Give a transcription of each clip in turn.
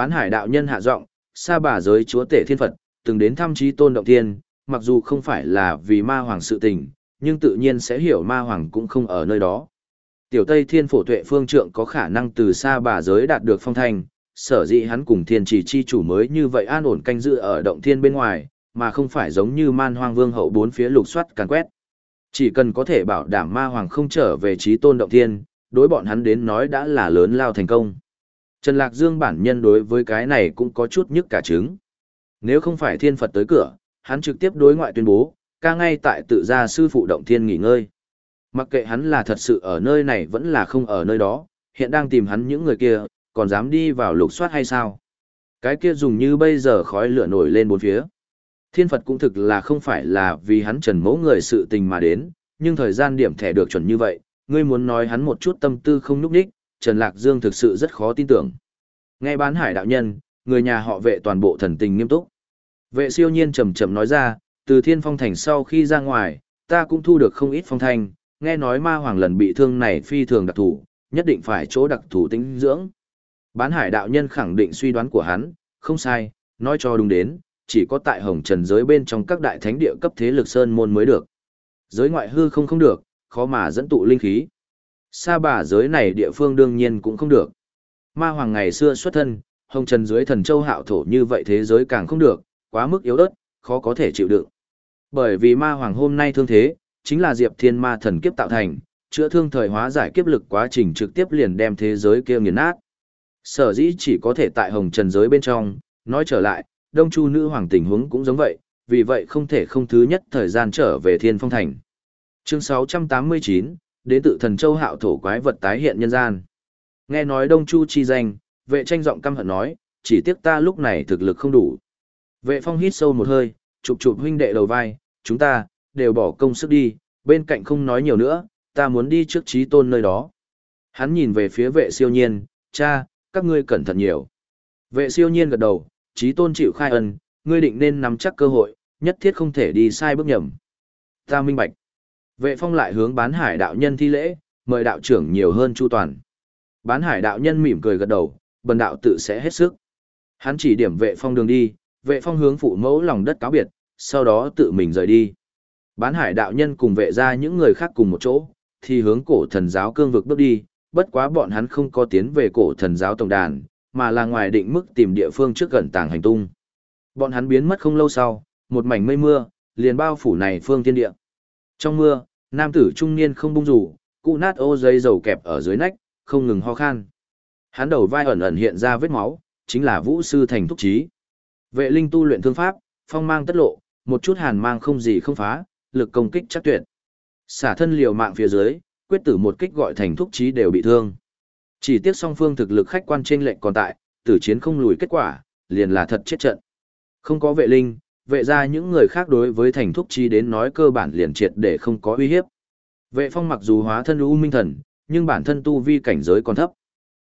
Bán hải đạo nhân hạ giọng, sa bà giới chúa tể thiên Phật, từng đến thăm trí tôn động thiên, mặc dù không phải là vì ma hoàng sự tình, nhưng tự nhiên sẽ hiểu ma hoàng cũng không ở nơi đó. Tiểu Tây Thiên Phổ Tuệ Phương Trượng có khả năng từ xa bà giới đạt được phong thanh, sở dĩ hắn cùng thiên chỉ chi chủ mới như vậy an ổn canh giữ ở động thiên bên ngoài, mà không phải giống như man hoang vương hậu bốn phía lục soát càn quét. Chỉ cần có thể bảo đảm ma hoàng không trở về trí tôn động thiên, đối bọn hắn đến nói đã là lớn lao thành công. Trần Lạc Dương bản nhân đối với cái này cũng có chút nhức cả trứng. Nếu không phải thiên Phật tới cửa, hắn trực tiếp đối ngoại tuyên bố, ca ngay tại tự gia sư phụ động thiên nghỉ ngơi. Mặc kệ hắn là thật sự ở nơi này vẫn là không ở nơi đó, hiện đang tìm hắn những người kia, còn dám đi vào lục soát hay sao? Cái kia dùng như bây giờ khói lửa nổi lên bốn phía. Thiên Phật cũng thực là không phải là vì hắn trần mẫu người sự tình mà đến, nhưng thời gian điểm thẻ được chuẩn như vậy, ngươi muốn nói hắn một chút tâm tư không núp đích, Trần Lạc Dương thực sự rất khó tin tưởng. Nghe bán hải đạo nhân, người nhà họ vệ toàn bộ thần tình nghiêm túc. Vệ siêu nhiên chầm chậm nói ra, từ thiên phong thành sau khi ra ngoài, ta cũng thu được không ít phong thanh, nghe nói ma hoàng lần bị thương này phi thường đặc thủ, nhất định phải chỗ đặc thủ tính dưỡng. Bán hải đạo nhân khẳng định suy đoán của hắn, không sai, nói cho đúng đến, chỉ có tại hồng trần giới bên trong các đại thánh địa cấp thế lực sơn môn mới được. Giới ngoại hư không không được, khó mà dẫn tụ linh khí. Sa bà giới này địa phương đương nhiên cũng không được. Ma hoàng ngày xưa xuất thân, hồng trần dưới thần châu hạo thổ như vậy thế giới càng không được, quá mức yếu ớt, khó có thể chịu đựng. Bởi vì ma hoàng hôm nay thương thế, chính là Diệp Thiên Ma thần kiếp tạo thành, chữa thương thời hóa giải kiếp lực quá trình trực tiếp liền đem thế giới kia nghiền nát. Sở dĩ chỉ có thể tại hồng trần giới bên trong, nói trở lại, đông chu nữ hoàng tình huống cũng giống vậy, vì vậy không thể không thứ nhất thời gian trở về thiên phong thành. Chương 689, đến tự thần châu hạo thổ quái vật tái hiện nhân gian. Nghe nói đông chu chi danh, vệ tranh giọng căm hận nói, chỉ tiếc ta lúc này thực lực không đủ. Vệ phong hít sâu một hơi, chụp chụp huynh đệ đầu vai, chúng ta, đều bỏ công sức đi, bên cạnh không nói nhiều nữa, ta muốn đi trước trí tôn nơi đó. Hắn nhìn về phía vệ siêu nhiên, cha, các ngươi cẩn thận nhiều. Vệ siêu nhiên gật đầu, trí tôn chịu khai ân, ngươi định nên nắm chắc cơ hội, nhất thiết không thể đi sai bước nhầm. Ta minh bạch. Vệ phong lại hướng bán hải đạo nhân thi lễ, mời đạo trưởng nhiều hơn chu toàn. Bán hải đạo nhân mỉm cười gật đầu, bần đạo tự sẽ hết sức. Hắn chỉ điểm vệ phong đường đi, vệ phong hướng phụ mẫu lòng đất cáo biệt, sau đó tự mình rời đi. Bán hải đạo nhân cùng vệ ra những người khác cùng một chỗ, thì hướng cổ thần giáo cương vực bước đi, bất quá bọn hắn không có tiến về cổ thần giáo tổng đàn, mà là ngoài định mức tìm địa phương trước gần tàng hành tung. Bọn hắn biến mất không lâu sau, một mảnh mây mưa, liền bao phủ này phương thiên địa. Trong mưa, nam tử trung niên không bung rủ, cụ nát ô dây dầu kẹp ở dưới nách, không ngừng ho khan. Hắn đầu vai ẩn ẩn hiện ra vết máu, chính là vũ sư thành thúc trí. Vệ linh tu luyện thương pháp, phong mang tất lộ, một chút hàn mang không gì không phá, lực công kích chắc tuyệt. Xả thân liều mạng phía dưới, quyết tử một kích gọi thành thúc trí đều bị thương. Chỉ tiếc song phương thực lực khách quan trên lệnh còn tại, tử chiến không lùi kết quả, liền là thật chết trận. Không có vệ linh, vệ ra những người khác đối với thành thúc trí đến nói cơ bản liền triệt để không có uy hiếp. Vệ phong mặc dù hóa thân u minh thần, nhưng bản thân tu vi cảnh giới còn thấp.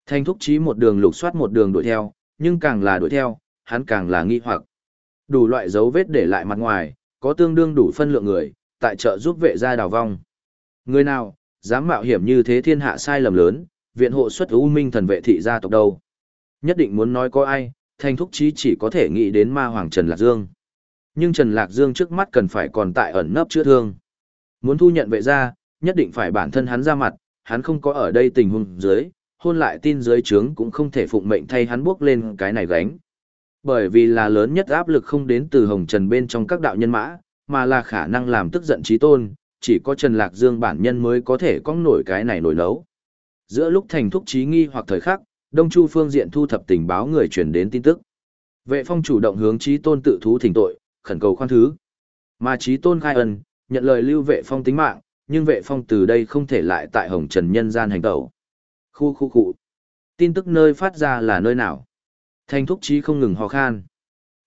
Thành thúc chí một đường lục soát một đường đuổi theo, nhưng càng là đuổi theo, hắn càng là nghi hoặc. Đủ loại dấu vết để lại mặt ngoài, có tương đương đủ phân lượng người, tại chợ giúp vệ gia đào vong. Người nào, dám mạo hiểm như thế thiên hạ sai lầm lớn, viện hộ xuất U Minh thần vệ thị gia tộc đâu. Nhất định muốn nói có ai, thanh thúc chí chỉ có thể nghĩ đến ma hoàng Trần Lạc Dương. Nhưng Trần Lạc Dương trước mắt cần phải còn tại ẩn nấp chữa thương. Muốn thu nhận vệ gia, nhất định phải bản thân hắn ra mặt, hắn không có ở đây tình huống dưới, hôn lại tin dưới trướng cũng không thể phụng mệnh thay hắn bước lên cái này gánh. Bởi vì là lớn nhất áp lực không đến từ hồng trần bên trong các đạo nhân mã, mà là khả năng làm tức giận trí tôn, chỉ có Trần Lạc Dương bản nhân mới có thể cong nổi cái này nổi nấu. Giữa lúc thành thúc trí nghi hoặc thời khắc, Đông Chu phương diện thu thập tình báo người truyền đến tin tức. Vệ phong chủ động hướng trí tôn tự thú thỉnh tội, khẩn cầu khoan thứ. Mà trí tôn khai ân, nhận lời lưu vệ phong tính mạng, nhưng vệ phong từ đây không thể lại tại hồng trần nhân gian hành tẩu. Khu khu khu. Tin tức nơi phát ra là nơi nào? Thanh thúc trí không ngừng ho khan.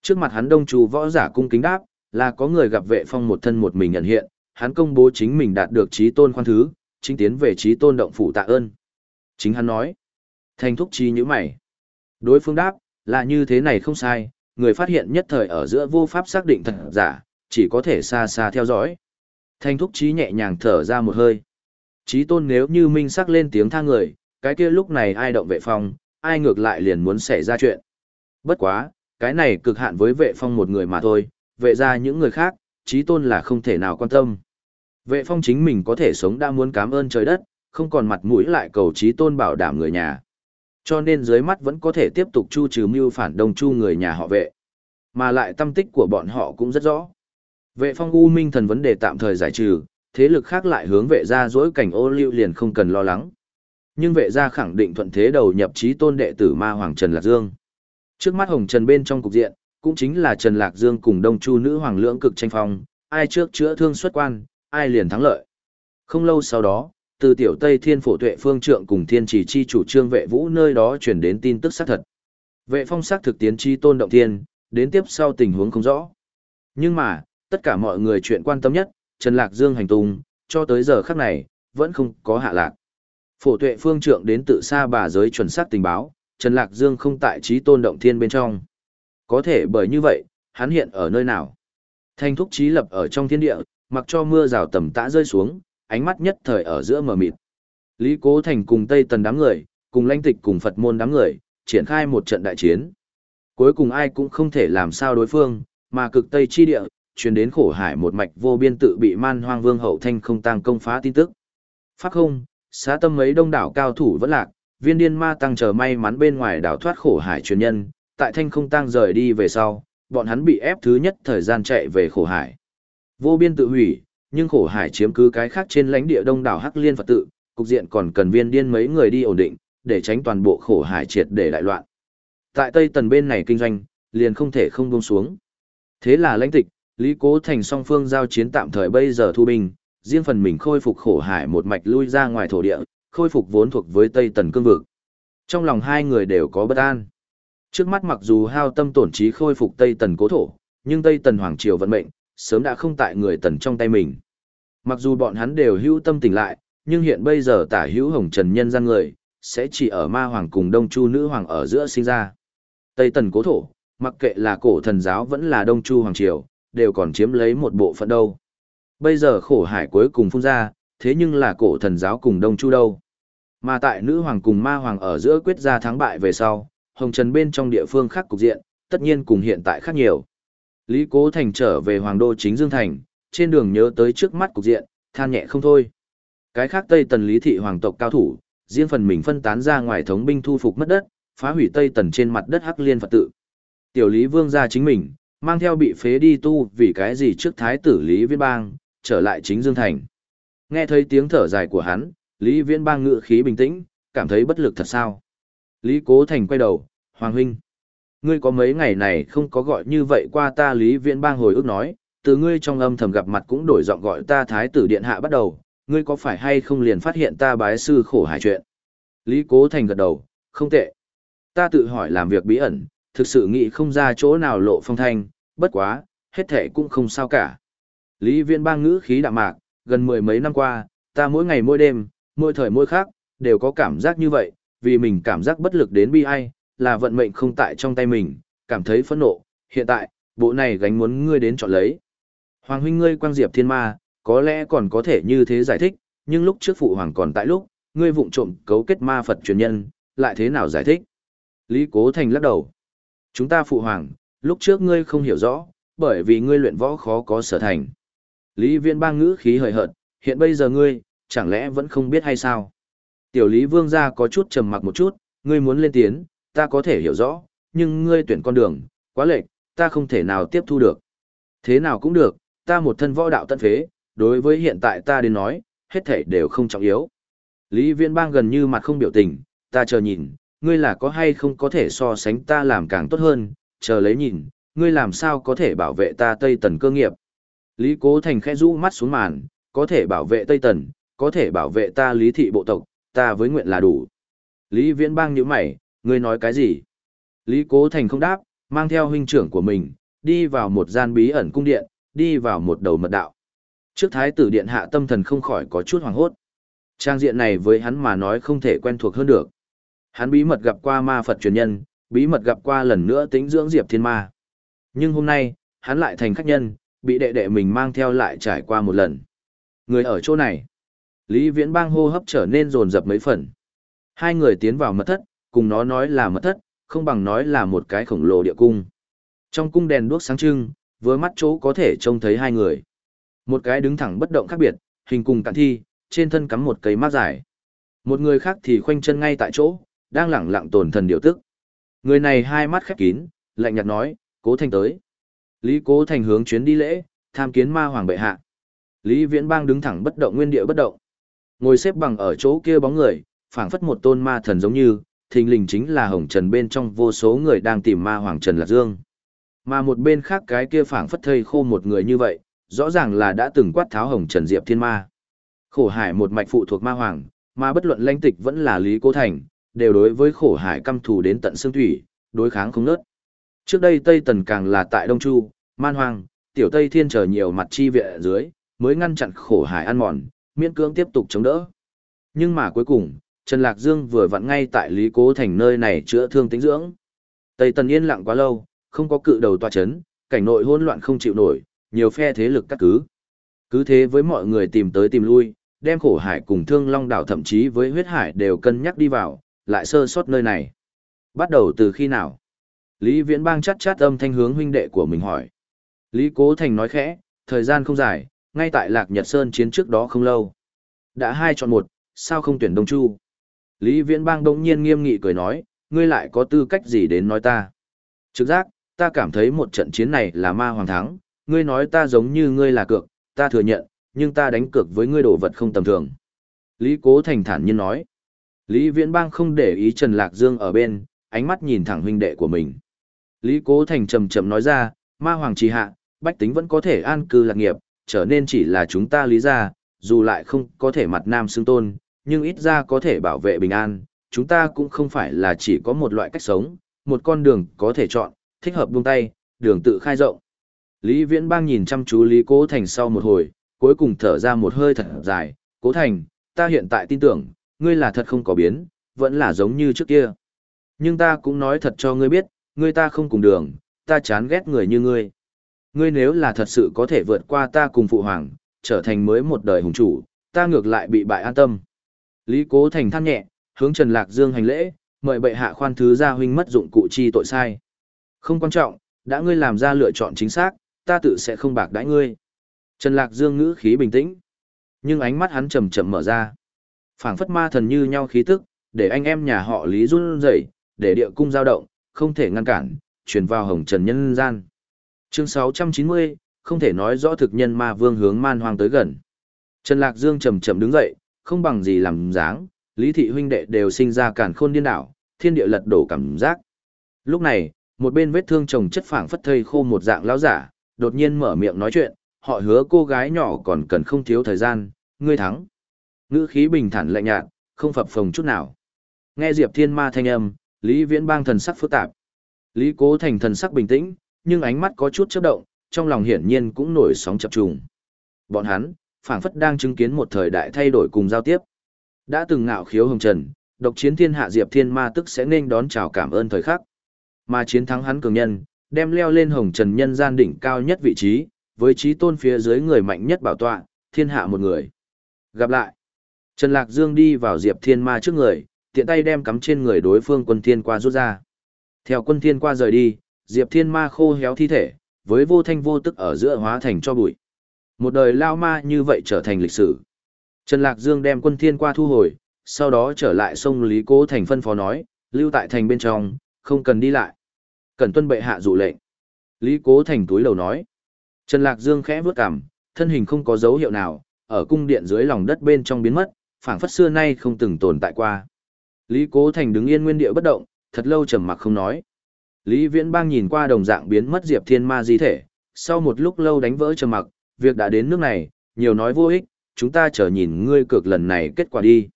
Trước mặt hắn đông trù võ giả cung kính đáp, là có người gặp vệ phong một thân một mình nhận hiện, hắn công bố chính mình đạt được trí tôn khoan thứ, chính tiến về trí tôn động phủ tạ ơn. Chính hắn nói. Thanh thúc trí như mày. Đối phương đáp, là như thế này không sai, người phát hiện nhất thời ở giữa vô pháp xác định thật giả, chỉ có thể xa xa theo dõi. Thanh thúc trí nhẹ nhàng thở ra một hơi. Trí tôn nếu như minh sắc lên tiếng tha người, cái kia lúc này ai động vệ phong, ai ngược lại liền muốn xảy ra chuyện. Bất quá, cái này cực hạn với vệ phong một người mà thôi, vệ ra những người khác, trí tôn là không thể nào quan tâm. Vệ phong chính mình có thể sống đã muốn cảm ơn trời đất, không còn mặt mũi lại cầu trí tôn bảo đảm người nhà. Cho nên dưới mắt vẫn có thể tiếp tục chu trừ mưu phản đông chu người nhà họ vệ. Mà lại tâm tích của bọn họ cũng rất rõ. Vệ phong U Minh thần vấn đề tạm thời giải trừ, thế lực khác lại hướng vệ gia dối cảnh ô lưu liền không cần lo lắng. Nhưng vệ gia khẳng định thuận thế đầu nhập trí tôn đệ tử ma hoàng Trần Lạc Dương. Trước mắt Hồng Trần bên trong cục diện, cũng chính là Trần Lạc Dương cùng Đông Chu nữ hoàng lưỡng cực tranh phong, ai trước chữa thương xuất quan, ai liền thắng lợi. Không lâu sau đó, từ tiểu Tây Thiên Phổ Tuệ Phương Trượng cùng Thiên Chỉ Chi chủ trương vệ vũ nơi đó chuyển đến tin tức xác thật. Vệ phong xác thực tiến chi tôn động thiên, đến tiếp sau tình huống không rõ. Nhưng mà, tất cả mọi người chuyện quan tâm nhất, Trần Lạc Dương hành tung, cho tới giờ khắc này, vẫn không có hạ lạc. Phổ tuệ phương trượng đến tự xa bà giới chuẩn xác tình báo, Trần Lạc Dương không tại trí tôn động thiên bên trong. Có thể bởi như vậy, hắn hiện ở nơi nào? Thanh thúc trí lập ở trong thiên địa, mặc cho mưa rào tầm tã rơi xuống, ánh mắt nhất thời ở giữa mờ mịt. Lý Cố Thành cùng Tây Tần đám người, cùng lãnh tịch cùng Phật môn đám người, triển khai một trận đại chiến. Cuối cùng ai cũng không thể làm sao đối phương, mà cực Tây chi địa, truyền đến khổ hải một mạch vô biên tự bị man hoang vương hậu thanh không tăng công phá tin tức. Pháp không, xá tâm mấy đông đảo cao thủ vẫn lạc, viên điên ma tăng chờ may mắn bên ngoài đảo thoát khổ hải truyền nhân, tại thanh không tăng rời đi về sau, bọn hắn bị ép thứ nhất thời gian chạy về khổ hải. Vô biên tự hủy, nhưng khổ hải chiếm cứ cái khác trên lãnh địa đông đảo Hắc Liên Phật tự, cục diện còn cần viên điên mấy người đi ổn định, để tránh toàn bộ khổ hải triệt để đại loạn. Tại Tây Tần bên này kinh doanh, liền không thể không buông xuống. Thế là lãnh tịch, Lý Cố Thành song phương giao chiến tạm thời bây giờ thu binh, riêng phần mình khôi phục khổ hải một mạch lui ra ngoài thổ địa, khôi phục vốn thuộc với Tây Tần cương vực. Trong lòng hai người đều có bất an. Trước mắt mặc dù hao tâm tổn trí khôi phục Tây Tần cố thổ, nhưng Tây Tần Hoàng Triều vận mệnh, sớm đã không tại người Tần trong tay mình. Mặc dù bọn hắn đều hữu tâm tỉnh lại, nhưng hiện bây giờ tả hữu hồng trần nhân gian người, sẽ chỉ ở ma hoàng cùng đông chu nữ hoàng ở giữa sinh ra. Tây Tần cố thổ, mặc kệ là cổ thần giáo vẫn là đông chu hoàng triều, đều còn chiếm lấy một bộ phận đâu. Bây giờ khổ hải cuối cùng phun ra, thế nhưng là cổ thần giáo cùng đông chu đâu. Mà tại nữ hoàng cùng ma hoàng ở giữa quyết ra thắng bại về sau, hồng trần bên trong địa phương khác cục diện, tất nhiên cùng hiện tại khác nhiều. Lý Cố Thành trở về hoàng đô chính Dương Thành, trên đường nhớ tới trước mắt cục diện, than nhẹ không thôi. Cái khác Tây Tần Lý Thị hoàng tộc cao thủ, riêng phần mình phân tán ra ngoài thống binh thu phục mất đất, phá hủy Tây Tần trên mặt đất Hắc Liên Phật tự. Tiểu Lý Vương gia chính mình, mang theo bị phế đi tu vì cái gì trước thái tử Lý Viễn Bang, trở lại chính Dương Thành. Nghe thấy tiếng thở dài của hắn, Lý Viễn Bang ngựa khí bình tĩnh, cảm thấy bất lực thật sao. Lý Cố Thành quay đầu, Hoàng Huynh. Ngươi có mấy ngày này không có gọi như vậy qua ta Lý Viễn Bang hồi ức nói, từ ngươi trong âm thầm gặp mặt cũng đổi giọng gọi ta Thái tử Điện Hạ bắt đầu, ngươi có phải hay không liền phát hiện ta bái sư khổ hải chuyện. Lý Cố Thành gật đầu, không tệ. Ta tự hỏi làm việc bí ẩn, thực sự nghĩ không ra chỗ nào lộ phong thanh, bất quá, hết thể cũng không sao cả. Lý Viễn Bang ngữ khí đạm mạc, gần mười mấy năm qua, ta mỗi ngày mỗi đêm, mỗi thời mỗi khác, đều có cảm giác như vậy, vì mình cảm giác bất lực đến bi ai, là vận mệnh không tại trong tay mình, cảm thấy phẫn nộ, hiện tại, bộ này gánh muốn ngươi đến chọn lấy. Hoàng huynh ngươi quang diệp thiên ma, có lẽ còn có thể như thế giải thích, nhưng lúc trước phụ hoàng còn tại lúc, ngươi vụng trộm cấu kết ma Phật truyền nhân, lại thế nào giải thích? Lý Cố Thành lắc đầu. Chúng ta phụ hoàng, lúc trước ngươi không hiểu rõ, bởi vì ngươi luyện võ khó có sở thành. Lý Viễn bang ngữ khí hời hợt, hiện bây giờ ngươi, chẳng lẽ vẫn không biết hay sao? Tiểu Lý Vương gia có chút trầm mặc một chút, ngươi muốn lên tiến, ta có thể hiểu rõ, nhưng ngươi tuyển con đường, quá lệch, ta không thể nào tiếp thu được. Thế nào cũng được, ta một thân võ đạo tận phế, đối với hiện tại ta đến nói, hết thể đều không trọng yếu. Lý Viễn bang gần như mặt không biểu tình, ta chờ nhìn, ngươi là có hay không có thể so sánh ta làm càng tốt hơn, chờ lấy nhìn, ngươi làm sao có thể bảo vệ ta Tây Tần cơ nghiệp. Lý Cố Thành khẽ rũ mắt xuống màn, có thể bảo vệ Tây Tần, có thể bảo vệ ta Lý Thị bộ tộc, ta với nguyện là đủ. Lý Viễn bang nhíu mày, ngươi nói cái gì? Lý Cố Thành không đáp, mang theo huynh trưởng của mình, đi vào một gian bí ẩn cung điện, đi vào một đầu mật đạo. Trước thái tử điện hạ tâm thần không khỏi có chút hoàng hốt. Trang diện này với hắn mà nói không thể quen thuộc hơn được. Hắn bí mật gặp qua ma Phật truyền nhân, bí mật gặp qua lần nữa tính dưỡng Diệp Thiên Ma. Nhưng hôm nay, hắn lại thành khách nhân, bị đệ đệ mình mang theo lại trải qua một lần. Người ở chỗ này, Lý Viễn bang hô hấp trở nên rồn rập mấy phần. Hai người tiến vào mật thất, cùng nó nói là mật thất, không bằng nói là một cái khổng lồ địa cung. Trong cung đèn đuốc sáng trưng, với mắt chỗ có thể trông thấy hai người. Một cái đứng thẳng bất động khác biệt, hình cùng cạn thi, trên thân cắm một cây mát dài. Một người khác thì khoanh chân ngay tại chỗ, đang lẳng lặng tổn thần điều tức. Người này hai mắt khép kín, lạnh nhạt nói, cố thành tới. Lý cố thành hướng chuyến đi lễ, tham kiến ma hoàng bệ hạ. Lý viễn bang đứng thẳng bất động nguyên địa bất động. Ngồi xếp bằng ở chỗ kia bóng người, phảng phất một tôn ma thần giống như, thình lình chính là hồng trần bên trong vô số người đang tìm ma hoàng trần lạc dương. Mà một bên khác cái kia phảng phất thây khô một người như vậy, rõ ràng là đã từng quát tháo hồng trần diệp thiên ma. Khổ hải một mạch phụ thuộc ma hoàng, mà bất luận lãnh tịch vẫn là Lý Cố Thành, đều đối với khổ hải căm thù đến tận xương thủy, đối kháng không nớt. Trước đây Tây Tần càng là tại Đông Chu, Man Hoàng, Tiểu Tây Thiên chờ nhiều mặt chi viện ở dưới, mới ngăn chặn khổ hải ăn mòn, miễn cưỡng tiếp tục chống đỡ. Nhưng mà cuối cùng, Trần Lạc Dương vừa vặn ngay tại Lý Cố Thành nơi này chữa thương tính dưỡng. Tây Tần yên lặng quá lâu, không có cự đầu tòa chấn, cảnh nội hỗn loạn không chịu nổi, nhiều phe thế lực cắt cứ. Cứ thế với mọi người tìm tới tìm lui, đem khổ hải cùng thương long đảo thậm chí với huyết hải đều cân nhắc đi vào, lại sơ sót nơi này. Bắt đầu từ khi nào? Lý Viễn Bang chắt chát âm thanh hướng huynh đệ của mình hỏi. Lý Cố Thành nói khẽ, thời gian không dài, ngay tại Lạc Nhật Sơn chiến trước đó không lâu. Đã hai chọn một, sao không tuyển Đông Chu? Lý Viễn Bang đông nhiên nghiêm nghị cười nói, ngươi lại có tư cách gì đến nói ta? Trực giác, ta cảm thấy một trận chiến này là ma hoàng thắng, ngươi nói ta giống như ngươi là cược, ta thừa nhận, nhưng ta đánh cược với ngươi đồ vật không tầm thường. Lý Cố Thành thản nhiên nói. Lý Viễn Bang không để ý Trần Lạc Dương ở bên, ánh mắt nhìn thẳng huynh đệ của mình. Lý Cố Thành trầm trầm nói ra, ma hoàng trì hạ, bách tính vẫn có thể an cư lạc nghiệp, trở nên chỉ là chúng ta lý ra, dù lại không có thể mặt nam xương tôn, nhưng ít ra có thể bảo vệ bình an, chúng ta cũng không phải là chỉ có một loại cách sống, một con đường có thể chọn, thích hợp buông tay, đường tự khai rộng. Lý Viễn Bang nhìn chăm chú Lý Cố Thành sau một hồi, cuối cùng thở ra một hơi thật dài, Cố Thành, ta hiện tại tin tưởng, ngươi là thật không có biến, vẫn là giống như trước kia. Nhưng ta cũng nói thật cho ngươi biết, ngươi ta không cùng đường, ta chán ghét người như ngươi. Ngươi nếu là thật sự có thể vượt qua ta cùng phụ hoàng, trở thành mới một đời hùng chủ, ta ngược lại bị bại an tâm. Lý Cố Thành than nhẹ, hướng Trần Lạc Dương hành lễ, mời bệ hạ khoan thứ gia huynh mất dụng cụ chi tội sai. Không quan trọng, đã ngươi làm ra lựa chọn chính xác, ta tự sẽ không bạc đãi ngươi. Trần Lạc Dương ngữ khí bình tĩnh, nhưng ánh mắt hắn chậm chậm mở ra phảng phất ma thần như nhau khí tức, để anh em nhà họ Lý run rẩy, để địa cung dao động, không thể ngăn cản, truyền vào hồng trần nhân gian. Chương 690, không thể nói rõ thực nhân ma vương hướng man hoang tới gần. Trần Lạc Dương chậm chậm đứng dậy, không bằng gì làm dáng, Lý thị huynh đệ đều sinh ra cản khôn điên đảo, thiên địa lật đổ cảm giác. Lúc này, một bên vết thương chồng chất phảng phất thây khô một dạng lão giả, đột nhiên mở miệng nói chuyện, họ hứa cô gái nhỏ còn cần không thiếu thời gian, ngươi thắng. Ngữ khí bình thản lạnh nhạt, không phập phồng chút nào. Nghe Diệp Thiên Ma thanh âm, Lý Viễn Bang thần sắc phức tạp. Lý Cố Thành thần sắc bình tĩnh, nhưng ánh mắt có chút chớp động, trong lòng hiển nhiên cũng nổi sóng chập trùng. Bọn hắn, phảng phất đang chứng kiến một thời đại thay đổi cùng giao tiếp. Đã từng ngạo khiếu hồng trần, độc chiến thiên hạ Diệp Thiên Ma tức sẽ nên đón chào cảm ơn thời khắc. Mà chiến thắng hắn cường nhân, đem leo lên hồng trần nhân gian đỉnh cao nhất vị trí, với trí tôn phía dưới người mạnh nhất bảo tọa, thiên hạ một người. Gặp lại. Trần Lạc Dương đi vào Diệp Thiên Ma trước người, tiện tay đem cắm trên người đối phương quân thiên qua rút ra. Theo quân thiên qua rời đi, Diệp Thiên Ma khô héo thi thể, với vô thanh vô tức ở giữa hóa thành cho bụi. Một đời lao ma như vậy trở thành lịch sử. Trần Lạc Dương đem quân thiên qua thu hồi, sau đó trở lại sông Lý Cố Thành phân phó nói, lưu tại thành bên trong, không cần đi lại. Cần tuân bệ hạ dụ lệnh. Lý Cố Thành túi đầu nói. Trần Lạc Dương khẽ vướt cằm, thân hình không có dấu hiệu nào, ở cung điện dưới lòng đất bên trong biến mất, phảng phất xưa nay không từng tồn tại qua. Lý Cố Thành đứng yên nguyên địa bất động, thật lâu trầm mặc không nói. Lý Viễn Bang nhìn qua đồng dạng biến mất Diệp Thiên Ma di thể, sau một lúc lâu đánh vỡ trầm mặc, việc đã đến nước này, nhiều nói vô ích, chúng ta chờ nhìn ngươi cược lần này kết quả đi.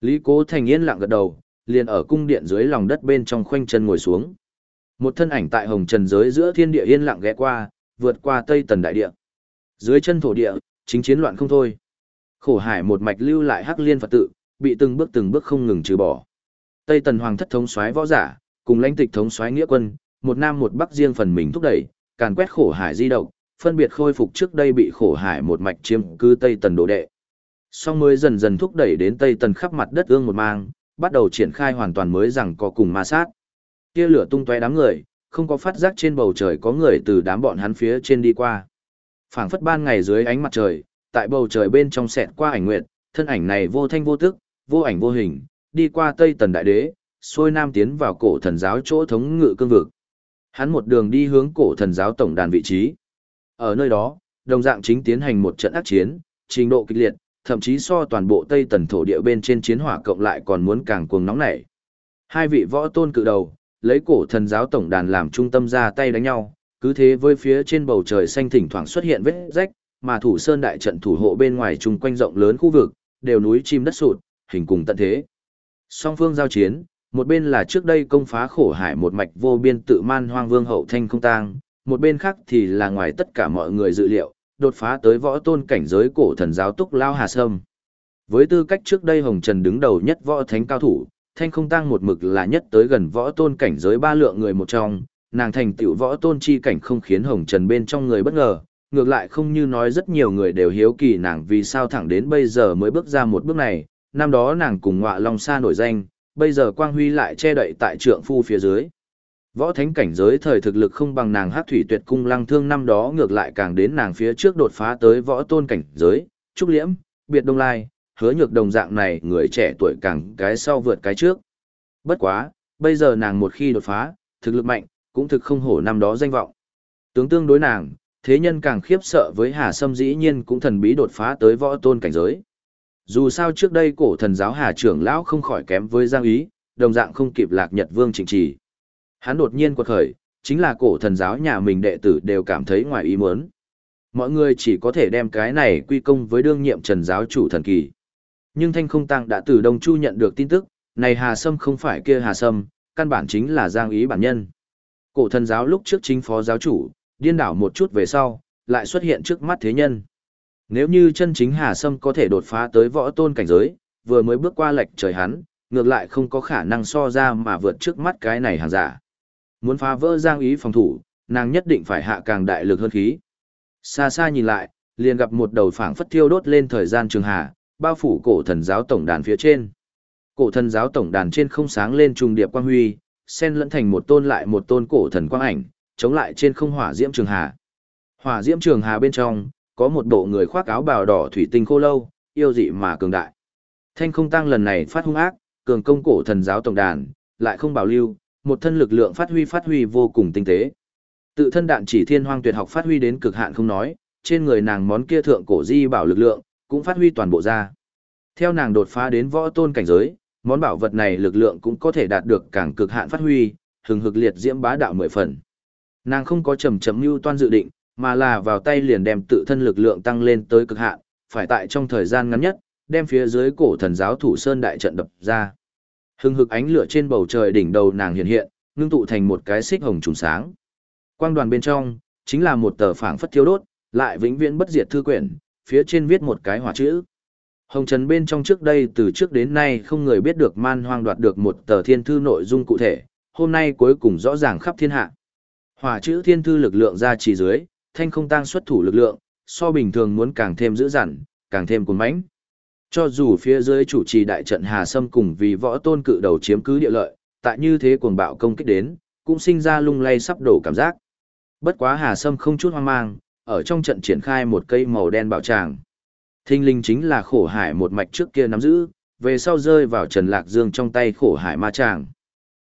Lý Cố Thành yên lặng gật đầu, liền ở cung điện dưới lòng đất bên trong khoanh chân ngồi xuống. Một thân ảnh tại hồng trần giới giữa thiên địa yên lặng ghé qua, vượt qua Tây Tần đại địa. Dưới chân thổ địa, chính chiến loạn không thôi. Khổ hải một mạch lưu lại hắc liên Phật tự, bị từng bước từng bước không ngừng trừ bỏ. Tây Tần Hoàng thất thống soái võ giả, cùng lãnh tịch thống soái nghĩa quân, một nam một bắc riêng phần mình thúc đẩy, càn quét khổ hải di động, phân biệt khôi phục trước đây bị khổ hải một mạch chiếm cư Tây Tần đồ đệ. Song mới dần dần thúc đẩy đến Tây Tần khắp mặt đất ương một mang, bắt đầu triển khai hoàn toàn mới rằng có cùng ma sát. tia lửa tung tóe đám người, không có phát giác trên bầu trời có người từ đám bọn hắn phía trên đi qua. Phảng phất ban ngày dưới ánh mặt trời, tại bầu trời bên trong xẹt qua ảnh nguyệt, thân ảnh này vô thanh vô tức, vô ảnh vô hình, đi qua Tây Tần Đại Đế, xuôi nam tiến vào cổ thần giáo chỗ thống ngự cương vực. Hắn một đường đi hướng cổ thần giáo tổng đàn vị trí. Ở nơi đó, đồng dạng chính tiến hành một trận ác chiến, trình độ kịch liệt, thậm chí so toàn bộ Tây Tần thổ địa bên trên chiến hỏa cộng lại còn muốn càng cuồng nóng nảy. Hai vị võ tôn cự đầu, lấy cổ thần giáo tổng đàn làm trung tâm ra tay đánh nhau, cứ thế với phía trên bầu trời xanh thỉnh thoảng xuất hiện vết rách, mà thủ sơn đại trận thủ hộ bên ngoài chung quanh rộng lớn khu vực, đều núi chim đất sụt, hình cùng tận thế. Song phương giao chiến, một bên là trước đây công phá khổ hải một mạch vô biên tự man hoang vương hậu thanh không tang, một bên khác thì là ngoài tất cả mọi người dự liệu, đột phá tới võ tôn cảnh giới cổ thần giáo túc lao hà sâm. Với tư cách trước đây Hồng Trần đứng đầu nhất võ thánh cao thủ, thanh không tang một mực là nhất tới gần võ tôn cảnh giới ba lượng người một trong, nàng thành tựu võ tôn chi cảnh không khiến Hồng Trần bên trong người bất ngờ, ngược lại không như nói rất nhiều người đều hiếu kỳ nàng vì sao thẳng đến bây giờ mới bước ra một bước này, năm đó nàng cùng ngọa long sa nổi danh, bây giờ quang huy lại che đậy tại trượng phu phía dưới. Võ thánh cảnh giới thời thực lực không bằng nàng hát thủy tuyệt cung lăng thương năm đó ngược lại càng đến nàng phía trước đột phá tới võ tôn cảnh giới, trúc liễm, biệt đông lai, hứa nhược đồng dạng này người trẻ tuổi càng cái sau vượt cái trước. Bất quá, bây giờ nàng một khi đột phá, thực lực mạnh, cũng thực không hổ năm đó danh vọng. Tướng tương đối nàng, thế nhân càng khiếp sợ với Hà Sâm dĩ nhiên cũng thần bí đột phá tới võ tôn cảnh giới. Dù sao trước đây cổ thần giáo Hà trưởng lão không khỏi kém với Giang Ý, đồng dạng không kịp lạc Nhật Vương trịnh trì. Hắn đột nhiên quật khởi, chính là cổ thần giáo nhà mình đệ tử đều cảm thấy ngoài ý muốn. Mọi người chỉ có thể đem cái này quy công với đương nhiệm trần giáo chủ thần kỳ. Nhưng Thanh Không Tăng đã từ Đông Chu nhận được tin tức, này Hà Sâm không phải kia Hà Sâm, căn bản chính là Giang Ý bản nhân. Cổ thần giáo lúc trước chính phó giáo chủ, điên đảo một chút về sau, lại xuất hiện trước mắt thế nhân. Nếu như chân chính Hà Sâm có thể đột phá tới võ tôn cảnh giới, vừa mới bước qua lệch trời hắn, ngược lại không có khả năng so ra mà vượt trước mắt cái này hàng giả. Muốn phá vỡ Giang Ý phòng thủ, nàng nhất định phải hạ càng đại lực hơn khí. Xa xa nhìn lại, liền gặp một đầu phảng phất thiêu đốt lên thời gian trường hà, bao phủ cổ thần giáo tổng đàn phía trên. Cổ thần giáo tổng đàn trên không sáng lên trùng điệp quang huy, xen lẫn thành một tôn lại một tôn cổ thần quang ảnh, chống lại trên không hỏa diễm trường hà. Hỏa diễm trường hà bên trong, có một bộ người khoác áo bào đỏ thủy tinh khô lâu, yêu dị mà cường đại. Thanh không tăng lần này phát hung ác, cường công cổ thần giáo tổng đàn, lại không bảo lưu, một thân lực lượng phát huy phát huy vô cùng tinh tế. Tự thân đạn chỉ thiên hoang tuyệt học phát huy đến cực hạn không nói, trên người nàng món kia thượng cổ di bảo lực lượng, cũng phát huy toàn bộ ra. Theo nàng đột phá đến võ tôn cảnh giới, món bảo vật này lực lượng cũng có thể đạt được càng cực hạn phát huy, hừng hực liệt diễm bá đạo mười phần. Nàng không có chầm chậm mưu toan dự định, mà là vào tay liền đem tự thân lực lượng tăng lên tới cực hạn, phải tại trong thời gian ngắn nhất, đem phía dưới cổ thần giáo thủ sơn đại trận đập ra. Hừng hực ánh lửa trên bầu trời đỉnh đầu nàng hiện hiện, ngưng tụ thành một cái xích hồng trùng sáng. Quang đoàn bên trong, chính là một tờ phảng phất thiêu đốt, lại vĩnh viễn bất diệt thư quyển, phía trên viết một cái hỏa chữ. Hồng Trần bên trong trước đây từ trước đến nay không người biết được man hoang đoạt được một tờ thiên thư nội dung cụ thể, hôm nay cuối cùng rõ ràng khắp thiên hạ. Hỏa chữ thiên thư lực lượng ra chỉ dưới, thanh không tăng xuất thủ lực lượng, so bình thường muốn càng thêm dữ dằn, càng thêm cuốn mãnh. Cho dù phía dưới chủ trì đại trận Hà Sâm cùng vì võ tôn cự đầu chiếm cứ địa lợi, tại như thế cuồng bạo công kích đến, cũng sinh ra lung lay sắp đổ cảm giác. Bất quá Hà Sâm không chút hoang mang, ở trong trận triển khai một cây màu đen bảo tràng. Thinh linh chính là khổ hải một mạch trước kia nắm giữ, về sau rơi vào Trần Lạc Dương trong tay khổ hải ma tràng.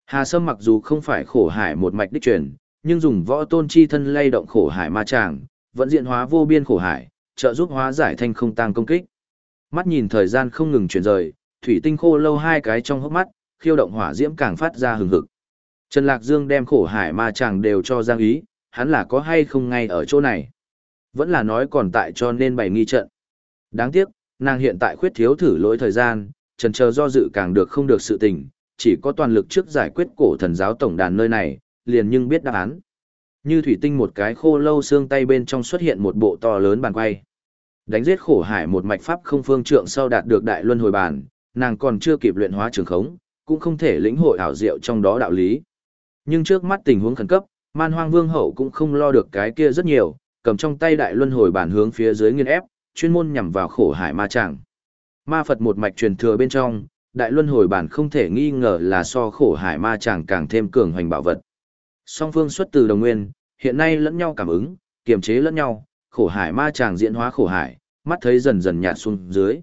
Hà Sâm mặc dù không phải khổ hải một mạch đích truyền, nhưng dùng võ tôn chi thân lay động khổ hải ma tràng, vẫn diện hóa vô biên khổ hải, trợ giúp hóa giải thanh không tăng công kích. Mắt nhìn thời gian không ngừng chuyển rời, thủy tinh khô lâu hai cái trong hốc mắt, khiêu động hỏa diễm càng phát ra hừng hực. Trần Lạc Dương đem khổ hải ma chàng đều cho Giang Ý, hắn là có hay không ngay ở chỗ này. Vẫn là nói còn tại cho nên bày nghi trận. Đáng tiếc, nàng hiện tại khuyết thiếu thử lỗi thời gian, trần chờ do dự càng được không được sự tình, chỉ có toàn lực trước giải quyết cổ thần giáo tổng đàn nơi này, liền nhưng biết đáp án. Như thủy tinh một cái khô lâu xương tay bên trong xuất hiện một bộ to lớn bàn quay. Đánh giết khổ hải một mạch pháp không phương trượng sau đạt được đại luân hồi bàn, nàng còn chưa kịp luyện hóa trường khống, cũng không thể lĩnh hội ảo diệu trong đó đạo lý. Nhưng trước mắt tình huống khẩn cấp, man hoang vương hậu cũng không lo được cái kia rất nhiều, cầm trong tay đại luân hồi bản hướng phía dưới nghiên ép, chuyên môn nhằm vào khổ hải ma chẳng. Ma Phật một mạch truyền thừa bên trong, đại luân hồi bản không thể nghi ngờ là so khổ hải ma chàng càng thêm cường hoành bảo vật. Song phương xuất từ đồng nguyên, hiện nay lẫn nhau cảm ứng, kiềm chế lẫn nhau, khổ hải ma chàng diễn hóa khổ hải, mắt thấy dần dần nhạt xuống dưới.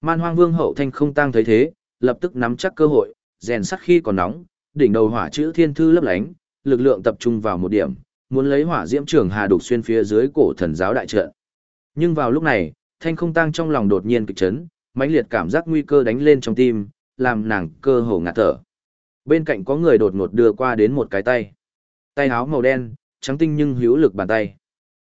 Man hoang vương hậu thanh không tăng thấy thế, lập tức nắm chắc cơ hội, rèn sắt khi còn nóng, đỉnh đầu hỏa chữ thiên thư lấp lánh, lực lượng tập trung vào một điểm, muốn lấy hỏa diễm trưởng hà đục xuyên phía dưới cổ thần giáo đại trận. Nhưng vào lúc này, thanh không tăng trong lòng đột nhiên kịch chấn, mãnh liệt cảm giác nguy cơ đánh lên trong tim, làm nàng cơ hồ ngạt thở. Bên cạnh có người đột ngột đưa qua đến một cái tay. Tay áo màu đen, trắng tinh nhưng hữu lực bàn tay.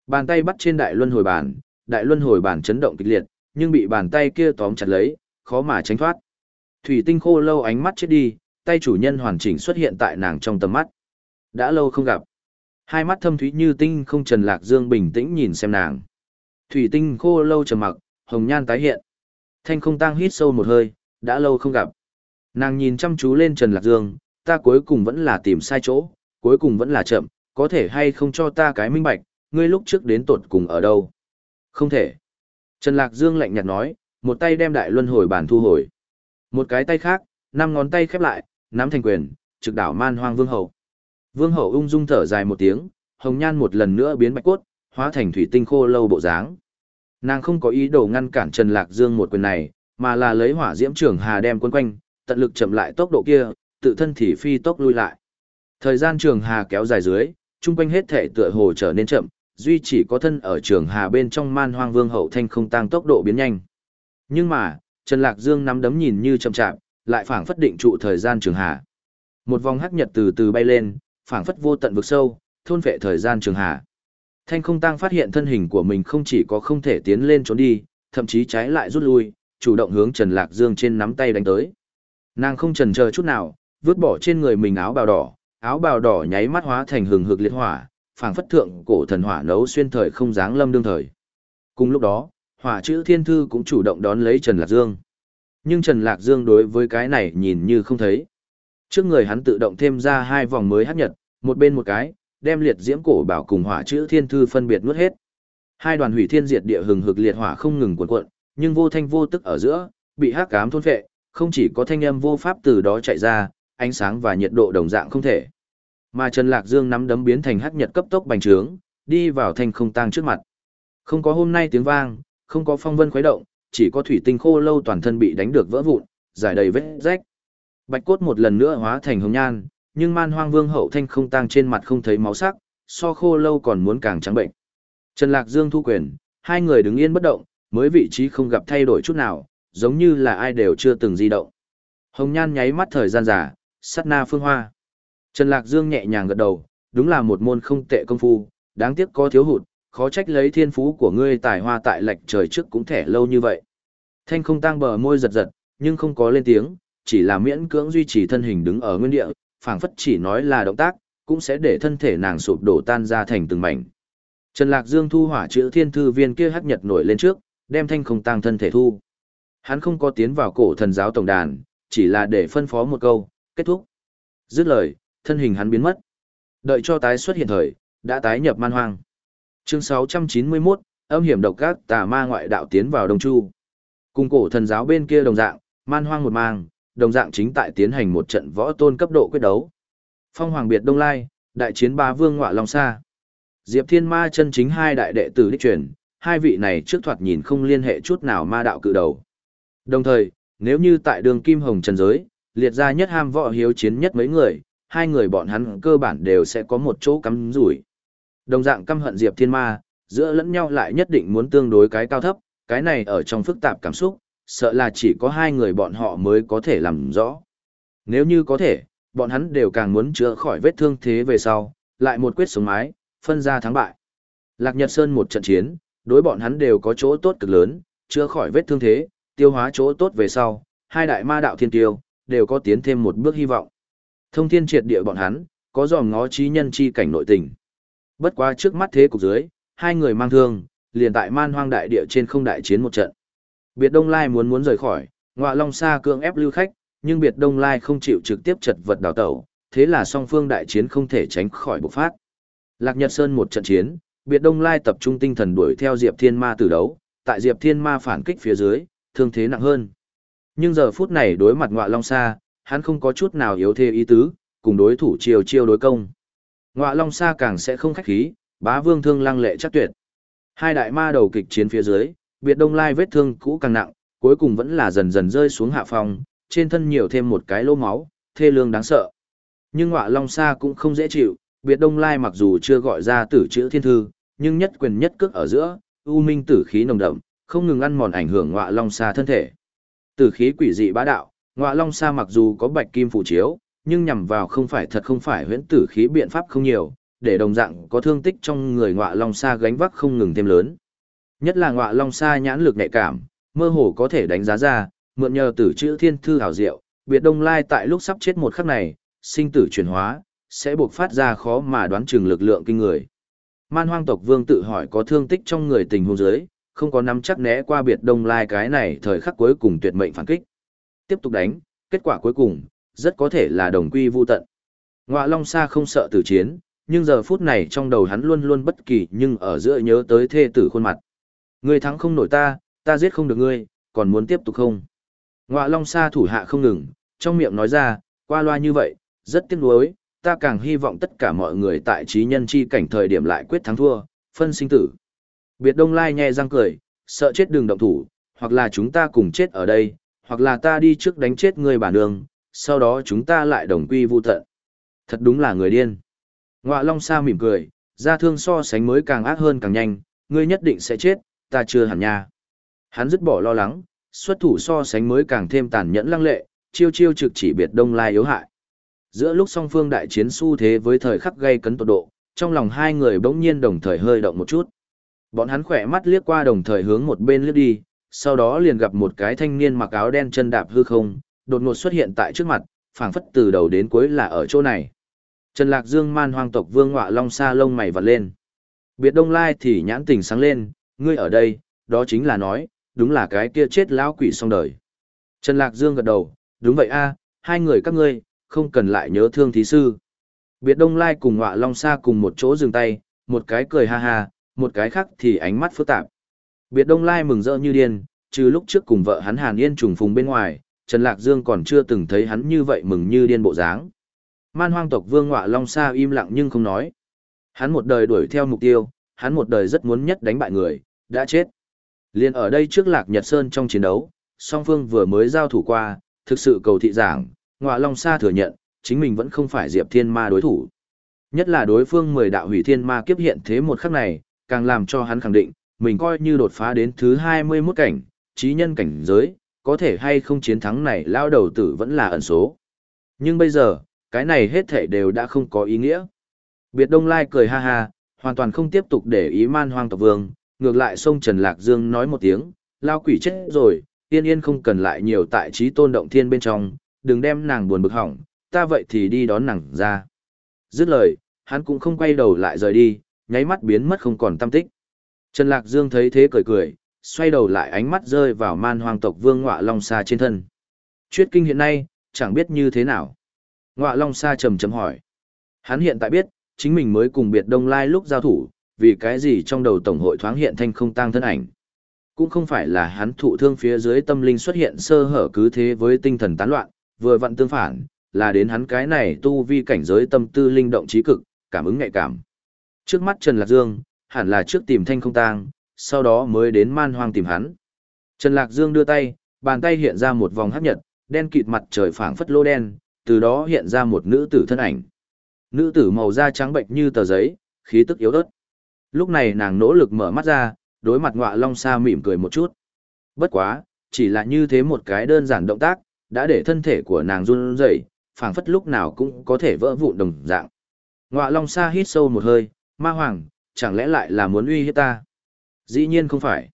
Bàn tay bắt trên đại luân hồi bàn, đại luân hồi bàn chấn động kịch liệt, nhưng bị bàn tay kia tóm chặt lấy, khó mà tránh thoát. Thủy tinh khô lâu ánh mắt chết đi, tay chủ nhân hoàn chỉnh xuất hiện tại nàng trong tầm mắt. Đã lâu không gặp. Hai mắt thâm thúy như tinh không Trần Lạc Dương bình tĩnh nhìn xem nàng. Thủy tinh khô lâu trầm mặc, hồng nhan tái hiện. Thanh không tăng hít sâu một hơi, đã lâu không gặp. Nàng nhìn chăm chú lên Trần Lạc Dương, ta cuối cùng vẫn là tìm sai chỗ, cuối cùng vẫn là chậm, có thể hay không cho ta cái minh bạch, ngươi lúc trước đến tột cùng ở đâu? Không thể. Trần Lạc Dương lạnh nhạt nói, một tay đem đại luân hồi bản thu hồi. Một cái tay khác, năm ngón tay khép lại, nắm thành quyền, trực đảo man hoang vương hậu. Vương hậu ung dung thở dài một tiếng, hồng nhan một lần nữa biến bạch cốt, hóa thành thủy tinh khô lâu bộ dáng. Nàng không có ý đồ ngăn cản Trần Lạc Dương một quyền này, mà là lấy hỏa diễm trưởng hà đem quân quanh, tận lực chậm lại tốc độ kia, tự thân thì phi tốc lui lại. Thời gian trường hà kéo dài dưới, trung quanh hết thể tựa hồ trở nên chậm, duy chỉ có thân ở trường hà bên trong man hoang vương hậu thanh không tăng tốc độ biến nhanh. Nhưng mà, Trần Lạc Dương nắm đấm nhìn như chậm chạp, lại phảng phất định trụ thời gian trường hà. Một vòng hắc nhật từ từ bay lên, phảng phất vô tận vực sâu, thôn vệ thời gian trường hà. Thanh không tăng phát hiện thân hình của mình không chỉ có không thể tiến lên trốn đi, thậm chí trái lại rút lui, chủ động hướng Trần Lạc Dương trên nắm tay đánh tới. Nàng không chần chờ chút nào, vứt bỏ trên người mình áo bào đỏ, áo bào đỏ nháy mắt hóa thành hừng hực liệt hỏa, phảng phất thượng cổ thần hỏa nấu xuyên thời không dáng lâm đương thời. Cùng lúc đó, hỏa chữ thiên thư cũng chủ động đón lấy Trần Lạc Dương. Nhưng Trần Lạc Dương đối với cái này nhìn như không thấy. Trước người hắn tự động thêm ra hai vòng mới hấp nhật, một bên một cái, đem liệt diễm cổ bảo cùng hỏa chữ thiên thư phân biệt nuốt hết. Hai đoàn hủy thiên diệt địa hừng hực liệt hỏa không ngừng cuộn cuộn, nhưng vô thanh vô tức ở giữa, bị hắc ám thôn phệ, không chỉ có thanh âm vô pháp từ đó chạy ra, ánh sáng và nhiệt độ đồng dạng không thể. Mà Trần Lạc Dương nắm đấm biến thành hắc nhật cấp tốc bành trướng, đi vào thanh không tang trước mặt. Không có hôm nay tiếng vang, không có phong vân khuấy động, chỉ có thủy tinh khô lâu toàn thân bị đánh được vỡ vụn, giải đầy vết rách. Bạch cốt một lần nữa hóa thành hồng nhan, nhưng man hoang vương hậu thanh không tang trên mặt không thấy máu sắc, so khô lâu còn muốn càng trắng bệnh. Trần Lạc Dương thu quyền, hai người đứng yên bất động, mới vị trí không gặp thay đổi chút nào, giống như là ai đều chưa từng di động. Hồng nhan nháy mắt thời gian giả, sát na phương hoa. Trần Lạc Dương nhẹ nhàng gật đầu, đúng là một môn không tệ công phu, đáng tiếc có thiếu hụt, khó trách lấy thiên phú của ngươi tài hoa tại lệch trời trước cũng thẻ lâu như vậy. Thanh không tăng bờ môi giật giật, nhưng không có lên tiếng, chỉ là miễn cưỡng duy trì thân hình đứng ở nguyên địa, phảng phất chỉ nói là động tác, cũng sẽ để thân thể nàng sụp đổ tan ra thành từng mảnh. Trần Lạc Dương thu hỏa chữ thiên thư viên kia hắc nhật nổi lên trước, đem thanh không tăng thân thể thu. Hắn không có tiến vào cổ thần giáo tổng đàn, chỉ là để phân phó một câu, kết thúc. Dứt lời, thân hình hắn biến mất. Đợi cho tái xuất hiện thời, đã tái nhập man hoang. Chương 691, âm hiểm độc các tà ma ngoại đạo tiến vào Đông Chu. Cùng cổ thần giáo bên kia đồng dạng, man hoang một mang, đồng dạng chính tại tiến hành một trận võ tôn cấp độ quyết đấu. Phong Hoàng Biệt Đông Lai, đại chiến ba vương ngọa Long Sa. Diệp Thiên Ma chân chính hai đại đệ tử đích truyền, hai vị này trước thoạt nhìn không liên hệ chút nào ma đạo cự đầu. Đồng thời, nếu như tại đường Kim Hồng Trần Giới, liệt ra nhất ham võ hiếu chiến nhất mấy người, hai người bọn hắn cơ bản đều sẽ có một chỗ cắm rủi. Đồng dạng căm hận Diệp Thiên Ma, giữa lẫn nhau lại nhất định muốn tương đối cái cao thấp, cái này ở trong phức tạp cảm xúc, sợ là chỉ có hai người bọn họ mới có thể làm rõ. Nếu như có thể, bọn hắn đều càng muốn chữa khỏi vết thương thế về sau, lại một quyết sống mái, phân ra thắng bại. Lạc Nhật Sơn một trận chiến, đối bọn hắn đều có chỗ tốt cực lớn, chữa khỏi vết thương thế, tiêu hóa chỗ tốt về sau, hai đại ma đạo thiên tiêu, đều có tiến thêm một bước hy vọng. Thông thiên triệt địa bọn hắn, có dòm ngó trí nhân chi cảnh nội tình. Bất quá trước mắt thế cục dưới, hai người mang thương, liền tại man hoang đại địa trên không đại chiến một trận. Biệt Đông Lai muốn muốn rời khỏi, ngọa long xa cưỡng ép lưu khách, nhưng Biệt Đông Lai không chịu trực tiếp chật vật đào tẩu, thế là song phương đại chiến không thể tránh khỏi bộc phát. Lạc Nhật Sơn một trận chiến, Biệt Đông Lai tập trung tinh thần đuổi theo Diệp Thiên Ma từ đấu, tại Diệp Thiên Ma phản kích phía dưới, thương thế nặng hơn. Nhưng giờ phút này đối mặt ngọa long sa, hắn không có chút nào yếu thế ý tứ, cùng đối thủ chiều chiêu đối công. Ngọa long sa càng sẽ không khách khí, bá vương thương lăng lệ chắc tuyệt. Hai đại ma đầu kịch chiến phía dưới, biệt đông lai vết thương cũ càng nặng, cuối cùng vẫn là dần dần rơi xuống hạ phòng, trên thân nhiều thêm một cái lỗ máu, thê lương đáng sợ. Nhưng ngọa long sa cũng không dễ chịu, biệt đông lai mặc dù chưa gọi ra tử chữ thiên thư, nhưng nhất quyền nhất cước ở giữa, u minh tử khí nồng đậm, không ngừng ăn mòn ảnh hưởng ngọa long sa thân thể. Tử khí quỷ dị bá đạo, ngọa long sa mặc dù có bạch kim phụ chiếu, nhưng nhằm vào không phải thật không phải huyễn tử khí biện pháp không nhiều, để đồng dạng có thương tích trong người ngọa long sa gánh vác không ngừng thêm lớn. Nhất là ngọa long sa nhãn lực nhạy cảm, mơ hồ có thể đánh giá ra, mượn nhờ tử chữ thiên thư hảo diệu, biệt đông lai tại lúc sắp chết một khắc này, sinh tử chuyển hóa, sẽ buộc phát ra khó mà đoán chừng lực lượng kinh người. Man hoang tộc vương tự hỏi có thương tích trong người tình huống dưới, không có nắm chắc né qua biệt đông lai cái này thời khắc cuối cùng tuyệt mệnh phản kích. Tiếp tục đánh, kết quả cuối cùng, rất có thể là đồng quy vu tận. Ngọa Long Sa không sợ tử chiến, nhưng giờ phút này trong đầu hắn luôn luôn bất kỳ nhưng ở giữa nhớ tới thê tử khuôn mặt. Ngươi thắng không nổi ta, ta giết không được ngươi, còn muốn tiếp tục không? Ngọa Long Sa thủ hạ không ngừng, trong miệng nói ra, qua loa như vậy, rất tiếc nuối, ta càng hy vọng tất cả mọi người tại trí nhân chi cảnh thời điểm lại quyết thắng thua, phân sinh tử. Biệt Đông Lai nhẹ răng cười, sợ chết đừng động thủ, hoặc là chúng ta cùng chết ở đây, hoặc là ta đi trước đánh chết người bản đường, sau đó chúng ta lại đồng quy vu tận. Thật đúng là người điên. Ngọa Long Sa mỉm cười, ra thương so sánh mới càng ác hơn càng nhanh, ngươi nhất định sẽ chết, ta chưa hẳn nha. Hắn dứt bỏ lo lắng, xuất thủ so sánh mới càng thêm tàn nhẫn lăng lệ, chiêu chiêu trực chỉ biệt đông lai yếu hại. Giữa lúc song phương đại chiến xu thế với thời khắc gây cấn tột độ, trong lòng hai người bỗng nhiên đồng thời hơi động một chút. Bọn hắn khỏe mắt liếc qua đồng thời hướng một bên liếc đi, sau đó liền gặp một cái thanh niên mặc áo đen chân đạp hư không, đột ngột xuất hiện tại trước mặt, phảng phất từ đầu đến cuối là ở chỗ này. Trần Lạc Dương man hoang tộc vương ngọa long sa lông mày vặt lên. Biệt Đông Lai thì nhãn tình sáng lên, ngươi ở đây, đó chính là nói, đúng là cái kia chết lão quỷ xong đời. Trần Lạc Dương gật đầu, đúng vậy a, hai người các ngươi, không cần lại nhớ thương thí sư. Biệt Đông Lai cùng ngọa long sa cùng một chỗ dừng tay, một cái cười ha ha, một cái khác thì ánh mắt phức tạp. Biệt Đông Lai mừng rỡ như điên, trừ lúc trước cùng vợ hắn Hàn Yên trùng phùng bên ngoài, Trần Lạc Dương còn chưa từng thấy hắn như vậy mừng như điên bộ dáng. Man hoang tộc Vương Ngọa Long Sa im lặng nhưng không nói. Hắn một đời đuổi theo mục tiêu, hắn một đời rất muốn nhất đánh bại người, đã chết. Liên ở đây trước Lạc Nhật Sơn trong chiến đấu, song phương vừa mới giao thủ qua, thực sự cầu thị giảng, Ngọa Long Sa thừa nhận, chính mình vẫn không phải Diệp Thiên Ma đối thủ. Nhất là đối phương mười đạo hủy thiên ma kiếp hiện thế một khắc này, càng làm cho hắn khẳng định, mình coi như đột phá đến thứ 21 cảnh, trí nhân cảnh giới, có thể hay không chiến thắng này lao đầu tử vẫn là ẩn số. Nhưng bây giờ, cái này hết thể đều đã không có ý nghĩa. Biệt Đông Lai cười ha ha, hoàn toàn không tiếp tục để ý man hoang tộc vương, ngược lại sông Trần Lạc Dương nói một tiếng, lao quỷ chết rồi, yên yên không cần lại nhiều tại trí tôn động thiên bên trong, đừng đem nàng buồn bực hỏng, ta vậy thì đi đón nàng ra. Dứt lời, hắn cũng không quay đầu lại rời đi, nháy mắt biến mất không còn tâm tích. Trần Lạc Dương thấy thế cười cười, xoay đầu lại ánh mắt rơi vào man hoang tộc vương ngọa long xa trên thân. Chuyết kinh hiện nay, chẳng biết như thế nào. Ngọa long xa trầm trầm hỏi. Hắn hiện tại biết, chính mình mới cùng biệt đông lai lúc giao thủ, vì cái gì trong đầu tổng hội thoáng hiện thanh không tăng thân ảnh. Cũng không phải là hắn thụ thương phía dưới tâm linh xuất hiện sơ hở cứ thế với tinh thần tán loạn, vừa vặn tương phản, là đến hắn cái này tu vi cảnh giới tâm tư linh động trí cực, cảm ứng nhạy cảm. Trước mắt Trần Lạc Dương, hẳn là trước tìm thanh không tang, sau đó mới đến man hoang tìm hắn. Trần Lạc Dương đưa tay, bàn tay hiện ra một vòng hấp nhật, đen kịt mặt trời phảng phất lô đen, từ đó hiện ra một nữ tử thân ảnh. Nữ tử màu da trắng bệnh như tờ giấy, khí tức yếu ớt. Lúc này nàng nỗ lực mở mắt ra, đối mặt ngọa long sa mỉm cười một chút. Bất quá, chỉ là như thế một cái đơn giản động tác, đã để thân thể của nàng run rẩy, phảng phất lúc nào cũng có thể vỡ vụn đồng dạng. Ngọa long sa hít sâu một hơi, ma hoàng, chẳng lẽ lại là muốn uy hiếp ta? Dĩ nhiên không phải.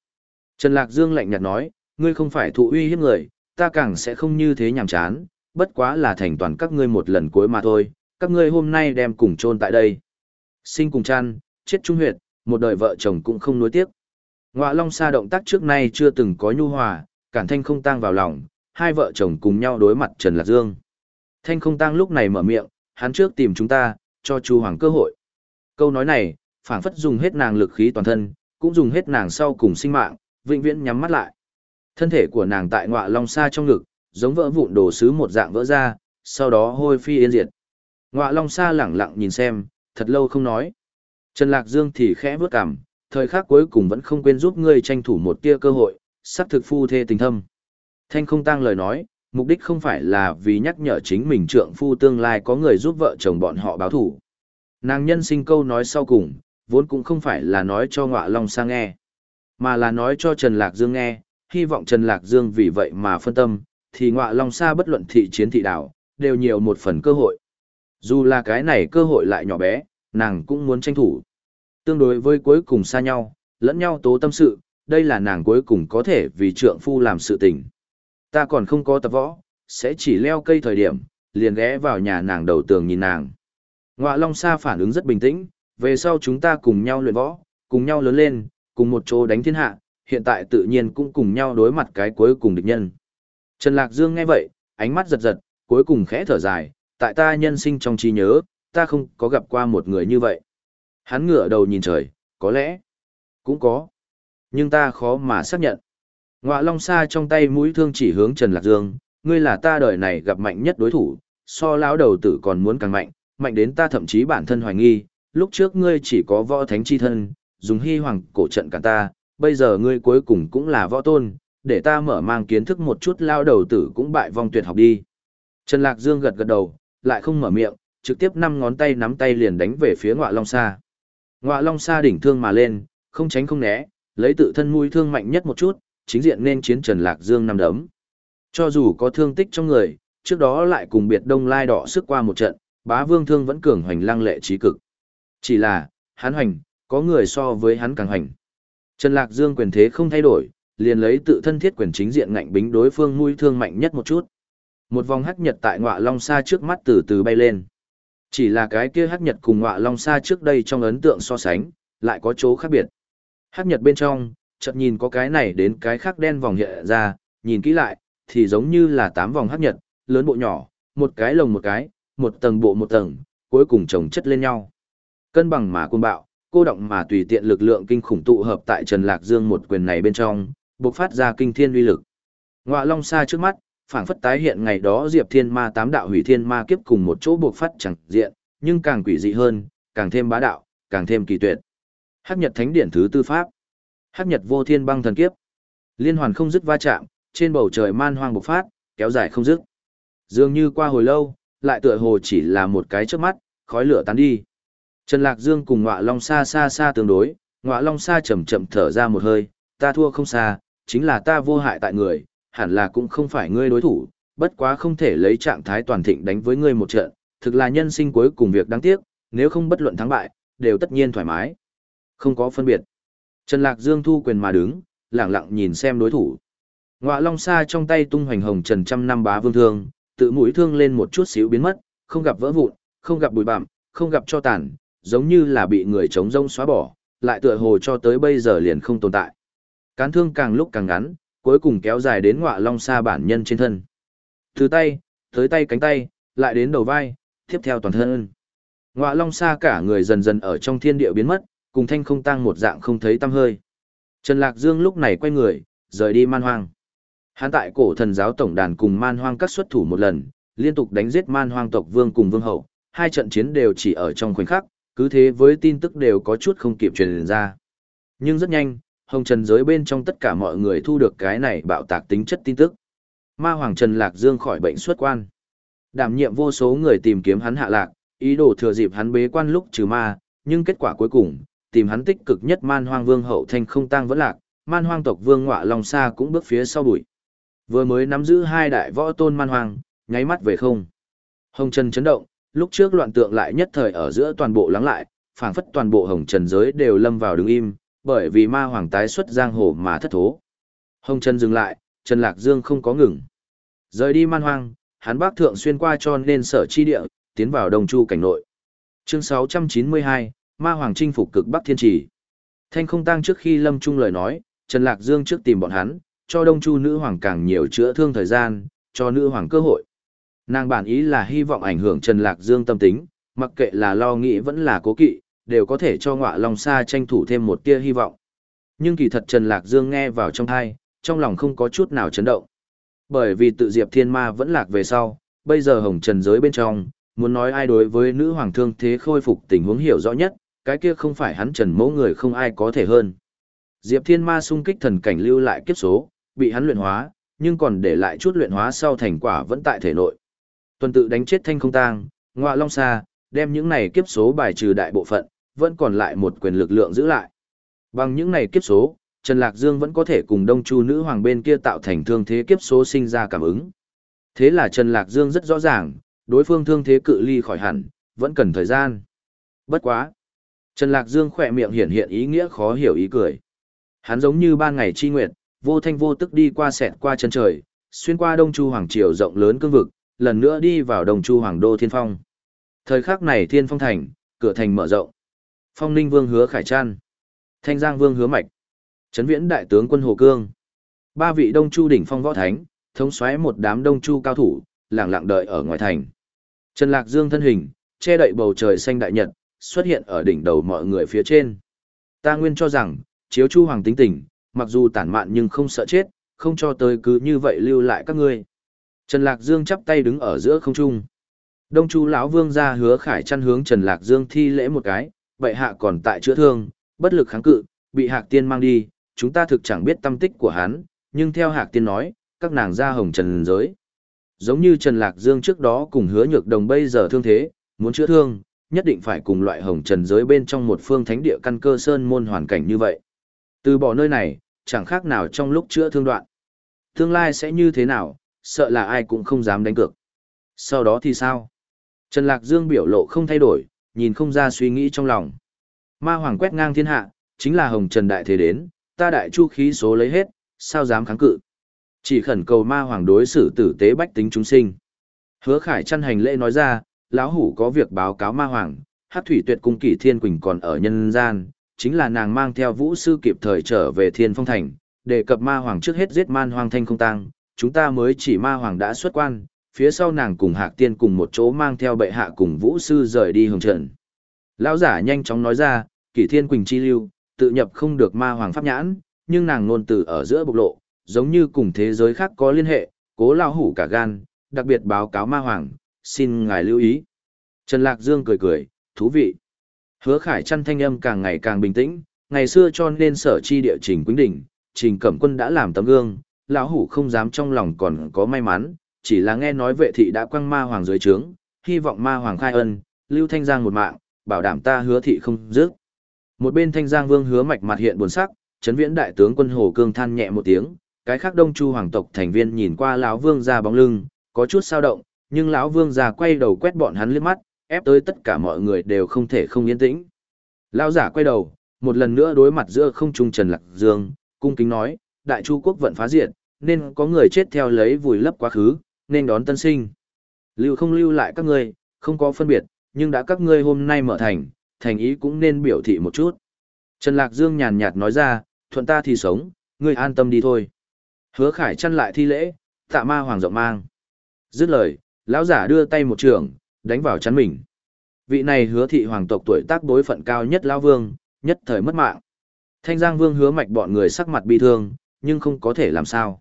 Trần Lạc Dương lạnh nhạt nói, ngươi không phải thụ uy hiếp người, ta càng sẽ không như thế nhàm chán, bất quá là thành toàn các ngươi một lần cuối mà thôi, các ngươi hôm nay đem cùng chôn tại đây. Sinh cùng chăn, chết trung huyệt, một đời vợ chồng cũng không nuối tiếc. Ngoạ Long Sa động tác trước nay chưa từng có nhu hòa, cản thanh không tang vào lòng, hai vợ chồng cùng nhau đối mặt Trần Lạc Dương. Thanh không tang lúc này mở miệng, hắn trước tìm chúng ta, cho Chu Hoàng cơ hội. Câu nói này, phảng phất dùng hết nàng lực khí toàn thân, cũng dùng hết nàng sau cùng sinh mạng, vĩnh viễn nhắm mắt lại. Thân thể của nàng tại ngọa long sa trong ngực, giống vỡ vụn đồ sứ một dạng vỡ ra, sau đó hôi phi yên diệt. Ngọa Long Sa lẳng lặng nhìn xem, thật lâu không nói. Trần Lạc Dương thì khẽ bước cằm, thời khắc cuối cùng vẫn không quên giúp ngươi tranh thủ một tia cơ hội, sắp thực phu thê tình thâm. Thanh không tăng lời nói, mục đích không phải là vì nhắc nhở chính mình trượng phu tương lai có người giúp vợ chồng bọn họ báo thủ. Nàng nhân sinh câu nói sau cùng, vốn cũng không phải là nói cho ngọa long sang nghe, mà là nói cho Trần Lạc Dương nghe, hy vọng Trần Lạc Dương vì vậy mà phân tâm, thì ngọa long xa bất luận thị chiến thị đảo, đều nhiều một phần cơ hội. Dù là cái này cơ hội lại nhỏ bé, nàng cũng muốn tranh thủ. Tương đối với cuối cùng xa nhau, lẫn nhau tố tâm sự, đây là nàng cuối cùng có thể vì trượng phu làm sự tình. Ta còn không có tập võ, sẽ chỉ leo cây thời điểm, liền ghé vào nhà nàng đầu tường nhìn nàng. Ngọa Long Sa phản ứng rất bình tĩnh, về sau chúng ta cùng nhau luyện võ, cùng nhau lớn lên, cùng một chỗ đánh thiên hạ, hiện tại tự nhiên cũng cùng nhau đối mặt cái cuối cùng địch nhân. Trần Lạc Dương nghe vậy, ánh mắt giật giật, cuối cùng khẽ thở dài, tại ta nhân sinh trong trí nhớ, ta không có gặp qua một người như vậy. Hắn ngửa đầu nhìn trời, có lẽ, cũng có, nhưng ta khó mà xác nhận. Ngọa Long Sa trong tay mũi thương chỉ hướng Trần Lạc Dương, ngươi là ta đời này gặp mạnh nhất đối thủ, so lão đầu tử còn muốn càng mạnh, mạnh đến ta thậm chí bản thân hoài nghi, lúc trước ngươi chỉ có võ thánh chi thân, dùng hy hoàng cổ trận cả ta, bây giờ ngươi cuối cùng cũng là võ tôn, để ta mở mang kiến thức một chút lao đầu tử cũng bại vong tuyệt học đi. Trần Lạc Dương gật gật đầu, lại không mở miệng, trực tiếp năm ngón tay nắm tay liền đánh về phía ngọa long sa. Ngọa long sa đỉnh thương mà lên, không tránh không né, lấy tự thân mũi thương mạnh nhất một chút, chính diện nên chiến Trần Lạc Dương năm đấm. Cho dù có thương tích trong người, trước đó lại cùng biệt đông lai đỏ sức qua một trận, bá vương thương vẫn cường hoành lăng lệ trí cực. Chỉ là, hắn hoành, có người so với hắn càng hoành. Trần Lạc Dương quyền thế không thay đổi, liền lấy tự thân thiết quyền chính diện ngạnh bính đối phương mũi thương mạnh nhất một chút. Một vòng hắc nhật tại ngọa long xa trước mắt từ từ bay lên. Chỉ là cái kia hắc nhật cùng ngọa long xa trước đây trong ấn tượng so sánh, lại có chỗ khác biệt. Hắc nhật bên trong, chợt nhìn có cái này đến cái khác đen vòng hiện ra, nhìn kỹ lại, thì giống như là tám vòng hắc nhật, lớn bộ nhỏ, một cái lồng một cái, một tầng bộ một tầng, cuối cùng chồng chất lên nhau. Cân bằng mà cuồng bạo, cô động mà tùy tiện lực lượng kinh khủng tụ hợp tại Trần Lạc Dương một quyền này bên trong, bộc phát ra kinh thiên uy lực. Ngọa Long xa trước mắt, phảng phất tái hiện ngày đó Diệp Thiên Ma tám đạo hủy thiên ma kiếp cùng một chỗ bộc phát chẳng diện, nhưng càng quỷ dị hơn, càng thêm bá đạo, càng thêm kỳ tuyệt. Hắc Nhật Thánh Điển thứ tư pháp. Hắc Nhật Vô Thiên Băng Thần Kiếp. Liên hoàn không dứt va chạm, trên bầu trời man hoang bộc phát, kéo dài không dứt. Dường như qua hồi lâu, lại tựa hồ chỉ là một cái trước mắt, khói lửa tán đi. Trần Lạc Dương cùng Ngọa Long xa xa xa tương đối, Ngọa Long xa chậm chậm thở ra một hơi, ta thua không xa, chính là ta vô hại tại người, hẳn là cũng không phải ngươi đối thủ, bất quá không thể lấy trạng thái toàn thịnh đánh với ngươi một trận, thực là nhân sinh cuối cùng việc đáng tiếc, nếu không bất luận thắng bại, đều tất nhiên thoải mái. Không có phân biệt. Trần Lạc Dương thu quyền mà đứng, lặng lặng nhìn xem đối thủ. Ngọa Long xa trong tay tung hoành hồng trần trăm năm bá vương thương, tự mũi thương lên một chút xíu biến mất, không gặp vỡ vụn, không gặp bụi bặm, không gặp cho tàn, giống như là bị người chống rông xóa bỏ, lại tựa hồ cho tới bây giờ liền không tồn tại. Cán thương càng lúc càng ngắn, cuối cùng kéo dài đến Ngọa Long Sa bản nhân trên thân. Từ tay, tới tay cánh tay, lại đến đầu vai, tiếp theo toàn thân. Ngọa Long Sa cả người dần dần ở trong thiên địa biến mất, cùng thanh không tăng một dạng không thấy tăm hơi. Trần Lạc Dương lúc này quay người, rời đi man hoang. Hắn tại cổ thần giáo tổng đàn cùng man hoang các xuất thủ một lần, liên tục đánh giết man hoang tộc vương cùng vương hậu, hai trận chiến đều chỉ ở trong khoảnh khắc, cứ thế với tin tức đều có chút không kịp truyền ra. Nhưng rất nhanh, hồng trần giới bên trong tất cả mọi người thu được cái này bạo tạc tính chất tin tức. Ma Hoàng Trần Lạc Dương khỏi bệnh xuất quan. Đảm nhiệm vô số người tìm kiếm hắn hạ lạc, ý đồ thừa dịp hắn bế quan lúc trừ ma, nhưng kết quả cuối cùng, tìm hắn tích cực nhất man hoang vương hậu thanh không tang vẫn lạc, man hoang tộc vương ngọa long xa cũng bước phía sau đuổi Vừa mới nắm giữ hai đại võ tôn man hoang, nháy mắt về không. Hồng Trần chấn động, lúc trước loạn tượng lại nhất thời ở giữa toàn bộ lắng lại, phảng phất toàn bộ Hồng Trần giới đều lâm vào đứng im, bởi vì ma hoàng tái xuất giang hồ mà thất thố. Hồng Trần dừng lại, Trần Lạc Dương không có ngừng. Rời đi man hoang, hắn bác thượng xuyên qua cho nên sở chi địa, tiến vào đồng chu cảnh nội. Chương 692, Ma Hoàng chinh phục cực Bắc Thiên Trì. Thanh không tăng trước khi lâm trung lời nói, Trần Lạc Dương trước tìm bọn hắn, cho Đông Chu nữ hoàng càng nhiều chữa thương thời gian, cho nữ hoàng cơ hội. Nàng bản ý là hy vọng ảnh hưởng Trần Lạc Dương tâm tính, mặc kệ là lo nghĩ vẫn là cố kỵ, đều có thể cho ngọa lòng xa tranh thủ thêm một tia hy vọng. Nhưng kỳ thật Trần Lạc Dương nghe vào trong thai, trong lòng không có chút nào chấn động. Bởi vì tự Diệp Thiên Ma vẫn lạc về sau, bây giờ hồng trần giới bên trong, muốn nói ai đối với nữ hoàng thương thế khôi phục tình huống hiểu rõ nhất, cái kia không phải hắn trần mẫu người không ai có thể hơn. Diệp Thiên Ma sung kích thần cảnh lưu lại kiếp số, bị hắn luyện hóa, nhưng còn để lại chút luyện hóa sau thành quả vẫn tại thể nội. Tuần tự đánh chết thanh không tang, ngọa long xa, đem những này kiếp số bài trừ đại bộ phận, vẫn còn lại một quyền lực lượng giữ lại. Bằng những này kiếp số, Trần Lạc Dương vẫn có thể cùng Đông Chu nữ hoàng bên kia tạo thành thương thế kiếp số sinh ra cảm ứng. Thế là Trần Lạc Dương rất rõ ràng, đối phương thương thế cự ly khỏi hẳn, vẫn cần thời gian. Bất quá. Trần Lạc Dương khỏe miệng hiển hiện ý nghĩa khó hiểu ý cười. Hắn giống như ban ngày chi nguyệt, vô thanh vô tức đi qua sẹt qua chân trời, xuyên qua Đông Chu Hoàng Triều rộng lớn cương vực, lần nữa đi vào Đông Chu Hoàng Đô Thiên Phong. Thời khắc này Thiên Phong Thành, cửa thành mở rộng. Phong Ninh Vương hứa Khải Trăn. Thanh Giang Vương hứa Mạch. Trấn Viễn Đại tướng quân Hồ Cương. Ba vị Đông Chu đỉnh phong võ thánh, thống xoáy một đám Đông Chu cao thủ, lặng lặng đợi ở ngoài thành. Trần Lạc Dương thân hình, che đậy bầu trời xanh đại nhật, xuất hiện ở đỉnh đầu mọi người phía trên. Ta nguyên cho rằng, chiếu Chu Hoàng tính tình, mặc dù tản mạn nhưng không sợ chết, không cho tới cứ như vậy lưu lại các ngươi. Trần Lạc Dương chắp tay đứng ở giữa không trung. Đông Chu lão vương ra hứa khải chăn hướng Trần Lạc Dương thi lễ một cái, bệ hạ còn tại chữa thương, bất lực kháng cự, bị Hạc Tiên mang đi, chúng ta thực chẳng biết tâm tích của hắn, nhưng theo Hạc Tiên nói, các nàng ra hồng trần giới. Giống như Trần Lạc Dương trước đó cùng hứa nhược đồng bây giờ thương thế, muốn chữa thương, nhất định phải cùng loại hồng trần giới bên trong một phương thánh địa căn cơ sơn môn hoàn cảnh như vậy. Từ bỏ nơi này, chẳng khác nào trong lúc chữa thương đoạn. Tương lai sẽ như thế nào, sợ là ai cũng không dám đánh cược. Sau đó thì sao? Trần Lạc Dương biểu lộ không thay đổi, nhìn không ra suy nghĩ trong lòng. Ma hoàng quét ngang thiên hạ, chính là hồng trần đại thế đến, ta đại chu khí số lấy hết, sao dám kháng cự. Chỉ khẩn cầu ma hoàng đối xử tử tế bách tính chúng sinh. Hứa khải chăn hành lễ nói ra, lão hủ có việc báo cáo ma hoàng, hát thủy tuyệt cung kỷ thiên quỳnh còn ở nhân gian, chính là nàng mang theo vũ sư kịp thời trở về thiên phong thành, đề cập ma hoàng trước hết giết man hoang thanh không tăng, chúng ta mới chỉ ma hoàng đã xuất quan, phía sau nàng cùng hạc tiên cùng một chỗ mang theo bệ hạ cùng vũ sư rời đi hồng trận. Lão giả nhanh chóng nói ra, kỷ thiên quỳnh chi lưu, tự nhập không được ma hoàng pháp nhãn, nhưng nàng nôn từ ở giữa bộc lộ, giống như cùng thế giới khác có liên hệ, cố lao hủ cả gan, đặc biệt báo cáo ma hoàng, xin ngài lưu ý. Trần Lạc Dương cười cười, thú vị. Hứa khải chăn thanh âm càng ngày càng bình tĩnh, ngày xưa cho nên sở chi địa trình quýnh đỉnh, trình cẩm quân đã làm tấm gương, lão hủ không dám trong lòng còn có may mắn, chỉ là nghe nói vệ thị đã quăng ma hoàng dưới trướng, hy vọng ma hoàng khai ân, lưu thanh giang một mạng, bảo đảm ta hứa thị không dứt. Một bên thanh giang vương hứa mạch mặt hiện buồn sắc, chấn viễn đại tướng quân hồ cương than nhẹ một tiếng, cái khác đông chu hoàng tộc thành viên nhìn qua lão vương ra bóng lưng, có chút sao động, nhưng lão vương ra quay đầu quét bọn hắn liếc mắt, ép tới tất cả mọi người đều không thể không yên tĩnh. Lão giả quay đầu, một lần nữa đối mặt giữa không trung Trần Lạc Dương, cung kính nói, đại chu quốc vận phá diệt, nên có người chết theo lấy vùi lấp quá khứ, nên đón tân sinh. Lưu không lưu lại các ngươi, không có phân biệt, nhưng đã các ngươi hôm nay mở thành, thành ý cũng nên biểu thị một chút. Trần Lạc Dương nhàn nhạt nói ra, thuận ta thì sống, ngươi an tâm đi thôi. Hứa khải chăn lại thi lễ, tạ ma hoàng rộng mang. Dứt lời, lão giả đưa tay một trường, đánh vào chắn mình. Vị này hứa thị hoàng tộc tuổi tác đối phận cao nhất lão vương, nhất thời mất mạng. Thanh Giang Vương hứa mạch bọn người sắc mặt bi thương, nhưng không có thể làm sao.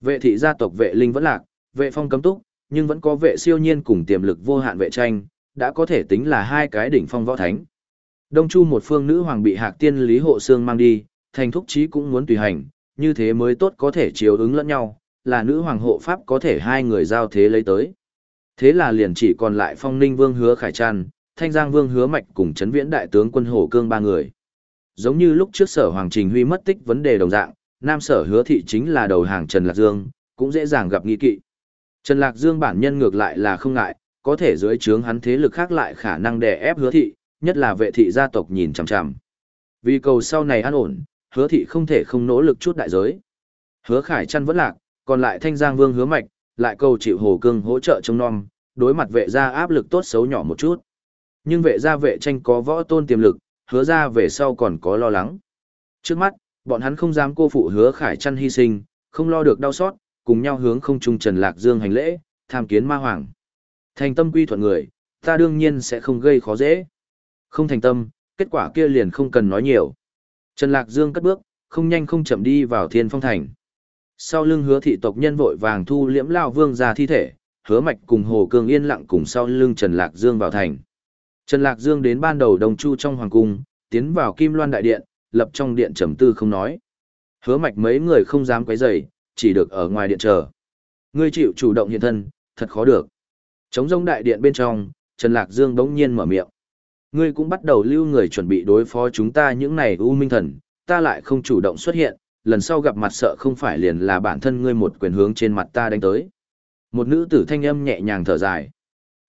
Vệ thị gia tộc vệ linh vẫn lạc, vệ phong cấm túc, nhưng vẫn có vệ siêu nhiên cùng tiềm lực vô hạn vệ tranh, đã có thể tính là hai cái đỉnh phong võ thánh. Đông Chu một phương nữ hoàng bị Hạc Tiên Lý Hộ Sương mang đi, thành thúc chí cũng muốn tùy hành, như thế mới tốt có thể chiếu ứng lẫn nhau, là nữ hoàng hộ pháp có thể hai người giao thế lấy tới. Thế là liền chỉ còn lại Phong Ninh Vương Hứa Khải Trăn, Thanh Giang Vương Hứa Mạch cùng chấn Viễn Đại tướng quân Hổ Cương ba người. Giống như lúc trước Sở Hoàng Trình Huy mất tích vấn đề đồng dạng, Nam Sở Hứa thị chính là đầu hàng Trần Lạc Dương, cũng dễ dàng gặp nghi kỵ. Trần Lạc Dương bản nhân ngược lại là không ngại, có thể dưới trướng hắn thế lực khác lại khả năng đè ép Hứa thị, nhất là vệ thị gia tộc nhìn chằm chằm. Vì cầu sau này an ổn, Hứa thị không thể không nỗ lực chút đại giới. Hứa Khải Trăn vẫn lạc, còn lại Thanh Giang Vương Hứa Mạch, lại cầu chịu Hồ Cương hỗ trợ trông nom, đối mặt vệ gia áp lực tốt xấu nhỏ một chút. Nhưng vệ gia vệ tranh có võ tôn tiềm lực, hứa ra về sau còn có lo lắng. Trước mắt, bọn hắn không dám cô phụ hứa khải chăn hy sinh, không lo được đau xót, cùng nhau hướng không trung Trần Lạc Dương hành lễ, tham kiến ma hoàng. Thành tâm quy thuận người, ta đương nhiên sẽ không gây khó dễ. Không thành tâm, kết quả kia liền không cần nói nhiều. Trần Lạc Dương cất bước, không nhanh không chậm đi vào thiên phong thành. Sau lưng hứa thị tộc nhân vội vàng thu liễm lao vương ra thi thể, hứa mạch cùng Hồ Cương yên lặng cùng sau lưng Trần Lạc Dương vào thành. Trần Lạc Dương đến ban đầu đồng chu trong hoàng cung, tiến vào Kim Loan đại điện, lập trong điện trầm tư không nói. Hứa mạch mấy người không dám quấy rầy, chỉ được ở ngoài điện chờ. Ngươi chịu chủ động hiện thân, thật khó được. Trống rông đại điện bên trong, Trần Lạc Dương bỗng nhiên mở miệng. Ngươi cũng bắt đầu lưu người chuẩn bị đối phó chúng ta những này u minh thần, ta lại không chủ động xuất hiện, lần sau gặp mặt sợ không phải liền là bản thân ngươi một quyền hướng trên mặt ta đánh tới. Một nữ tử thanh âm nhẹ nhàng thở dài.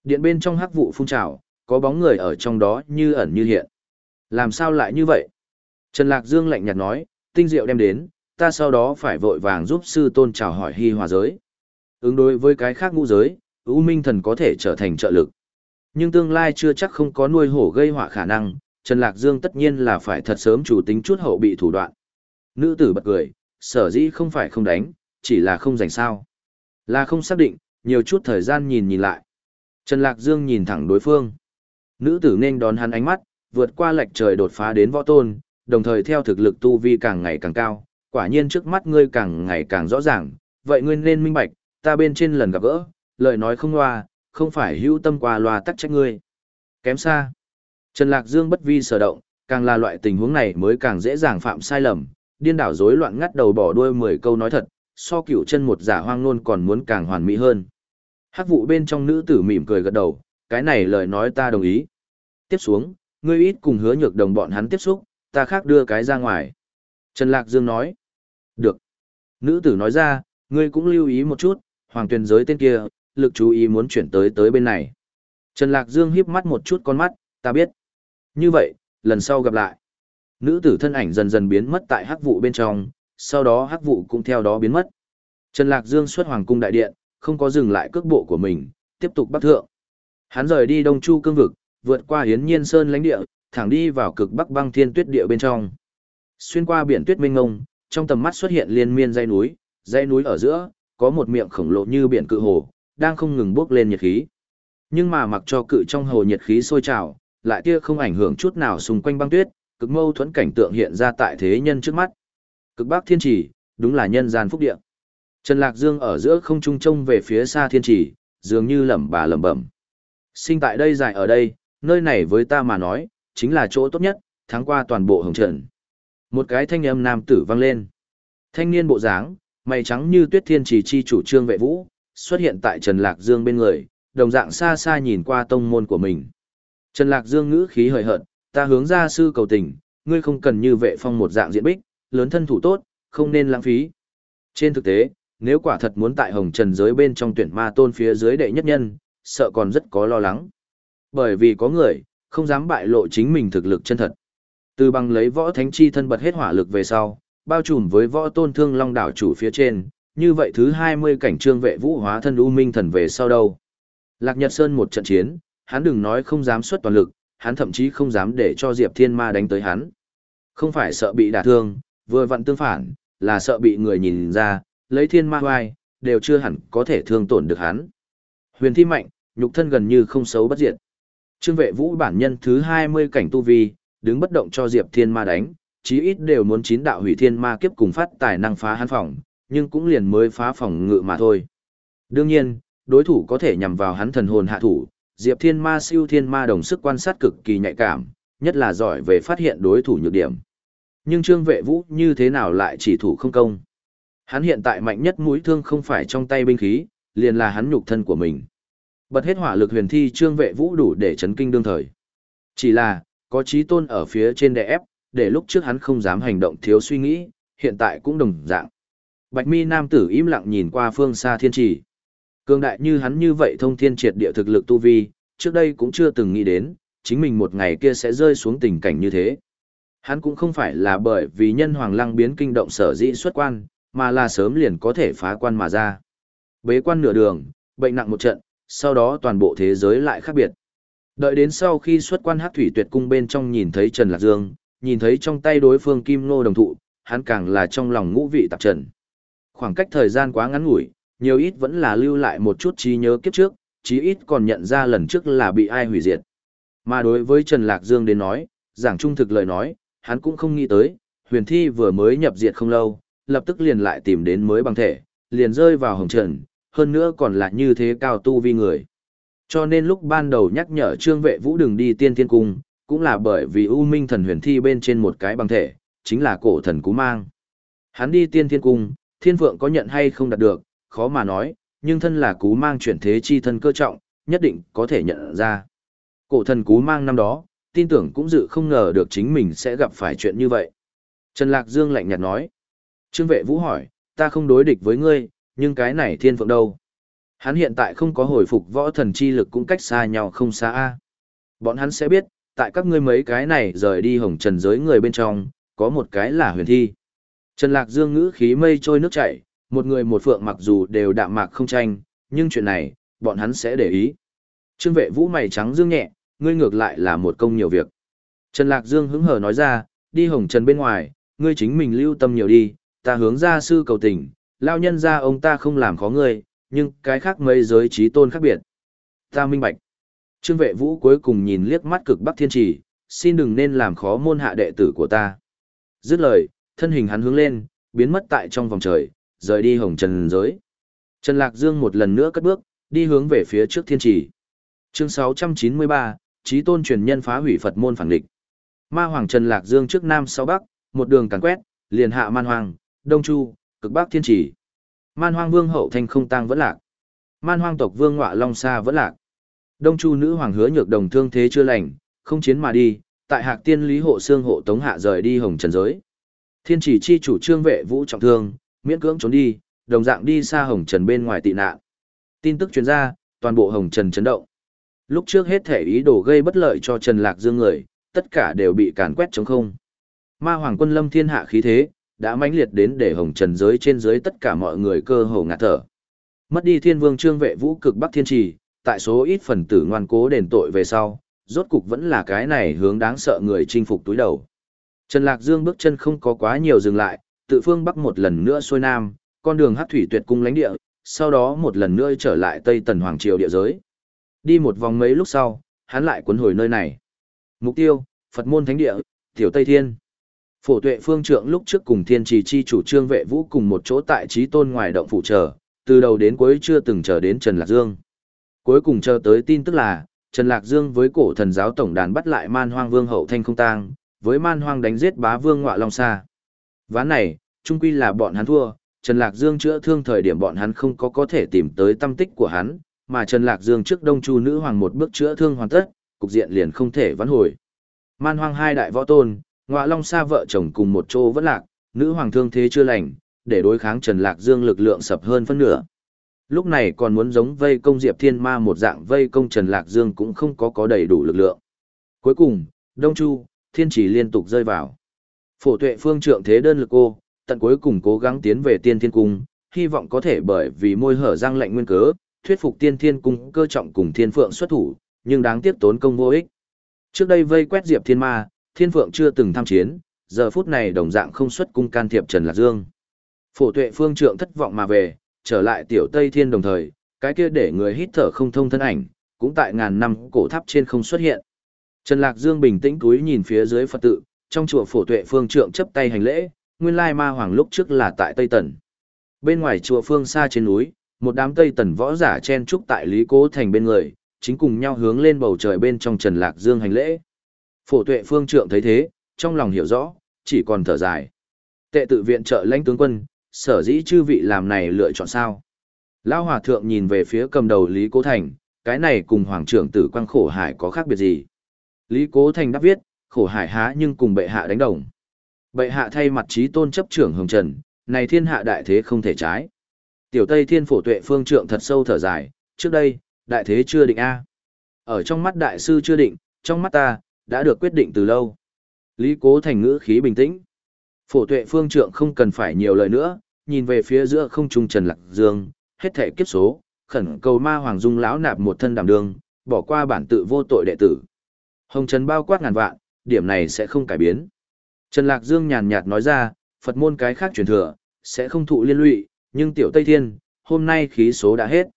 Điện bên trong hắc vụ phun trào, có bóng người ở trong đó như ẩn như hiện. Làm sao lại như vậy? Trần Lạc Dương lạnh nhạt nói, tinh diệu đem đến, ta sau đó phải vội vàng giúp sư tôn chào hỏi hy hòa giới. Ứng đối với cái khác ngũ giới, ưu Minh Thần có thể trở thành trợ lực. Nhưng tương lai chưa chắc không có nuôi hổ gây họa khả năng, Trần Lạc Dương tất nhiên là phải thật sớm chủ tính chút hậu bị thủ đoạn. Nữ tử bật cười, sở dĩ không phải không đánh, chỉ là không dành sao. Là không xác định, nhiều chút thời gian nhìn nhìn lại. Trần Lạc Dương nhìn thẳng đối phương. Nữ tử nên đón hắn ánh mắt, vượt qua lệch trời đột phá đến võ tôn, đồng thời theo thực lực tu vi càng ngày càng cao, quả nhiên trước mắt ngươi càng ngày càng rõ ràng, vậy ngươi nên minh bạch, ta bên trên lần gặp gỡ, lời nói không loa, không phải hữu tâm qua loa tắc trách ngươi. Kém xa. Trần Lạc Dương bất vi sở động, càng là loại tình huống này mới càng dễ dàng phạm sai lầm, điên đảo rối loạn ngắt đầu bỏ đuôi 10 câu nói thật, so cửu chân một giả hoang luôn còn muốn càng hoàn mỹ hơn. Hắc vụ bên trong nữ tử mỉm cười gật đầu, cái này lời nói ta đồng ý. Tiếp xuống, ngươi ít cùng hứa nhược đồng bọn hắn tiếp xúc, ta khác đưa cái ra ngoài. Trần Lạc Dương nói. Được. Nữ tử nói ra, ngươi cũng lưu ý một chút, hoàng tuyển giới tên kia, lực chú ý muốn chuyển tới tới bên này. Trần Lạc Dương hiếp mắt một chút con mắt, ta biết. Như vậy, lần sau gặp lại. Nữ tử thân ảnh dần dần biến mất tại hắc vụ bên trong, sau đó hắc vụ cũng theo đó biến mất. Trần Lạc Dương xuất hoàng cung đại điện, không có dừng lại cước bộ của mình, tiếp tục bắc thượng. Hắn rời đi Đông Chu cương vực, vượt qua Hiến Nhiên Sơn lãnh địa, thẳng đi vào cực bắc băng thiên tuyết địa bên trong. Xuyên qua biển tuyết mênh mông, trong tầm mắt xuất hiện liên miên dãy núi, dãy núi ở giữa có một miệng khổng lồ như biển cự hồ, đang không ngừng bốc lên nhiệt khí. Nhưng mà mặc cho cự trong hồ nhiệt khí sôi trào, lại kia không ảnh hưởng chút nào xung quanh băng tuyết, cực mâu thuẫn cảnh tượng hiện ra tại thế nhân trước mắt. Cực bắc thiên trì, đúng là nhân gian phúc địa. Trần Lạc Dương ở giữa không trung trông về phía xa thiên trì, dường như lẩm bà lẩm bẩm. Sinh tại đây dài ở đây, nơi này với ta mà nói, chính là chỗ tốt nhất, tháng qua toàn bộ hồng trần. Một cái thanh âm nam tử vang lên. Thanh niên bộ dáng, mày trắng như tuyết thiên trì chi chủ trương vệ vũ, xuất hiện tại Trần Lạc Dương bên người, đồng dạng xa xa nhìn qua tông môn của mình. Trần Lạc Dương ngữ khí hời hợt, ta hướng ra sư cầu tình, ngươi không cần như vệ phong một dạng diễn bích, lớn thân thủ tốt, không nên lãng phí. Trên thực tế, nếu quả thật muốn tại hồng trần giới bên trong tuyển ma tôn phía dưới đệ nhất nhân, sợ còn rất có lo lắng. Bởi vì có người, không dám bại lộ chính mình thực lực chân thật. Từ bằng lấy võ thánh chi thân bật hết hỏa lực về sau, bao trùm với võ tôn thương long đảo chủ phía trên, như vậy thứ 20 cảnh trương vệ vũ hóa thân u minh thần về sau đâu. Lạc Nhật Sơn một trận chiến, hắn đừng nói không dám xuất toàn lực, hắn thậm chí không dám để cho Diệp Thiên Ma đánh tới hắn. Không phải sợ bị đả thương, vừa vặn tương phản, là sợ bị người nhìn ra, lấy Thiên Ma hoài, đều chưa hẳn có thể thương tổn được hắn. Huyền thi mạnh, nhục thân gần như không xấu bất diệt. Trương vệ vũ bản nhân thứ 20 cảnh tu vi, đứng bất động cho Diệp Thiên Ma đánh, chí ít đều muốn chín đạo hủy thiên ma kiếp cùng phát tài năng phá hắn phòng, nhưng cũng liền mới phá phòng ngự mà thôi. Đương nhiên, đối thủ có thể nhằm vào hắn thần hồn hạ thủ, Diệp Thiên Ma siêu thiên ma đồng sức quan sát cực kỳ nhạy cảm, nhất là giỏi về phát hiện đối thủ nhược điểm. Nhưng Trương Vệ Vũ như thế nào lại chỉ thủ không công? Hắn hiện tại mạnh nhất mũi thương không phải trong tay binh khí, liền là hắn nhục thân của mình. Bật hết hỏa lực huyền thi Trương Vệ Vũ đủ để chấn kinh đương thời. Chỉ là, có trí tôn ở phía trên đè ép, để lúc trước hắn không dám hành động thiếu suy nghĩ, hiện tại cũng đồng dạng. Bạch mi nam tử im lặng nhìn qua phương xa thiên trì. Cương đại như hắn như vậy thông thiên triệt địa thực lực tu vi, trước đây cũng chưa từng nghĩ đến, chính mình một ngày kia sẽ rơi xuống tình cảnh như thế. Hắn cũng không phải là bởi vì nhân hoàng lăng biến kinh động sở dĩ xuất quan, mà là sớm liền có thể phá quan mà ra. Bế quan nửa đường, bệnh nặng một trận, sau đó toàn bộ thế giới lại khác biệt. Đợi đến sau khi xuất quan hát thủy tuyệt cung bên trong nhìn thấy Trần Lạc Dương, nhìn thấy trong tay đối phương kim ngô đồng thụ, hắn càng là trong lòng ngũ vị tạp trần. Khoảng cách thời gian quá ngắn ngủi, nhiều ít vẫn là lưu lại một chút trí nhớ kiếp trước, chí ít còn nhận ra lần trước là bị ai hủy diệt. Mà đối với Trần Lạc Dương đến nói, giảng trung thực lời nói, hắn cũng không nghĩ tới, huyền thi vừa mới nhập diệt không lâu, lập tức liền lại tìm đến mới bằng thể, liền rơi vào hồng trần, hơn nữa còn là như thế cao tu vi người. Cho nên lúc ban đầu nhắc nhở Trương Vệ Vũ đừng đi tiên thiên cung, cũng là bởi vì U Minh thần huyền thi bên trên một cái bằng thể, chính là cổ thần cú mang. Hắn đi tiên thiên cung, thiên phượng có nhận hay không đạt được, khó mà nói, nhưng thân là cú mang chuyển thế chi thân cơ trọng, nhất định có thể nhận ra. Cổ thần cú mang năm đó, tin tưởng cũng dự không ngờ được chính mình sẽ gặp phải chuyện như vậy. Trần Lạc Dương lạnh nhạt nói. Trương vệ vũ hỏi, ta không đối địch với ngươi, nhưng cái này thiên phượng đâu? Hắn hiện tại không có hồi phục võ thần chi lực cũng cách xa nhau không xa a. Bọn hắn sẽ biết, tại các ngươi mấy cái này rời đi hồng trần giới người bên trong, có một cái là huyền thi. Trần Lạc Dương ngữ khí mây trôi nước chảy, một người một phượng mặc dù đều đạm mạc không tranh, nhưng chuyện này, bọn hắn sẽ để ý. Trương vệ vũ mày trắng dương nhẹ, ngươi ngược lại là một công nhiều việc. Trần Lạc Dương hứng hở nói ra, đi hồng trần bên ngoài, ngươi chính mình lưu tâm nhiều đi, ta hướng ra sư cầu tình, lao nhân ra ông ta không làm khó ngươi, nhưng cái khác mấy giới trí tôn khác biệt. Ta minh bạch. Trương vệ vũ cuối cùng nhìn liếc mắt cực bắc thiên trì, xin đừng nên làm khó môn hạ đệ tử của ta. Dứt lời, thân hình hắn hướng lên, biến mất tại trong vòng trời, rời đi hồng trần giới. Trần Lạc Dương một lần nữa cất bước, đi hướng về phía trước thiên trì. Chương 693, Chí tôn truyền nhân phá hủy Phật môn phản địch. Ma Hoàng Trần Lạc Dương trước Nam sau Bắc, một đường càn quét, liền hạ Man Hoàng, Đông Chu, cực Bắc thiên trì. Man hoàng Vương hậu thanh không tang vẫn lạc. Man hoàng tộc Vương Ngọa Long Sa vẫn lạc. Đông Chu nữ hoàng hứa nhược đồng thương thế chưa lành, không chiến mà đi, tại Hạc Tiên Lý hộ xương hộ tống hạ rời đi hồng trần giới. Thiên chỉ chi chủ trương vệ vũ trọng thương, miễn cưỡng trốn đi, đồng dạng đi xa hồng trần bên ngoài tị nạn. Tin tức truyền ra, toàn bộ hồng trần chấn động. Lúc trước hết thể ý đồ gây bất lợi cho Trần Lạc Dương người, tất cả đều bị càn quét trống không. Ma Hoàng quân lâm thiên hạ khí thế, đã mãnh liệt đến để hồng trần giới trên dưới tất cả mọi người cơ hồ ngạt thở. Mất đi thiên vương trương vệ vũ cực bắc thiên trì, tại số ít phần tử ngoan cố đền tội về sau, rốt cục vẫn là cái này hướng đáng sợ người chinh phục túi đầu. Trần Lạc Dương bước chân không có quá nhiều dừng lại, tự phương bắc một lần nữa xuôi nam, con đường hắc thủy tuyệt cung lãnh địa, sau đó một lần nữa trở lại Tây Tần Hoàng Triều địa giới. Đi một vòng mấy lúc sau, hắn lại cuốn hồi nơi này. Mục tiêu, Phật môn thánh địa, Tiểu Tây Thiên. Phổ tuệ phương trượng lúc trước cùng thiên trì chi chủ trương vệ vũ cùng một chỗ tại trí tôn ngoài động phủ chờ, từ đầu đến cuối chưa từng chờ đến Trần Lạc Dương. Cuối cùng chờ tới tin tức là, Trần Lạc Dương với cổ thần giáo tổng đàn bắt lại man hoang vương hậu thanh không tang, với man hoang đánh giết bá vương ngọa long sa. Ván này, trung quy là bọn hắn thua, Trần Lạc Dương chữa thương thời điểm bọn hắn không có có thể tìm tới tâm tích của hắn, mà Trần Lạc Dương trước Đông Chu nữ hoàng một bước chữa thương hoàn tất, cục diện liền không thể vãn hồi. Man hoang hai đại võ tôn, ngọa long sa vợ chồng cùng một chỗ vẫn lạc, nữ hoàng thương thế chưa lành, để đối kháng Trần Lạc Dương lực lượng sập hơn phân nửa. Lúc này còn muốn giống vây công Diệp Thiên Ma một dạng vây công Trần Lạc Dương cũng không có có đầy đủ lực lượng. Cuối cùng, Đông Chu, Thiên Chỉ liên tục rơi vào. Phổ tuệ phương trượng thế đơn lực cô, tận cuối cùng cố gắng tiến về tiên thiên cung, hy vọng có thể bởi vì môi hở răng lạnh nguyên cớ, thuyết phục tiên thiên cung cơ trọng cùng thiên phượng xuất thủ, nhưng đáng tiếc tốn công vô ích. Trước đây vây quét Diệp Thiên Ma, thiên phượng chưa từng tham chiến, giờ phút này đồng dạng không xuất cung can thiệp Trần Lạc Dương. Phổ tuệ phương trượng thất vọng mà về, trở lại tiểu Tây Thiên đồng thời, cái kia để người hít thở không thông thân ảnh, cũng tại ngàn năm cổ tháp trên không xuất hiện. Trần Lạc Dương bình tĩnh túi nhìn phía dưới Phật tự, trong chùa phổ tuệ phương trượng chấp tay hành lễ, nguyên lai ma hoàng lúc trước là tại Tây Tần. Bên ngoài chùa phương xa trên núi, một đám Tây Tần võ giả chen trúc tại Lý Cố Thành bên người, chính cùng nhau hướng lên bầu trời bên trong Trần Lạc Dương hành lễ. Phổ tuệ phương trượng thấy thế, trong lòng hiểu rõ, chỉ còn thở dài. Tệ tự viện trợ lãnh tướng quân, sở dĩ chư vị làm này lựa chọn sao. Lão hòa thượng nhìn về phía cầm đầu Lý Cố Thành, cái này cùng hoàng trưởng tử quang khổ hải có khác biệt gì. Lý Cố Thành đáp viết, khổ hải há nhưng cùng bệ hạ đánh đồng. Bệ hạ thay mặt trí tôn chấp trưởng hồng trần, này thiên hạ đại thế không thể trái. Tiểu Tây Thiên Phổ Tuệ Phương Trượng thật sâu thở dài, trước đây, đại thế chưa định A. Ở trong mắt đại sư chưa định, trong mắt ta, đã được quyết định từ lâu. Lý Cố Thành ngữ khí bình tĩnh. Phổ Tuệ Phương Trượng không cần phải nhiều lời nữa, nhìn về phía giữa không trung Trần Lạc Dương, hết thể kiếp số, khẩn cầu ma Hoàng Dung lão nạp một thân đảm đường, bỏ qua bản tự vô tội đệ tử. Hồng Trần bao quát ngàn vạn, điểm này sẽ không cải biến. Trần Lạc Dương nhàn nhạt nói ra, Phật môn cái khác truyền thừa, sẽ không thụ liên lụy, nhưng tiểu Tây Thiên, hôm nay khí số đã hết.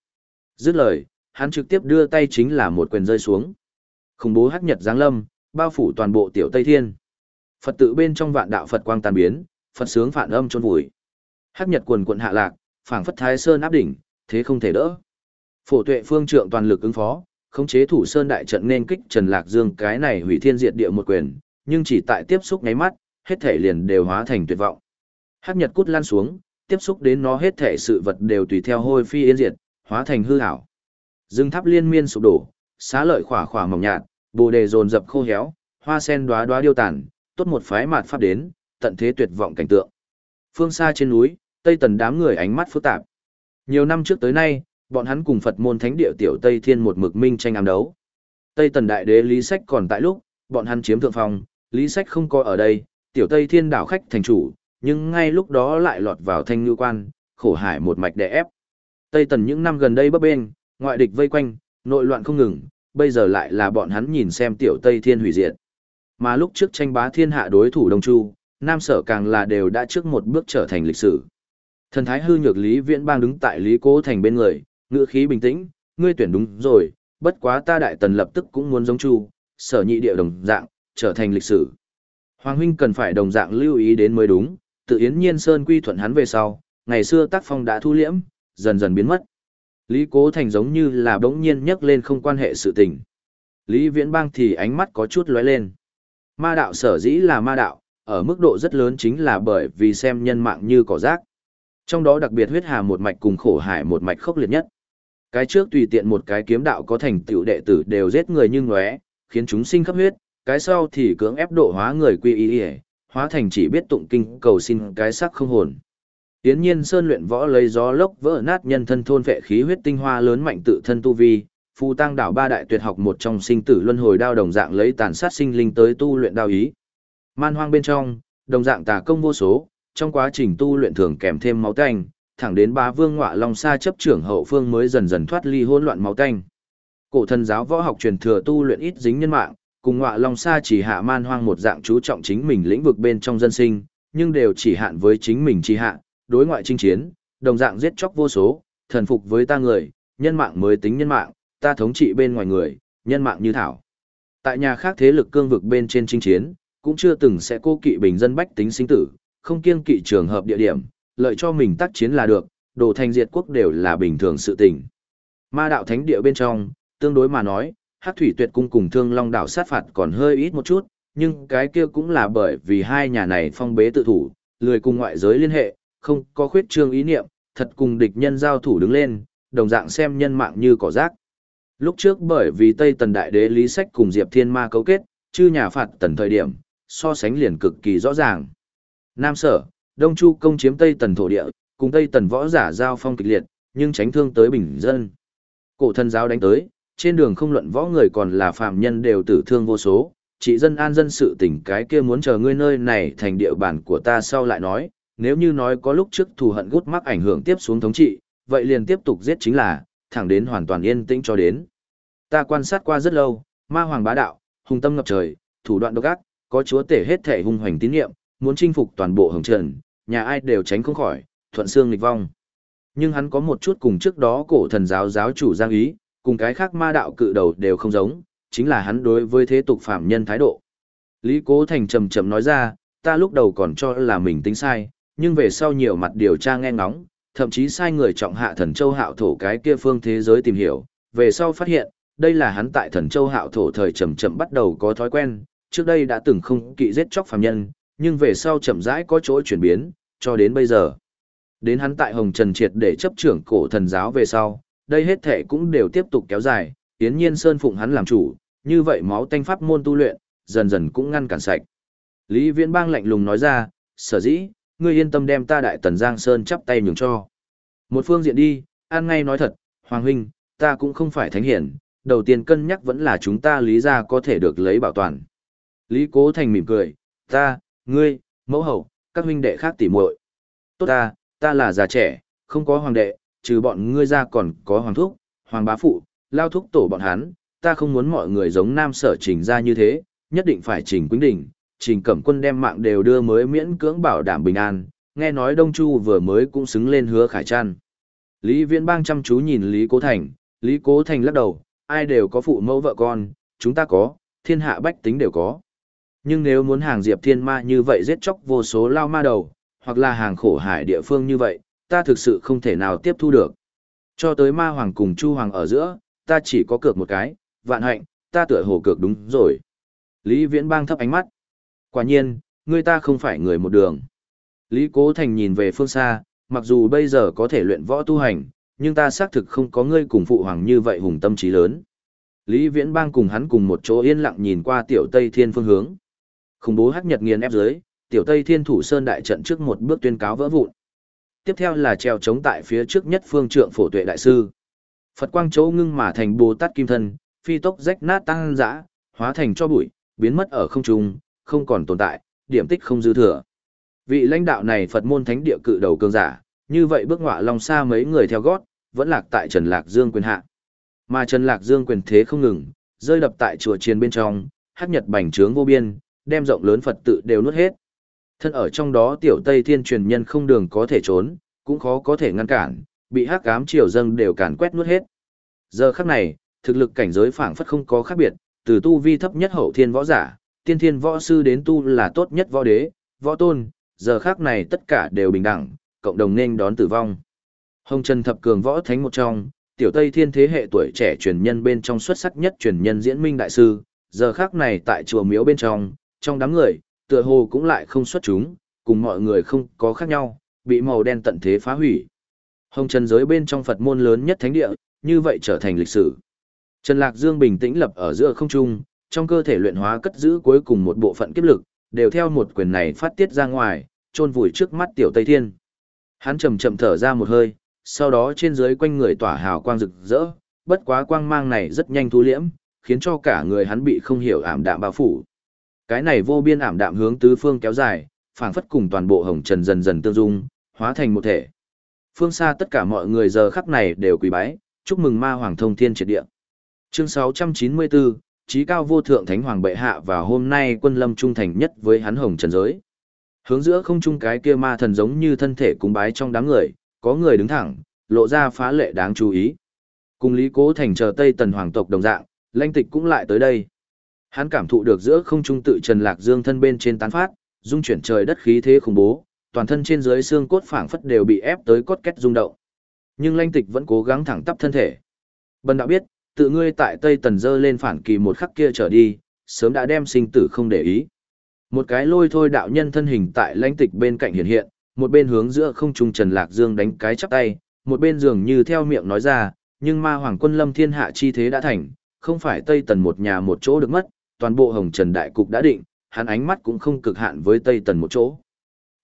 Dứt lời, hắn trực tiếp đưa tay chính là một quyền rơi xuống. Khủng bố hắc nhật giáng lâm, bao phủ toàn bộ tiểu Tây Thiên. Phật tự bên trong vạn đạo Phật quang tàn biến, Phật sướng phản âm trôn vùi. Hắc Nhật quần quần hạ lạc, phảng phất Thái Sơn áp đỉnh, thế không thể đỡ. Phổ Tuệ phương trượng toàn lực ứng phó, khống chế thủ sơn đại trận nên kích Trần Lạc Dương cái này hủy thiên diệt địa một quyền, nhưng chỉ tại tiếp xúc nháy mắt, hết thể liền đều hóa thành tuyệt vọng. Hắc Nhật cút lan xuống, tiếp xúc đến nó hết thể sự vật đều tùy theo hôi phi yên diệt, hóa thành hư ảo. Dương tháp liên miên sụp đổ, xá lợi khỏa khỏa mỏng nhạt, bồ đề dồn dập khô héo, hoa sen đóa đóa điêu tàn, tốt một phái mạt pháp đến, tận thế tuyệt vọng cảnh tượng. Phương xa trên núi, Tây Tần đám người ánh mắt phức tạp. Nhiều năm trước tới nay, bọn hắn cùng Phật môn thánh địa tiểu Tây Thiên một mực minh tranh ám đấu. Tây Tần đại đế Lý Sách còn tại lúc, bọn hắn chiếm thượng phong, Lý Sách không có ở đây, tiểu Tây Thiên đảo khách thành chủ, nhưng ngay lúc đó lại lọt vào thanh ngư quan, khổ hải một mạch đè ép. Tây Tần những năm gần đây bấp bênh, ngoại địch vây quanh, nội loạn không ngừng, bây giờ lại là bọn hắn nhìn xem tiểu Tây Thiên hủy diệt. Mà lúc trước tranh bá thiên hạ đối thủ Đông Chu, Nam Sở càng là đều đã trước một bước trở thành lịch sử. Thần thái hư nhược Lý Viễn Bang đứng tại Lý Cố Thành bên người, ngữ khí bình tĩnh, ngươi tuyển đúng rồi, bất quá ta đại tần lập tức cũng muốn giống Chu, sở nhị địa đồng dạng, trở thành lịch sử. Hoàng huynh cần phải đồng dạng lưu ý đến mới đúng, tự yến nhiên sơn quy thuận hắn về sau, ngày xưa tác phong đã thu liễm, dần dần biến mất. Lý Cố Thành giống như là bỗng nhiên nhắc lên không quan hệ sự tình. Lý Viễn Bang thì ánh mắt có chút lóe lên. Ma đạo sở dĩ là ma đạo, ở mức độ rất lớn chính là bởi vì xem nhân mạng như cỏ rác. Trong đó đặc biệt huyết hà một mạch cùng khổ hải một mạch khốc liệt nhất. Cái trước tùy tiện một cái kiếm đạo có thành tựu đệ tử đều giết người như ngóe, khiến chúng sinh khắp huyết, cái sau thì cưỡng ép độ hóa người quy y, hóa thành chỉ biết tụng kinh cầu xin cái sắc không hồn. Tiến nhiên sơn luyện võ lấy gió lốc vỡ nát nhân thân thôn vệ khí huyết tinh hoa lớn mạnh tự thân tu vi, phù tăng đảo ba đại tuyệt học một trong sinh tử luân hồi đao đồng dạng lấy tàn sát sinh linh tới tu luyện đao ý. Man hoang bên trong, đồng dạng tà công vô số, trong quá trình tu luyện thường kèm thêm máu tanh, thẳng đến bá vương ngọa long sa chấp trưởng hậu phương mới dần dần thoát ly hỗn loạn máu tanh. Cổ thần giáo võ học truyền thừa tu luyện ít dính nhân mạng, cùng ngọa long sa chỉ hạ man hoang một dạng chú trọng chính mình lĩnh vực bên trong dân sinh, nhưng đều chỉ hạn với chính mình chi hạ, đối ngoại chinh chiến, đồng dạng giết chóc vô số, thần phục với ta người, nhân mạng mới tính nhân mạng, ta thống trị bên ngoài người, nhân mạng như thảo. Tại nhà khác thế lực cương vực bên trên chinh chiến, cũng chưa từng sẽ cô kỵ bình dân bách tính sinh tử, không kiêng kỵ trường hợp địa điểm, lợi cho mình tác chiến là được, đồ thành diệt quốc đều là bình thường sự tình. Ma đạo thánh địa bên trong, tương đối mà nói, Hắc Thủy Tuyệt cung cùng Thương Long đảo sát phạt còn hơi ít một chút, nhưng cái kia cũng là bởi vì hai nhà này phong bế tự thủ, lười cùng ngoại giới liên hệ, không có khuyết trương ý niệm, thật cùng địch nhân giao thủ đứng lên, đồng dạng xem nhân mạng như cỏ rác. Lúc trước bởi vì Tây Tần Đại Đế Lý Sách cùng Diệp Thiên Ma cấu kết, chư nhà phạt tần thời điểm, so sánh liền cực kỳ rõ ràng. Nam Sở, Đông Chu công chiếm Tây Tần thổ địa, cùng Tây Tần võ giả giao phong kịch liệt, nhưng tránh thương tới bình dân. Cổ thần giáo đánh tới, trên đường không luận võ người còn là phàm nhân đều tử thương vô số, chỉ dân an dân sự tỉnh cái kia muốn chờ ngươi nơi này thành địa bàn của ta sau lại nói, nếu như nói có lúc trước thù hận gút mắc ảnh hưởng tiếp xuống thống trị, vậy liền tiếp tục giết chính là, thẳng đến hoàn toàn yên tĩnh cho đến. Ta quan sát qua rất lâu, ma hoàng bá đạo, hùng tâm ngập trời, thủ đoạn độc ác, có chúa tể hết thể hung hoành tín nhiệm, muốn chinh phục toàn bộ hồng trần, nhà ai đều tránh không khỏi, thuận xương nghịch vong. Nhưng hắn có một chút cùng trước đó cổ thần giáo giáo chủ giang ý, cùng cái khác ma đạo cự đầu đều không giống, chính là hắn đối với thế tục phạm nhân thái độ. Lý Cố Thành trầm trầm nói ra, ta lúc đầu còn cho là mình tính sai, nhưng về sau nhiều mặt điều tra nghe ngóng, thậm chí sai người trọng hạ thần châu hạo thổ cái kia phương thế giới tìm hiểu, về sau phát hiện, đây là hắn tại thần châu hạo thổ thời chậm chậm bắt đầu có thói quen, trước đây đã từng không kỵ giết chóc phàm nhân, nhưng về sau chậm rãi có chỗ chuyển biến, cho đến bây giờ. Đến hắn tại Hồng Trần Triệt để chấp trưởng cổ thần giáo về sau, đây hết thể cũng đều tiếp tục kéo dài, tiến nhiên Sơn Phụng hắn làm chủ, như vậy máu tanh pháp môn tu luyện, dần dần cũng ngăn cản sạch. Lý Viễn Bang lạnh lùng nói ra, sở dĩ, ngươi yên tâm đem ta đại tần Giang Sơn chắp tay nhường cho. Một phương diện đi, an ngay nói thật, Hoàng Huynh, ta cũng không phải thánh hiển, đầu tiên cân nhắc vẫn là chúng ta lý ra có thể được lấy bảo toàn. Lý Cố Thành mỉm cười, ta, ngươi, mẫu hậu, các huynh đệ khác tỉ muội. Tốt ta, ta là già trẻ, không có hoàng đệ, trừ bọn ngươi ra còn có hoàng thúc, hoàng bá phụ, lao thúc tổ bọn hắn, ta không muốn mọi người giống nam sở trình ra như thế, nhất định phải trình quýnh đỉnh, trình cẩm quân đem mạng đều đưa mới miễn cưỡng bảo đảm bình an, nghe nói Đông Chu vừa mới cũng xứng lên hứa khải trăn. Lý Viễn Bang chăm chú nhìn Lý Cố Thành, Lý Cố Thành lắc đầu, ai đều có phụ mẫu vợ con, chúng ta có, thiên hạ bách tính đều có. Nhưng nếu muốn hàng Diệp Thiên Ma như vậy giết chóc vô số lao ma đầu, hoặc là hàng khổ hải địa phương như vậy, ta thực sự không thể nào tiếp thu được. Cho tới ma hoàng cùng chu hoàng ở giữa, ta chỉ có cược một cái, vạn hạnh, ta tựa hồ cược đúng rồi. Lý Viễn bang thấp ánh mắt. Quả nhiên, ngươi ta không phải người một đường. Lý Cố Thành nhìn về phương xa, mặc dù bây giờ có thể luyện võ tu hành, nhưng ta xác thực không có ngươi cùng phụ hoàng như vậy hùng tâm trí lớn. Lý Viễn bang cùng hắn cùng một chỗ yên lặng nhìn qua tiểu Tây Thiên phương hướng. Khủng bố hắc nhật nghiền ép dưới, tiểu Tây Thiên thủ sơn đại trận trước một bước tuyên cáo vỡ vụn. Tiếp theo là treo chống tại phía trước nhất phương trượng phổ tuệ đại sư. Phật quang chỗ ngưng mà thành Bồ Tát kim thân, phi tốc rách nát tăng dã, hóa thành cho bụi, biến mất ở không trung, không còn tồn tại, điểm tích không dư thừa. Vị lãnh đạo này Phật môn thánh địa cự đầu cường giả, như vậy bước ngọa long xa mấy người theo gót, vẫn lạc tại Trần Lạc Dương quyền hạ. Mà Trần Lạc Dương quyền thế không ngừng, rơi đập tại chùa chiền bên trong, hắc nhật bành trướng vô biên, đem rộng lớn Phật tự đều nuốt hết. Thân ở trong đó tiểu Tây Thiên truyền nhân không đường có thể trốn, cũng khó có thể ngăn cản, bị hắc ám triều dâng đều càn quét nuốt hết. Giờ khắc này, thực lực cảnh giới phảng phất không có khác biệt, từ tu vi thấp nhất hậu thiên võ giả, tiên thiên võ sư đến tu là tốt nhất võ đế, võ tôn, giờ khắc này tất cả đều bình đẳng, cộng đồng nên đón tử vong. Hồng Trần thập cường võ thánh một trong, tiểu Tây Thiên thế hệ tuổi trẻ truyền nhân bên trong xuất sắc nhất truyền nhân diễn minh đại sư, giờ khắc này tại chùa miếu bên trong, trong đám người, tựa hồ cũng lại không xuất chúng, cùng mọi người không có khác nhau, bị màu đen tận thế phá hủy. Hồng Trần giới bên trong Phật môn lớn nhất thánh địa, như vậy trở thành lịch sử. Trần Lạc Dương bình tĩnh lập ở giữa không trung, trong cơ thể luyện hóa cất giữ cuối cùng một bộ phận kiếp lực, đều theo một quyền này phát tiết ra ngoài, chôn vùi trước mắt tiểu Tây Thiên. Hắn chậm chậm thở ra một hơi, sau đó trên dưới quanh người tỏa hào quang rực rỡ, bất quá quang mang này rất nhanh thu liễm, khiến cho cả người hắn bị không hiểu ảm đạm bao phủ. Cái này vô biên ảm đạm hướng tứ phương kéo dài, phảng phất cùng toàn bộ hồng trần dần dần tương dung, hóa thành một thể. Phương xa tất cả mọi người giờ khắc này đều quỳ bái, chúc mừng ma hoàng thông thiên triệt địa. Chương 694, trí cao vô thượng thánh hoàng bệ hạ và hôm nay quân lâm trung thành nhất với hắn hồng trần giới. Hướng giữa không trung cái kia ma thần giống như thân thể cúng bái trong đám người, có người đứng thẳng, lộ ra phá lệ đáng chú ý. Cùng Lý Cố Thành chờ Tây Tần hoàng tộc đồng dạng, lãnh tịch cũng lại tới đây. Hắn cảm thụ được giữa không trung tự Trần Lạc Dương thân bên trên tán phát, dung chuyển trời đất khí thế khủng bố, toàn thân trên dưới xương cốt phảng phất đều bị ép tới cốt kết rung động. Nhưng lãnh tịch vẫn cố gắng thẳng tắp thân thể. Bần đạo biết, tự ngươi tại Tây Tần dơ lên phản kỳ một khắc kia trở đi, sớm đã đem sinh tử không để ý. Một cái lôi thôi đạo nhân thân hình tại lãnh tịch bên cạnh hiện hiện, một bên hướng giữa không trung Trần Lạc Dương đánh cái chắp tay, một bên dường như theo miệng nói ra, nhưng ma hoàng quân lâm thiên hạ chi thế đã thành, không phải Tây Tần một nhà một chỗ được mất, toàn bộ hồng trần đại cục đã định, hắn ánh mắt cũng không cực hạn với Tây Tần một chỗ.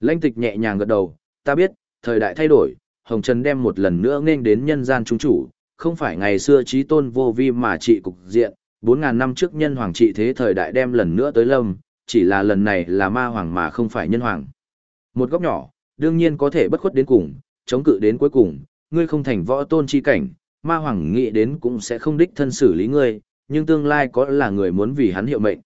Lãnh tịch nhẹ nhàng gật đầu, ta biết, thời đại thay đổi, hồng trần đem một lần nữa nên đến nhân gian trung chủ, không phải ngày xưa trí tôn vô vi mà trị cục diện, 4.000 năm trước nhân hoàng trị thế thời đại đem lần nữa tới lâm, chỉ là lần này là ma hoàng mà không phải nhân hoàng. Một góc nhỏ, đương nhiên có thể bất khuất đến cùng, chống cự đến cuối cùng, ngươi không thành võ tôn chi cảnh, ma hoàng nghĩ đến cũng sẽ không đích thân xử lý ngươi, nhưng tương lai có là người muốn vì hắn hiệu mệnh.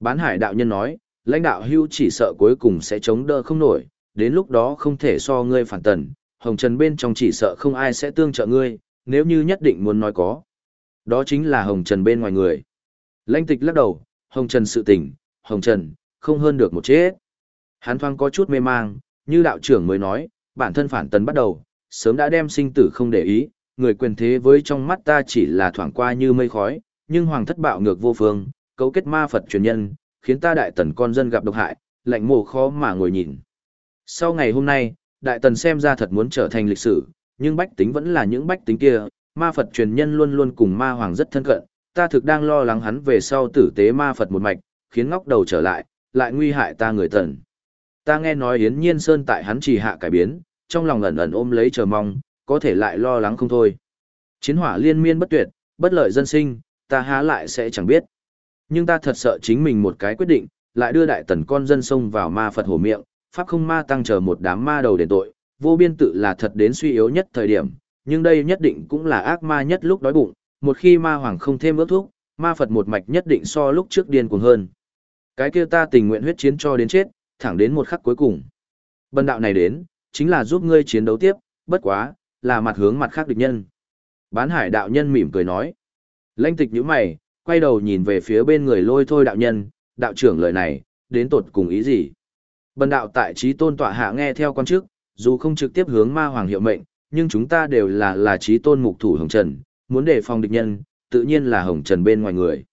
Bán hải đạo nhân nói, lãnh đạo hưu chỉ sợ cuối cùng sẽ chống đỡ không nổi, đến lúc đó không thể so ngươi phản tần, hồng trần bên trong chỉ sợ không ai sẽ tương trợ ngươi, nếu như nhất định muốn nói có. Đó chính là hồng trần bên ngoài người. Lãnh tịch lắc đầu, hồng trần sự tỉnh, hồng trần, không hơn được một chết. Hắn thoáng có chút mê mang, như đạo trưởng mới nói, bản thân phản tần bắt đầu, sớm đã đem sinh tử không để ý, người quyền thế với trong mắt ta chỉ là thoảng qua như mây khói, nhưng hoàng thất bạo ngược vô phương, cấu kết ma Phật truyền nhân, khiến ta đại tần con dân gặp độc hại, lạnh mồ khó mà ngồi nhìn. Sau ngày hôm nay, đại tần xem ra thật muốn trở thành lịch sử, nhưng bách tính vẫn là những bách tính kia, ma Phật truyền nhân luôn luôn cùng ma hoàng rất thân cận, ta thực đang lo lắng hắn về sau tử tế ma Phật một mạch, khiến ngóc đầu trở lại, lại nguy hại ta người tần. Ta nghe nói Yến Nhiên Sơn tại hắn chỉ hạ cải biến, trong lòng ẩn ẩn ôm lấy chờ mong, có thể lại lo lắng không thôi. Chiến hỏa liên miên bất tuyệt, bất lợi dân sinh, ta há lại sẽ chẳng biết. Nhưng ta thật sợ chính mình một cái quyết định, lại đưa đại tần con dân sông vào ma Phật hổ miệng, pháp không ma tăng chờ một đám ma đầu đền tội, vô biên tự là thật đến suy yếu nhất thời điểm, nhưng đây nhất định cũng là ác ma nhất lúc đói bụng, một khi ma hoàng không thêm ước thuốc, ma Phật một mạch nhất định so lúc trước điên cuồng hơn. Cái kia ta tình nguyện huyết chiến cho đến chết, thẳng đến một khắc cuối cùng. Bần đạo này đến, chính là giúp ngươi chiến đấu tiếp, bất quá, là mặt hướng mặt khác địch nhân. Bán hải đạo nhân mỉm cười nói. Lãnh tịch như mày, quay đầu nhìn về phía bên người lôi thôi đạo nhân, đạo trưởng lời này, đến tột cùng ý gì? Bần đạo tại trí tôn tọa hạ nghe theo quan chức, dù không trực tiếp hướng ma hoàng hiệu mệnh, nhưng chúng ta đều là là trí tôn mục thủ hồng trần, muốn đề phòng địch nhân, tự nhiên là hồng trần bên ngoài người.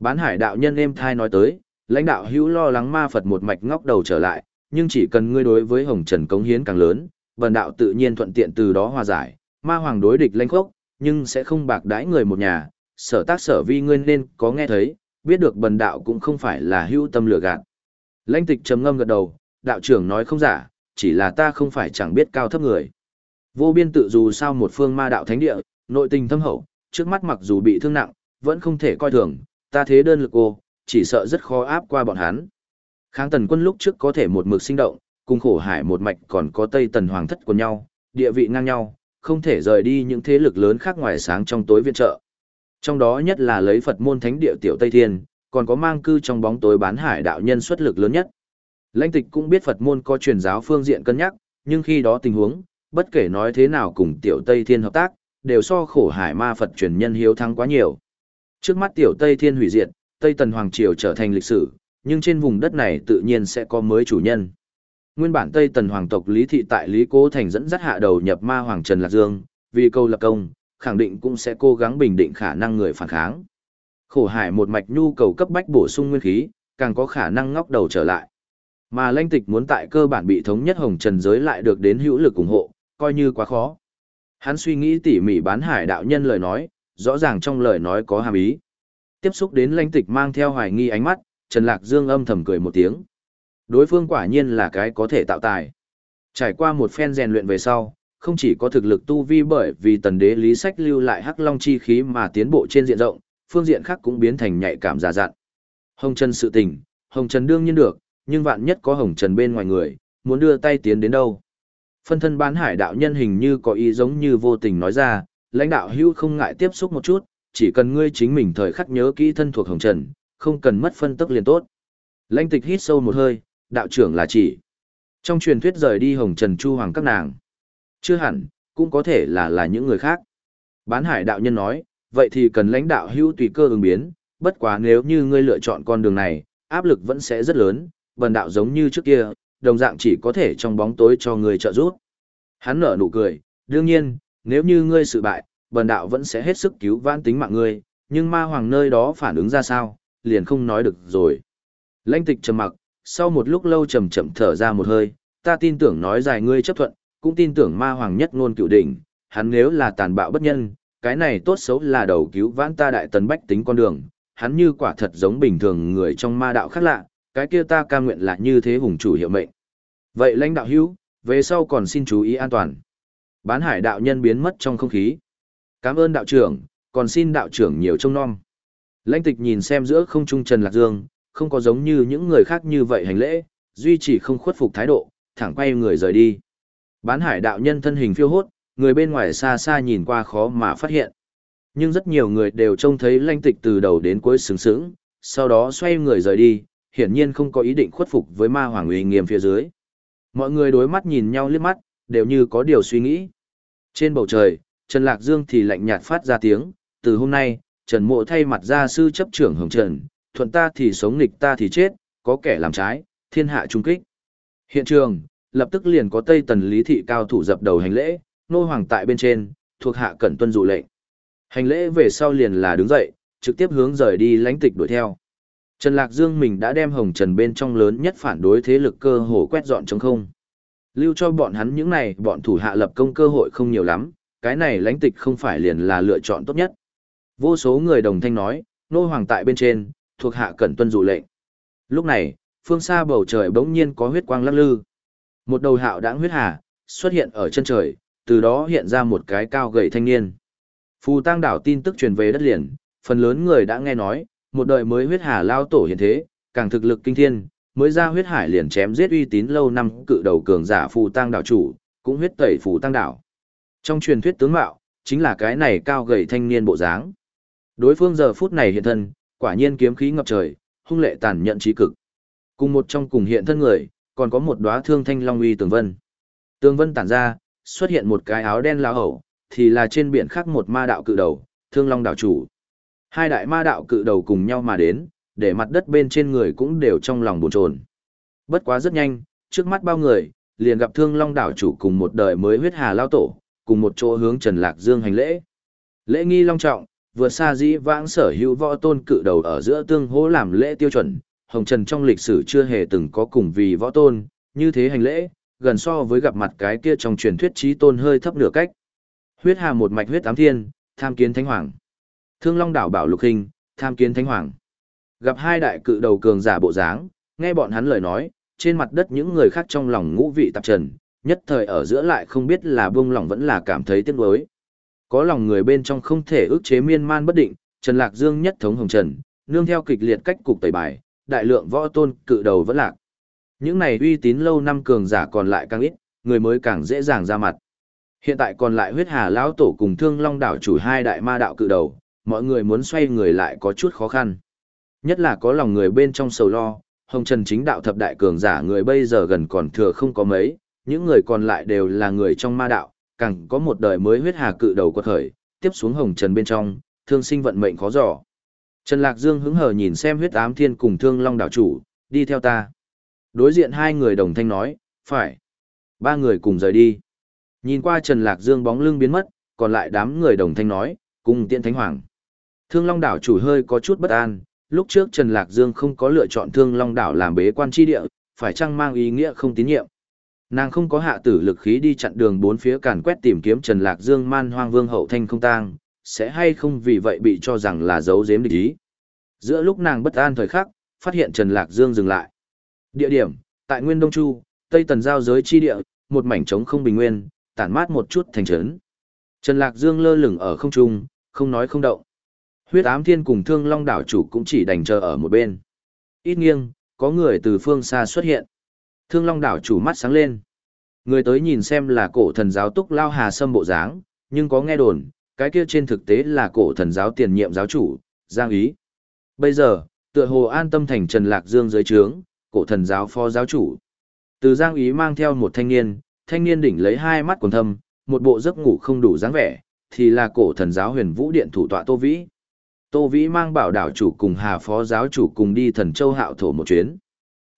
Bán hải đạo nhân êm thai nói tới, lãnh đạo hữu lo lắng ma Phật một mạch ngóc đầu trở lại, nhưng chỉ cần ngươi đối với hồng trần cống hiến càng lớn, bần đạo tự nhiên thuận tiện từ đó hòa giải, ma hoàng đối địch lãnh khốc, nhưng sẽ không bạc đãi người một nhà, sở tác sở vi ngươi nên có nghe thấy, biết được bần đạo cũng không phải là hữu tâm lừa gạt. Lãnh tịch trầm ngâm gật đầu, đạo trưởng nói không giả, chỉ là ta không phải chẳng biết cao thấp người. Vô biên tự dù sao một phương ma đạo thánh địa, nội tình thâm hậu, trước mắt mặc dù bị thương nặng, vẫn không thể coi thường, ta thế đơn lực cô, chỉ sợ rất khó áp qua bọn hắn. Kháng tần quân lúc trước có thể một mực sinh động, cùng khổ hải một mạch còn có tây tần hoàng thất của nhau, địa vị ngang nhau, không thể rời đi những thế lực lớn khác ngoài sáng trong tối viện trợ. Trong đó nhất là lấy Phật môn thánh địa tiểu Tây Thiên, còn có mang cư trong bóng tối bán hải đạo nhân xuất lực lớn nhất. Lãnh tịch cũng biết Phật môn có truyền giáo phương diện cân nhắc, nhưng khi đó tình huống, bất kể nói thế nào cùng tiểu Tây Thiên hợp tác, đều so khổ hải ma Phật truyền nhân hiếu thắng quá nhiều. Trước mắt tiểu Tây Thiên hủy diệt, Tây Tần Hoàng Triều trở thành lịch sử, nhưng trên vùng đất này tự nhiên sẽ có mới chủ nhân. Nguyên bản Tây Tần Hoàng tộc Lý Thị tại Lý Cố Thành dẫn dắt hạ đầu nhập ma Hoàng Trần Lạc Dương, vì câu lập công, khẳng định cũng sẽ cố gắng bình định khả năng người phản kháng. Khổ hải một mạch nhu cầu cấp bách bổ sung nguyên khí, càng có khả năng ngóc đầu trở lại. Mà lãnh tịch muốn tại cơ bản bị thống nhất hồng trần giới lại được đến hữu lực ủng hộ, coi như quá khó. Hắn suy nghĩ tỉ mỉ bán hải đạo nhân lời nói, rõ ràng trong lời nói có hàm ý. Tiếp xúc đến lãnh tịch mang theo hoài nghi ánh mắt, Trần Lạc Dương âm thầm cười một tiếng. Đối phương quả nhiên là cái có thể tạo tài. Trải qua một phen rèn luyện về sau, không chỉ có thực lực tu vi bởi vì tần đế lý sách lưu lại hắc long chi khí mà tiến bộ trên diện rộng, phương diện khác cũng biến thành nhạy cảm giả dặn. Hồng Trần sự tình, Hồng Trần đương nhiên được, nhưng vạn nhất có Hồng Trần bên ngoài người, muốn đưa tay tiến đến đâu. Phân thân bán hải đạo nhân hình như có ý giống như vô tình nói ra, lãnh đạo hưu không ngại tiếp xúc một chút, chỉ cần ngươi chính mình thời khắc nhớ kỹ thân thuộc Hồng Trần, không cần mất phân tức liền tốt. Lãnh tịch hít sâu một hơi, đạo trưởng là chỉ. Trong truyền thuyết rời đi Hồng Trần Chu Hoàng các nàng. Chưa hẳn, cũng có thể là là những người khác. Bán hải đạo nhân nói, vậy thì cần lãnh đạo hữu tùy cơ ứng biến, bất quá nếu như ngươi lựa chọn con đường này, áp lực vẫn sẽ rất lớn, bần đạo giống như trước kia, đồng dạng chỉ có thể trong bóng tối cho ngươi trợ giúp. Hắn nở nụ cười, đương nhiên, nếu như ngươi sự bại, bần đạo vẫn sẽ hết sức cứu vãn tính mạng ngươi, nhưng ma hoàng nơi đó phản ứng ra sao, liền không nói được rồi. Lãnh tịch trầm mặc, sau một lúc lâu trầm chậm thở ra một hơi, ta tin tưởng nói dài ngươi chấp thuận, cũng tin tưởng ma hoàng nhất ngôn cựu đỉnh, hắn nếu là tàn bạo bất nhân, cái này tốt xấu là đầu cứu vãn ta đại tần bách tính con đường, hắn như quả thật giống bình thường người trong ma đạo khác lạ, cái kia ta ca nguyện là như thế hùng chủ hiệu mệnh. Vậy lãnh đạo hữu, về sau còn xin chú ý an toàn. Bán hải đạo nhân biến mất trong không khí. Cảm ơn đạo trưởng, còn xin đạo trưởng nhiều trông nom. Lãnh tịch nhìn xem giữa không trung Trần Lạc Dương, không có giống như những người khác như vậy hành lễ, duy trì không khuất phục thái độ, thẳng quay người rời đi. Bán hải đạo nhân thân hình phiêu hốt, người bên ngoài xa xa nhìn qua khó mà phát hiện. Nhưng rất nhiều người đều trông thấy lãnh tịch từ đầu đến cuối sướng sướng, sau đó xoay người rời đi, hiển nhiên không có ý định khuất phục với ma hoàng uy nghiêm phía dưới. Mọi người đối mắt nhìn nhau liếc mắt, đều như có điều suy nghĩ. Trên bầu trời, Trần Lạc Dương thì lạnh nhạt phát ra tiếng, từ hôm nay, Trần Mộ thay mặt ra sư chấp trưởng Hồng Trần, thuận ta thì sống nghịch ta thì chết, có kẻ làm trái, thiên hạ trung kích. Hiện trường, lập tức liền có Tây Tần Lý Thị cao thủ dập đầu hành lễ, nô hoàng tại bên trên, thuộc hạ cẩn tuân dụ lệnh. Hành lễ về sau liền là đứng dậy, trực tiếp hướng rời đi lãnh tịch đuổi theo. Trần Lạc Dương mình đã đem Hồng Trần bên trong lớn nhất phản đối thế lực cơ hồ quét dọn trống không. Lưu cho bọn hắn những này, bọn thủ hạ lập công cơ hội không nhiều lắm, cái này lãnh tịch không phải liền là lựa chọn tốt nhất. Vô số người đồng thanh nói, nô hoàng tại bên trên, thuộc hạ cẩn tuân dụ lệnh. Lúc này, phương xa bầu trời bỗng nhiên có huyết quang lắc lư. Một đầu hạo đãng huyết hà xuất hiện ở chân trời, từ đó hiện ra một cái cao gầy thanh niên. Phù Tăng đảo tin tức truyền về đất liền, phần lớn người đã nghe nói, một đời mới huyết hà lao tổ hiện thế, càng thực lực kinh thiên, mới ra huyết hải liền chém giết uy tín lâu năm cự đầu cường giả Phù Tăng đảo chủ, cũng huyết tẩy Phù Tăng đảo. Trong truyền thuyết tướng mạo, chính là cái này cao gầy thanh niên bộ dáng. Đối phương giờ phút này hiện thân, quả nhiên kiếm khí ngập trời, hung lệ tàn nhận trí cực. Cùng một trong cùng hiện thân người, còn có một đóa thương thanh long uy tường vân. Tường vân tản ra, xuất hiện một cái áo đen lão hậu, thì là trên biển khác một ma đạo cự đầu, thương long đảo chủ. Hai đại ma đạo cự đầu cùng nhau mà đến, để mặt đất bên trên người cũng đều trong lòng buồn chồn. Bất quá rất nhanh, trước mắt bao người, liền gặp Thương Long đảo chủ cùng một đời mới huyết hà lao tổ, cùng một chỗ hướng Trần Lạc Dương hành lễ. Lễ nghi long trọng, vượt xa dĩ vãng sở hữu võ tôn cự đầu ở giữa tương hỗ làm lễ tiêu chuẩn, Hồng Trần trong lịch sử chưa hề từng có cùng vì võ tôn, như thế hành lễ, gần so với gặp mặt cái kia trong truyền thuyết trí tôn hơi thấp nửa cách. Huyết hà một mạch huyết ám thiên, tham kiến thánh hoàng. Thương Long đảo bảo lục hình, tham kiến thánh hoàng. Gặp hai đại cự đầu cường giả bộ dáng, nghe bọn hắn lời nói, trên mặt đất những người khác trong lòng ngũ vị tạp trần, nhất thời ở giữa lại không biết là buông lòng vẫn là cảm thấy tiếc nuối. Có lòng người bên trong không thể ức chế miên man bất định, Trần Lạc Dương nhất thống hồng trần, nương theo kịch liệt cách cục tẩy bài, đại lượng võ tôn cự đầu vẫn lạc. Những này uy tín lâu năm cường giả còn lại càng ít, người mới càng dễ dàng ra mặt. Hiện tại còn lại huyết hà lão tổ cùng thương long đảo chủ hai đại ma đạo cự đầu, mọi người muốn xoay người lại có chút khó khăn. Nhất là có lòng người bên trong sầu lo, hồng trần chính đạo thập đại cường giả người bây giờ gần còn thừa không có mấy, những người còn lại đều là người trong ma đạo, càng có một đời mới huyết hà cự đầu quật khởi, tiếp xuống hồng trần bên trong, thương sinh vận mệnh khó dò. Trần Lạc Dương hứng hờ nhìn xem huyết ám thiên cùng thương long đảo chủ, đi theo ta. Đối diện hai người đồng thanh nói, phải. Ba người cùng rời đi. Nhìn qua Trần Lạc Dương bóng lưng biến mất, còn lại đám người đồng thanh nói, cùng tiện thánh hoàng. Thương long đảo chủ hơi có chút bất an, lúc trước Trần Lạc Dương không có lựa chọn thương long đảo làm bế quan tri địa, phải chăng mang ý nghĩa không tín nhiệm. Nàng không có hạ tử lực khí đi chặn đường bốn phía càn quét tìm kiếm Trần Lạc Dương man hoang vương hậu thanh không tang, sẽ hay không vì vậy bị cho rằng là giấu giếm địch ý. Giữa lúc nàng bất an thời khắc, phát hiện Trần Lạc Dương dừng lại. Địa điểm, tại Nguyên Đông Chu, Tây Tần giao giới chi địa, một mảnh trống không bình nguyên, tản mát một chút thành trấn. Trần Lạc Dương lơ lửng ở không trung, không nói không động. Huyết ám thiên cùng thương long đảo chủ cũng chỉ đành chờ ở một bên. Ít nghiêng, có người từ phương xa xuất hiện. Thương long đảo chủ mắt sáng lên. Người tới nhìn xem là cổ thần giáo túc lao hà sâm bộ dáng, nhưng có nghe đồn, cái kia trên thực tế là cổ thần giáo tiền nhiệm giáo chủ, Giang Ý. Bây giờ, tựa hồ an tâm thành Trần Lạc Dương dưới trướng, cổ thần giáo phó giáo chủ. Từ Giang Ý mang theo một thanh niên, thanh niên đỉnh lấy hai mắt quần thâm, một bộ giấc ngủ không đủ dáng vẻ, thì là cổ thần giáo huyền vũ điện thủ tọa Tô Vĩ. Tô Vĩ mang bảo đảo chủ cùng Hà phó giáo chủ cùng đi thần châu hạo thổ một chuyến.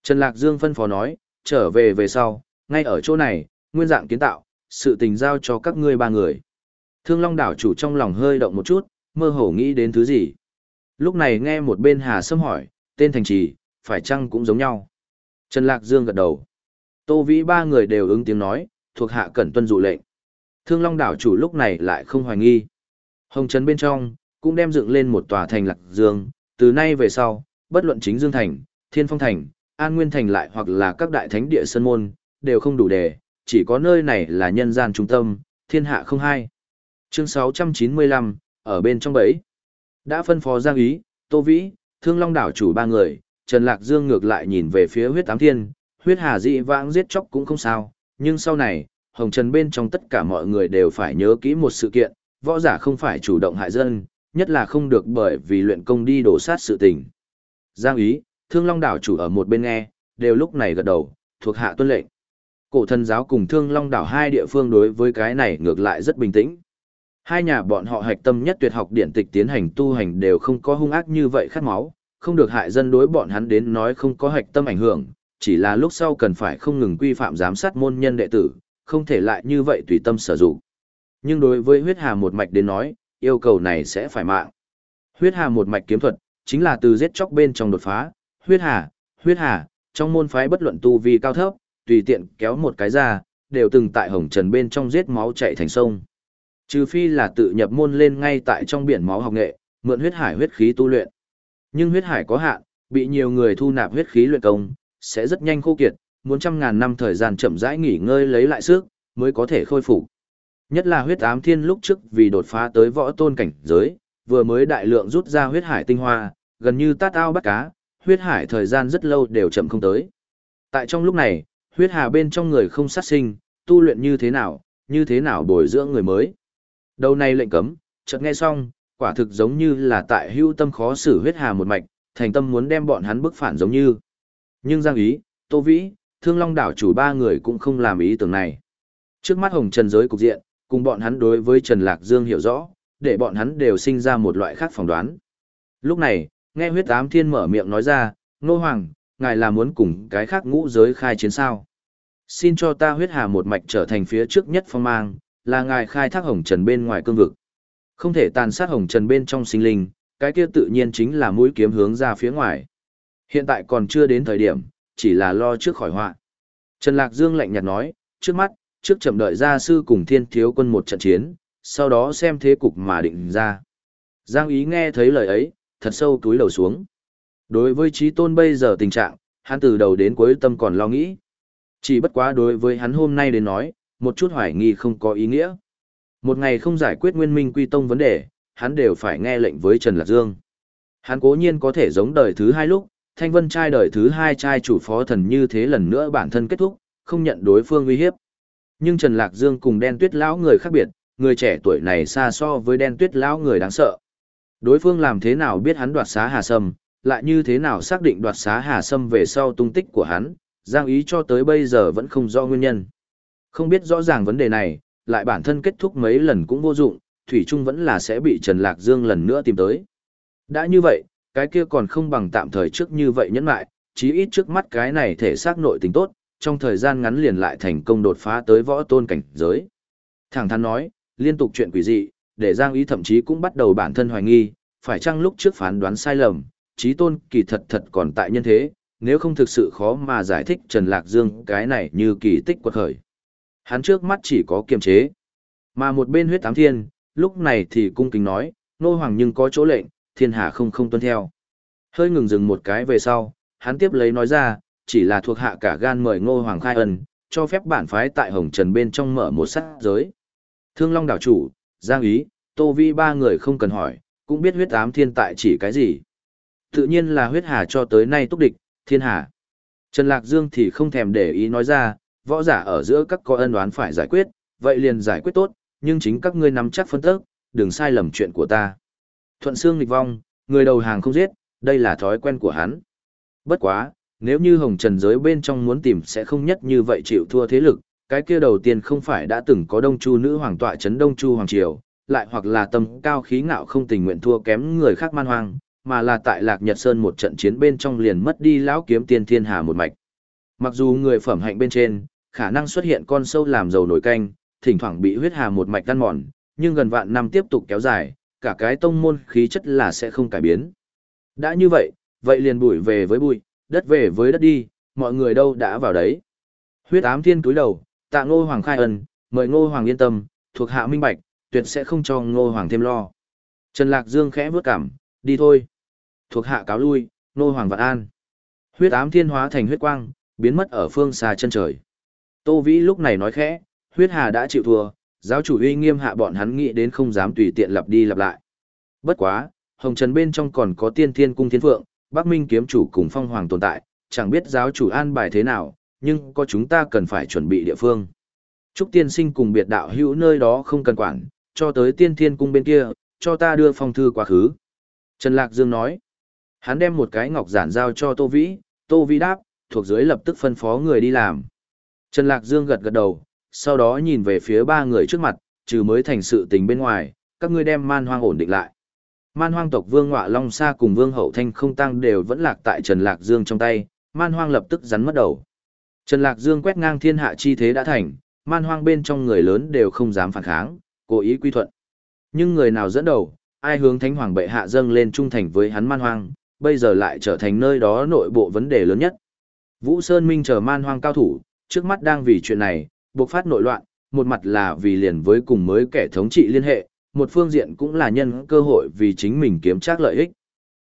Trần Lạc Dương phân phó nói, trở về về sau, ngay ở chỗ này, nguyên dạng kiến tạo, sự tình giao cho các ngươi ba người. Thương Long đảo chủ trong lòng hơi động một chút, mơ hồ nghĩ đến thứ gì. Lúc này nghe một bên Hà Sâm hỏi, tên thành trì, phải chăng cũng giống nhau. Trần Lạc Dương gật đầu. Tô Vĩ ba người đều ứng tiếng nói, thuộc hạ cẩn tuân dụ lệnh. Thương Long đảo chủ lúc này lại không hoài nghi. Hồng Trấn bên trong, cũng đem dựng lên một tòa thành Lạc Dương, từ nay về sau, bất luận chính Dương Thành, Thiên Phong Thành, An Nguyên Thành lại hoặc là các đại thánh địa Sơn môn, đều không đủ để, chỉ có nơi này là nhân gian trung tâm, thiên hạ không hai. Chương 695, ở bên trong bẫy. Đã phân phó Giang Ý, Tô Vĩ, Thương Long đảo chủ ba người, Trần Lạc Dương ngược lại nhìn về phía huyết tám thiên, huyết hà dị vãng giết chóc cũng không sao, nhưng sau này, Hồng Trần bên trong tất cả mọi người đều phải nhớ kỹ một sự kiện, võ giả không phải chủ động hại dân, nhất là không được bởi vì luyện công đi đổ sát sự tình. Giang Ý, Thương Long đảo chủ ở một bên nghe, đều lúc này gật đầu, thuộc hạ tuân lệnh. Cổ thần giáo cùng Thương Long đảo hai địa phương đối với cái này ngược lại rất bình tĩnh. Hai nhà bọn họ hạch tâm nhất tuyệt học điện tịch tiến hành tu hành đều không có hung ác như vậy khát máu, không được hại dân đối bọn hắn đến nói không có hạch tâm ảnh hưởng, chỉ là lúc sau cần phải không ngừng quy phạm giám sát môn nhân đệ tử, không thể lại như vậy tùy tâm sử dụng. Nhưng đối với huyết hà một mạch đến nói, yêu cầu này sẽ phải mạng. Huyết hà một mạch kiếm thuật, chính là từ giết chóc bên trong đột phá, huyết hà, huyết hà, trong môn phái bất luận tu vi cao thấp, tùy tiện kéo một cái ra, đều từng tại hồng trần bên trong giết máu chạy thành sông. Trừ phi là tự nhập môn lên ngay tại trong biển máu học nghệ, mượn huyết hải huyết khí tu luyện. Nhưng huyết hải có hạn, bị nhiều người thu nạp huyết khí luyện công, sẽ rất nhanh khô kiệt, muốn trăm ngàn năm thời gian chậm rãi nghỉ ngơi lấy lại sức, mới có thể khôi phục. Nhất là huyết ám thiên lúc trước vì đột phá tới võ tôn cảnh giới, vừa mới đại lượng rút ra huyết hải tinh hoa, gần như tát ao bắt cá, huyết hải thời gian rất lâu đều chậm không tới. Tại trong lúc này, huyết hà bên trong người không sát sinh, tu luyện như thế nào, như thế nào bồi dưỡng người mới. Đầu này lệnh cấm, chợt nghe xong, quả thực giống như là tại hưu tâm khó xử huyết hà một mạch, thành tâm muốn đem bọn hắn bức phản giống như. Nhưng Giang Ý, Tô Vĩ, Thương Long đảo chủ ba người cũng không làm ý tưởng này. Trước mắt hồng trần giới cục diện, cùng bọn hắn đối với Trần Lạc Dương hiểu rõ, để bọn hắn đều sinh ra một loại khác phỏng đoán. Lúc này, nghe huyết ám thiên mở miệng nói ra, Nô Hoàng, ngài là muốn cùng cái khác ngũ giới khai chiến sao. xin cho ta huyết hà một mạch trở thành phía trước nhất phong mang, là ngài khai thác hồng trần bên ngoài cương vực. Không thể tàn sát hồng trần bên trong sinh linh, cái kia tự nhiên chính là mũi kiếm hướng ra phía ngoài. Hiện tại còn chưa đến thời điểm, chỉ là lo trước khỏi họa. Trần Lạc Dương lạnh nhạt nói, trước mắt, trước chậm đợi gia sư cùng thiên thiếu quân một trận chiến, sau đó xem thế cục mà định ra. Giang ý nghe thấy lời ấy, thật sâu túi đầu xuống. Đối với trí tôn bây giờ tình trạng, hắn từ đầu đến cuối tâm còn lo nghĩ. Chỉ bất quá đối với hắn hôm nay đến nói, một chút hoài nghi không có ý nghĩa. Một ngày không giải quyết nguyên minh quy tông vấn đề, hắn đều phải nghe lệnh với Trần Lạc Dương. Hắn cố nhiên có thể giống đời thứ hai lúc, thanh vân trai đời thứ hai trai chủ phó thần như thế lần nữa bản thân kết thúc, không nhận đối phương uy hiếp. Nhưng Trần Lạc Dương cùng đen tuyết lão người khác biệt, người trẻ tuổi này xa so với đen tuyết lão người đáng sợ. Đối phương làm thế nào biết hắn đoạt xá Hà Sâm, lại như thế nào xác định đoạt xá Hà Sâm về sau tung tích của hắn, Giang ý cho tới bây giờ vẫn không rõ nguyên nhân. Không biết rõ ràng vấn đề này, lại bản thân kết thúc mấy lần cũng vô dụng, Thủy Trung vẫn là sẽ bị Trần Lạc Dương lần nữa tìm tới. Đã như vậy, cái kia còn không bằng tạm thời trước như vậy nhẫn lại, chí ít trước mắt cái này thể xác nội tình tốt, trong thời gian ngắn liền lại thành công đột phá tới võ tôn cảnh giới. Thẳng thắn nói, liên tục chuyện quỷ dị, để Giang Ý thậm chí cũng bắt đầu bản thân hoài nghi, phải chăng lúc trước phán đoán sai lầm, trí tôn kỳ thật thật còn tại nhân thế, nếu không thực sự khó mà giải thích Trần Lạc Dương cái này như kỳ tích quật khởi. Hắn trước mắt chỉ có kiềm chế. Mà một bên huyết tám thiên, lúc này thì cung kính nói, nô hoàng nhưng có chỗ lệnh, thiên hạ không không tuân theo. Hơi ngừng dừng một cái về sau, hắn tiếp lấy nói ra, chỉ là thuộc hạ cả gan mời ngô hoàng khai ân, cho phép bản phái tại Hồng Trần bên trong mở một sát giới. Thương Long đảo chủ, Giang Ý, Tô Vi ba người không cần hỏi, cũng biết huyết ám thiên tại chỉ cái gì. Tự nhiên là huyết hà cho tới nay túc địch, thiên hà. Trần Lạc Dương thì không thèm để ý nói ra, võ giả ở giữa các có ân đoán phải giải quyết, vậy liền giải quyết tốt, nhưng chính các ngươi nắm chắc phân tức, đừng sai lầm chuyện của ta. Thuận xương nghịch vong, người đầu hàng không giết, đây là thói quen của hắn. Bất quá, nếu như hồng trần giới bên trong muốn tìm sẽ không nhất như vậy chịu thua thế lực, cái kia đầu tiên không phải đã từng có đông chu nữ hoàng tọa chấn đông chu hoàng triều, lại hoặc là tâm cao khí ngạo không tình nguyện thua kém người khác man hoang, mà là tại lạc nhật sơn một trận chiến bên trong liền mất đi lão kiếm tiên thiên hà một mạch. Mặc dù người phẩm hạnh bên trên, khả năng xuất hiện con sâu làm dầu nổi canh, thỉnh thoảng bị huyết hà một mạch tan mòn, nhưng gần vạn năm tiếp tục kéo dài, cả cái tông môn khí chất là sẽ không cải biến. Đã như vậy, vậy liền bụi về với bụi, đất về với đất đi, mọi người đâu đã vào đấy. Huyết ám thiên túi đầu, tạ ngô hoàng khai ân, mời ngô hoàng yên tâm, thuộc hạ minh bạch, tuyệt sẽ không cho ngô hoàng thêm lo. Trần Lạc Dương khẽ bước cảm, đi thôi. Thuộc hạ cáo lui, ngô hoàng vạn an. Huyết ám thiên hóa thành huyết quang, biến mất ở phương xa chân trời. Tô Vĩ lúc này nói khẽ, huyết hà đã chịu thua, giáo chủ uy nghiêm hạ bọn hắn nghĩ đến không dám tùy tiện lặp đi lặp lại. Bất quá, hồng trần bên trong còn có tiên thiên cung thiên phượng, Bắc Minh kiếm chủ cùng phong hoàng tồn tại, chẳng biết giáo chủ an bài thế nào, nhưng có chúng ta cần phải chuẩn bị địa phương. Trúc tiên sinh cùng biệt đạo hữu nơi đó không cần quản, cho tới tiên thiên cung bên kia, cho ta đưa phong thư quá khứ. Trần Lạc Dương nói, hắn đem một cái ngọc giản giao cho Tô Vĩ, Tô Vĩ đáp, thuộc dưới lập tức phân phó người đi làm. Trần Lạc Dương gật gật đầu, sau đó nhìn về phía ba người trước mặt, trừ mới thành sự tình bên ngoài, các ngươi đem man hoang ổn định lại. Man hoang tộc Vương Ngọa Long Sa cùng Vương Hậu Thanh không tăng đều vẫn lạc tại Trần Lạc Dương trong tay, man hoang lập tức rắn mất đầu. Trần Lạc Dương quét ngang thiên hạ chi thế đã thành, man hoang bên trong người lớn đều không dám phản kháng, cố ý quy thuận. Nhưng người nào dẫn đầu, ai hướng thánh hoàng bệ hạ dâng lên trung thành với hắn man hoang, bây giờ lại trở thành nơi đó nội bộ vấn đề lớn nhất. Vũ Sơn Minh chờ man hoang cao thủ, trước mắt đang vì chuyện này, buộc phát nội loạn, một mặt là vì liền với cùng mới kẻ thống trị liên hệ, một phương diện cũng là nhân cơ hội vì chính mình kiếm trác lợi ích.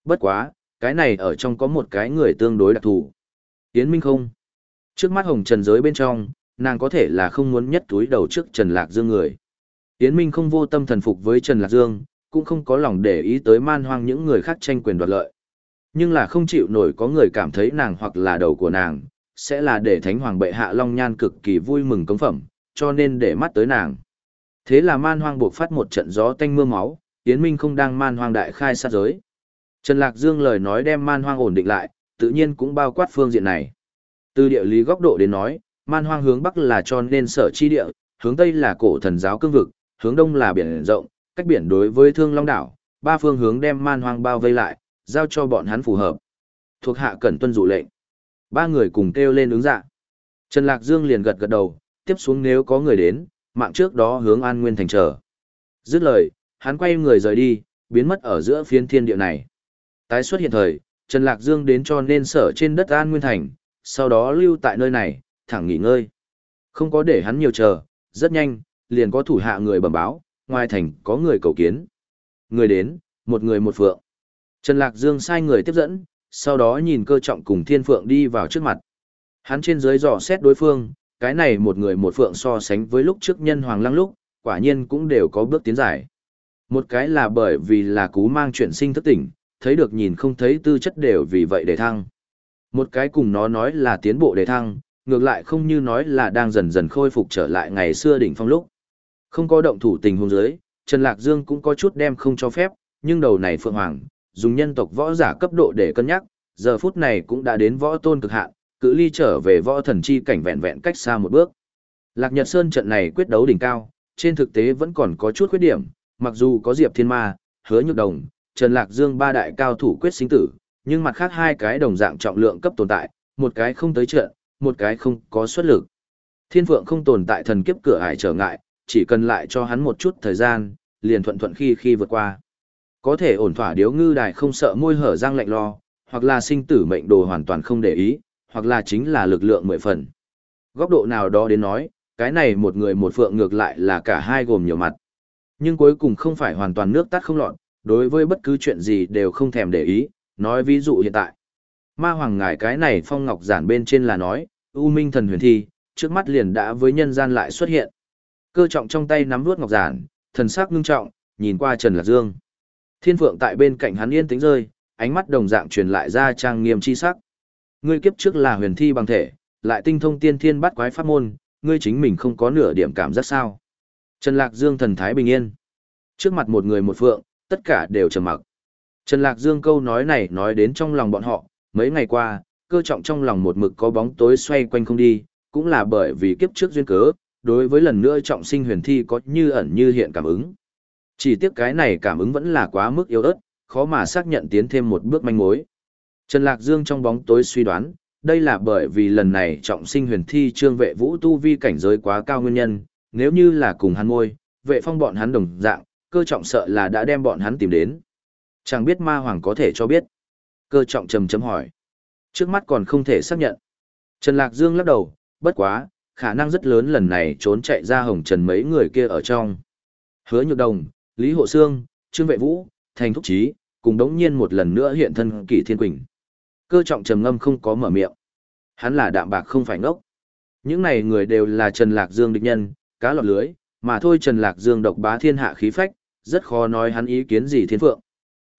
Bất quá, cái này ở trong có một cái người tương đối đặc thù. Yến Minh không? Trước mắt hồng trần giới bên trong, nàng có thể là không muốn nhất túi đầu trước Trần Lạc Dương người. Yến Minh không vô tâm thần phục với Trần Lạc Dương, cũng không có lòng để ý tới man hoang những người khác tranh quyền đoạt lợi. Nhưng là không chịu nổi có người cảm thấy nàng hoặc là đầu của nàng, sẽ là để thánh hoàng bệ hạ long nhan cực kỳ vui mừng cống phẩm, cho nên để mắt tới nàng. Thế là man hoang buộc phát một trận gió tanh mưa máu, Yến Minh không đang man hoang đại khai sát giới. Trần Lạc Dương lời nói đem man hoang ổn định lại, tự nhiên cũng bao quát phương diện này. Từ địa lý góc độ đến nói, man hoang hướng bắc là cho nên sở chi địa, hướng tây là cổ thần giáo cương vực, hướng đông là biển rộng, cách biển đối với thương long đảo, ba phương hướng đem man hoang bao vây lại, giao cho bọn hắn phù hợp. Thuộc hạ cẩn tuân dụ lệnh. Ba người cùng kêu lên ứng dạ. Trần Lạc Dương liền gật gật đầu, tiếp xuống nếu có người đến, mạng trước đó hướng An Nguyên Thành trở, Dứt lời, hắn quay người rời đi, biến mất ở giữa phiến thiên địa này. Tái xuất hiện thời, Trần Lạc Dương đến cho nên sở trên đất An Nguyên Thành, sau đó lưu tại nơi này, thẳng nghỉ ngơi. Không có để hắn nhiều chờ, rất nhanh, liền có thủ hạ người bẩm báo, ngoài thành có người cầu kiến. Người đến, một người một phượng. Trần Lạc Dương sai người tiếp dẫn, sau đó nhìn cơ trọng cùng thiên phượng đi vào trước mặt. Hắn trên dưới dò xét đối phương, cái này một người một phượng so sánh với lúc trước nhân hoàng lăng lúc, quả nhiên cũng đều có bước tiến giải. Một cái là bởi vì là cú mang chuyển sinh thức tỉnh, thấy được nhìn không thấy tư chất đều vì vậy để thăng. Một cái cùng nó nói là tiến bộ để thăng, ngược lại không như nói là đang dần dần khôi phục trở lại ngày xưa đỉnh phong lúc. Không có động thủ tình huống dưới, Trần Lạc Dương cũng có chút đem không cho phép, nhưng đầu này Phượng Hoàng, dùng nhân tộc võ giả cấp độ để cân nhắc, giờ phút này cũng đã đến võ tôn cực hạn, cự ly trở về võ thần chi cảnh vẹn vẹn cách xa một bước. Lạc Nhật Sơn trận này quyết đấu đỉnh cao, trên thực tế vẫn còn có chút khuyết điểm, mặc dù có Diệp Thiên Ma, Hứa Nhược Đồng, Trần Lạc Dương ba đại cao thủ quyết sinh tử, nhưng mặt khác hai cái đồng dạng trọng lượng cấp tồn tại, một cái không tới trận, một cái không có xuất lực. Thiên Phượng không tồn tại thần kiếp cửa ải trở ngại, chỉ cần lại cho hắn một chút thời gian, liền thuận thuận khi khi vượt qua. Có thể ổn thỏa điếu ngư đài không sợ môi hở răng lạnh lo, hoặc là sinh tử mệnh đồ hoàn toàn không để ý, hoặc là chính là lực lượng mười phần. Góc độ nào đó đến nói, cái này một người một phượng ngược lại là cả hai gồm nhiều mặt. Nhưng cuối cùng không phải hoàn toàn nước tắt không lọt, đối với bất cứ chuyện gì đều không thèm để ý, nói ví dụ hiện tại. Ma hoàng ngài cái này phong ngọc giản bên trên là nói, U Minh thần huyền thi, trước mắt liền đã với nhân gian lại xuất hiện. Cơ trọng trong tay nắm vuốt ngọc giản, thần sắc ngưng trọng, nhìn qua Trần Lạc Dương. Thiên Phượng tại bên cạnh hắn yên tĩnh rơi, ánh mắt đồng dạng truyền lại ra trang nghiêm chi sắc. Ngươi kiếp trước là huyền thi bằng thể, lại tinh thông tiên thiên bắt quái pháp môn, ngươi chính mình không có nửa điểm cảm giác sao? Trần Lạc Dương thần thái bình yên. Trước mặt một người một phượng, tất cả đều trầm mặc. Trần Lạc Dương câu nói này nói đến trong lòng bọn họ, mấy ngày qua, cơ trọng trong lòng một mực có bóng tối xoay quanh không đi, cũng là bởi vì kiếp trước duyên cớ, đối với lần nữa trọng sinh huyền thi có như ẩn như hiện cảm ứng. Chỉ tiếc cái này cảm ứng vẫn là quá mức yếu ớt, khó mà xác nhận tiến thêm một bước manh mối. Trần Lạc Dương trong bóng tối suy đoán, đây là bởi vì lần này trọng sinh huyền thi trương vệ vũ tu vi cảnh giới quá cao nguyên nhân, nếu như là cùng hắn môi, vệ phong bọn hắn đồng dạng, cơ trọng sợ là đã đem bọn hắn tìm đến. Chẳng biết ma hoàng có thể cho biết. Cơ trọng trầm chấm hỏi. Trước mắt còn không thể xác nhận. Trần Lạc Dương lắc đầu, bất quá, khả năng rất lớn lần này trốn chạy ra hồng trần mấy người kia ở trong. Hứa Nhược Đồng, Lý Hộ Sương, Trương Vệ Vũ, Thành Thúc Trí, cùng đống nhiên một lần nữa hiện thân Kỷ Thiên Quỳnh. Cơ trọng trầm ngâm không có mở miệng. Hắn là đạm bạc không phải ngốc. Những này người đều là Trần Lạc Dương địch nhân, cá lọt lưới, mà thôi Trần Lạc Dương độc bá thiên hạ khí phách, rất khó nói hắn ý kiến gì thiên phượng.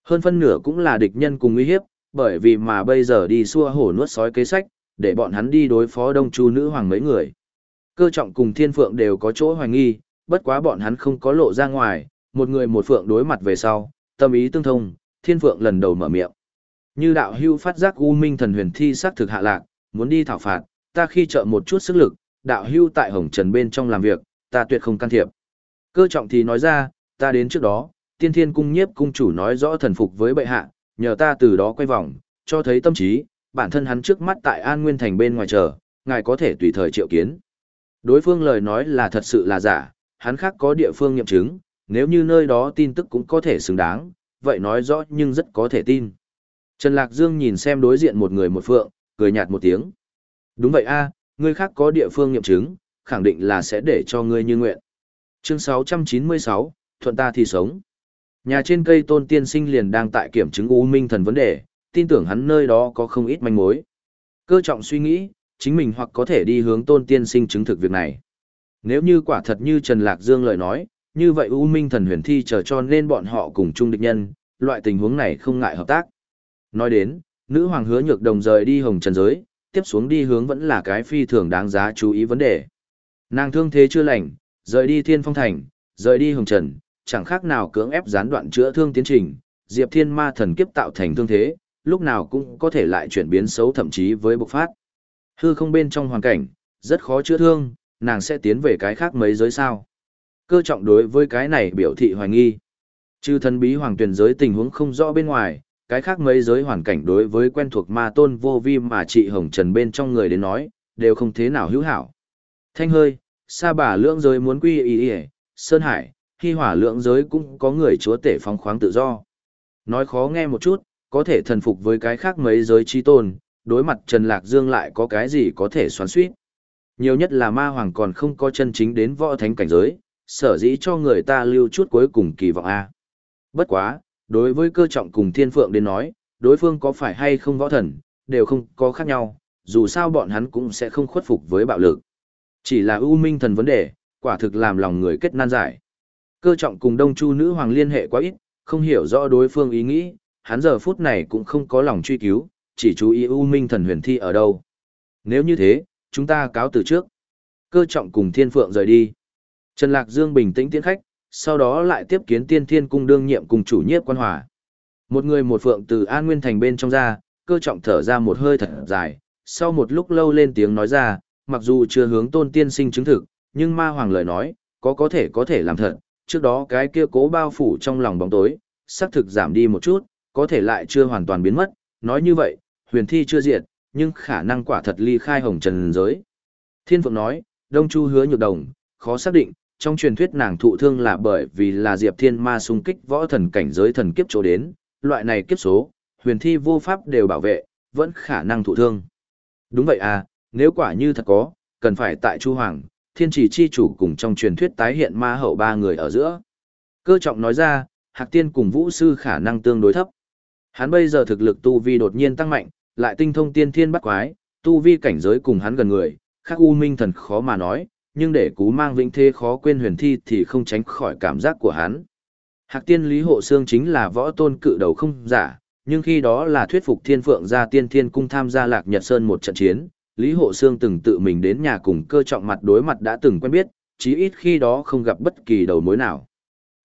Hơn phân nửa cũng là địch nhân cùng uy hiếp, bởi vì mà bây giờ đi xua hổ nuốt sói kế sách, để bọn hắn đi đối phó đông chu nữ hoàng mấy người. Cơ trọng cùng thiên phượng đều có chỗ hoài nghi, bất quá bọn hắn không có lộ ra ngoài, một người một phượng đối mặt về sau, tâm ý tương thông, thiên phượng lần đầu mở miệng. Như đạo hưu phát giác U Minh thần huyền thi sắc thực hạ lạc, muốn đi thảo phạt, ta khi trợ một chút sức lực, đạo hưu tại hồng trần bên trong làm việc, ta tuyệt không can thiệp. Cơ trọng thì nói ra, ta đến trước đó, tiên thiên cung nhiếp cung chủ nói rõ thần phục với bệ hạ, nhờ ta từ đó quay vòng, cho thấy tâm trí, bản thân hắn trước mắt tại An Nguyên Thành bên ngoài chờ, ngài có thể tùy thời triệu kiến. Đối phương lời nói là thật sự là giả, hắn khác có địa phương nghiệm chứng, nếu như nơi đó tin tức cũng có thể xứng đáng, vậy nói rõ nhưng rất có thể tin. Trần Lạc Dương nhìn xem đối diện một người một phượng, cười nhạt một tiếng. Đúng vậy a, người khác có địa phương nghiệm chứng, khẳng định là sẽ để cho ngươi như nguyện. Chương 696, thuận ta thì sống. Nhà trên cây tôn tiên sinh liền đang tại kiểm chứng U Minh thần vấn đề, tin tưởng hắn nơi đó có không ít manh mối. Cơ trọng suy nghĩ, chính mình hoặc có thể đi hướng tôn tiên sinh chứng thực việc này. Nếu như quả thật như Trần Lạc Dương lời nói, như vậy U Minh thần huyền thi chờ cho nên bọn họ cùng chung địch nhân, loại tình huống này không ngại hợp tác. Nói đến, nữ hoàng hứa nhược đồng rời đi hồng trần giới, tiếp xuống đi hướng vẫn là cái phi thường đáng giá chú ý vấn đề. Nàng thương thế chưa lành, rời đi thiên phong thành, rời đi hồng trần, chẳng khác nào cưỡng ép gián đoạn chữa thương tiến trình, diệp thiên ma thần kiếp tạo thành thương thế, lúc nào cũng có thể lại chuyển biến xấu thậm chí với bộc phát. Hư không bên trong hoàn cảnh, rất khó chữa thương, nàng sẽ tiến về cái khác mấy giới sao. Cơ trọng đối với cái này biểu thị hoài nghi. Chư thần bí hoàng tuyển giới tình huống không rõ bên ngoài, cái khác mấy giới hoàn cảnh đối với quen thuộc ma tôn vô vi mà trị hồng trần bên trong người đến nói, đều không thế nào hữu hảo. Thanh hơi, sa bà lưỡng giới muốn quy ý ý, Sơn Hải, khi hỏa lượng giới cũng có người chúa tể phóng khoáng tự do. Nói khó nghe một chút, có thể thần phục với cái khác mấy giới chi tôn, đối mặt Trần Lạc Dương lại có cái gì có thể xoắn suýt. Nhiều nhất là ma hoàng còn không có chân chính đến võ thánh cảnh giới, sở dĩ cho người ta lưu chút cuối cùng kỳ vọng A. Bất quá, đối với cơ trọng cùng thiên phượng đến nói, đối phương có phải hay không võ thần, đều không có khác nhau, dù sao bọn hắn cũng sẽ không khuất phục với bạo lực. Chỉ là ưu minh thần vấn đề, quả thực làm lòng người kết nan giải. Cơ trọng cùng đông chu nữ hoàng liên hệ quá ít, không hiểu rõ đối phương ý nghĩ, hắn giờ phút này cũng không có lòng truy cứu, chỉ chú ý ưu minh thần huyền thi ở đâu. Nếu như thế, chúng ta cáo từ trước. Cơ trọng cùng thiên phượng rời đi. Trần Lạc Dương bình tĩnh tiến khách, sau đó lại tiếp kiến tiên thiên cung đương nhiệm cùng chủ nhiếp quan hòa. Một người một phượng từ An Nguyên Thành bên trong ra, cơ trọng thở ra một hơi thật dài, sau một lúc lâu lên tiếng nói ra, mặc dù chưa hướng tôn tiên sinh chứng thực, nhưng ma hoàng lời nói, có có thể có thể làm thật, trước đó cái kia cố bao phủ trong lòng bóng tối, xác thực giảm đi một chút, có thể lại chưa hoàn toàn biến mất, nói như vậy, huyền thi chưa diệt, nhưng khả năng quả thật ly khai hồng trần giới. Thiên Phượng nói, Đông Chu hứa nhược đồng, khó xác định, trong truyền thuyết nàng thụ thương là bởi vì là Diệp Thiên Ma xung kích võ thần cảnh giới thần kiếp chỗ đến, loại này kiếp số, huyền thi vô pháp đều bảo vệ, vẫn khả năng thụ thương. Đúng vậy à, nếu quả như thật có, cần phải tại Chu Hoàng, thiên chỉ chi chủ cùng trong truyền thuyết tái hiện ma hậu ba người ở giữa. Cơ trọng nói ra, Hạc Tiên cùng Vũ Sư khả năng tương đối thấp. Hắn bây giờ thực lực tu vi đột nhiên tăng mạnh, lại tinh thông tiên thiên bắt quái, tu vi cảnh giới cùng hắn gần người, khác U Minh thần khó mà nói, nhưng để cú mang vĩnh thế khó quên huyền thi thì không tránh khỏi cảm giác của hắn. Hạc tiên Lý Hộ Sương chính là võ tôn cự đầu không giả, nhưng khi đó là thuyết phục thiên phượng ra tiên thiên cung tham gia lạc nhật sơn một trận chiến, Lý Hộ Sương từng tự mình đến nhà cùng cơ trọng mặt đối mặt đã từng quen biết, chí ít khi đó không gặp bất kỳ đầu mối nào.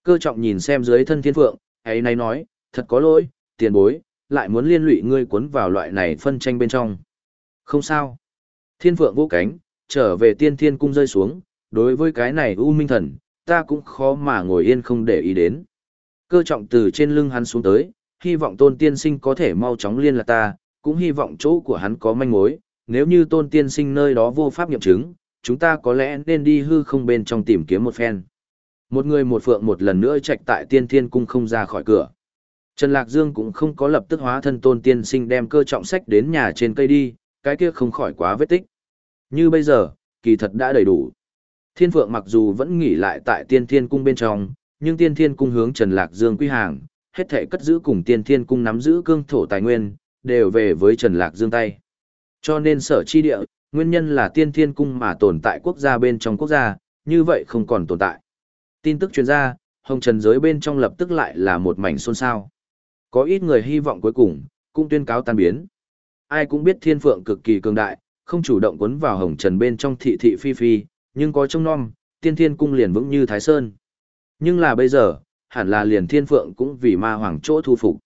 Cơ trọng nhìn xem dưới thân thiên phượng, ấy nay nói, thật có lỗi, tiền bối, lại muốn liên lụy ngươi cuốn vào loại này phân tranh bên trong. Không sao. Thiên phượng vô cánh, trở về tiên thiên cung rơi xuống, đối với cái này U Minh Thần, ta cũng khó mà ngồi yên không để ý đến. Cơ trọng từ trên lưng hắn xuống tới, hy vọng tôn tiên sinh có thể mau chóng liên lạc ta, cũng hy vọng chỗ của hắn có manh mối, nếu như tôn tiên sinh nơi đó vô pháp nghiệm chứng, chúng ta có lẽ nên đi hư không bên trong tìm kiếm một phen. Một người một phượng một lần nữa chạy tại tiên thiên cung không ra khỏi cửa. Trần Lạc Dương cũng không có lập tức hóa thân tôn tiên sinh đem cơ trọng sách đến nhà trên cây đi, cái kia không khỏi quá vết tích. Như bây giờ, kỳ thật đã đầy đủ. Thiên Phượng mặc dù vẫn nghỉ lại tại tiên thiên cung bên trong, nhưng tiên thiên cung hướng Trần Lạc Dương quy hàng, hết thể cất giữ cùng tiên thiên cung nắm giữ cương thổ tài nguyên, đều về với Trần Lạc Dương tay. Cho nên sở chi địa, nguyên nhân là tiên thiên cung mà tồn tại quốc gia bên trong quốc gia, như vậy không còn tồn tại. Tin tức truyền ra, hồng trần giới bên trong lập tức lại là một mảnh xôn xao. Có ít người hy vọng cuối cùng, cũng tuyên cáo tan biến. Ai cũng biết thiên phượng cực kỳ cường đại, không chủ động cuốn vào hồng trần bên trong thị thị phi phi, nhưng có trông non, tiên thiên cung liền vững như Thái Sơn. Nhưng là bây giờ, hẳn là liền thiên phượng cũng vì ma hoàng chỗ thu phục.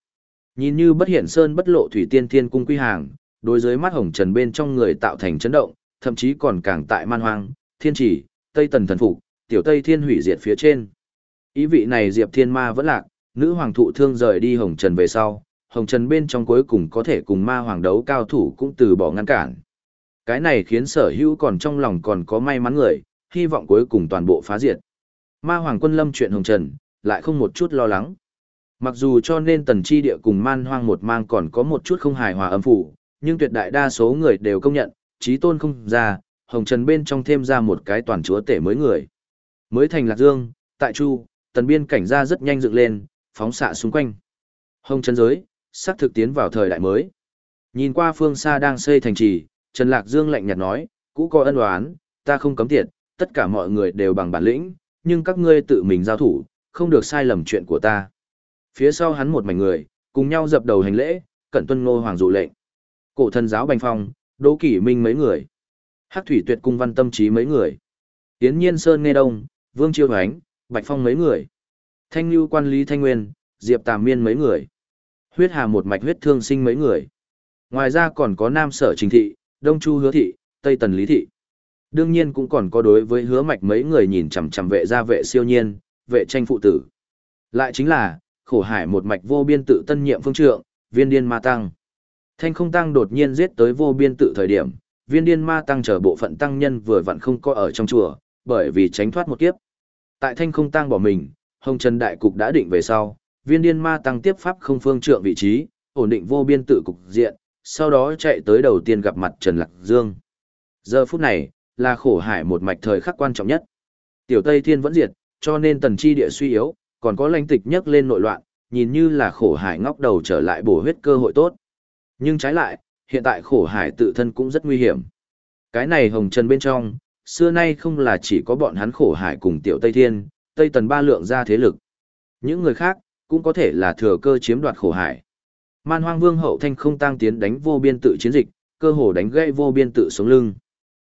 Nhìn như bất hiện sơn bất lộ thủy tiên thiên cung quy hàng, đối với mắt hồng trần bên trong người tạo thành chấn động, thậm chí còn càng tại man hoang, thiên chỉ, tây tần thần phục, tiểu tây thiên hủy diệt phía trên. Ý vị này diệp thiên ma vẫn lạc, nữ hoàng thụ thương rời đi hồng trần về sau, hồng trần bên trong cuối cùng có thể cùng ma hoàng đấu cao thủ cũng từ bỏ ngăn cản. Cái này khiến sở hữu còn trong lòng còn có may mắn người, hy vọng cuối cùng toàn bộ phá diệt. Ma hoàng quân lâm chuyện hồng trần, lại không một chút lo lắng. Mặc dù cho nên tần chi địa cùng man hoang một mang còn có một chút không hài hòa âm phủ, nhưng tuyệt đại đa số người đều công nhận, trí tôn không ra, hồng trần bên trong thêm ra một cái toàn chúa tể mới người. Mới thành lạc dương, tại chu, tần biên cảnh ra rất nhanh dựng lên, phóng xạ xung quanh. Hồng trần giới, sắp thực tiến vào thời đại mới. Nhìn qua phương xa đang xây thành trì, Trần Lạc Dương lạnh nhạt nói, cũ có ân oán, ta không cấm tiệt, tất cả mọi người đều bằng bản lĩnh, nhưng các ngươi tự mình giao thủ, không được sai lầm chuyện của ta. Phía sau hắn một mảnh người, cùng nhau dập đầu hành lễ, cẩn tuân ngô hoàng dụ lệnh. Cổ thần giáo bành phong, đỗ kỷ minh mấy người. Hắc thủy tuyệt cung văn tâm trí mấy người. Tiến nhiên sơn nghe đông, vương chiêu hoánh, bạch phong mấy người. Thanh lưu quan lý thanh nguyên, diệp tàm miên mấy người. Huyết hà một mạch huyết thương sinh mấy người. Ngoài ra còn có nam sở trình thị, đông chu hứa thị, tây tần lý thị. Đương nhiên cũng còn có đối với hứa mạch mấy người nhìn chằm chằm vệ gia vệ siêu nhiên, vệ tranh phụ tử. Lại chính là, khổ hải một mạch vô biên tự tân nhiệm phương trượng, viên điên ma tăng. Thanh không tăng đột nhiên giết tới vô biên tự thời điểm, viên điên ma tăng trở bộ phận tăng nhân vừa vặn không có ở trong chùa, bởi vì tránh thoát một kiếp. Tại thanh không tăng bỏ mình, Hồng Trần Đại Cục đã định về sau, viên điên ma tăng tiếp pháp không phương trượng vị trí, ổn định vô biên tự cục diện, sau đó chạy tới đầu tiên gặp mặt Trần Lạc Dương. Giờ phút này, là khổ hải một mạch thời khắc quan trọng nhất. Tiểu Tây Thiên vẫn diệt, cho nên tần chi địa suy yếu, còn có lãnh tịch nhấc lên nội loạn, nhìn như là khổ hải ngóc đầu trở lại bổ huyết cơ hội tốt. Nhưng trái lại, hiện tại khổ hải tự thân cũng rất nguy hiểm. Cái này hồng trần bên trong, xưa nay không là chỉ có bọn hắn khổ hải cùng tiểu Tây Thiên, Tây Tần ba lượng ra thế lực. Những người khác, cũng có thể là thừa cơ chiếm đoạt khổ hải. Man hoang vương hậu thanh không tăng tiến đánh vô biên tự chiến dịch, cơ hồ đánh gãy vô biên tự sống lưng.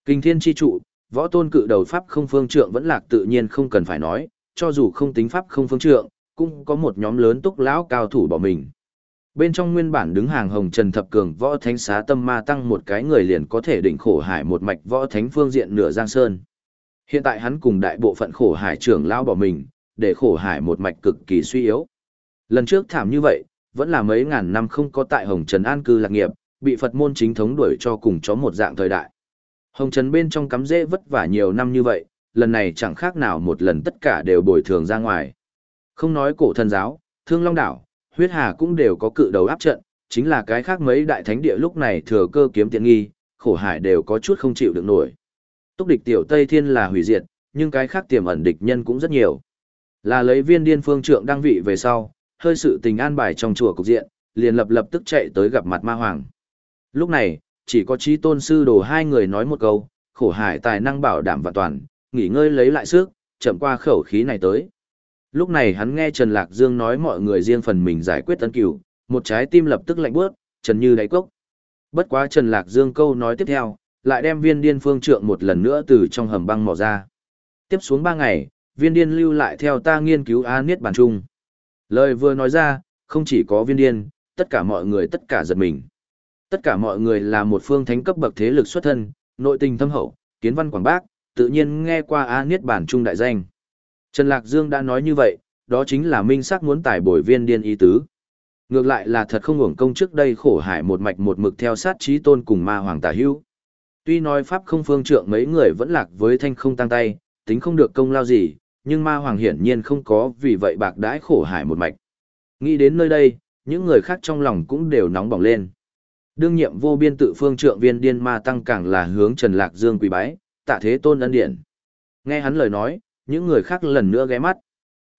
Kinh thiên chi trụ, võ tôn cự đầu pháp không phương trượng vẫn lạc tự nhiên không cần phải nói, cho dù không tính pháp không phương trượng, cũng có một nhóm lớn túc lão cao thủ bỏ mình. Bên trong nguyên bản đứng hàng hồng trần thập cường võ thánh xá tâm ma tăng một cái người liền có thể đỉnh khổ hải một mạch võ thánh phương diện nửa giang sơn. Hiện tại hắn cùng đại bộ phận khổ hải trưởng lao bỏ mình, để khổ hải một mạch cực kỳ suy yếu. Lần trước thảm như vậy, vẫn là mấy ngàn năm không có tại hồng trần an cư lạc nghiệp, bị Phật môn chính thống đuổi cho cùng chó một dạng thời đại. Hồng trần bên trong cắm rễ vất vả nhiều năm như vậy, lần này chẳng khác nào một lần tất cả đều bồi thường ra ngoài. Không nói cổ thần giáo, thương long đảo, huyết hà cũng đều có cự đầu áp trận, chính là cái khác mấy đại thánh địa lúc này thừa cơ kiếm tiện nghi, khổ hải đều có chút không chịu được nổi. Túc địch tiểu Tây Thiên là hủy diệt, nhưng cái khác tiềm ẩn địch nhân cũng rất nhiều. Là lấy viên điên phương trượng đăng vị về sau, hơi sự tình an bài trong chùa cục diện, liền lập lập tức chạy tới gặp mặt ma hoàng. Lúc này, chỉ có trí tôn sư đồ hai người nói một câu, khổ hải tài năng bảo đảm và toàn, nghỉ ngơi lấy lại sức, chậm qua khẩu khí này tới. Lúc này hắn nghe Trần Lạc Dương nói mọi người riêng phần mình giải quyết tân cửu, một trái tim lập tức lạnh bước, trần như đáy cốc. Bất quá Trần Lạc Dương câu nói tiếp theo, lại đem viên điên phương trượng một lần nữa từ trong hầm băng mò ra. Tiếp xuống ba ngày, viên điên lưu lại theo ta nghiên cứu A Niết Bàn Trung. Lời vừa nói ra, không chỉ có viên điên, tất cả mọi người tất cả giật mình. Tất cả mọi người là một phương thánh cấp bậc thế lực xuất thân, nội tình thâm hậu, kiến văn quảng bác, tự nhiên nghe qua A Niết Bản Trung đại danh. Trần Lạc Dương đã nói như vậy, đó chính là minh sắc muốn tải bồi viên điên ý tứ. Ngược lại là thật không hưởng công trước đây khổ hải một mạch một mực theo sát trí tôn cùng ma hoàng tà hưu. Tuy nói pháp không phương trượng mấy người vẫn lạc với thanh không tăng tay, tính không được công lao gì, nhưng ma hoàng hiển nhiên không có vì vậy bạc đãi khổ hải một mạch. Nghĩ đến nơi đây, những người khác trong lòng cũng đều nóng bỏng lên. Đương nhiệm vô biên tự phương trượng viên điên ma tăng càng là hướng Trần Lạc Dương quỳ bái, tạ thế tôn ân điển. Nghe hắn lời nói, những người khác lần nữa ghé mắt.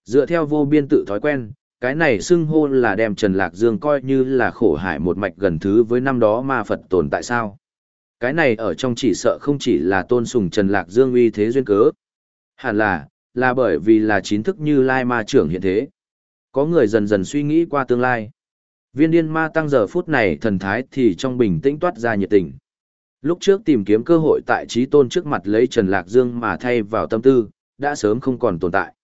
Dựa theo vô biên tự thói quen, cái này xưng hô là đem Trần Lạc Dương coi như là khổ hải một mạch gần thứ với năm đó ma Phật tồn tại sao. Cái này ở trong chỉ sợ không chỉ là tôn sùng Trần Lạc Dương uy thế duyên cớ. Hẳn là, là bởi vì là chính thức như lai ma trưởng hiện thế. Có người dần dần suy nghĩ qua tương lai. Viên điên ma tăng giờ phút này thần thái thì trong bình tĩnh toát ra nhiệt tình. Lúc trước tìm kiếm cơ hội tại trí tôn trước mặt lấy Trần Lạc Dương mà thay vào tâm tư, đã sớm không còn tồn tại.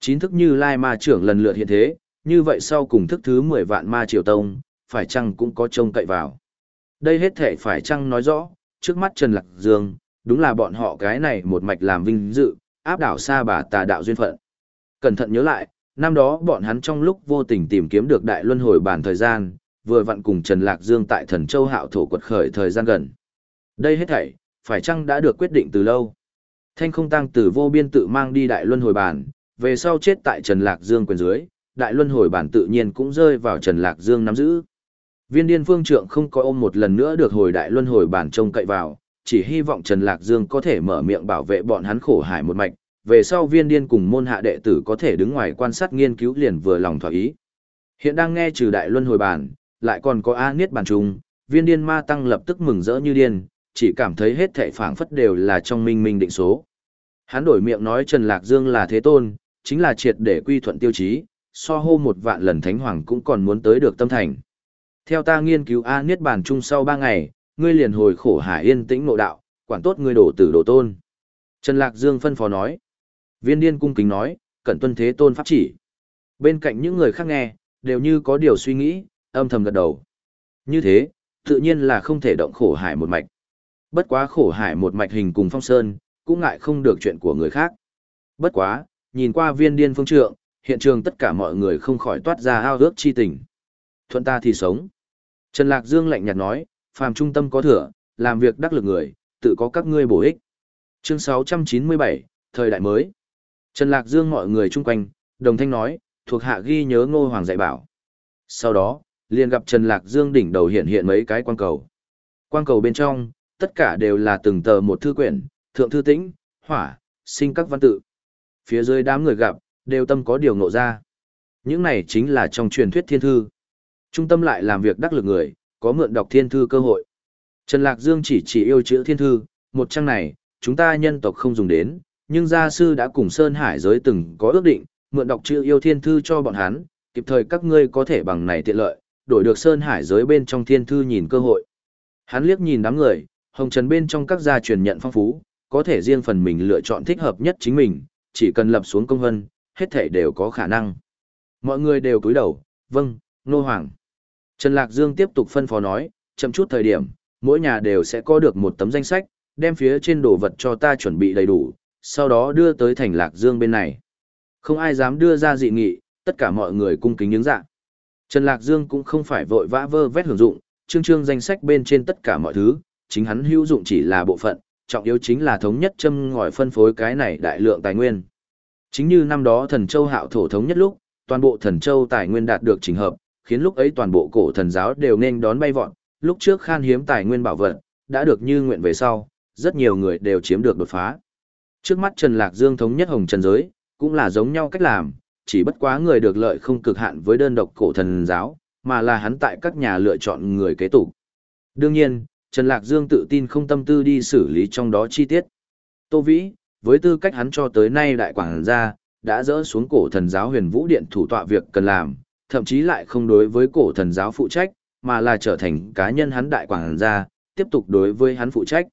Chín thức như lai ma trưởng lần lượt hiện thế, như vậy sau cùng thức thứ 10 vạn ma triều tông, phải chăng cũng có trông cậy vào. Đây hết thể phải chăng nói rõ, trước mắt Trần Lạc Dương, đúng là bọn họ cái này một mạch làm vinh dự, áp đảo xa bà tà đạo duyên phận. Cẩn thận nhớ lại, năm đó bọn hắn trong lúc vô tình tìm kiếm được đại luân hồi bản thời gian, vừa vặn cùng Trần Lạc Dương tại thần châu hạo thổ quật khởi thời gian gần. Đây hết thảy, phải chăng đã được quyết định từ lâu? Thanh không tăng Tử vô biên tự mang đi đại luân hồi bản, về sau chết tại Trần Lạc Dương quyền dưới, đại luân hồi bản tự nhiên cũng rơi vào Trần Lạc Dương nắm giữ. Viên điên phương trượng không có ôm một lần nữa được hồi đại luân hồi bản trông cậy vào, chỉ hy vọng Trần Lạc Dương có thể mở miệng bảo vệ bọn hắn khổ hải một mạch, về sau viên điên cùng môn hạ đệ tử có thể đứng ngoài quan sát nghiên cứu liền vừa lòng thỏa ý. Hiện đang nghe trừ đại luân hồi bản, lại còn có A Niết bản trùng, viên điên ma tăng lập tức mừng rỡ như điên, chỉ cảm thấy hết thảy phảng phất đều là trong minh minh định số. Hắn đổi miệng nói Trần Lạc Dương là thế tôn, chính là triệt để quy thuận tiêu chí, so hô một vạn lần thánh hoàng cũng còn muốn tới được tâm thành. Theo ta nghiên cứu A Niết bản trung sau ba ngày, ngươi liền hồi khổ hải yên tĩnh nội đạo, quản tốt ngươi đổ tử đổ tôn. Trần Lạc Dương phân phó nói. Viên điên cung kính nói, cẩn tuân thế tôn pháp chỉ. Bên cạnh những người khác nghe, đều như có điều suy nghĩ, âm thầm gật đầu. Như thế, tự nhiên là không thể động khổ hải một mạch. Bất quá khổ hải một mạch hình cùng phong sơn, cũng ngại không được chuyện của người khác. Bất quá, nhìn qua viên điên phương trượng, hiện trường tất cả mọi người không khỏi toát ra ao ước chi tình. Thuận ta thì sống. Trần Lạc Dương lạnh nhạt nói, phàm trung tâm có thừa, làm việc đắc lực người, tự có các ngươi bổ ích. Chương 697, thời đại mới. Trần Lạc Dương mọi người chung quanh, đồng thanh nói, thuộc hạ ghi nhớ ngô hoàng dạy bảo. Sau đó, liền gặp Trần Lạc Dương đỉnh đầu hiện hiện mấy cái quan cầu. Quan cầu bên trong, tất cả đều là từng tờ một thư quyển, thượng thư tĩnh, hỏa, sinh các văn tự. Phía dưới đám người gặp, đều tâm có điều ngộ ra. Những này chính là trong truyền thuyết thiên thư. Trung tâm lại làm việc đắc lực người, có mượn đọc thiên thư cơ hội. Trần Lạc Dương chỉ chỉ yêu chữ thiên thư, một trang này, chúng ta nhân tộc không dùng đến, nhưng gia sư đã cùng Sơn Hải giới từng có ước định, mượn đọc chữ yêu thiên thư cho bọn hắn, kịp thời các ngươi có thể bằng này tiện lợi, đổi được Sơn Hải giới bên trong thiên thư nhìn cơ hội. Hắn liếc nhìn đám người, hồng trần bên trong các gia truyền nhận phong phú, có thể riêng phần mình lựa chọn thích hợp nhất chính mình, chỉ cần lập xuống công vân, hết thể đều có khả năng. Mọi người đều cúi đầu, vâng, nô hoàng. Trần Lạc Dương tiếp tục phân phó nói, chậm chút thời điểm, mỗi nhà đều sẽ có được một tấm danh sách, đem phía trên đồ vật cho ta chuẩn bị đầy đủ, sau đó đưa tới thành Lạc Dương bên này. Không ai dám đưa ra dị nghị, tất cả mọi người cung kính những dạng. Trần Lạc Dương cũng không phải vội vã vơ vét hưởng dụng, chương chương danh sách bên trên tất cả mọi thứ, chính hắn hữu dụng chỉ là bộ phận, trọng yếu chính là thống nhất châm ngòi phân phối cái này đại lượng tài nguyên. Chính như năm đó thần châu hạo thổ thống nhất lúc, toàn bộ thần châu tài nguyên đạt được chỉnh hợp, khiến lúc ấy toàn bộ cổ thần giáo đều nên đón bay vọt, lúc trước khan hiếm tài nguyên bảo vật, đã được như nguyện về sau, rất nhiều người đều chiếm được đột phá. Trước mắt Trần Lạc Dương thống nhất hồng trần giới, cũng là giống nhau cách làm, chỉ bất quá người được lợi không cực hạn với đơn độc cổ thần giáo, mà là hắn tại các nhà lựa chọn người kế tục. Đương nhiên, Trần Lạc Dương tự tin không tâm tư đi xử lý trong đó chi tiết. Tô Vĩ, với tư cách hắn cho tới nay đại quảng gia, đã dỡ xuống cổ thần giáo huyền vũ điện thủ tọa việc cần làm, thậm chí lại không đối với cổ thần giáo phụ trách, mà là trở thành cá nhân hắn đại quảng gia, tiếp tục đối với hắn phụ trách.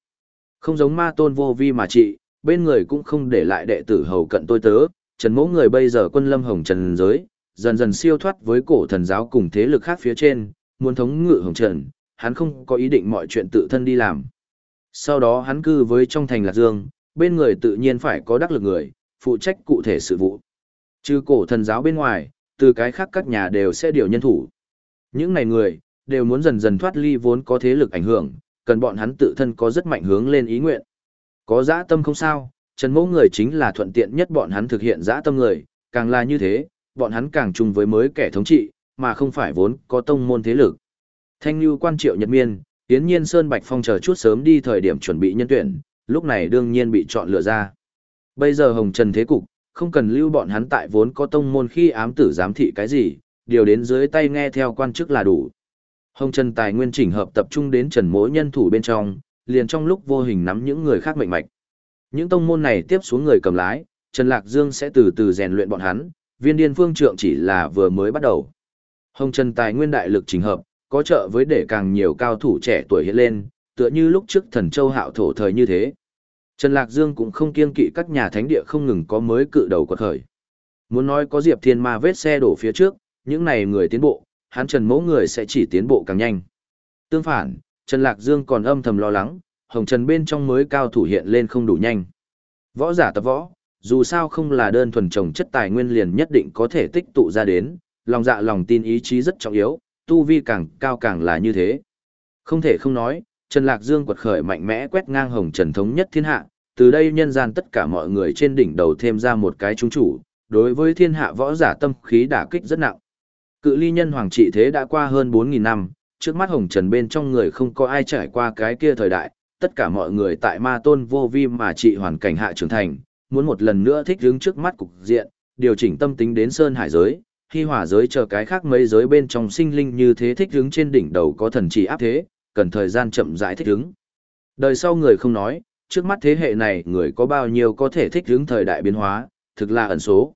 Không giống ma tôn vô vi mà trị, bên người cũng không để lại đệ tử hầu cận tôi tớ, trần mỗ người bây giờ quân lâm hồng trần giới, dần dần siêu thoát với cổ thần giáo cùng thế lực khác phía trên, muốn thống ngự hồng trần, hắn không có ý định mọi chuyện tự thân đi làm. Sau đó hắn cư với trong thành Lạc Dương, bên người tự nhiên phải có đắc lực người, phụ trách cụ thể sự vụ. Trừ cổ thần giáo bên ngoài, từ cái khác các nhà đều sẽ điều nhân thủ. Những này người, đều muốn dần dần thoát ly vốn có thế lực ảnh hưởng, cần bọn hắn tự thân có rất mạnh hướng lên ý nguyện. Có dã tâm không sao, Trần Mẫu người chính là thuận tiện nhất bọn hắn thực hiện dã tâm người, càng là như thế, bọn hắn càng chung với mới kẻ thống trị, mà không phải vốn có tông môn thế lực. Thanh Nhu quan triệu nhật miên, Tiến nhiên Sơn Bạch Phong chờ chút sớm đi thời điểm chuẩn bị nhân tuyển, lúc này đương nhiên bị chọn lựa ra. Bây giờ Hồng Trần thế cục, không cần lưu bọn hắn tại vốn có tông môn khi ám tử giám thị cái gì, điều đến dưới tay nghe theo quan chức là đủ. Hồng Trần tài nguyên chỉnh hợp tập trung đến Trần mỗi nhân thủ bên trong, liền trong lúc vô hình nắm những người khác mệnh mạch. Những tông môn này tiếp xuống người cầm lái, Trần Lạc Dương sẽ từ từ rèn luyện bọn hắn, viên điên phương trượng chỉ là vừa mới bắt đầu. Hồng Trần tài nguyên đại lực chỉnh hợp, có trợ với để càng nhiều cao thủ trẻ tuổi hiện lên, tựa như lúc trước thần châu hạo thổ thời như thế. Trần Lạc Dương cũng không kiêng kỵ các nhà thánh địa không ngừng có mới cự đầu quật khởi. Muốn nói có Diệp Thiên Ma vết xe đổ phía trước, những này người tiến bộ, hắn Trần mẫu người sẽ chỉ tiến bộ càng nhanh. Tương phản, Trần Lạc Dương còn âm thầm lo lắng, hồng trần bên trong mới cao thủ hiện lên không đủ nhanh. Võ giả tập võ, dù sao không là đơn thuần trồng chất tài nguyên liền nhất định có thể tích tụ ra đến, lòng dạ lòng tin ý chí rất trọng yếu, tu vi càng cao càng là như thế. Không thể không nói, Trần Lạc Dương quật khởi mạnh mẽ quét ngang hồng trần thống nhất thiên hạ, từ đây nhân gian tất cả mọi người trên đỉnh đầu thêm ra một cái trung chủ, đối với thiên hạ võ giả tâm khí đả kích rất nặng. Cự ly nhân hoàng trị thế đã qua hơn 4.000 năm, trước mắt hồng trần bên trong người không có ai trải qua cái kia thời đại, tất cả mọi người tại ma tôn vô vi mà trị hoàn cảnh hạ trưởng thành, muốn một lần nữa thích hướng trước mắt cục diện, điều chỉnh tâm tính đến sơn hải giới, khi hỏa giới chờ cái khác mấy giới bên trong sinh linh như thế thích hướng trên đỉnh đầu có thần chỉ áp thế, cần thời gian chậm rãi thích ứng. Đời sau người không nói, trước mắt thế hệ này người có bao nhiêu có thể thích ứng thời đại biến hóa, thực là ẩn số.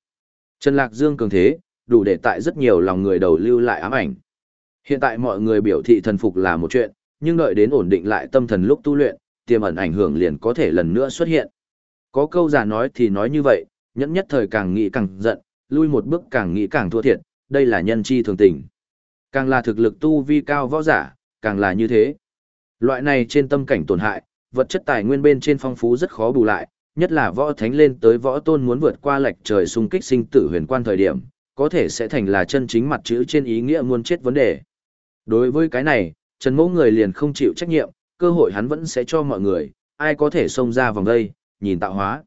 Trần Lạc Dương cường thế, đủ để tại rất nhiều lòng người đầu lưu lại ám ảnh. Hiện tại mọi người biểu thị thần phục là một chuyện, nhưng đợi đến ổn định lại tâm thần lúc tu luyện, tiềm ẩn ảnh hưởng liền có thể lần nữa xuất hiện. Có câu giả nói thì nói như vậy, nhẫn nhất thời càng nghĩ càng giận, lui một bước càng nghĩ càng thua thiệt, đây là nhân chi thường tình. Càng là thực lực tu vi cao võ giả, càng là như thế. Loại này trên tâm cảnh tổn hại, vật chất tài nguyên bên trên phong phú rất khó bù lại, nhất là võ thánh lên tới võ tôn muốn vượt qua lệch trời xung kích sinh tử huyền quan thời điểm, có thể sẽ thành là chân chính mặt chữ trên ý nghĩa muôn chết vấn đề. Đối với cái này, Trần Mẫu người liền không chịu trách nhiệm, cơ hội hắn vẫn sẽ cho mọi người, ai có thể xông ra vòng đây, nhìn tạo hóa.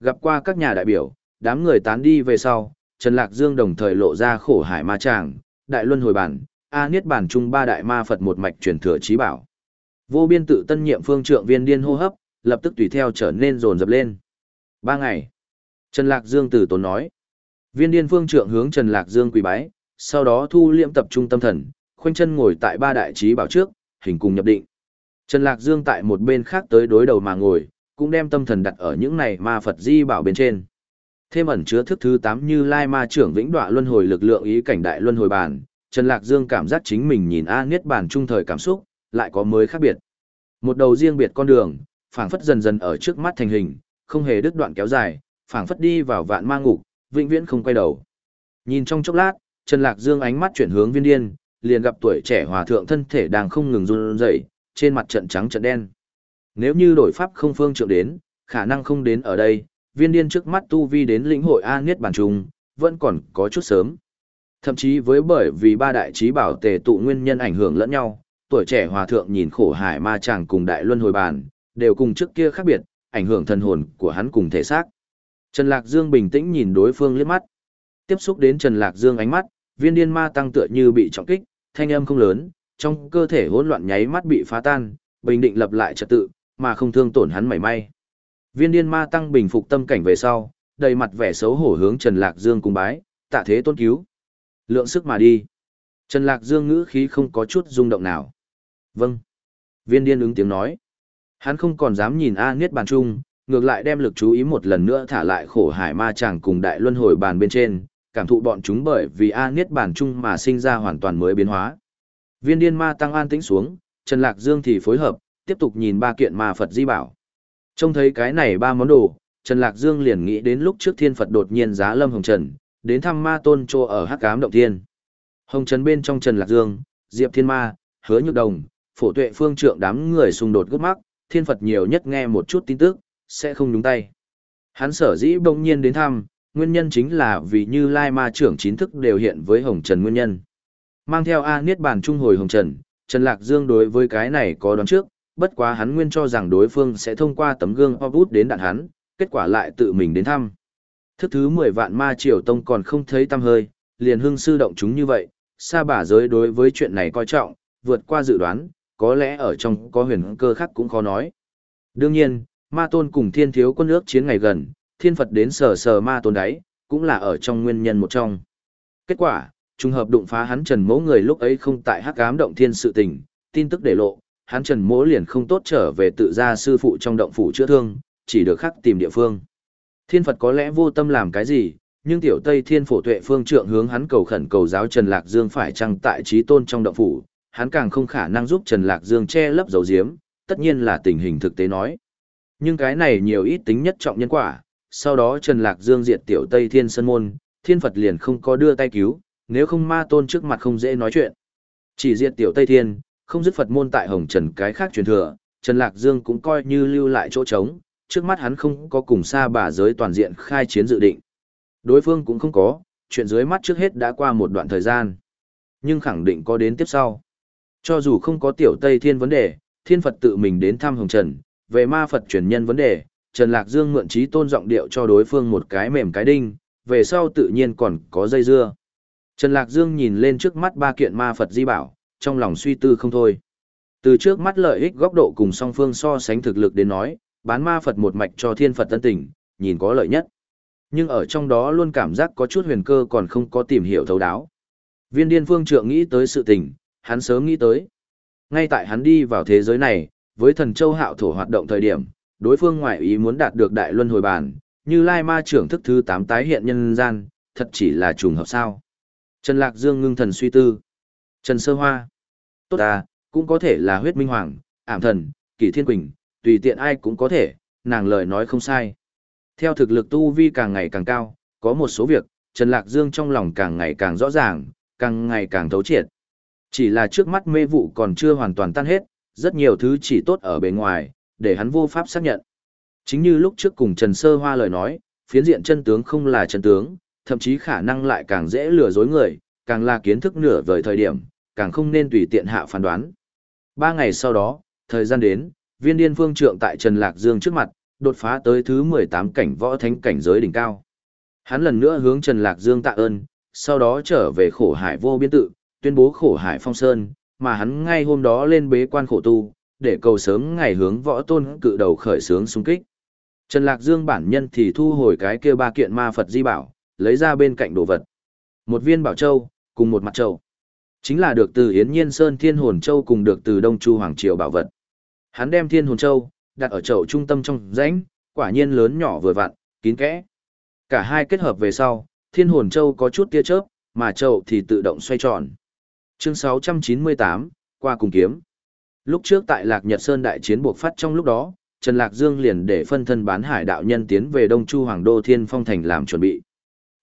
Gặp qua các nhà đại biểu, đám người tán đi về sau, Trần Lạc Dương đồng thời lộ ra khổ hải ma tràng, đại luân hồi bản, A Niết bản trung ba đại ma Phật một mạch truyền thừa trí bảo. Vô biên tự tân nhiệm phương trượng viên điên hô hấp, lập tức tùy theo trở nên rồn rập lên. Ba ngày. Trần Lạc Dương từ tốn nói. Viên điên phương trượng hướng Trần Lạc Dương quỳ bái, sau đó thu liệm tập trung tâm thần, khoanh chân ngồi tại ba đại trí bảo trước, hình cùng nhập định. Trần Lạc Dương tại một bên khác tới đối đầu mà ngồi, cũng đem tâm thần đặt ở những này ma Phật di bảo bên trên. Thêm ẩn chứa thức thứ 8 như Lai Ma trưởng vĩnh đọa luân hồi lực lượng ý cảnh đại luân hồi bản, Trần Lạc Dương cảm giác chính mình nhìn A Niết bản trung thời cảm xúc, lại có mới khác biệt. Một đầu riêng biệt con đường, phảng phất dần dần ở trước mắt thành hình, không hề đứt đoạn kéo dài, phảng phất đi vào vạn ma ngục, vĩnh viễn không quay đầu. Nhìn trong chốc lát, Trần Lạc Dương ánh mắt chuyển hướng viên điên, liền gặp tuổi trẻ hòa thượng thân thể đang không ngừng run rẩy, trên mặt trận trắng trận đen. Nếu như đổi pháp không phương trượng đến, khả năng không đến ở đây, viên điên trước mắt tu vi đến lĩnh hội A Niết bản trùng, vẫn còn có chút sớm. Thậm chí với bởi vì ba đại trí bảo tề tụ nguyên nhân ảnh hưởng lẫn nhau, tuổi trẻ hòa thượng nhìn khổ hải ma chàng cùng đại luân hồi bàn, đều cùng trước kia khác biệt, ảnh hưởng thần hồn của hắn cùng thể xác. Trần Lạc Dương bình tĩnh nhìn đối phương liếc mắt. Tiếp xúc đến Trần Lạc Dương ánh mắt, viên điên ma tăng tựa như bị trọng kích, thanh âm không lớn, trong cơ thể hỗn loạn nháy mắt bị phá tan, bình định lập lại trật tự, mà không thương tổn hắn mảy may. Viên điên ma tăng bình phục tâm cảnh về sau, đầy mặt vẻ xấu hổ hướng Trần Lạc Dương cung bái, tạ thế tôn cứu. Lượng sức mà đi. Trần Lạc Dương ngữ khí không có chút rung động nào. Vâng. Viên điên ứng tiếng nói. Hắn không còn dám nhìn A Niết bàn trung, ngược lại đem lực chú ý một lần nữa thả lại khổ hải ma chàng cùng đại luân hồi bàn bên trên, cảm thụ bọn chúng bởi vì A Niết bàn trung mà sinh ra hoàn toàn mới biến hóa. Viên điên ma tăng an tĩnh xuống, Trần Lạc Dương thì phối hợp, tiếp tục nhìn ba kiện ma Phật di bảo. Trông thấy cái này ba món đồ, Trần Lạc Dương liền nghĩ đến lúc trước thiên Phật đột nhiên giá lâm hồng trần, đến thăm ma tôn trô ở hắc cám động thiên. Hồng trần bên trong Trần Lạc Dương, Diệp Thiên Ma, Hứa Nhược Đồng, phổ tuệ phương trượng đám người xung đột gấp mắc, thiên Phật nhiều nhất nghe một chút tin tức, sẽ không nhúng tay. Hắn sở dĩ bỗng nhiên đến thăm, nguyên nhân chính là vì như Lai Ma trưởng chính thức đều hiện với Hồng Trần nguyên nhân. Mang theo A Niết bàn trung hồi Hồng Trần, Trần Lạc Dương đối với cái này có đoán trước, bất quá hắn nguyên cho rằng đối phương sẽ thông qua tấm gương Hobbit đến đạn hắn, kết quả lại tự mình đến thăm. Thức thứ 10 vạn ma triều tông còn không thấy tâm hơi, liền hưng sư động chúng như vậy, sa bả giới đối với chuyện này coi trọng, vượt qua dự đoán, có lẽ ở trong có huyền cơ khác cũng khó nói. Đương nhiên, ma tôn cùng thiên thiếu quân ước chiến ngày gần, thiên Phật đến sờ sờ ma tôn đáy, cũng là ở trong nguyên nhân một trong. Kết quả, trùng hợp đụng phá hắn trần mỗ người lúc ấy không tại hắc ám động thiên sự tình, tin tức để lộ, hắn trần mỗ liền không tốt trở về tự ra sư phụ trong động phủ chữa thương, chỉ được khắc tìm địa phương. Thiên Phật có lẽ vô tâm làm cái gì, nhưng tiểu Tây Thiên Phổ Tuệ Phương Trượng hướng hắn cầu khẩn cầu giáo Trần Lạc Dương phải chăng tại trí tôn trong động phủ, hắn càng không khả năng giúp Trần Lạc Dương che lấp dấu diếm, tất nhiên là tình hình thực tế nói. Nhưng cái này nhiều ít tính nhất trọng nhân quả, sau đó Trần Lạc Dương diệt tiểu Tây Thiên Sơn Môn, Thiên Phật liền không có đưa tay cứu, nếu không ma tôn trước mặt không dễ nói chuyện. Chỉ diệt tiểu Tây Thiên, không dứt Phật môn tại Hồng Trần cái khác truyền thừa, Trần Lạc Dương cũng coi như lưu lại chỗ trống, trước mắt hắn không có cùng xa bà giới toàn diện khai chiến dự định. Đối phương cũng không có, chuyện dưới mắt trước hết đã qua một đoạn thời gian. Nhưng khẳng định có đến tiếp sau. Cho dù không có tiểu Tây Thiên vấn đề, Thiên Phật tự mình đến thăm Hồng Trần, về ma Phật truyền nhân vấn đề, Trần Lạc Dương mượn trí tôn giọng điệu cho đối phương một cái mềm cái đinh, về sau tự nhiên còn có dây dưa. Trần Lạc Dương nhìn lên trước mắt ba kiện ma Phật di bảo, trong lòng suy tư không thôi. Từ trước mắt lợi ích góc độ cùng song phương so sánh thực lực đến nói, bán ma Phật một mạch cho thiên Phật tân tình nhìn có lợi nhất. Nhưng ở trong đó luôn cảm giác có chút huyền cơ còn không có tìm hiểu thấu đáo. Viên điên phương trượng nghĩ tới sự tình, hắn sớm nghĩ tới. Ngay tại hắn đi vào thế giới này, với thần châu hạo thổ hoạt động thời điểm, đối phương ngoại ý muốn đạt được đại luân hồi bản, như lai ma trưởng thức thứ 8 tái hiện nhân gian, thật chỉ là trùng hợp sao. Trần Lạc Dương ngưng thần suy tư. Trần Sơ Hoa. Tốt à, cũng có thể là huyết minh hoàng, ảm thần, kỳ thiên quỳnh, tùy tiện ai cũng có thể, nàng lời nói không sai. Theo thực lực tu vi càng ngày càng cao, có một số việc, Trần Lạc Dương trong lòng càng ngày càng rõ ràng, càng ngày càng thấu triệt. Chỉ là trước mắt mê vụ còn chưa hoàn toàn tan hết, rất nhiều thứ chỉ tốt ở bề ngoài, để hắn vô pháp xác nhận. Chính như lúc trước cùng Trần Sơ Hoa lời nói, phiến diện chân tướng không là chân tướng, thậm chí khả năng lại càng dễ lừa dối người, càng là kiến thức nửa vời thời điểm, càng không nên tùy tiện hạ phán đoán. Ba ngày sau đó, Thời gian đến, viên điên phương trượng tại Trần Lạc Dương trước mặt, đột phá tới thứ 18 cảnh võ thánh cảnh giới đỉnh cao. Hắn lần nữa hướng Trần Lạc Dương tạ ơn, sau đó trở về khổ hải vô biên tự, tuyên bố khổ hải phong sơn, mà hắn ngay hôm đó lên bế quan khổ tu, để cầu sớm ngày hướng võ tôn cự đầu khởi sướng xung kích. Trần Lạc Dương bản nhân thì thu hồi cái kia ba kiện ma Phật di bảo, lấy ra bên cạnh đồ vật. Một viên bảo châu, cùng một mặt châu. Chính là được từ Yến Nhiên Sơn Thiên Hồn Châu cùng được từ Đông Chu Hoàng Triều bảo vật. Hắn đem Thiên Hồn Châu đặt ở chậu trung tâm trong rãnh, quả nhiên lớn nhỏ vừa vặn, kín kẽ. Cả hai kết hợp về sau, Thiên Hồn Châu có chút tia chớp, mà chậu thì tự động xoay tròn. Chương 698, qua cùng kiếm. Lúc trước tại Lạc Nhật Sơn đại chiến buộc phát trong lúc đó, Trần Lạc Dương liền để phân thân bán hải đạo nhân tiến về Đông Chu Hoàng Đô Thiên Phong Thành làm chuẩn bị.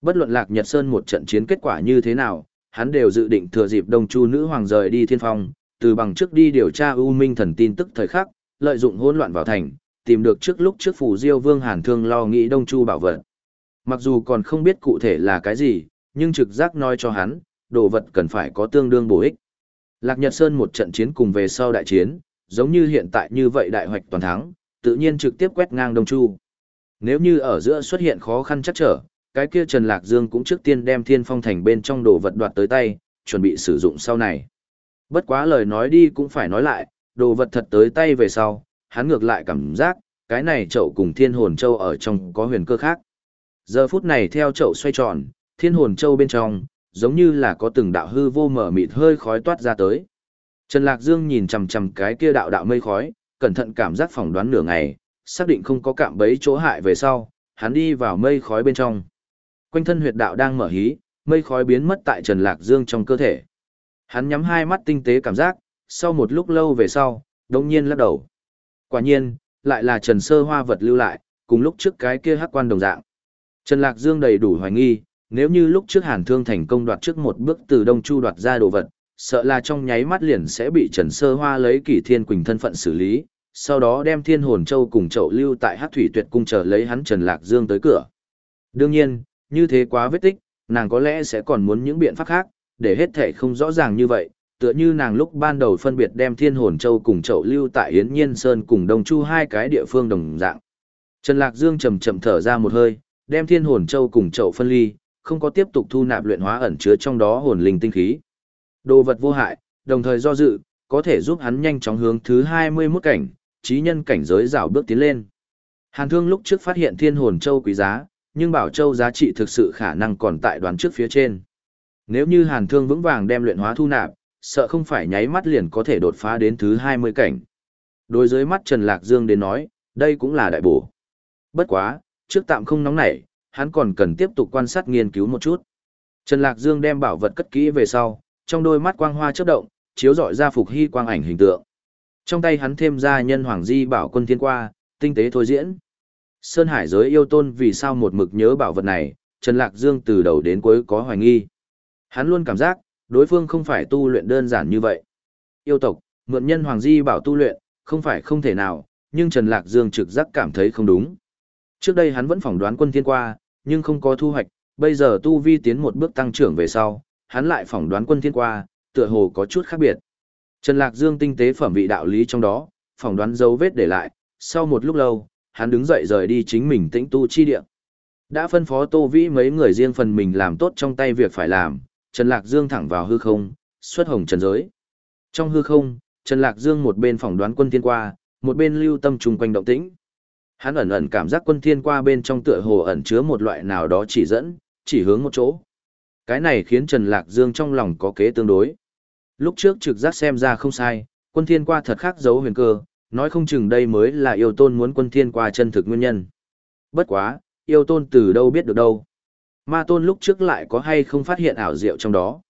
Bất luận Lạc Nhật Sơn một trận chiến kết quả như thế nào, hắn đều dự định thừa dịp Đông Chu nữ hoàng rời đi Thiên Phong, từ bằng trước đi điều tra U Minh thần tin tức thời khắc, lợi dụng hỗn loạn vào thành, tìm được trước lúc trước phủ Diêu Vương Hàn Thương lo nghĩ Đông Chu bảo vật. Mặc dù còn không biết cụ thể là cái gì, nhưng trực giác nói cho hắn, đồ vật cần phải có tương đương bổ ích. Lạc Nhật Sơn một trận chiến cùng về sau đại chiến, giống như hiện tại như vậy đại hoạch toàn thắng, tự nhiên trực tiếp quét ngang Đông Chu. Nếu như ở giữa xuất hiện khó khăn chắc trở, cái kia Trần Lạc Dương cũng trước tiên đem Thiên Phong Thành bên trong đồ vật đoạt tới tay, chuẩn bị sử dụng sau này. Bất quá lời nói đi cũng phải nói lại, đồ vật thật tới tay về sau, hắn ngược lại cảm giác, cái này chậu cùng Thiên Hồn Châu ở trong có huyền cơ khác. Giờ phút này theo chậu xoay tròn, Thiên Hồn Châu bên trong, giống như là có từng đạo hư vô mở mịt hơi khói toát ra tới. Trần Lạc Dương nhìn chằm chằm cái kia đạo đạo mây khói, cẩn thận cảm giác phỏng đoán nửa ngày, xác định không có cạm bấy chỗ hại về sau, hắn đi vào mây khói bên trong. Quanh thân huyệt đạo đang mở hí, mây khói biến mất tại Trần Lạc Dương trong cơ thể. Hắn nhắm hai mắt tinh tế cảm giác, sau một lúc lâu về sau, đồng nhiên lắc đầu. Quả nhiên, lại là Trần Sơ Hoa vật lưu lại, cùng lúc trước cái kia hắc quan đồng dạng. Trần Lạc Dương đầy đủ hoài nghi, nếu như lúc trước Hàn Thương thành công đoạt trước một bước từ Đông Chu đoạt ra đồ vật, sợ là trong nháy mắt liền sẽ bị Trần Sơ Hoa lấy Kỷ Thiên Quỳnh thân phận xử lý, sau đó đem Thiên Hồn Châu cùng Chậu lưu tại Hắc Thủy Tuyệt cung chờ lấy hắn Trần Lạc Dương tới cửa. Đương nhiên, như thế quá vết tích, nàng có lẽ sẽ còn muốn những biện pháp khác, để hết thể không rõ ràng như vậy, tựa như nàng lúc ban đầu phân biệt đem Thiên Hồn Châu cùng Chậu lưu tại Yến Nhiên Sơn cùng Đông Chu hai cái địa phương đồng dạng. Trần Lạc Dương chậm chậm thở ra một hơi, đem Thiên Hồn Châu cùng Chậu phân ly, không có tiếp tục thu nạp luyện hóa ẩn chứa trong đó hồn linh tinh khí. Đồ vật vô hại, đồng thời do dự, có thể giúp hắn nhanh chóng hướng thứ 21 cảnh, trí nhân cảnh giới rào bước tiến lên. Hàn Thương lúc trước phát hiện Thiên Hồn Châu quý giá, nhưng Bảo Châu giá trị thực sự khả năng còn tại đoán trước phía trên. Nếu như Hàn Thương vững vàng đem luyện hóa thu nạp, sợ không phải nháy mắt liền có thể đột phá đến thứ 20 cảnh. Đối với mắt Trần Lạc Dương đến nói, đây cũng là đại bổ. Bất quá, trước tạm không nóng nảy, hắn còn cần tiếp tục quan sát nghiên cứu một chút. Trần Lạc Dương đem bảo vật cất kỹ về sau, trong đôi mắt quang hoa chớp động, chiếu rọi ra phục hy quang ảnh hình tượng. Trong tay hắn thêm ra nhân hoàng di bảo quân thiên qua, tinh tế thôi diễn. Sơn Hải giới yêu tôn vì sao một mực nhớ bảo vật này, Trần Lạc Dương từ đầu đến cuối có hoài nghi. Hắn luôn cảm giác, đối phương không phải tu luyện đơn giản như vậy. Yêu tộc, mượn nhân hoàng di bảo tu luyện, không phải không thể nào, nhưng Trần Lạc Dương trực giác cảm thấy không đúng. Trước đây hắn vẫn phỏng đoán quân thiên qua, nhưng không có thu hoạch, bây giờ tu vi tiến một bước tăng trưởng về sau, hắn lại phỏng đoán quân thiên qua, tựa hồ có chút khác biệt. Trần Lạc Dương tinh tế phẩm vị đạo lý trong đó, phỏng đoán dấu vết để lại, sau một lúc lâu, hắn đứng dậy rời đi chính mình tĩnh tu chi địa. Đã phân phó Tô Vĩ mấy người riêng phần mình làm tốt trong tay việc phải làm, Trần Lạc Dương thẳng vào hư không, xuất hồng trần giới. Trong hư không, Trần Lạc Dương một bên phỏng đoán quân thiên qua, một bên lưu tâm trùng quanh động tĩnh. Hắn ẩn ẩn cảm giác quân thiên qua bên trong tựa hồ ẩn chứa một loại nào đó chỉ dẫn, chỉ hướng một chỗ. Cái này khiến Trần Lạc Dương trong lòng có kế tương đối. Lúc trước trực giác xem ra không sai, quân thiên qua thật khác dấu huyền cơ, nói không chừng đây mới là yêu tôn muốn quân thiên qua chân thực nguyên nhân. Bất quá, yêu tôn từ đâu biết được đâu. Ma tôn lúc trước lại có hay không phát hiện ảo diệu trong đó.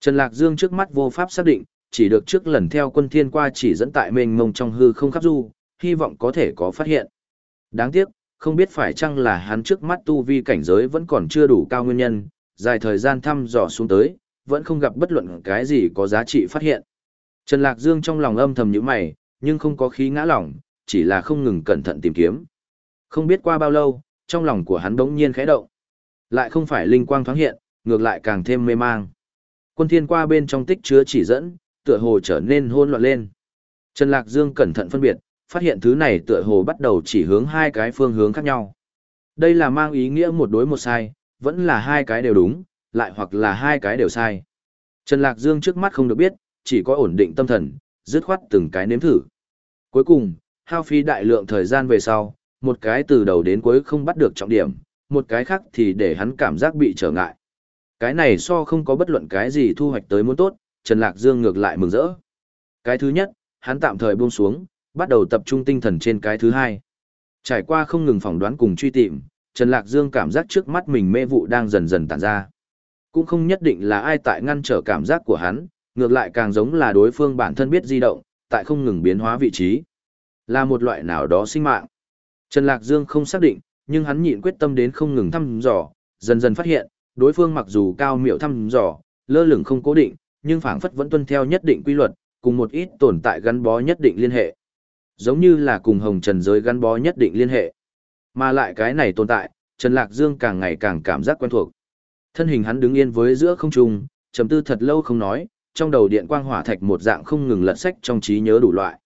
Trần Lạc Dương trước mắt vô pháp xác định, chỉ được trước lần theo quân thiên qua chỉ dẫn tại mênh mông trong hư không khắp du, hy vọng có thể có phát hiện. Đáng tiếc, không biết phải chăng là hắn trước mắt tu vi cảnh giới vẫn còn chưa đủ cao nguyên nhân, dài thời gian thăm dò xuống tới, vẫn không gặp bất luận cái gì có giá trị phát hiện. Trần Lạc Dương trong lòng âm thầm như mày, nhưng không có khí ngã lỏng, chỉ là không ngừng cẩn thận tìm kiếm. Không biết qua bao lâu, trong lòng của hắn đống nhiên khẽ động. Lại không phải linh quang thoáng hiện, ngược lại càng thêm mê mang. Quân thiên qua bên trong tích chứa chỉ dẫn, tựa hồ trở nên hỗn loạn lên. Trần Lạc Dương cẩn thận phân biệt, phát hiện thứ này tựa hồ bắt đầu chỉ hướng hai cái phương hướng khác nhau. Đây là mang ý nghĩa một đối một sai, vẫn là hai cái đều đúng, lại hoặc là hai cái đều sai. Trần Lạc Dương trước mắt không được biết, chỉ có ổn định tâm thần, dứt khoát từng cái nếm thử. Cuối cùng, hao phí đại lượng thời gian về sau, một cái từ đầu đến cuối không bắt được trọng điểm, một cái khác thì để hắn cảm giác bị trở ngại. Cái này so không có bất luận cái gì thu hoạch tới muốn tốt, Trần Lạc Dương ngược lại mừng rỡ. Cái thứ nhất, hắn tạm thời buông xuống, bắt đầu tập trung tinh thần trên cái thứ hai. Trải qua không ngừng phỏng đoán cùng truy tìm, Trần Lạc Dương cảm giác trước mắt mình mê vụ đang dần dần tản ra. Cũng không nhất định là ai tại ngăn trở cảm giác của hắn, ngược lại càng giống là đối phương bản thân biết di động, tại không ngừng biến hóa vị trí. Là một loại nào đó sinh mạng. Trần Lạc Dương không xác định, nhưng hắn nhịn quyết tâm đến không ngừng thăm dò, dần dần phát hiện, đối phương mặc dù cao miệu thăm dò, lơ lửng không cố định, nhưng phảng phất vẫn tuân theo nhất định quy luật, cùng một ít tồn tại gắn bó nhất định liên hệ. Giống như là cùng hồng trần giới gắn bó nhất định liên hệ. Mà lại cái này tồn tại, Trần Lạc Dương càng ngày càng cảm giác quen thuộc. Thân hình hắn đứng yên với giữa không trung, trầm tư thật lâu không nói, trong đầu điện quang hỏa thạch một dạng không ngừng lật sách trong trí nhớ đủ loại.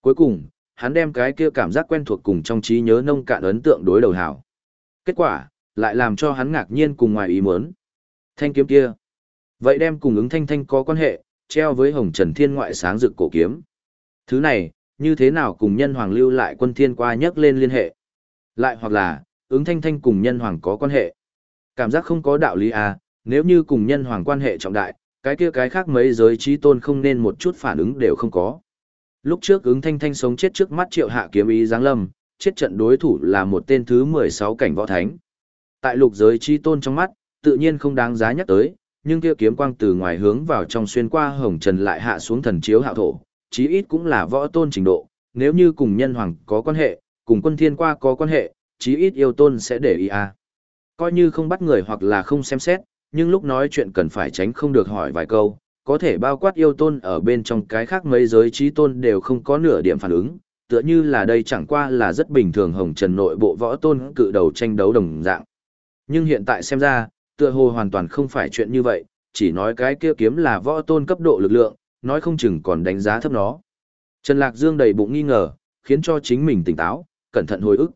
Cuối cùng, hắn đem cái kia cảm giác quen thuộc cùng trong trí nhớ nông cạn ấn tượng đối đầu hảo. Kết quả, lại làm cho hắn ngạc nhiên cùng ngoài ý muốn. Thanh kiếm kia. Vậy đem cùng ứng thanh thanh có quan hệ, treo với hồng trần thiên ngoại sáng rực cổ kiếm. Thứ này, như thế nào cùng nhân hoàng lưu lại quân thiên qua nhắc lên liên hệ. Lại hoặc là, ứng thanh thanh cùng nhân hoàng có quan hệ. Cảm giác không có đạo lý à, nếu như cùng nhân hoàng quan hệ trọng đại, cái kia cái khác mấy giới trí tôn không nên một chút phản ứng đều không có. Lúc trước ứng thanh thanh sống chết trước mắt triệu hạ kiếm ý giáng lâm, chết trận đối thủ là một tên thứ 16 cảnh võ thánh. Tại lục giới chi tôn trong mắt, tự nhiên không đáng giá nhắc tới, nhưng kia kiếm quang từ ngoài hướng vào trong xuyên qua hồng trần lại hạ xuống thần chiếu hạo thổ, chí ít cũng là võ tôn trình độ, nếu như cùng nhân hoàng có quan hệ, cùng quân thiên qua có quan hệ, chí ít yêu tôn sẽ để ý à. Coi như không bắt người hoặc là không xem xét, nhưng lúc nói chuyện cần phải tránh không được hỏi vài câu, có thể bao quát yêu tôn ở bên trong cái khác mấy giới trí tôn đều không có nửa điểm phản ứng, tựa như là đây chẳng qua là rất bình thường hồng trần nội bộ võ tôn cự đầu tranh đấu đồng dạng. Nhưng hiện tại xem ra, tựa hồ hoàn toàn không phải chuyện như vậy, chỉ nói cái kia kiếm là võ tôn cấp độ lực lượng, nói không chừng còn đánh giá thấp nó. Trần Lạc Dương đầy bụng nghi ngờ, khiến cho chính mình tỉnh táo, cẩn thận hồi ức.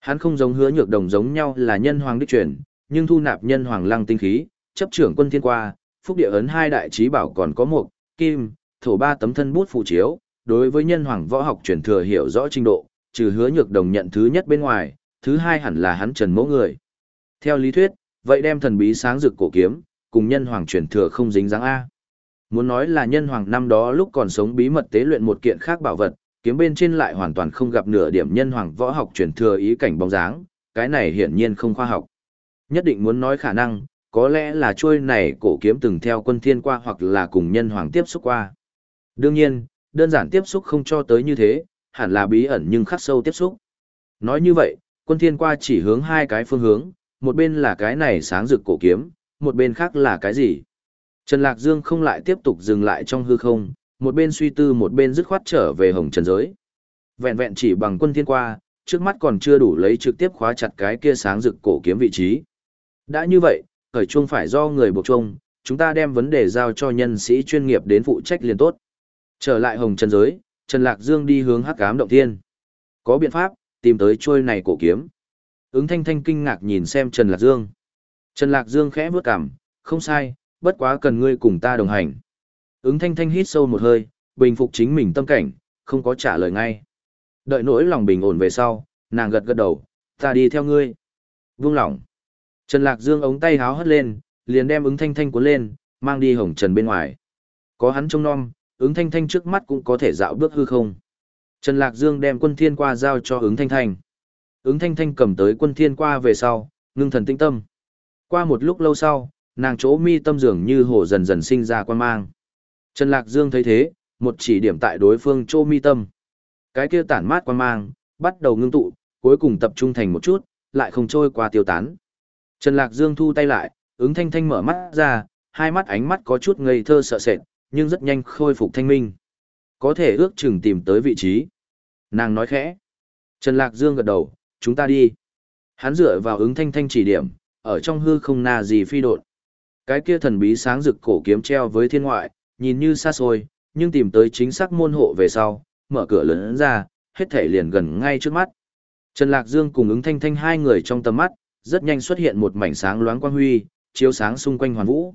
Hắn không giống hứa nhược đồng giống nhau là nhân hoàng đích truyền, nhưng thu nạp nhân hoàng lăng tinh khí, chấp trưởng quân thiên qua, phúc địa ấn hai đại trí bảo còn có một, kim, thổ ba tấm thân bút phụ chiếu, đối với nhân hoàng võ học truyền thừa hiểu rõ trình độ, trừ hứa nhược đồng nhận thứ nhất bên ngoài, thứ hai hẳn là hắn trần mẫu người. Theo lý thuyết, vậy đem thần bí sáng rực cổ kiếm, cùng nhân hoàng truyền thừa không dính dáng A. Muốn nói là nhân hoàng năm đó lúc còn sống bí mật tế luyện một kiện khác bảo vật, kiếm bên trên lại hoàn toàn không gặp nửa điểm nhân hoàng võ học truyền thừa ý cảnh bóng dáng, cái này hiển nhiên không khoa học. Nhất định muốn nói khả năng, có lẽ là chuôi này cổ kiếm từng theo quân thiên qua hoặc là cùng nhân hoàng tiếp xúc qua. Đương nhiên, đơn giản tiếp xúc không cho tới như thế, hẳn là bí ẩn nhưng khắc sâu tiếp xúc. Nói như vậy, quân thiên qua chỉ hướng hai cái phương hướng, một bên là cái này sáng rực cổ kiếm, một bên khác là cái gì? Trần Lạc Dương không lại tiếp tục dừng lại trong hư không, một bên suy tư một bên dứt khoát trở về hồng trần giới. Vẹn vẹn chỉ bằng quân thiên qua, trước mắt còn chưa đủ lấy trực tiếp khóa chặt cái kia sáng rực cổ kiếm vị trí. Đã như vậy, khởi chuông phải do người buộc chuông, chúng ta đem vấn đề giao cho nhân sĩ chuyên nghiệp đến phụ trách liền tốt. Trở lại hồng trần giới, Trần Lạc Dương đi hướng hắc ám động thiên. Có biện pháp, tìm tới trôi này cổ kiếm. Ứng thanh thanh kinh ngạc nhìn xem Trần Lạc Dương. Trần Lạc Dương khẽ bước cằm, không sai, bất quá cần ngươi cùng ta đồng hành. Ứng thanh thanh hít sâu một hơi, bình phục chính mình tâm cảnh, không có trả lời ngay. Đợi nỗi lòng bình ổn về sau, nàng gật gật đầu, ta đi theo ngươi. Vương lòng. Trần Lạc Dương ống tay háo hất lên, liền đem ứng thanh thanh cuốn lên, mang đi hồng trần bên ngoài. Có hắn trông nom, ứng thanh thanh trước mắt cũng có thể dạo bước hư không. Trần Lạc Dương đem quân thiên qua giao cho ứng thanh thanh. Ứng thanh thanh cầm tới quân thiên qua về sau, ngưng thần tinh tâm. Qua một lúc lâu sau, nàng chỗ mi tâm dường như hồ dần dần sinh ra quan mang. Trần Lạc Dương thấy thế, một chỉ điểm tại đối phương chỗ mi tâm. Cái kia tản mát quan mang, bắt đầu ngưng tụ, cuối cùng tập trung thành một chút, lại không trôi qua tiêu tán. Trần Lạc Dương thu tay lại, ứng thanh thanh mở mắt ra, hai mắt ánh mắt có chút ngây thơ sợ sệt, nhưng rất nhanh khôi phục thanh minh. Có thể ước chừng tìm tới vị trí. Nàng nói khẽ. Trần Lạc Dương gật đầu, chúng ta đi. Hắn dựa vào ứng thanh thanh chỉ điểm, ở trong hư không na gì phi đột. Cái kia thần bí sáng rực cổ kiếm treo với thiên ngoại, nhìn như xa xôi, nhưng tìm tới chính xác môn hộ về sau, mở cửa lớn ra, hết thể liền gần ngay trước mắt. Trần Lạc Dương cùng ứng thanh thanh hai người trong tầm mắt, rất nhanh xuất hiện một mảnh sáng loáng quang huy, chiếu sáng xung quanh hoàn vũ.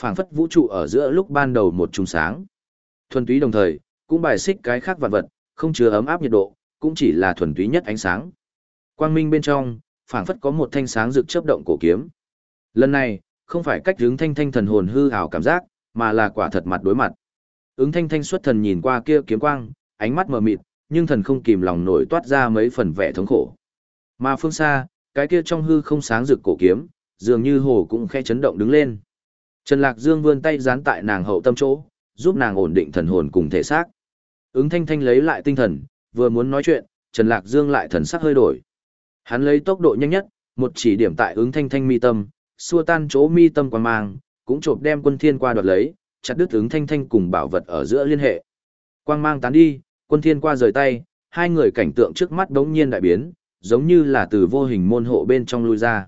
phảng phất vũ trụ ở giữa lúc ban đầu một trùng sáng. Thuần túy đồng thời, cũng bài xích cái khác vạn vật, không chứa ấm áp nhiệt độ, cũng chỉ là thuần túy nhất ánh sáng. Quang minh bên trong, phảng phất có một thanh sáng rực chớp động cổ kiếm. Lần này, không phải cách hướng thanh thanh thần hồn hư ảo cảm giác, mà là quả thật mặt đối mặt. Ứng thanh thanh xuất thần nhìn qua kia kiếm quang, ánh mắt mờ mịt, nhưng thần không kìm lòng nổi toát ra mấy phần vẻ thống khổ. Mà phương xa, cái kia trong hư không sáng rực cổ kiếm, dường như hồ cũng khẽ chấn động đứng lên. Trần Lạc Dương vươn tay dán tại nàng hậu tâm chỗ, giúp nàng ổn định thần hồn cùng thể xác. Ứng Thanh Thanh lấy lại tinh thần, vừa muốn nói chuyện, Trần Lạc Dương lại thần sắc hơi đổi. Hắn lấy tốc độ nhanh nhất, một chỉ điểm tại ứng Thanh Thanh mi tâm, xua tan chỗ mi tâm quan mang, cũng chộp đem quân thiên qua đoạt lấy, chặt đứt ứng Thanh Thanh cùng bảo vật ở giữa liên hệ. Quang mang tán đi, quân thiên qua rời tay, hai người cảnh tượng trước mắt đống nhiên đại biến, giống như là từ vô hình môn hộ bên trong lui ra.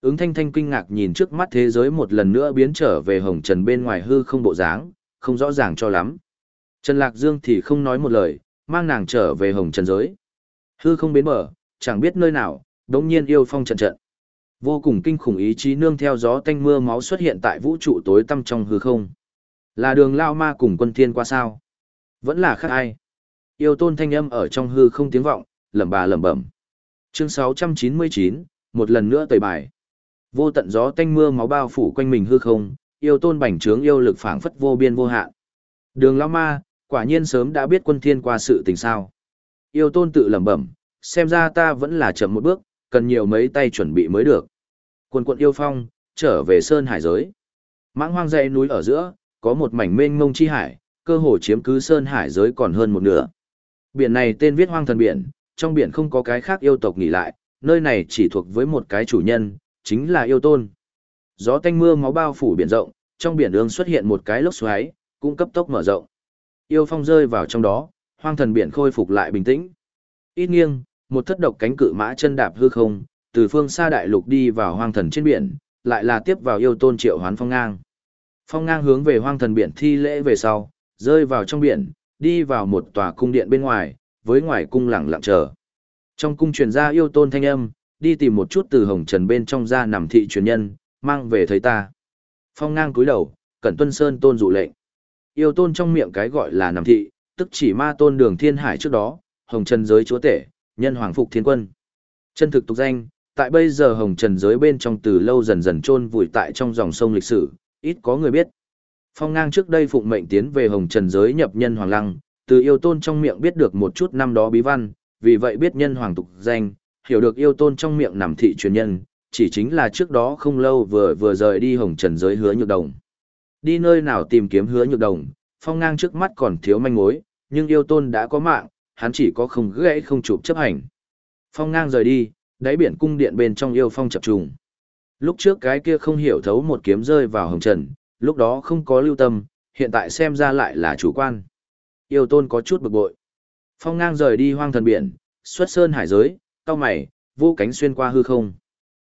Ứng thanh thanh kinh ngạc nhìn trước mắt thế giới một lần nữa biến trở về hồng trần bên ngoài hư không bộ dáng, không rõ ràng cho lắm. Trần Lạc Dương thì không nói một lời, mang nàng trở về hồng trần giới. Hư không biến mở, chẳng biết nơi nào, đống nhiên yêu phong trận trận. Vô cùng kinh khủng ý chí nương theo gió tanh mưa máu xuất hiện tại vũ trụ tối tăm trong hư không. Là đường lao ma cùng quân thiên qua sao? Vẫn là khác ai? Yêu tôn thanh âm ở trong hư không tiếng vọng, lẩm bà lẩm bẩm. Chương 699, một lần nữa tẩy bài. Vô tận gió tanh mưa máu bao phủ quanh mình hư không, yêu tôn bành trướng yêu lực phảng phất vô biên vô hạn. Đường Lão Ma, quả nhiên sớm đã biết quân thiên qua sự tình sao. Yêu tôn tự lẩm bẩm, xem ra ta vẫn là chậm một bước, cần nhiều mấy tay chuẩn bị mới được. Quân quận yêu phong, trở về sơn hải giới. Mãng hoang dãy núi ở giữa, có một mảnh mênh mông chi hải, cơ hồ chiếm cứ sơn hải giới còn hơn một nửa. Biển này tên viết hoang thần biển, trong biển không có cái khác yêu tộc nghỉ lại, nơi này chỉ thuộc với một cái chủ nhân, chính là yêu tôn. Gió tanh mưa máu bao phủ biển rộng, trong biển ương xuất hiện một cái lốc xoáy, cũng cấp tốc mở rộng. Yêu phong rơi vào trong đó, hoang thần biển khôi phục lại bình tĩnh. Ít nghiêng, một thất độc cánh cự mã chân đạp hư không, từ phương xa đại lục đi vào hoang thần trên biển, lại là tiếp vào yêu tôn triệu hoán phong ngang. Phong ngang hướng về hoang thần biển thi lễ về sau, rơi vào trong biển, đi vào một tòa cung điện bên ngoài, với ngoài cung lặng lặng chờ. Trong cung truyền ra yêu tôn thanh âm, đi tìm một chút từ hồng trần bên trong ra nằm thị truyền nhân, mang về thấy ta. Phong ngang cúi đầu, cẩn tuân sơn tôn dụ lệnh. Yêu tôn trong miệng cái gọi là nằm thị, tức chỉ ma tôn đường thiên hải trước đó, hồng trần giới chúa tể, nhân hoàng phục thiên quân. Chân thực tục danh, tại bây giờ hồng trần giới bên trong từ lâu dần dần chôn vùi tại trong dòng sông lịch sử, ít có người biết. Phong ngang trước đây phụng mệnh tiến về hồng trần giới nhập nhân hoàng lăng, từ yêu tôn trong miệng biết được một chút năm đó bí văn, vì vậy biết nhân hoàng tục danh, hiểu được yêu tôn trong miệng nằm thị truyền nhân, chỉ chính là trước đó không lâu vừa vừa rời đi hồng trần giới hứa nhược đồng. Đi nơi nào tìm kiếm hứa nhược đồng, phong ngang trước mắt còn thiếu manh mối, nhưng yêu tôn đã có mạng, hắn chỉ có không gãy không chụp chấp hành. Phong ngang rời đi, đáy biển cung điện bên trong yêu phong chập trùng. Lúc trước cái kia không hiểu thấu một kiếm rơi vào hồng trần, lúc đó không có lưu tâm, hiện tại xem ra lại là chủ quan. Yêu tôn có chút bực bội. Phong ngang rời đi hoang thần biển, xuất sơn hải giới, cao mày, vô cánh xuyên qua hư không.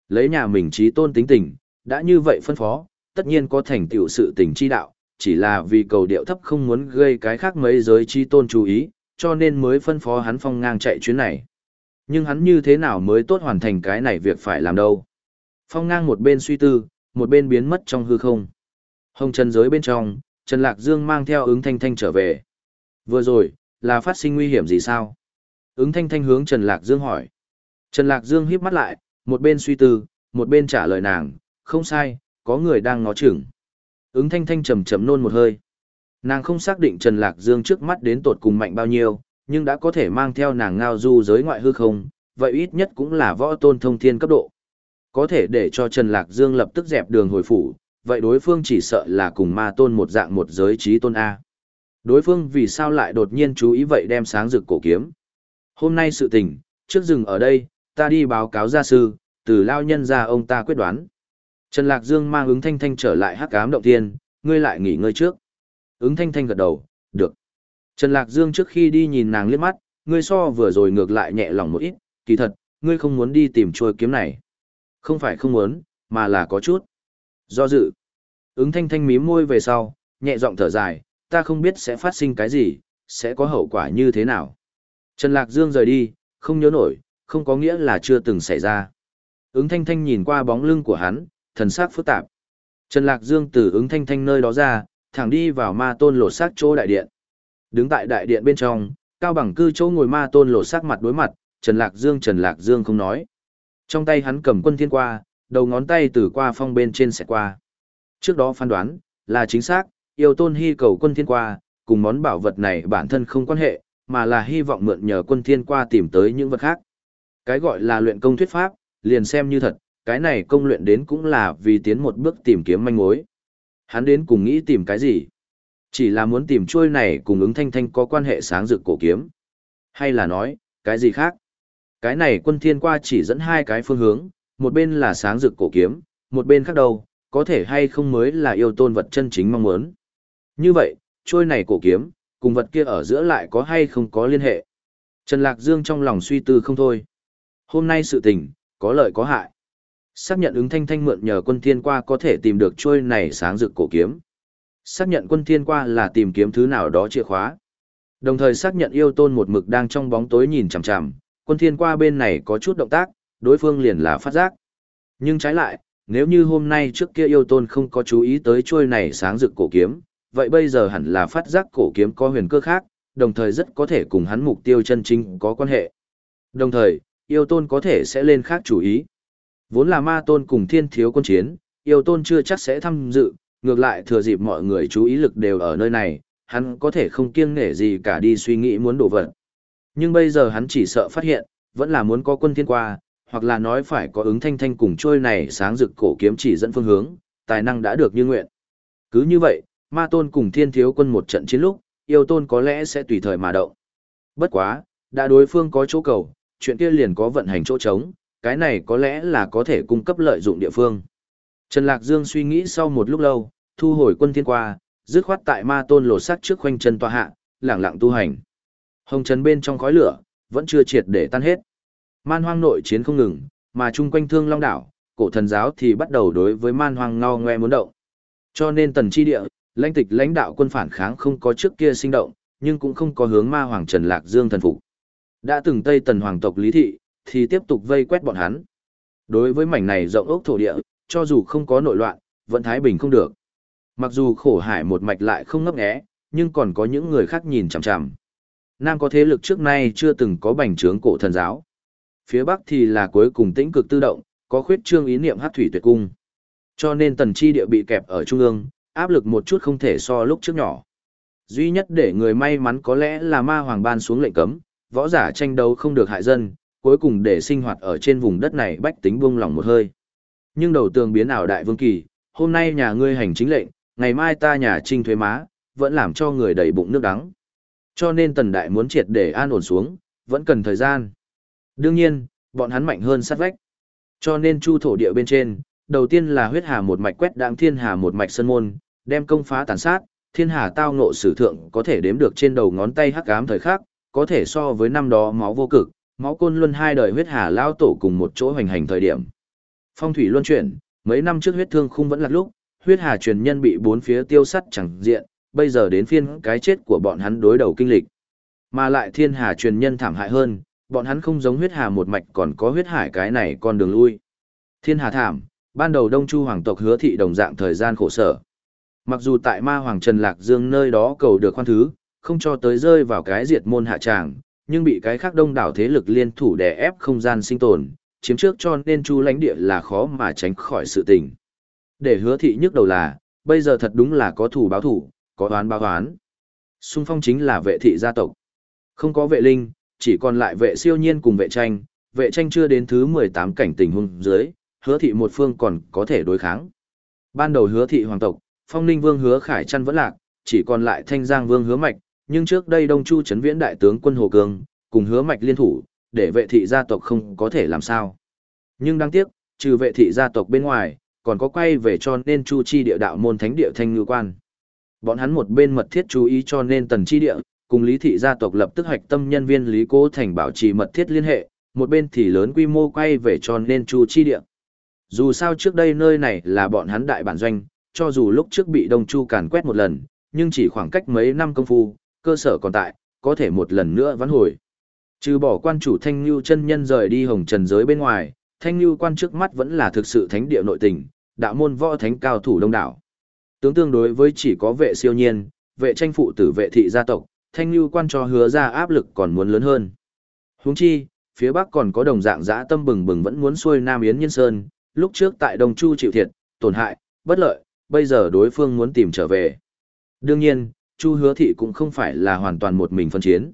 Lấy nhà mình trí tôn tính tình, đã như vậy phân phó, tất nhiên có thành tựu sự tình chi đạo, chỉ là vì cầu điệu thấp không muốn gây cái khác mấy giới trí tôn chú ý, cho nên mới phân phó hắn phong ngang chạy chuyến này. Nhưng hắn như thế nào mới tốt hoàn thành cái này việc phải làm đâu. Phong ngang một bên suy tư, một bên biến mất trong hư không. Hồng Trần giới bên trong, Trần Lạc Dương mang theo ứng thanh thanh trở về. Vừa rồi, là phát sinh nguy hiểm gì sao? Ứng thanh thanh hướng Trần Lạc Dương hỏi. Trần Lạc Dương híp mắt lại, một bên suy tư, một bên trả lời nàng, không sai, có người đang ngó chừng. Ứng thanh thanh chầm chầm nôn một hơi. Nàng không xác định Trần Lạc Dương trước mắt đến tột cùng mạnh bao nhiêu, nhưng đã có thể mang theo nàng ngao du giới ngoại hư không, vậy ít nhất cũng là võ tôn thông thiên cấp độ. Có thể để cho Trần Lạc Dương lập tức dẹp đường hồi phủ, vậy đối phương chỉ sợ là cùng ma tôn một dạng một giới trí tôn A. Đối phương vì sao lại đột nhiên chú ý vậy đem sáng rực cổ kiếm. Hôm nay sự tình, trước rừng ở đây, ta đi báo cáo gia sư, từ lao nhân ra ông ta quyết đoán. Trần Lạc Dương mang ứng thanh thanh trở lại hắc ám động tiên, ngươi lại nghỉ ngơi trước. Ứng thanh thanh gật đầu, được. Trần Lạc Dương trước khi đi nhìn nàng liếc mắt, ngươi so vừa rồi ngược lại nhẹ lòng một ít, kỳ thật, ngươi không muốn đi tìm trôi kiếm này. Không phải không muốn, mà là có chút. Do dự. Ứng thanh thanh mím môi về sau, nhẹ giọng thở dài, ta không biết sẽ phát sinh cái gì, sẽ có hậu quả như thế nào. Trần Lạc Dương rời đi, không nhớ nổi, không có nghĩa là chưa từng xảy ra. Ứng thanh thanh nhìn qua bóng lưng của hắn, thần sắc phức tạp. Trần Lạc Dương từ ứng thanh thanh nơi đó ra, thẳng đi vào ma tôn lột xác chỗ đại điện. Đứng tại đại điện bên trong, cao bằng cư chỗ ngồi ma tôn lột xác mặt đối mặt, Trần Lạc Dương Trần Lạc Dương không nói. Trong tay hắn cầm quân thiên qua, đầu ngón tay từ qua phong bên trên sẽ qua. Trước đó phán đoán, là chính xác, yêu tôn hy cầu quân thiên qua, cùng món bảo vật này bản thân không quan hệ, mà là hy vọng mượn nhờ quân thiên qua tìm tới những vật khác. Cái gọi là luyện công thuyết pháp, liền xem như thật, cái này công luyện đến cũng là vì tiến một bước tìm kiếm manh mối. Hắn đến cùng nghĩ tìm cái gì? Chỉ là muốn tìm chuôi này cùng ứng thanh thanh có quan hệ sáng rực cổ kiếm. Hay là nói, cái gì khác? Cái này quân thiên qua chỉ dẫn hai cái phương hướng, một bên là sáng rực cổ kiếm, một bên khác đâu, có thể hay không mới là yêu tôn vật chân chính mong muốn. Như vậy, trôi này cổ kiếm, cùng vật kia ở giữa lại có hay không có liên hệ. Trần Lạc Dương trong lòng suy tư không thôi. Hôm nay sự tình, có lợi có hại. Xác nhận ứng thanh thanh mượn nhờ quân thiên qua có thể tìm được trôi này sáng rực cổ kiếm. Xác nhận quân thiên qua là tìm kiếm thứ nào đó chìa khóa. Đồng thời xác nhận yêu tôn một mực đang trong bóng tối nhìn chằm chằm, quân thiên qua bên này có chút động tác, đối phương liền là phát giác. Nhưng trái lại, nếu như hôm nay trước kia yêu tôn không có chú ý tới trôi này sáng rực cổ kiếm, vậy bây giờ hẳn là phát giác cổ kiếm có huyền cơ khác, đồng thời rất có thể cùng hắn mục tiêu chân chính có quan hệ. Đồng thời, yêu tôn có thể sẽ lên khác chủ ý. Vốn là ma tôn cùng thiên thiếu quân chiến, yêu tôn chưa chắc sẽ tham dự, ngược lại thừa dịp mọi người chú ý lực đều ở nơi này, hắn có thể không kiêng nể gì cả đi suy nghĩ muốn đổ vật. Nhưng bây giờ hắn chỉ sợ phát hiện, vẫn là muốn có quân thiên qua, hoặc là nói phải có ứng thanh thanh cùng trôi này sáng rực cổ kiếm chỉ dẫn phương hướng, tài năng đã được như nguyện. Cứ như vậy, ma tôn cùng thiên thiếu quân một trận chiến lúc, yêu tôn có lẽ sẽ tùy thời mà động. Bất quá, đã đối phương có chỗ cầu, chuyện kia liền có vận hành chỗ trống, cái này có lẽ là có thể cung cấp lợi dụng địa phương. Trần Lạc Dương suy nghĩ sau một lúc lâu, thu hồi quân thiên qua, dứt khoát tại ma tôn lột sắc trước khoanh chân tòa hạ, lẳng lặng tu hành. Hồng trần bên trong khói lửa, vẫn chưa triệt để tan hết. Man hoang nội chiến không ngừng, mà chung quanh thương long đảo, cổ thần giáo thì bắt đầu đối với man hoang ngao ngoe muốn động. Cho nên tần chi địa, lãnh tịch lãnh đạo quân phản kháng không có trước kia sinh động, nhưng cũng không có hướng ma hoàng Trần Lạc Dương thần phục. Đã từng Tây tần hoàng tộc Lý Thị, thì tiếp tục vây quét bọn hắn. Đối với mảnh này rộng ốc thổ địa, cho dù không có nội loạn, vẫn thái bình không được. Mặc dù khổ hải một mạch lại không ngấp nghé, nhưng còn có những người khác nhìn chằm chằm. Nam có thế lực trước nay chưa từng có bành trướng cổ thần giáo. Phía Bắc thì là cuối cùng tĩnh cực tự động, có khuyết trương ý niệm hát thủy tuyệt cung. Cho nên tần chi địa bị kẹp ở trung ương, áp lực một chút không thể so lúc trước nhỏ. Duy nhất để người may mắn có lẽ là ma hoàng ban xuống lệnh cấm, võ giả tranh đấu không được hại dân, cuối cùng để sinh hoạt ở trên vùng đất này bách tính buông lòng một hơi. Nhưng đầu tường biến ảo đại vương kỳ, hôm nay nhà ngươi hành chính lệnh, ngày mai ta nhà trinh thuế má, vẫn làm cho người đầy bụng nước đắng. Cho nên tần đại muốn triệt để an ổn xuống, vẫn cần thời gian. Đương nhiên, bọn hắn mạnh hơn sát vách. Cho nên chu thổ địa bên trên, đầu tiên là huyết hà một mạch quét đạng thiên hà một mạch sân môn, đem công phá tàn sát, thiên hà tao ngộ sử thượng có thể đếm được trên đầu ngón tay hắc ám thời khắc, có thể so với năm đó máu vô cực, máu côn luân hai đời huyết hà lao tổ cùng một chỗ hoành hành thời điểm. Phong thủy luân chuyển, mấy năm trước huyết thương khung vẫn là lúc, huyết hà truyền nhân bị bốn phía tiêu sắt chẳng diện, bây giờ đến phiên cái chết của bọn hắn đối đầu kinh lịch. Mà lại thiên hà truyền nhân thảm hại hơn, bọn hắn không giống huyết hà một mạch còn có huyết hải cái này con đường lui. Thiên hà thảm, ban đầu đông chu hoàng tộc hứa thị đồng dạng thời gian khổ sở. Mặc dù tại ma hoàng Trần Lạc Dương nơi đó cầu được khoan thứ, không cho tới rơi vào cái diệt môn hạ tràng, nhưng bị cái khác đông đảo thế lực liên thủ đè ép không gian sinh tồn, chiếm trước cho nên chu lãnh địa là khó mà tránh khỏi sự tình. Để hứa thị nhức đầu là, bây giờ thật đúng là có thủ báo thủ, có oán báo oán. Xung phong chính là vệ thị gia tộc. Không có vệ linh, chỉ còn lại vệ siêu nhiên cùng vệ tranh, vệ tranh chưa đến thứ 18 cảnh tình huống dưới, hứa thị một phương còn có thể đối kháng. Ban đầu hứa thị hoàng tộc, phong ninh vương hứa khải chăn vẫn lạc, chỉ còn lại thanh giang vương hứa mạch, nhưng trước đây đông chu chấn viễn đại tướng quân Hồ Cương, cùng hứa mạch liên thủ, để vệ thị gia tộc không có thể làm sao. Nhưng đáng tiếc, trừ vệ thị gia tộc bên ngoài, còn có quay về cho nên chu chi địa đạo môn thánh địa thanh ngư quan. Bọn hắn một bên mật thiết chú ý cho nên tần chi địa, cùng lý thị gia tộc lập tức hoạch tâm nhân viên lý cố thành bảo trì mật thiết liên hệ, một bên thì lớn quy mô quay về cho nên chu chi địa. Dù sao trước đây nơi này là bọn hắn đại bản doanh, cho dù lúc trước bị đông chu càn quét một lần, nhưng chỉ khoảng cách mấy năm công phu, cơ sở còn tại, có thể một lần nữa vãn hồi. Trừ bỏ quan chủ Thanh Nhu chân nhân rời đi hồng trần giới bên ngoài, Thanh Nhu quan trước mắt vẫn là thực sự thánh địa nội tình, đạo môn võ thánh cao thủ đông đảo. Tướng tương đối với chỉ có vệ siêu nhiên, vệ tranh phụ tử vệ thị gia tộc, Thanh Nhu quan cho hứa ra áp lực còn muốn lớn hơn. Huống chi, phía bắc còn có đồng dạng dã tâm bừng bừng vẫn muốn xuôi Nam Yến Nhân Sơn, lúc trước tại Đông Chu chịu thiệt, tổn hại, bất lợi, bây giờ đối phương muốn tìm trở về. Đương nhiên, Chu Hứa Thị cũng không phải là hoàn toàn một mình phân chiến.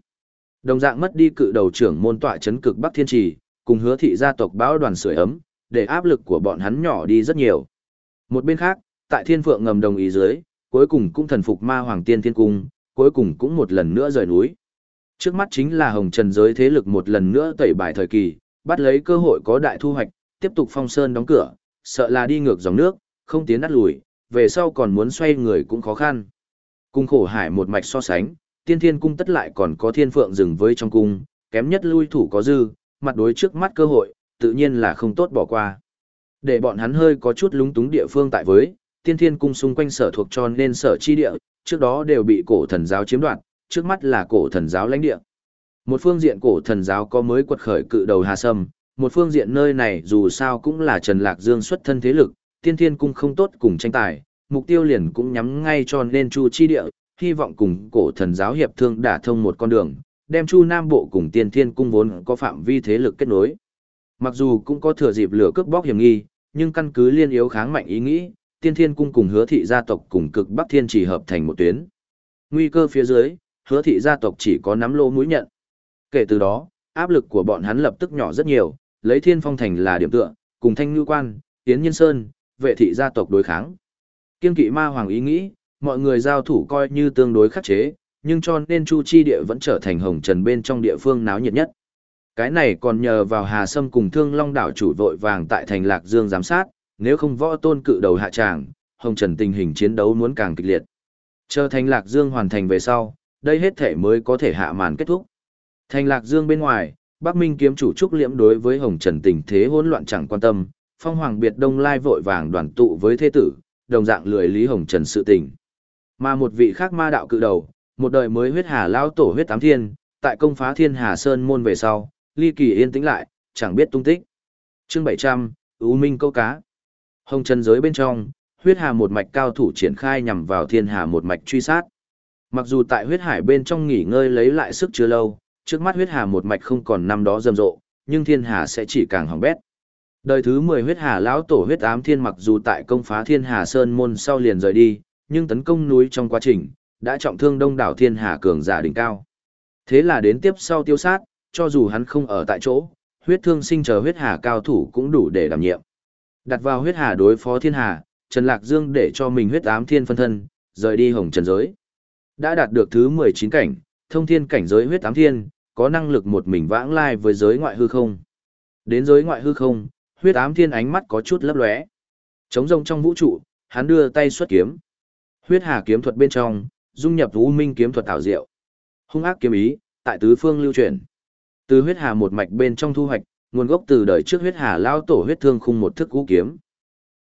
Đồng dạng mất đi cự đầu trưởng môn tọa chấn cực Bắc Thiên Trì, cùng Hứa Thị gia tộc báo đoàn sưởi ấm, để áp lực của bọn hắn nhỏ đi rất nhiều. Một bên khác, tại Thiên Phượng ngầm đồng ý dưới, cuối cùng cũng thần phục Ma Hoàng Tiên Thiên Cung, cuối cùng cũng một lần nữa rời núi. Trước mắt chính là Hồng Trần giới thế lực một lần nữa tẩy bài thời kỳ, bắt lấy cơ hội có đại thu hoạch, tiếp tục phong sơn đóng cửa, sợ là đi ngược dòng nước, không tiến nát lùi, về sau còn muốn xoay người cũng khó khăn. Cung khổ hải một mạch so sánh, tiên thiên cung tất lại còn có thiên phượng dừng với trong cung, kém nhất lui thủ có dư, mặt đối trước mắt cơ hội, tự nhiên là không tốt bỏ qua. Để bọn hắn hơi có chút lúng túng địa phương tại với, tiên thiên cung xung quanh sở thuộc cho nên sở chi địa, trước đó đều bị cổ thần giáo chiếm đoạt, trước mắt là cổ thần giáo lãnh địa. Một phương diện cổ thần giáo có mới quật khởi cự đầu Hà Sâm, một phương diện nơi này dù sao cũng là Trần Lạc Dương xuất thân thế lực, tiên thiên cung không tốt cùng tranh tài, mục tiêu liền cũng nhắm ngay cho nên Chu Chi Địa, hy vọng cùng cổ thần giáo hiệp thương đả thông một con đường, đem Chu Nam Bộ cùng tiên thiên cung vốn có phạm vi thế lực kết nối. Mặc dù cũng có thừa dịp lửa cướp bóc hiểm nghi, nhưng căn cứ liên yếu kháng mạnh ý nghĩ, tiên thiên cung cùng hứa thị gia tộc cùng cực bắc thiên chỉ hợp thành một tuyến. Nguy cơ phía dưới, hứa thị gia tộc chỉ có nắm lô mũi nhận. Kể từ đó, áp lực của bọn hắn lập tức nhỏ rất nhiều, lấy thiên phong thành là điểm tựa, cùng thanh ngư quan, tiến nhân sơn, vệ thị gia tộc đối kháng. Kiên kỵ ma hoàng ý nghĩ, mọi người giao thủ coi như tương đối khắc chế, nhưng cho nên Chu Chi Địa vẫn trở thành hồng trần bên trong địa phương náo nhiệt nhất. Cái này còn nhờ vào Hà Sâm cùng Thương Long đảo chủ vội vàng tại thành Lạc Dương giám sát, nếu không võ tôn cự đầu hạ tràng, hồng trần tình hình chiến đấu muốn càng kịch liệt. Chờ thành Lạc Dương hoàn thành về sau, đây hết thể mới có thể hạ màn kết thúc. Thành Lạc Dương bên ngoài, Bắc Minh kiếm chủ trúc liễm đối với hồng trần tình thế hỗn loạn chẳng quan tâm, phong hoàng biệt đông lai vội vàng đoàn tụ với thế tử, đồng dạng lười lý hồng trần sự tình. Mà một vị khác ma đạo cự đầu, một đời mới huyết hà lao tổ huyết tám thiên, tại công phá thiên hà sơn môn về sau, ly kỳ yên tĩnh lại, chẳng biết tung tích. Chương 700, U Minh câu cá. Hồng trần giới bên trong, huyết hà một mạch cao thủ triển khai nhằm vào thiên hà một mạch truy sát. Mặc dù tại huyết hải bên trong nghỉ ngơi lấy lại sức chưa lâu, trước mắt huyết hà một mạch không còn năm đó rầm rộ, nhưng thiên hà sẽ chỉ càng hỏng bét. Đời thứ 10 huyết hà lão tổ huyết ám thiên mặc dù tại công phá thiên hà sơn môn sau liền rời đi, nhưng tấn công núi trong quá trình, đã trọng thương đông đảo thiên hà cường giả đỉnh cao. Thế là đến tiếp sau tiêu sát, cho dù hắn không ở tại chỗ, huyết thương sinh chờ huyết hà cao thủ cũng đủ để đảm nhiệm. Đặt vào huyết hà đối phó thiên hà, Trần Lạc Dương để cho mình huyết ám thiên phân thân, rời đi hồng trần giới. Đã đạt được thứ 19 cảnh, thông thiên cảnh giới huyết ám thiên, có năng lực một mình vãng lai với giới ngoại hư không. Đến giới ngoại hư không, huyết ám thiên ánh mắt có chút lấp lóe. Trống rông trong vũ trụ, hắn đưa tay xuất kiếm. Huyết hà kiếm thuật bên trong, dung nhập vũ minh kiếm thuật tạo diệu. Hung ác kiếm ý, tại tứ phương lưu truyền. Từ huyết hà một mạch bên trong thu hoạch, nguồn gốc từ đời trước huyết hà lao tổ huyết thương khung một thức cũ kiếm.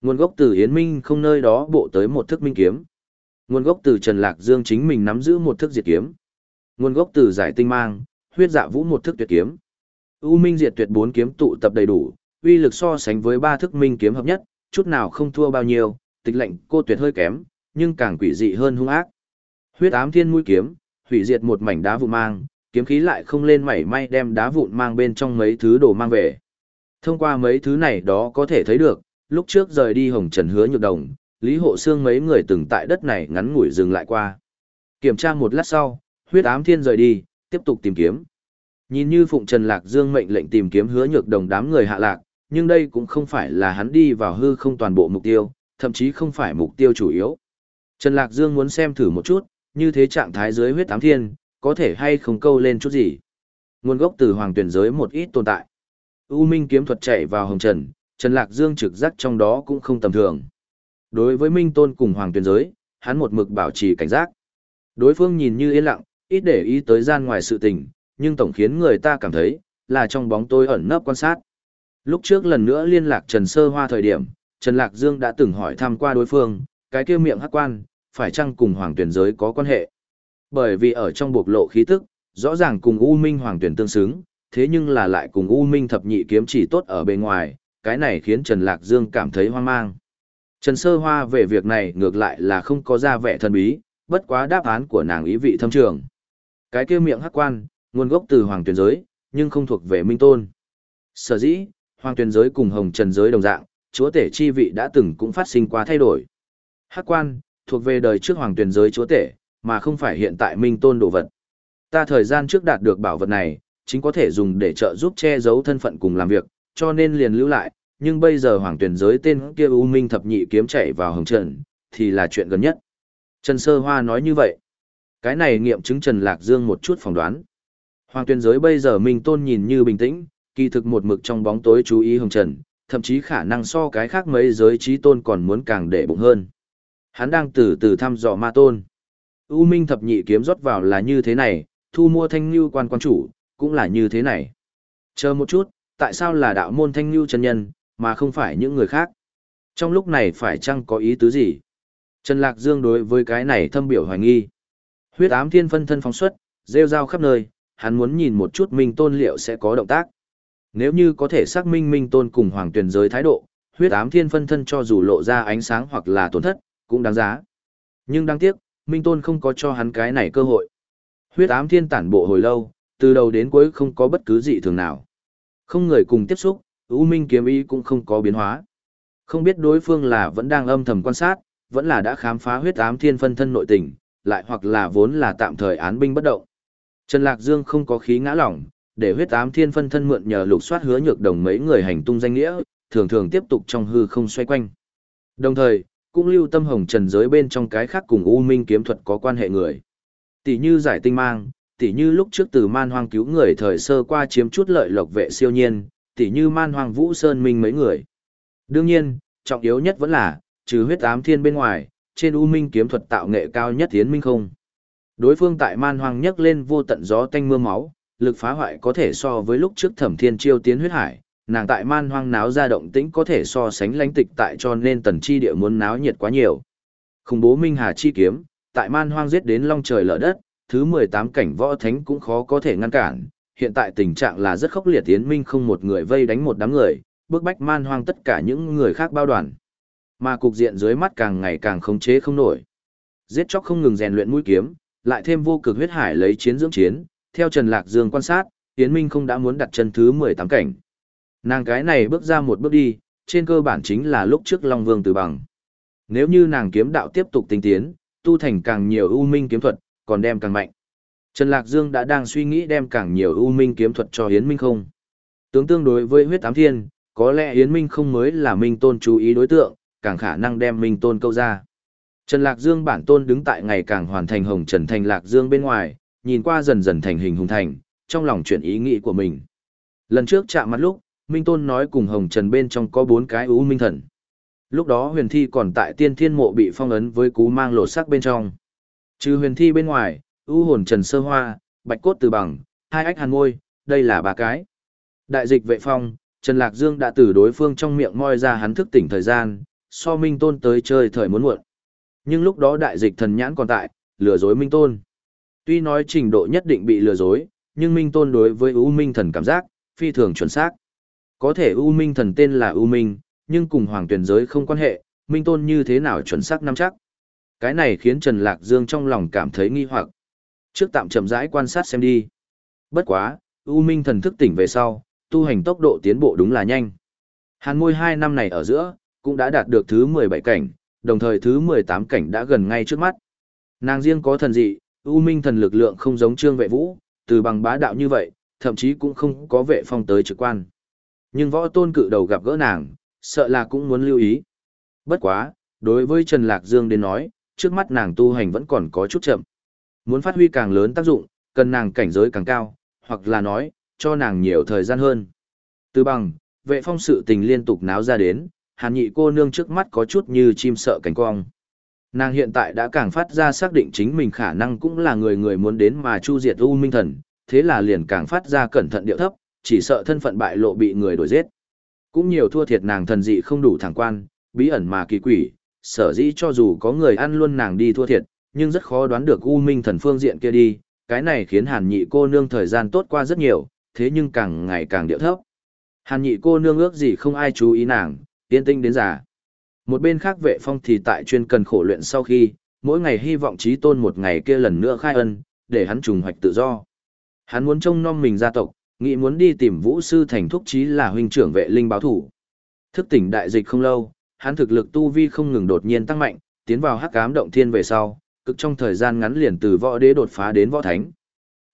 Nguồn gốc từ Yến Minh không nơi đó bộ tới một thức minh kiếm. Nguồn gốc từ Trần Lạc Dương chính mình nắm giữ một thức diệt kiếm. Nguồn gốc từ giải tinh mang, huyết dạ vũ một thức tuyệt kiếm. U Minh diệt tuyệt bốn kiếm tụ tập đầy đủ, uy lực so sánh với ba thức minh kiếm hợp nhất, chút nào không thua bao nhiêu, tịch lệnh cô tuyệt hơi kém, nhưng càng quỷ dị hơn hung ác. Huyết ám thiên mũi kiếm, hủy diệt một mảnh đá vụn mang, kiếm khí lại không lên mảy may đem đá vụn mang bên trong mấy thứ đồ mang về. Thông qua mấy thứ này đó có thể thấy được, lúc trước rời đi Hồng Trần Hứa Nhược Đồng, Lý Hộ Sương mấy người từng tại đất này ngắn ngủi dừng lại qua. Kiểm tra một lát sau, huyết ám thiên rời đi, tiếp tục tìm kiếm. Nhìn như Phụng Trần Lạc Dương mệnh lệnh tìm kiếm Hứa Nhược Đồng đám người hạ lạc, nhưng đây cũng không phải là hắn đi vào hư không toàn bộ mục tiêu, thậm chí không phải mục tiêu chủ yếu. Trần Lạc Dương muốn xem thử một chút, như thế trạng thái dưới huyết tám thiên, có thể hay không câu lên chút gì. Nguồn gốc từ hoàng tuyển giới một ít tồn tại. U Minh kiếm thuật chạy vào hồng trần, Trần Lạc Dương trực giác trong đó cũng không tầm thường. Đối với Minh Tôn cùng hoàng tuyển giới, hắn một mực bảo trì cảnh giác. Đối phương nhìn như yên lặng, ít để ý tới gian ngoài sự tình, nhưng tổng khiến người ta cảm thấy, là trong bóng tối ẩn nấp quan sát. Lúc trước lần nữa liên lạc Trần Sơ Hoa thời điểm, Trần Lạc Dương đã từng hỏi thăm qua đối phương, cái kia miệng hắc quan, phải chăng cùng hoàng tuyển giới có quan hệ. Bởi vì ở trong bộc lộ khí tức, rõ ràng cùng U Minh Hoàng tuyển tương xứng, thế nhưng là lại cùng U Minh thập nhị kiếm chỉ tốt ở bên ngoài, cái này khiến Trần Lạc Dương cảm thấy hoang mang. Trần Sơ Hoa về việc này ngược lại là không có ra vẻ thân bí, bất quá đáp án của nàng ý vị thâm trường. Cái kia miệng hắc quan, nguồn gốc từ hoàng tuyển giới, nhưng không thuộc về minh tôn. Sở dĩ, hoàng tuyên giới cùng hồng trần giới đồng dạng, chúa tể chi vị đã từng cũng phát sinh qua thay đổi. Hắc quan, thuộc về đời trước hoàng tuyên giới chúa tể, mà không phải hiện tại minh tôn đồ vật. Ta thời gian trước đạt được bảo vật này, chính có thể dùng để trợ giúp che giấu thân phận cùng làm việc, cho nên liền lưu lại, nhưng bây giờ hoàng tuyển giới tên kia U Minh thập nhị kiếm chạy vào hồng trần, thì là chuyện gần nhất. Trần Sơ Hoa nói như vậy. Cái này nghiệm chứng Trần Lạc Dương một chút phỏng đoán. Hoàng tuyển giới bây giờ Minh Tôn nhìn như bình tĩnh, kỳ thực một mực trong bóng tối chú ý hồng trần, thậm chí khả năng so cái khác mấy giới trí tôn còn muốn càng để bụng hơn. Hắn đang từ từ thăm dò ma tôn. U Minh thập nhị kiếm rót vào là như thế này, thu mua thanh lưu quan quan chủ, cũng là như thế này. Chờ một chút, tại sao là đạo môn thanh lưu chân nhân, mà không phải những người khác? Trong lúc này phải chăng có ý tứ gì? Trần Lạc Dương đối với cái này thâm biểu hoài nghi. Huyết ám thiên phân thân phóng xuất, rêu rao khắp nơi, hắn muốn nhìn một chút Minh Tôn liệu sẽ có động tác. Nếu như có thể xác minh Minh Tôn cùng Hoàng Tuyền giới thái độ, huyết ám thiên phân thân cho dù lộ ra ánh sáng hoặc là tổn thất, cũng đáng giá. Nhưng đáng tiếc, Minh Tôn không có cho hắn cái này cơ hội. Huyết ám thiên tản bộ hồi lâu, từ đầu đến cuối không có bất cứ gì thường nào. Không người cùng tiếp xúc, U Minh kiếm ý cũng không có biến hóa. Không biết đối phương là vẫn đang âm thầm quan sát, vẫn là đã khám phá huyết ám thiên phân thân nội tình, lại hoặc là vốn là tạm thời án binh bất động. Trần Lạc Dương không có khí ngã lỏng, để huyết ám thiên phân thân mượn nhờ lục soát hứa nhược đồng mấy người hành tung danh nghĩa, thường thường tiếp tục trong hư không xoay quanh. Đồng thời, cũng lưu tâm hồng trần giới bên trong cái khác cùng U Minh kiếm thuật có quan hệ người. Tỷ như giải tinh mang, tỷ như lúc trước từ man hoang cứu người thời sơ qua chiếm chút lợi lộc vệ siêu nhiên, tỷ như man hoang vũ sơn minh mấy người. Đương nhiên, trọng yếu nhất vẫn là, trừ huyết ám thiên bên ngoài, trên U Minh kiếm thuật tạo nghệ cao nhất tiến minh không. Đối phương tại man hoang nhấc lên vô tận gió tanh mưa máu, lực phá hoại có thể so với lúc trước thẩm thiên chiêu tiến huyết hải, nàng tại man hoang náo ra động tĩnh có thể so sánh lãnh tịch tại cho nên tần chi địa muốn náo nhiệt quá nhiều. Khủng bố Minh Hà chi kiếm, tại man hoang giết đến long trời lở đất, thứ 18 cảnh võ thánh cũng khó có thể ngăn cản, hiện tại tình trạng là rất khốc liệt tiến minh không một người vây đánh một đám người, bước bách man hoang tất cả những người khác bao đoàn. Mà cục diện dưới mắt càng ngày càng khống chế không nổi. Giết chóc không ngừng rèn luyện mũi kiếm, lại thêm vô cực huyết hải lấy chiến dưỡng chiến, theo Trần Lạc Dương quan sát, Yến Minh không đã muốn đặt chân thứ 18 cảnh. Nàng cái này bước ra một bước đi, trên cơ bản chính là lúc trước Long Vương từ bằng. Nếu như nàng kiếm đạo tiếp tục tinh tiến, tu thành càng nhiều ưu minh kiếm thuật, còn đem càng mạnh. Trần Lạc Dương đã đang suy nghĩ đem càng nhiều ưu minh kiếm thuật cho Yến Minh không. Tướng tương đối với huyết ám thiên, có lẽ Yến Minh không mới là Minh Tôn chú ý đối tượng, càng khả năng đem Minh Tôn câu ra. Trần Lạc Dương bản tôn đứng tại ngày càng hoàn thành hồng trần thành Lạc Dương bên ngoài, nhìn qua dần dần thành hình hùng thành, trong lòng chuyển ý nghĩ của mình. Lần trước chạm mặt lúc, Minh Tôn nói cùng hồng trần bên trong có bốn cái ưu minh thần. Lúc đó huyền thi còn tại tiên thiên mộ bị phong ấn với cú mang lột sắc bên trong. Trừ huyền thi bên ngoài, ưu hồn trần sơ hoa, bạch cốt từ bằng, hai ách hàn ngôi, đây là ba cái. Đại dịch vệ phong, Trần Lạc Dương đã từ đối phương trong miệng moi ra hắn thức tỉnh thời gian, so Minh Tôn tới chơi thời muốn muộn. Nhưng lúc đó đại dịch thần nhãn còn tại, lừa dối Minh Tôn. Tuy nói trình độ nhất định bị lừa dối, nhưng Minh Tôn đối với U Minh thần cảm giác, phi thường chuẩn xác. Có thể U Minh thần tên là U Minh, nhưng cùng hoàng Tuyền giới không quan hệ, Minh Tôn như thế nào chuẩn xác nắm chắc. Cái này khiến Trần Lạc Dương trong lòng cảm thấy nghi hoặc. Trước tạm chậm rãi quan sát xem đi. Bất quá, U Minh thần thức tỉnh về sau, tu hành tốc độ tiến bộ đúng là nhanh. Hàn ngôi hai năm này ở giữa, cũng đã đạt được thứ 17 cảnh, đồng thời thứ 18 cảnh đã gần ngay trước mắt. Nàng riêng có thần dị, U Minh thần lực lượng không giống Trương Vệ Vũ, từ bằng bá đạo như vậy, thậm chí cũng không có vệ phong tới trực quan. Nhưng võ tôn cự đầu gặp gỡ nàng, sợ là cũng muốn lưu ý. Bất quá, đối với Trần Lạc Dương đến nói, trước mắt nàng tu hành vẫn còn có chút chậm. Muốn phát huy càng lớn tác dụng, cần nàng cảnh giới càng cao, hoặc là nói, cho nàng nhiều thời gian hơn. Từ bằng, vệ phong sự tình liên tục náo ra đến, hàn nhị cô nương trước mắt có chút như chim sợ cánh cong. Nàng hiện tại đã càng phát ra xác định chính mình khả năng cũng là người người muốn đến mà chu diệt U Minh Thần, thế là liền càng phát ra cẩn thận điệu thấp, chỉ sợ thân phận bại lộ bị người đuổi giết. Cũng nhiều thua thiệt nàng thần dị không đủ thẳng quan, bí ẩn mà kỳ quỷ, sở dĩ cho dù có người ăn luôn nàng đi thua thiệt, nhưng rất khó đoán được U Minh thần phương diện kia đi, cái này khiến Hàn Nhị cô nương thời gian tốt qua rất nhiều, thế nhưng càng ngày càng điệu thấp. Hàn Nhị cô nương ước gì không ai chú ý nàng, yên tinh đến già. Một bên khác vệ phong thì tại chuyên cần khổ luyện sau khi, mỗi ngày hy vọng trí tôn một ngày kia lần nữa khai ân, để hắn trùng hoạch tự do. Hắn muốn trông nom mình gia tộc, nghĩ muốn đi tìm vũ sư thành thúc chí là huynh trưởng vệ linh báo thủ. Thức tỉnh đại dịch không lâu, hắn thực lực tu vi không ngừng đột nhiên tăng mạnh, tiến vào hắc ám động thiên về sau, cực trong thời gian ngắn liền từ võ đế đột phá đến võ thánh.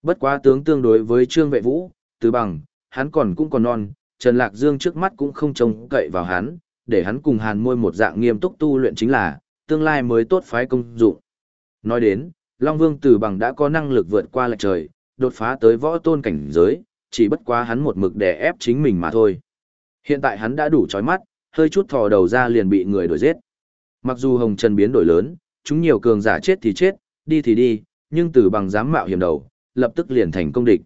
Bất quá tướng tương đối với Trương Vệ Vũ, từ bằng, hắn còn cũng còn non, Trần Lạc Dương trước mắt cũng không trông cậy vào hắn, để hắn cùng Hàn Môi một dạng nghiêm túc tu luyện chính là tương lai mới tốt phái công dụng. Nói đến, Long Vương Từ Bằng đã có năng lực vượt qua lệch trời, đột phá tới võ tôn cảnh giới, chỉ bất quá hắn một mực đè ép chính mình mà thôi. Hiện tại hắn đã đủ chói mắt, hơi chút thò đầu ra liền bị người đuổi giết. Mặc dù Hồng Trần biến đổi lớn, chúng nhiều cường giả chết thì chết, đi thì đi, nhưng Từ Bằng dám mạo hiểm đầu, lập tức liền thành công địch.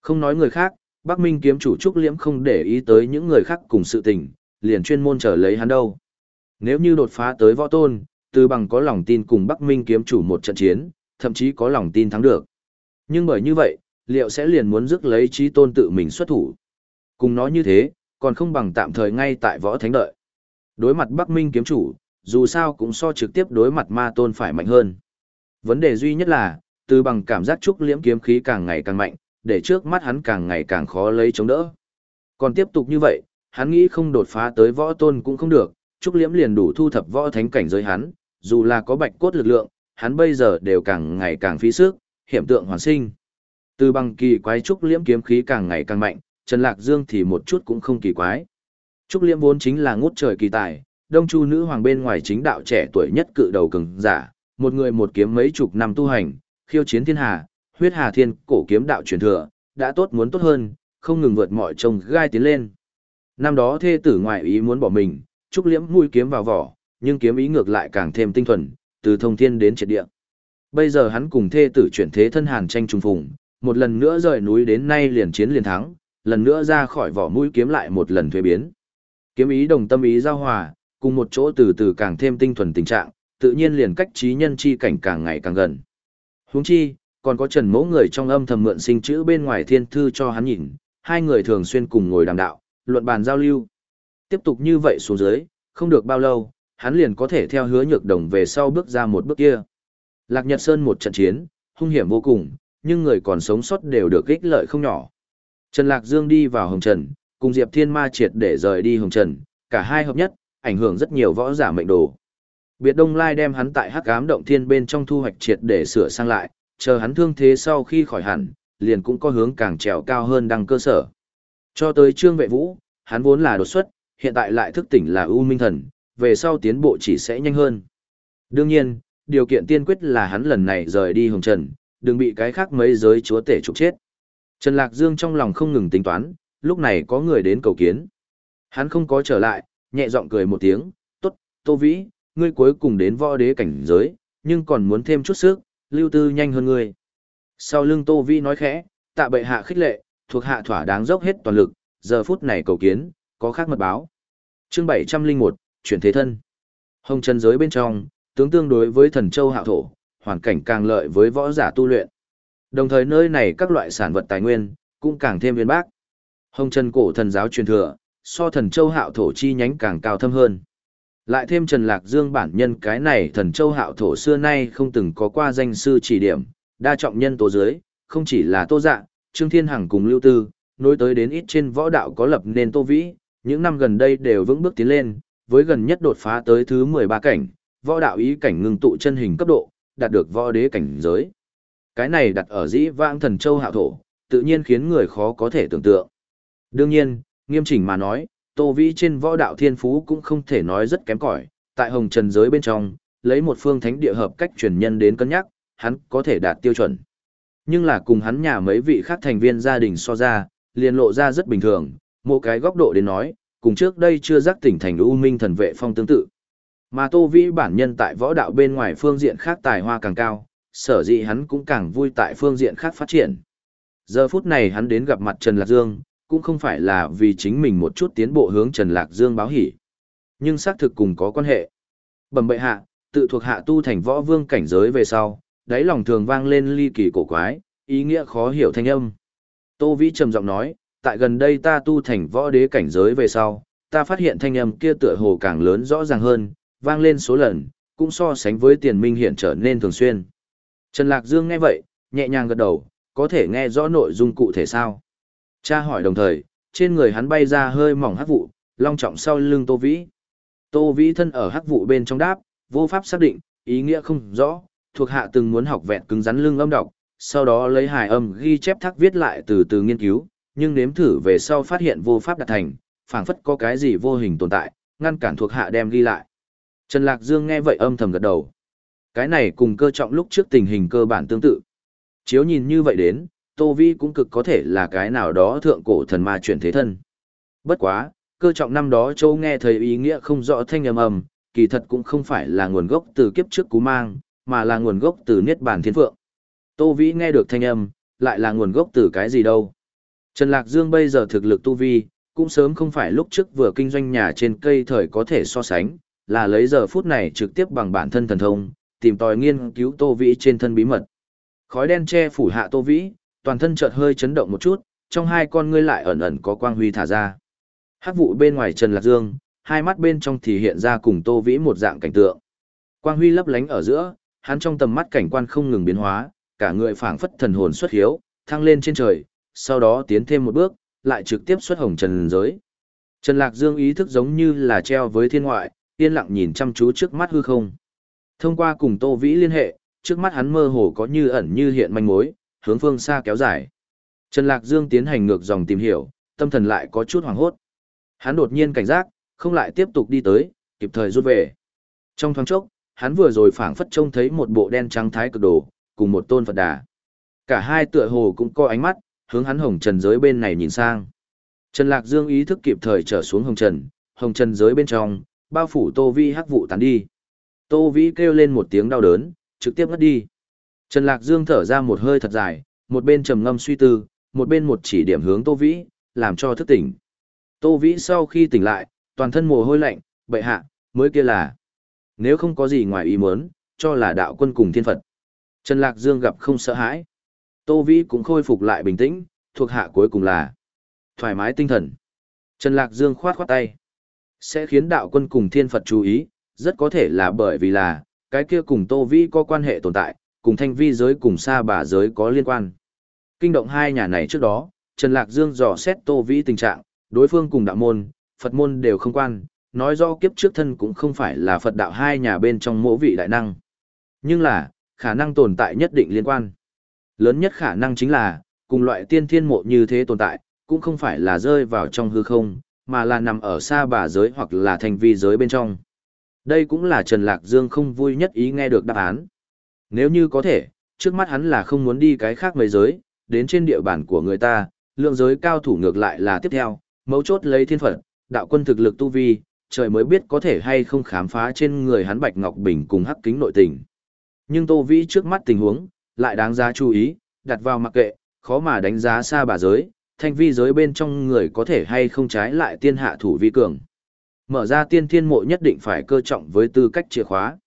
Không nói người khác, Bắc Minh kiếm chủ Trúc Liễm không để ý tới những người khác cùng sự tình, liền chuyên môn trở lấy hắn đâu. Nếu như đột phá tới võ tôn, Từ Bằng có lòng tin cùng Bắc Minh kiếm chủ một trận chiến, thậm chí có lòng tin thắng được. Nhưng bởi như vậy, liệu sẽ liền muốn rước lấy trí tôn tự mình xuất thủ. Cùng nói như thế, còn không bằng tạm thời ngay tại võ thánh đợi. Đối mặt Bắc Minh kiếm chủ, dù sao cũng so trực tiếp đối mặt ma tôn phải mạnh hơn. Vấn đề duy nhất là, từ bằng cảm giác trúc liễm kiếm khí càng ngày càng mạnh, để trước mắt hắn càng ngày càng khó lấy chống đỡ. Còn tiếp tục như vậy, hắn nghĩ không đột phá tới võ tôn cũng không được, trúc liễm liền đủ thu thập võ thánh cảnh giới hắn, dù là có bạch cốt lực lượng, hắn bây giờ đều càng ngày càng phí sức, hiểm tượng hoàn sinh. Từ bằng kỳ quái trúc liễm kiếm khí càng ngày càng mạnh, Trần Lạc Dương thì một chút cũng không kỳ quái. Trúc liễm vốn chính là ngút trời kỳ tài, đông chu nữ hoàng bên ngoài chính đạo trẻ tuổi nhất cự đầu cường giả, một người một kiếm mấy chục năm tu hành, khiêu chiến thiên hà, huyết hà thiên, cổ kiếm đạo truyền thừa, đã tốt muốn tốt hơn, không ngừng vượt mọi trông gai tiến lên. Năm đó thê tử ngoại ý muốn bỏ mình, trúc liễm mũi kiếm vào vỏ, nhưng kiếm ý ngược lại càng thêm tinh thuần, từ thông thiên đến triệt địa. Bây giờ hắn cùng thê tử chuyển thế thân hàn tranh trùng phùng, một lần nữa rời núi đến nay liền chiến liền thắng, lần nữa ra khỏi vỏ mũi kiếm lại một lần thuế biến. Kiếm ý đồng tâm ý giao hòa, cùng một chỗ từ từ càng thêm tinh thuần tình trạng, tự nhiên liền cách trí nhân chi cảnh càng ngày càng gần. Huống chi, còn có Trần Mỗ người trong âm thầm mượn sinh chữ bên ngoài thiên thư cho hắn nhìn, hai người thường xuyên cùng ngồi đàm đạo, luận bàn giao lưu. Tiếp tục như vậy xuống dưới, không được bao lâu, hắn liền có thể theo hứa nhược đồng về sau bước ra một bước kia. Lạc Nhật Sơn một trận chiến, hung hiểm vô cùng, nhưng người còn sống sót đều được ích lợi không nhỏ. Trần Lạc Dương đi vào Hồng Trần, cùng Diệp Thiên Ma triệt để rời đi Hồng Trần, cả hai hợp nhất, ảnh hưởng rất nhiều võ giả mệnh đồ. Biệt Đông Lai đem hắn tại Hắc Ám động thiên bên trong thu hoạch triệt để sửa sang lại, chờ hắn thương thế sau khi khỏi hẳn, liền cũng có hướng càng trèo cao hơn đăng cơ sở. Cho tới Trương Vệ Vũ, hắn vốn là đột xuất, hiện tại lại thức tỉnh là U Minh Thần, về sau tiến bộ chỉ sẽ nhanh hơn. Đương nhiên, điều kiện tiên quyết là hắn lần này rời đi Hồng Trần, đừng bị cái khác mấy giới chúa tể trục chết. Trần Lạc Dương trong lòng không ngừng tính toán, lúc này có người đến cầu kiến. Hắn không có trở lại, nhẹ giọng cười một tiếng, tốt, Tô Vĩ, ngươi cuối cùng đến võ đế cảnh giới, nhưng còn muốn thêm chút sức, lưu tư nhanh hơn ngươi. Sau lưng Tô Vĩ nói khẽ, tạ bệ hạ khích lệ, thuộc hạ thỏa đáng dốc hết toàn lực, giờ phút này cầu kiến, có khác mật báo. chương 701, chuyển thế thân. Hồng chân giới bên trong, tướng tương đối với thần châu hạo thổ, hoàn cảnh càng lợi với võ giả tu luyện. Đồng thời nơi này các loại sản vật tài nguyên, cũng càng thêm viên bác. Hồng chân cổ thần giáo truyền thừa, so thần châu hạo thổ chi nhánh càng cao thâm hơn. Lại thêm Trần Lạc Dương bản nhân cái này thần châu hạo thổ xưa nay không từng có qua danh sư chỉ điểm, đa trọng nhân tố dưới, không chỉ là tô dạ, Trương Thiên Hằng cùng Lưu Tư, nối tới đến ít trên võ đạo có lập nên tô vĩ, những năm gần đây đều vững bước tiến lên, với gần nhất đột phá tới thứ 13 cảnh, võ đạo ý cảnh ngưng tụ chân hình cấp độ, đạt được võ đế cảnh giới. Cái này đặt ở dĩ vãng thần châu hạo thổ, tự nhiên khiến người khó có thể tưởng tượng. Đương nhiên, nghiêm chỉnh mà nói, Tô Vĩ trên võ đạo thiên phú cũng không thể nói rất kém cỏi, tại hồng trần giới bên trong, lấy một phương thánh địa hợp cách truyền nhân đến cân nhắc, hắn có thể đạt tiêu chuẩn. Nhưng là cùng hắn nhà mấy vị khác thành viên gia đình so ra, liền lộ ra rất bình thường, một cái góc độ đến nói, cùng trước đây chưa giác tỉnh thành U Minh thần vệ phong tương tự. Mà Tô Vĩ bản nhân tại võ đạo bên ngoài phương diện khác tài hoa càng cao, sở dĩ hắn cũng càng vui tại phương diện khác phát triển. Giờ phút này hắn đến gặp mặt Trần Lạc Dương, cũng không phải là vì chính mình một chút tiến bộ hướng Trần Lạc Dương báo hỉ. Nhưng xác thực cùng có quan hệ. Bẩm bệ hạ, tự thuộc hạ tu thành võ vương cảnh giới về sau, đáy lòng thường vang lên ly kỳ cổ quái, ý nghĩa khó hiểu thanh âm. Tô Vĩ trầm giọng nói, tại gần đây ta tu thành võ đế cảnh giới về sau, ta phát hiện thanh âm kia tựa hồ càng lớn rõ ràng hơn, vang lên số lần, cũng so sánh với tiền minh hiện trở nên thường xuyên. Trần Lạc Dương nghe vậy, nhẹ nhàng gật đầu, có thể nghe rõ nội dung cụ thể sao. Cha hỏi đồng thời, trên người hắn bay ra hơi mỏng hắc vụ, long trọng sau lưng Tô Vĩ. Tô Vĩ thân ở hắc vụ bên trong đáp, vô pháp xác định, ý nghĩa không rõ, thuộc hạ từng muốn học vẹn cứng rắn lưng âm đọc, sau đó lấy hài âm ghi chép thác viết lại từ từ nghiên cứu, nhưng nếm thử về sau phát hiện vô pháp đạt thành, phảng phất có cái gì vô hình tồn tại, ngăn cản thuộc hạ đem ghi lại. Trần Lạc Dương nghe vậy âm thầm gật đầu. Cái này cùng cơ trọng lúc trước tình hình cơ bản tương tự. Chiếu nhìn như vậy đến, Tô Vi cũng cực có thể là cái nào đó thượng cổ thần ma chuyển thế thân. Bất quá, cơ trọng năm đó châu nghe thấy ý nghĩa không rõ thanh âm ầm, kỳ thật cũng không phải là nguồn gốc từ kiếp trước cú mang, mà là nguồn gốc từ niết bàn thiên phượng. Tô Vĩ nghe được thanh âm, lại là nguồn gốc từ cái gì đâu. Trần Lạc Dương bây giờ thực lực tu vi, cũng sớm không phải lúc trước vừa kinh doanh nhà trên cây thời có thể so sánh, là lấy giờ phút này trực tiếp bằng bản thân thần thông, tìm tòi nghiên cứu Tô Vĩ trên thân bí mật. Khói đen che phủ hạ Tô Vĩ, toàn thân chợt hơi chấn động một chút, trong hai con ngươi lại ẩn ẩn có quang huy thả ra. Hắc vụ bên ngoài Trần Lạc Dương, hai mắt bên trong thì hiện ra cùng Tô Vĩ một dạng cảnh tượng. Quang huy lấp lánh ở giữa, hắn trong tầm mắt cảnh quan không ngừng biến hóa, cả người phảng phất thần hồn xuất hiếu, thăng lên trên trời, sau đó tiến thêm một bước, lại trực tiếp xuất hồng trần giới. Trần Lạc Dương ý thức giống như là treo với thiên ngoại, yên lặng nhìn chăm chú trước mắt hư không. Thông qua cùng Tô Vĩ liên hệ, trước mắt hắn mơ hồ có như ẩn như hiện manh mối, hướng phương xa kéo dài. Trần Lạc Dương tiến hành ngược dòng tìm hiểu, tâm thần lại có chút hoảng hốt. Hắn đột nhiên cảnh giác, không lại tiếp tục đi tới, kịp thời rút về. Trong thoáng chốc, hắn vừa rồi phảng phất trông thấy một bộ đen trắng thái cực đồ, cùng một tôn Phật đà. Cả hai tựa hồ cũng có ánh mắt, hướng hắn hồng trần giới bên này nhìn sang. Trần Lạc Dương ý thức kịp thời trở xuống hồng trần, hồng trần giới bên trong, bao phủ Tô Vi hắc vụ tán đi. Tô Vĩ kêu lên một tiếng đau đớn, trực tiếp ngất đi. Trần Lạc Dương thở ra một hơi thật dài, một bên trầm ngâm suy tư, một bên một chỉ điểm hướng Tô Vĩ, làm cho thức tỉnh. Tô Vĩ sau khi tỉnh lại, toàn thân mồ hôi lạnh, bệ hạ, mới kia là. Nếu không có gì ngoài ý muốn, cho là đạo quân cùng thiên Phật. Trần Lạc Dương gặp không sợ hãi. Tô Vĩ cũng khôi phục lại bình tĩnh, thuộc hạ cuối cùng là thoải mái tinh thần. Trần Lạc Dương khoát khoát tay. Sẽ khiến đạo quân cùng thiên Phật chú ý, rất có thể là bởi vì là, cái kia cùng Tô Vĩ có quan hệ tồn tại, cùng thanh vi giới cùng xa bà giới có liên quan. Kinh động hai nhà này trước đó, Trần Lạc Dương dò xét Tô Vĩ tình trạng, đối phương cùng đạo môn, Phật môn đều không quan, nói do kiếp trước thân cũng không phải là Phật đạo hai nhà bên trong mỗi vị đại năng. Nhưng là, khả năng tồn tại nhất định liên quan. Lớn nhất khả năng chính là, cùng loại tiên thiên mộ như thế tồn tại, cũng không phải là rơi vào trong hư không, mà là nằm ở xa bà giới hoặc là thành vi giới bên trong. Đây cũng là Trần Lạc Dương không vui nhất ý nghe được đáp án. Nếu như có thể, trước mắt hắn là không muốn đi cái khác mấy giới, đến trên địa bàn của người ta, lượng giới cao thủ ngược lại là tiếp theo, mấu chốt lấy thiên phật, đạo quân thực lực tu vi, trời mới biết có thể hay không khám phá trên người hắn Bạch Ngọc Bình cùng hắc kính nội tình. Nhưng Tô Vĩ trước mắt tình huống, lại đáng giá chú ý, đặt vào mặc kệ, khó mà đánh giá xa bà giới, thanh vi giới bên trong người có thể hay không trái lại tiên hạ thủ vi cường. Mở ra tiên thiên mộ nhất định phải cơ trọng với tư cách chìa khóa.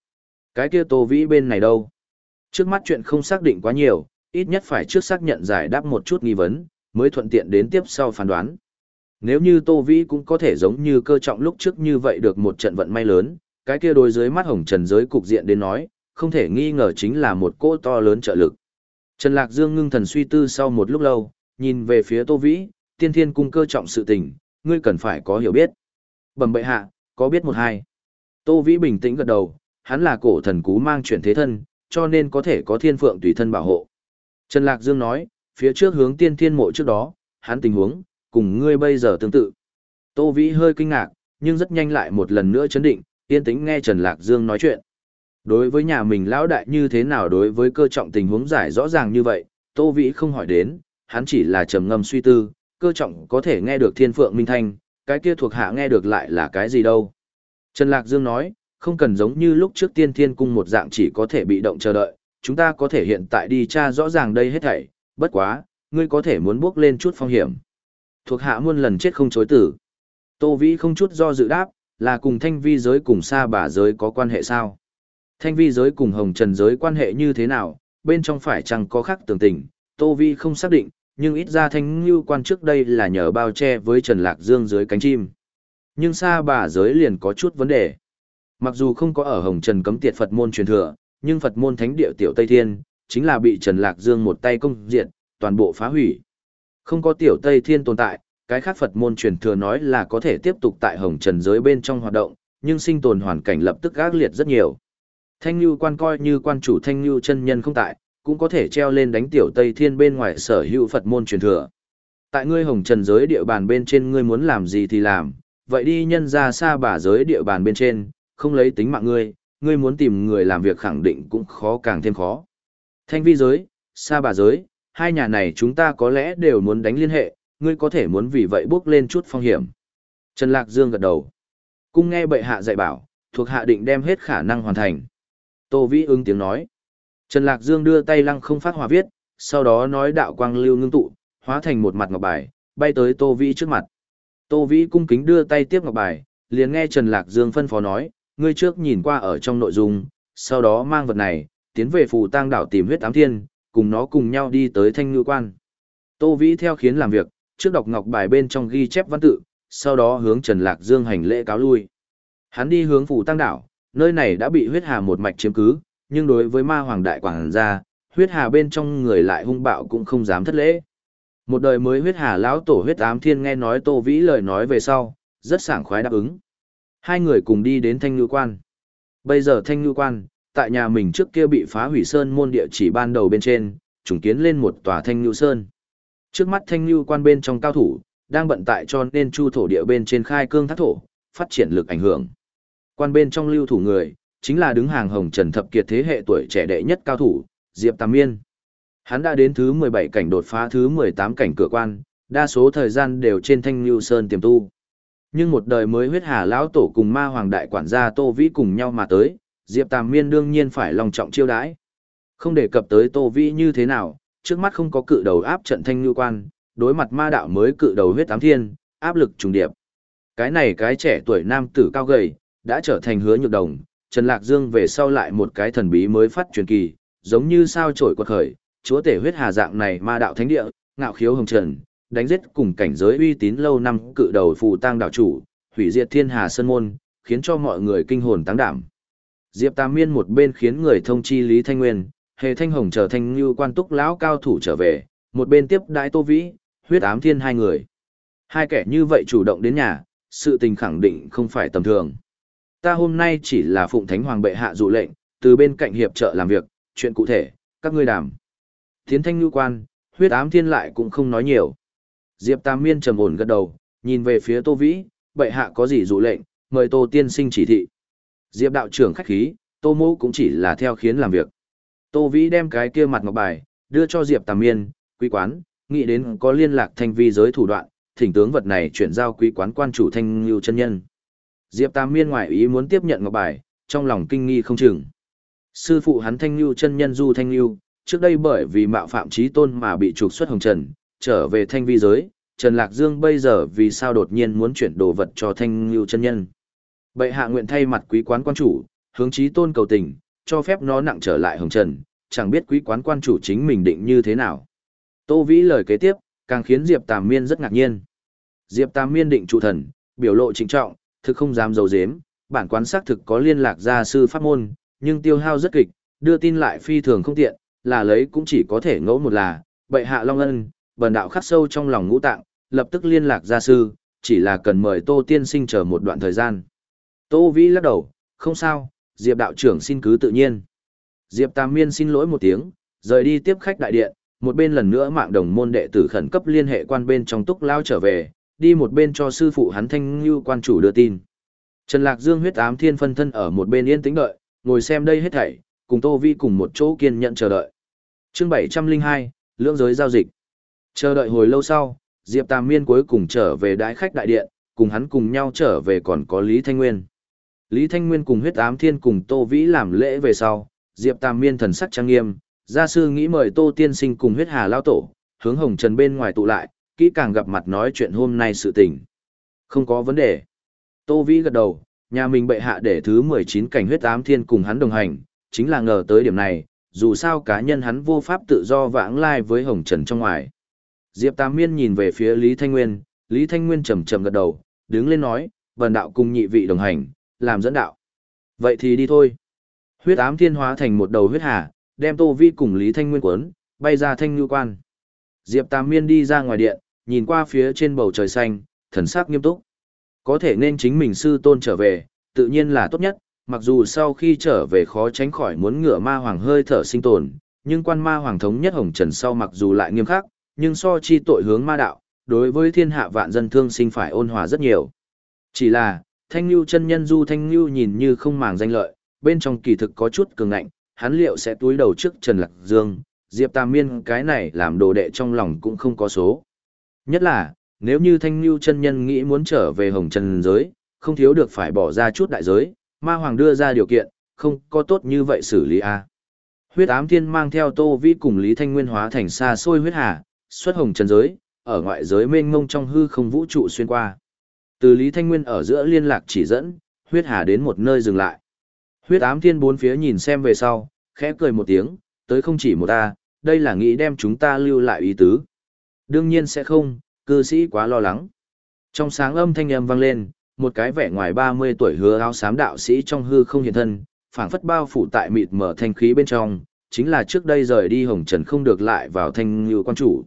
Cái kia Tô Vĩ bên này đâu? Trước mắt chuyện không xác định quá nhiều, ít nhất phải trước xác nhận giải đáp một chút nghi vấn, mới thuận tiện đến tiếp sau phán đoán. Nếu như Tô Vĩ cũng có thể giống như cơ trọng lúc trước như vậy được một trận vận may lớn, cái kia đối dưới mắt hồng trần giới cục diện đến nói, không thể nghi ngờ chính là một cỗ to lớn trợ lực. Trần Lạc Dương ngưng thần suy tư sau một lúc lâu, nhìn về phía Tô Vĩ, tiên thiên cung cơ trọng sự tình, ngươi cần phải có hiểu biết. Bẩm bệ hạ, có biết một hai. Tô Vĩ bình tĩnh gật đầu, hắn là cổ thần cú mang chuyển thế thân, cho nên có thể có thiên phượng tùy thân bảo hộ. Trần Lạc Dương nói, phía trước hướng tiên thiên mộ trước đó, hắn tình huống, cùng ngươi bây giờ tương tự. Tô Vĩ hơi kinh ngạc, nhưng rất nhanh lại một lần nữa chấn định, yên tĩnh nghe Trần Lạc Dương nói chuyện. Đối với nhà mình lão đại như thế nào đối với cơ trọng tình huống giải rõ ràng như vậy, Tô Vĩ không hỏi đến, hắn chỉ là trầm ngâm suy tư, cơ trọng có thể nghe được thiên phượng minh thanh, cái kia thuộc hạ nghe được lại là cái gì đâu. Trần Lạc Dương nói, không cần giống như lúc trước tiên thiên cung một dạng chỉ có thể bị động chờ đợi, chúng ta có thể hiện tại đi tra rõ ràng đây hết thảy, bất quá, ngươi có thể muốn bước lên chút phong hiểm. Thuộc hạ muôn lần chết không chối tử. Tô Vĩ không chút do dự đáp, là cùng thanh vi giới cùng xa bà giới có quan hệ sao? Thanh vi giới cùng hồng trần giới quan hệ như thế nào, bên trong phải chẳng có khác tường tình, Tô Vi không xác định, nhưng ít ra thanh như quan trước đây là nhờ bao che với Trần Lạc Dương dưới cánh chim. Nhưng xa bà giới liền có chút vấn đề. Mặc dù không có ở hồng trần cấm tiệt Phật môn truyền thừa, nhưng Phật môn thánh địa tiểu Tây Thiên, chính là bị Trần Lạc Dương một tay công diệt, toàn bộ phá hủy. Không có tiểu Tây Thiên tồn tại, cái khác Phật môn truyền thừa nói là có thể tiếp tục tại hồng trần giới bên trong hoạt động, nhưng sinh tồn hoàn cảnh lập tức ác liệt rất nhiều. Thanh Nhu quan coi như quan chủ Thanh Nhu chân nhân không tại, cũng có thể treo lên đánh tiểu Tây Thiên bên ngoài sở hữu Phật môn truyền thừa. Tại ngươi hồng trần giới địa bàn bên trên ngươi muốn làm gì thì làm, vậy đi nhân ra xa bà giới địa bàn bên trên, không lấy tính mạng ngươi, ngươi muốn tìm người làm việc khẳng định cũng khó càng thêm khó. Thanh vi giới, xa bà giới, hai nhà này chúng ta có lẽ đều muốn đánh liên hệ, ngươi có thể muốn vì vậy bước lên chút phong hiểm. Trần Lạc Dương gật đầu. Cung nghe bệ hạ dạy bảo, thuộc hạ định đem hết khả năng hoàn thành. Tô Vĩ ứng tiếng nói. Trần Lạc Dương đưa tay lăng không phát hòa viết, sau đó nói đạo quang lưu ngưng tụ, hóa thành một mặt ngọc bài, bay tới Tô Vĩ trước mặt. Tô Vĩ cung kính đưa tay tiếp ngọc bài, liền nghe Trần Lạc Dương phân phó nói, ngươi trước nhìn qua ở trong nội dung, sau đó mang vật này, tiến về phù tang đảo tìm huyết ám thiên, cùng nó cùng nhau đi tới thanh ngư quan. Tô Vĩ theo khiến làm việc, trước đọc ngọc bài bên trong ghi chép văn tự, sau đó hướng Trần Lạc Dương hành lễ cáo lui. Hắn đi hướng phủ tăng đảo, nơi này đã bị huyết hà một mạch chiếm cứ, nhưng đối với ma hoàng đại quảng gia, huyết hà bên trong người lại hung bạo cũng không dám thất lễ. Một đời mới huyết hà lão tổ huyết ám thiên nghe nói Tô Vĩ lời nói về sau, rất sảng khoái đáp ứng. Hai người cùng đi đến Thanh Ngư Quan. Bây giờ Thanh Ngư Quan, tại nhà mình trước kia bị phá hủy sơn môn địa chỉ ban đầu bên trên, trùng kiến lên một tòa Thanh lưu Sơn. Trước mắt Thanh lưu Quan bên trong cao thủ, đang bận tại cho nên chu thổ địa bên trên khai cương thác thổ, phát triển lực ảnh hưởng. Quan bên trong lưu thủ người, chính là đứng hàng hồng trần thập kiệt thế hệ tuổi trẻ đệ nhất cao thủ, Diệp Tam Miên. Hắn đã đến thứ 17 cảnh đột phá thứ 18 cảnh cửa quan, đa số thời gian đều trên thanh lưu sơn tiềm tu. Nhưng một đời mới huyết hà lão tổ cùng ma hoàng đại quản gia Tô Vĩ cùng nhau mà tới, Diệp Tam Miên đương nhiên phải lòng trọng chiêu đãi. Không đề cập tới Tô Vĩ như thế nào, trước mắt không có cự đầu áp trận thanh lưu quan, đối mặt ma đạo mới cự đầu huyết ám thiên, áp lực trùng điệp. Cái này cái trẻ tuổi nam tử cao gầy, đã trở thành hứa nhược đồng, Trần Lạc Dương về sau lại một cái thần bí mới phát truyền kỳ, giống như sao trổi quật khởi, chúa tể huyết hà dạng này ma đạo thánh địa, ngạo khiếu hồng trần, đánh giết cùng cảnh giới uy tín lâu năm cự đầu phù tang đạo chủ, hủy diệt thiên hà sơn môn, khiến cho mọi người kinh hồn táng đảm. Diệp Tam Miên một bên khiến người thông chi Lý Thanh Nguyên, Hề Thanh Hồng trở thành như quan túc lão cao thủ trở về, một bên tiếp đại Tô Vĩ, huyết ám thiên hai người. Hai kẻ như vậy chủ động đến nhà, sự tình khẳng định không phải tầm thường ta hôm nay chỉ là phụng thánh hoàng bệ hạ dụ lệnh, từ bên cạnh hiệp trợ làm việc, chuyện cụ thể, các ngươi đàm. Thiến thanh Nhu quan, huyết ám thiên lại cũng không nói nhiều. Diệp Tam Miên trầm ổn gật đầu, nhìn về phía Tô Vĩ, bệ hạ có gì dụ lệnh, mời Tô tiên sinh chỉ thị. Diệp đạo trưởng khách khí, Tô mẫu cũng chỉ là theo khiến làm việc. Tô Vĩ đem cái kia mặt ngọc bài, đưa cho Diệp Tam Miên, quý quán, nghĩ đến có liên lạc thanh vi giới thủ đoạn, thỉnh tướng vật này chuyển giao quý quán quan chủ thanh lưu chân nhân. Diệp Tam Miên ngoại ý muốn tiếp nhận ngọc bài, trong lòng kinh nghi không chừng. Sư phụ hắn Thanh lưu chân nhân Du Thanh lưu, trước đây bởi vì mạo phạm trí tôn mà bị trục xuất hồng trần, trở về thanh vi giới, Trần Lạc Dương bây giờ vì sao đột nhiên muốn chuyển đồ vật cho Thanh lưu chân nhân. Bệ hạ nguyện thay mặt quý quán quan chủ, hướng chí tôn cầu tình, cho phép nó nặng trở lại hồng trần, chẳng biết quý quán quan chủ chính mình định như thế nào. Tô Vĩ lời kế tiếp, càng khiến Diệp Tam Miên rất ngạc nhiên. Diệp Tam Miên định trụ thần, biểu lộ trịnh trọng, thực không dám dầu dếm, bản quán xác thực có liên lạc gia sư pháp môn, nhưng tiêu hao rất kịch, đưa tin lại phi thường không tiện, là lấy cũng chỉ có thể ngẫu một là, bệ hạ Long Ân, bần đạo khắc sâu trong lòng ngũ tạng, lập tức liên lạc gia sư, chỉ là cần mời Tô Tiên Sinh chờ một đoạn thời gian. Tô Vĩ lắc đầu, không sao, Diệp đạo trưởng xin cứ tự nhiên. Diệp Tam Miên xin lỗi một tiếng, rời đi tiếp khách đại điện, một bên lần nữa mạng đồng môn đệ tử khẩn cấp liên hệ quan bên trong túc lao trở về, đi một bên cho sư phụ hắn thanh như quan chủ đưa tin. Trần Lạc Dương huyết ám thiên phân thân ở một bên yên tĩnh đợi, ngồi xem đây hết thảy, cùng Tô Vi cùng một chỗ kiên nhận chờ đợi. chương 702, lưỡng giới giao dịch. Chờ đợi hồi lâu sau, Diệp Tam Miên cuối cùng trở về đái khách đại điện, cùng hắn cùng nhau trở về còn có Lý Thanh Nguyên. Lý Thanh Nguyên cùng huyết ám thiên cùng Tô Vĩ làm lễ về sau, Diệp Tam Miên thần sắc trang nghiêm, gia sư nghĩ mời Tô Tiên Sinh cùng huyết hà lao tổ, hướng hồng trần bên ngoài tụ lại, kỹ càng gặp mặt nói chuyện hôm nay sự tình. Không có vấn đề. Tô Vĩ gật đầu, nhà mình bệ hạ để thứ 19 cảnh huyết ám thiên cùng hắn đồng hành, chính là ngờ tới điểm này, dù sao cá nhân hắn vô pháp tự do vãng lai với Hồng Trần trong ngoài. Diệp Tam Miên nhìn về phía Lý Thanh Nguyên, Lý Thanh Nguyên trầm trầm gật đầu, đứng lên nói, vần đạo cùng nhị vị đồng hành, làm dẫn đạo. Vậy thì đi thôi. Huyết ám thiên hóa thành một đầu huyết hà, đem Tô Vi cùng Lý Thanh Nguyên cuốn, bay ra thanh ngư quan. Diệp Tam Miên đi ra ngoài điện, nhìn qua phía trên bầu trời xanh, thần sắc nghiêm túc. Có thể nên chính mình sư tôn trở về, tự nhiên là tốt nhất, mặc dù sau khi trở về khó tránh khỏi muốn ngửa ma hoàng hơi thở sinh tồn, nhưng quan ma hoàng thống nhất hồng trần sau mặc dù lại nghiêm khắc, nhưng so chi tội hướng ma đạo, đối với thiên hạ vạn dân thương sinh phải ôn hòa rất nhiều. Chỉ là, thanh lưu chân nhân du thanh lưu nhìn như không màng danh lợi, bên trong kỳ thực có chút cường ngạnh, hắn liệu sẽ túi đầu trước Trần Lạc Dương, Diệp Tam Miên cái này làm đồ đệ trong lòng cũng không có số. Nhất là, nếu như thanh lưu chân nhân nghĩ muốn trở về hồng trần giới, không thiếu được phải bỏ ra chút đại giới, ma hoàng đưa ra điều kiện, không có tốt như vậy xử lý a. À. Huyết ám thiên mang theo Tô Vi cùng Lý Thanh Nguyên hóa thành xa xôi huyết hà, xuất hồng trần giới, ở ngoại giới mênh mông trong hư không vũ trụ xuyên qua. Từ Lý Thanh Nguyên ở giữa liên lạc chỉ dẫn, huyết hà đến một nơi dừng lại. Huyết ám thiên bốn phía nhìn xem về sau, khẽ cười một tiếng, tới không chỉ một ta, đây là nghĩ đem chúng ta lưu lại ý tứ. Đương nhiên sẽ không, cư sĩ quá lo lắng. Trong sáng âm thanh âm vang lên, một cái vẻ ngoài 30 tuổi hứa áo xám đạo sĩ trong hư không hiện thân, phảng phất bao phủ tại mịt mở thanh khí bên trong, chính là trước đây rời đi hồng trần không được lại vào thanh như quan chủ.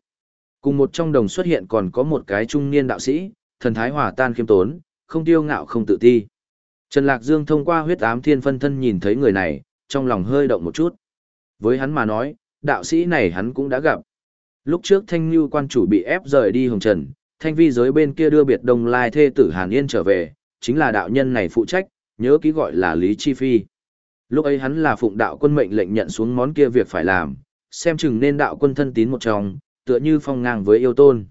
Cùng một trong đồng xuất hiện còn có một cái trung niên đạo sĩ, thần thái hòa tan khiêm tốn, không tiêu ngạo không tự ti. Trần Lạc Dương thông qua huyết ám thiên phân thân nhìn thấy người này, trong lòng hơi động một chút. Với hắn mà nói, đạo sĩ này hắn cũng đã gặp. Lúc trước thanh Nhu quan chủ bị ép rời đi hồng trần, thanh vi giới bên kia đưa biệt đồng lai thê tử Hàn Yên trở về, chính là đạo nhân này phụ trách, nhớ ký gọi là Lý Chi Phi. Lúc ấy hắn là phụng đạo quân mệnh lệnh nhận xuống món kia việc phải làm, xem chừng nên đạo quân thân tín một trong, tựa như phong ngang với yêu tôn.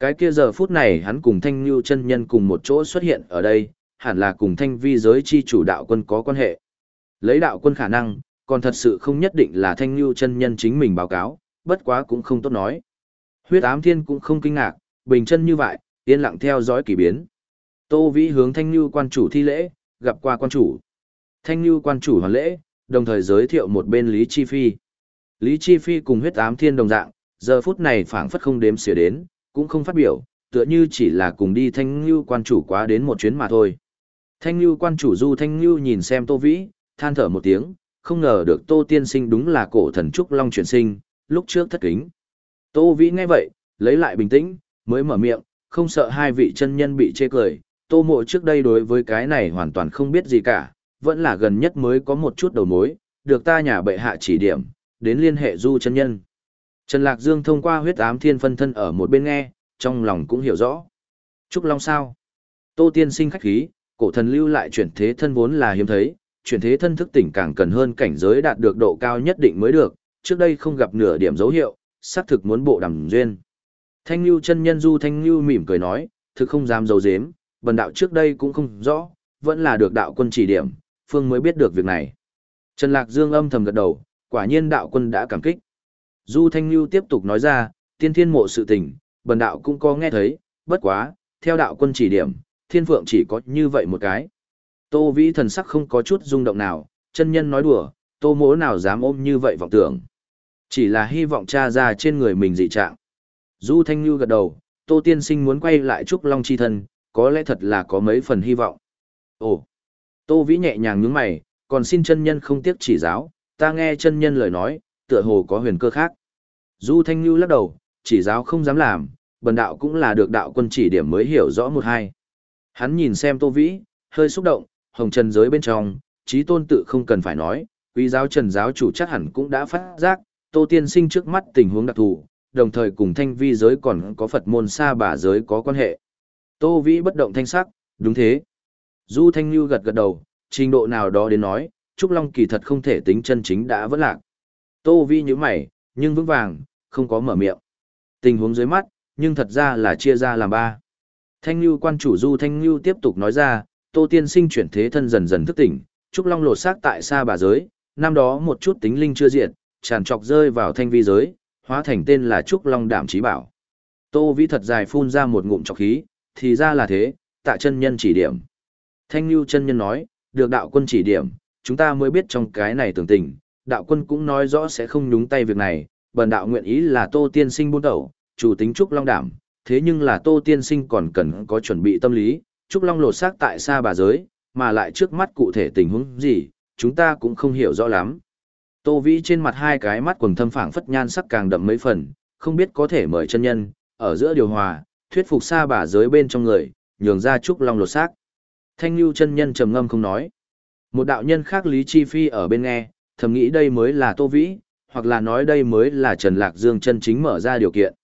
Cái kia giờ phút này hắn cùng thanh Nhu chân nhân cùng một chỗ xuất hiện ở đây, hẳn là cùng thanh vi giới chi chủ đạo quân có quan hệ. Lấy đạo quân khả năng, còn thật sự không nhất định là thanh Nhu chân nhân chính mình báo cáo, bất quá cũng không tốt nói. Huyết ám thiên cũng không kinh ngạc, bình chân như vậy, yên lặng theo dõi kỳ biến. Tô Vĩ hướng Thanh Nhu quan chủ thi lễ, gặp qua quan chủ. Thanh Nhu quan chủ hoàn lễ, đồng thời giới thiệu một bên Lý Chi Phi. Lý Chi Phi cùng huyết ám thiên đồng dạng, giờ phút này phảng phất không đếm xỉa đến, cũng không phát biểu, tựa như chỉ là cùng đi Thanh lưu quan chủ quá đến một chuyến mà thôi. Thanh lưu quan chủ Du Thanh lưu nhìn xem Tô Vĩ, than thở một tiếng, không ngờ được Tô Tiên Sinh đúng là cổ thần trúc long chuyển sinh, lúc trước thất kính. Tô Vĩ nghe vậy, lấy lại bình tĩnh, mới mở miệng, không sợ hai vị chân nhân bị chê cười, tô mộ trước đây đối với cái này hoàn toàn không biết gì cả, vẫn là gần nhất mới có một chút đầu mối, được ta nhà bệ hạ chỉ điểm, đến liên hệ du chân nhân. Trần Lạc Dương thông qua huyết ám thiên phân thân ở một bên nghe, trong lòng cũng hiểu rõ. Trúc Long sao? Tô tiên sinh khách khí, cổ thần lưu lại chuyển thế thân vốn là hiếm thấy, chuyển thế thân thức tỉnh càng cần hơn cảnh giới đạt được độ cao nhất định mới được, trước đây không gặp nửa điểm dấu hiệu, xác thực muốn bộ đầm duyên. Thanh Lưu chân nhân Du Thanh Lưu mỉm cười nói, thực không dám dấu dếm, bần đạo trước đây cũng không rõ, vẫn là được đạo quân chỉ điểm, phương mới biết được việc này. Trần Lạc Dương âm thầm gật đầu, quả nhiên đạo quân đã cảm kích. Du Thanh Lưu tiếp tục nói ra, tiên thiên mộ sự tình, bần đạo cũng có nghe thấy, bất quá, theo đạo quân chỉ điểm, thiên phượng chỉ có như vậy một cái. Tô Vĩ thần sắc không có chút rung động nào, chân nhân nói đùa, tô mỗ nào dám ôm như vậy vọng tưởng. Chỉ là hy vọng tra ra trên người mình dị trạng. Du Thanh Nhu gật đầu, Tô Tiên Sinh muốn quay lại Trúc Long chi thân, có lẽ thật là có mấy phần hy vọng. Ồ, Tô Vĩ nhẹ nhàng nhướng mày, còn xin chân nhân không tiếc chỉ giáo, ta nghe chân nhân lời nói, tựa hồ có huyền cơ khác. Du Thanh Nhu lắc đầu, chỉ giáo không dám làm, bần đạo cũng là được đạo quân chỉ điểm mới hiểu rõ một hai. Hắn nhìn xem Tô Vĩ, hơi xúc động, hồng trần giới bên trong, trí tôn tự không cần phải nói, quý giáo trần giáo chủ chắc hẳn cũng đã phát giác, Tô Tiên Sinh trước mắt tình huống đặc thù, đồng thời cùng thanh vi giới còn có Phật môn xa bà giới có quan hệ. Tô Vĩ bất động thanh sắc, đúng thế. Du Thanh Nhu gật gật đầu, trình độ nào đó đến nói, Trúc Long kỳ thật không thể tính chân chính đã vỡ lạc. Tô Vi như mày, nhưng vững vàng, không có mở miệng. Tình huống dưới mắt, nhưng thật ra là chia ra làm ba. Thanh Nhu quan chủ Du Thanh Nhu tiếp tục nói ra, Tô Tiên sinh chuyển thế thân dần dần thức tỉnh, Trúc Long lột xác tại xa bà giới, năm đó một chút tính linh chưa diệt, tràn trọc rơi vào thanh vi giới, hóa thành tên là Trúc Long Đảm Trí Bảo. Tô Vĩ thật dài phun ra một ngụm trọc khí, thì ra là thế, tạ chân nhân chỉ điểm. Thanh Nhu chân nhân nói, được đạo quân chỉ điểm, chúng ta mới biết trong cái này tưởng tình, đạo quân cũng nói rõ sẽ không nhúng tay việc này, bần đạo nguyện ý là Tô Tiên Sinh buôn đầu, chủ tính Trúc Long đảm, thế nhưng là Tô Tiên Sinh còn cần có chuẩn bị tâm lý, Trúc Long lột xác tại xa bà giới, mà lại trước mắt cụ thể tình huống gì, chúng ta cũng không hiểu rõ lắm. Tô Vĩ trên mặt hai cái mắt quần thâm phảng phất nhan sắc càng đậm mấy phần, không biết có thể mời chân nhân, ở giữa điều hòa, thuyết phục xa bà giới bên trong người, nhường ra Trúc Long lột xác. Thanh Lưu chân nhân trầm ngâm không nói. Một đạo nhân khác Lý Chi Phi ở bên nghe, thầm nghĩ đây mới là Tô Vĩ, hoặc là nói đây mới là Trần Lạc Dương chân chính mở ra điều kiện.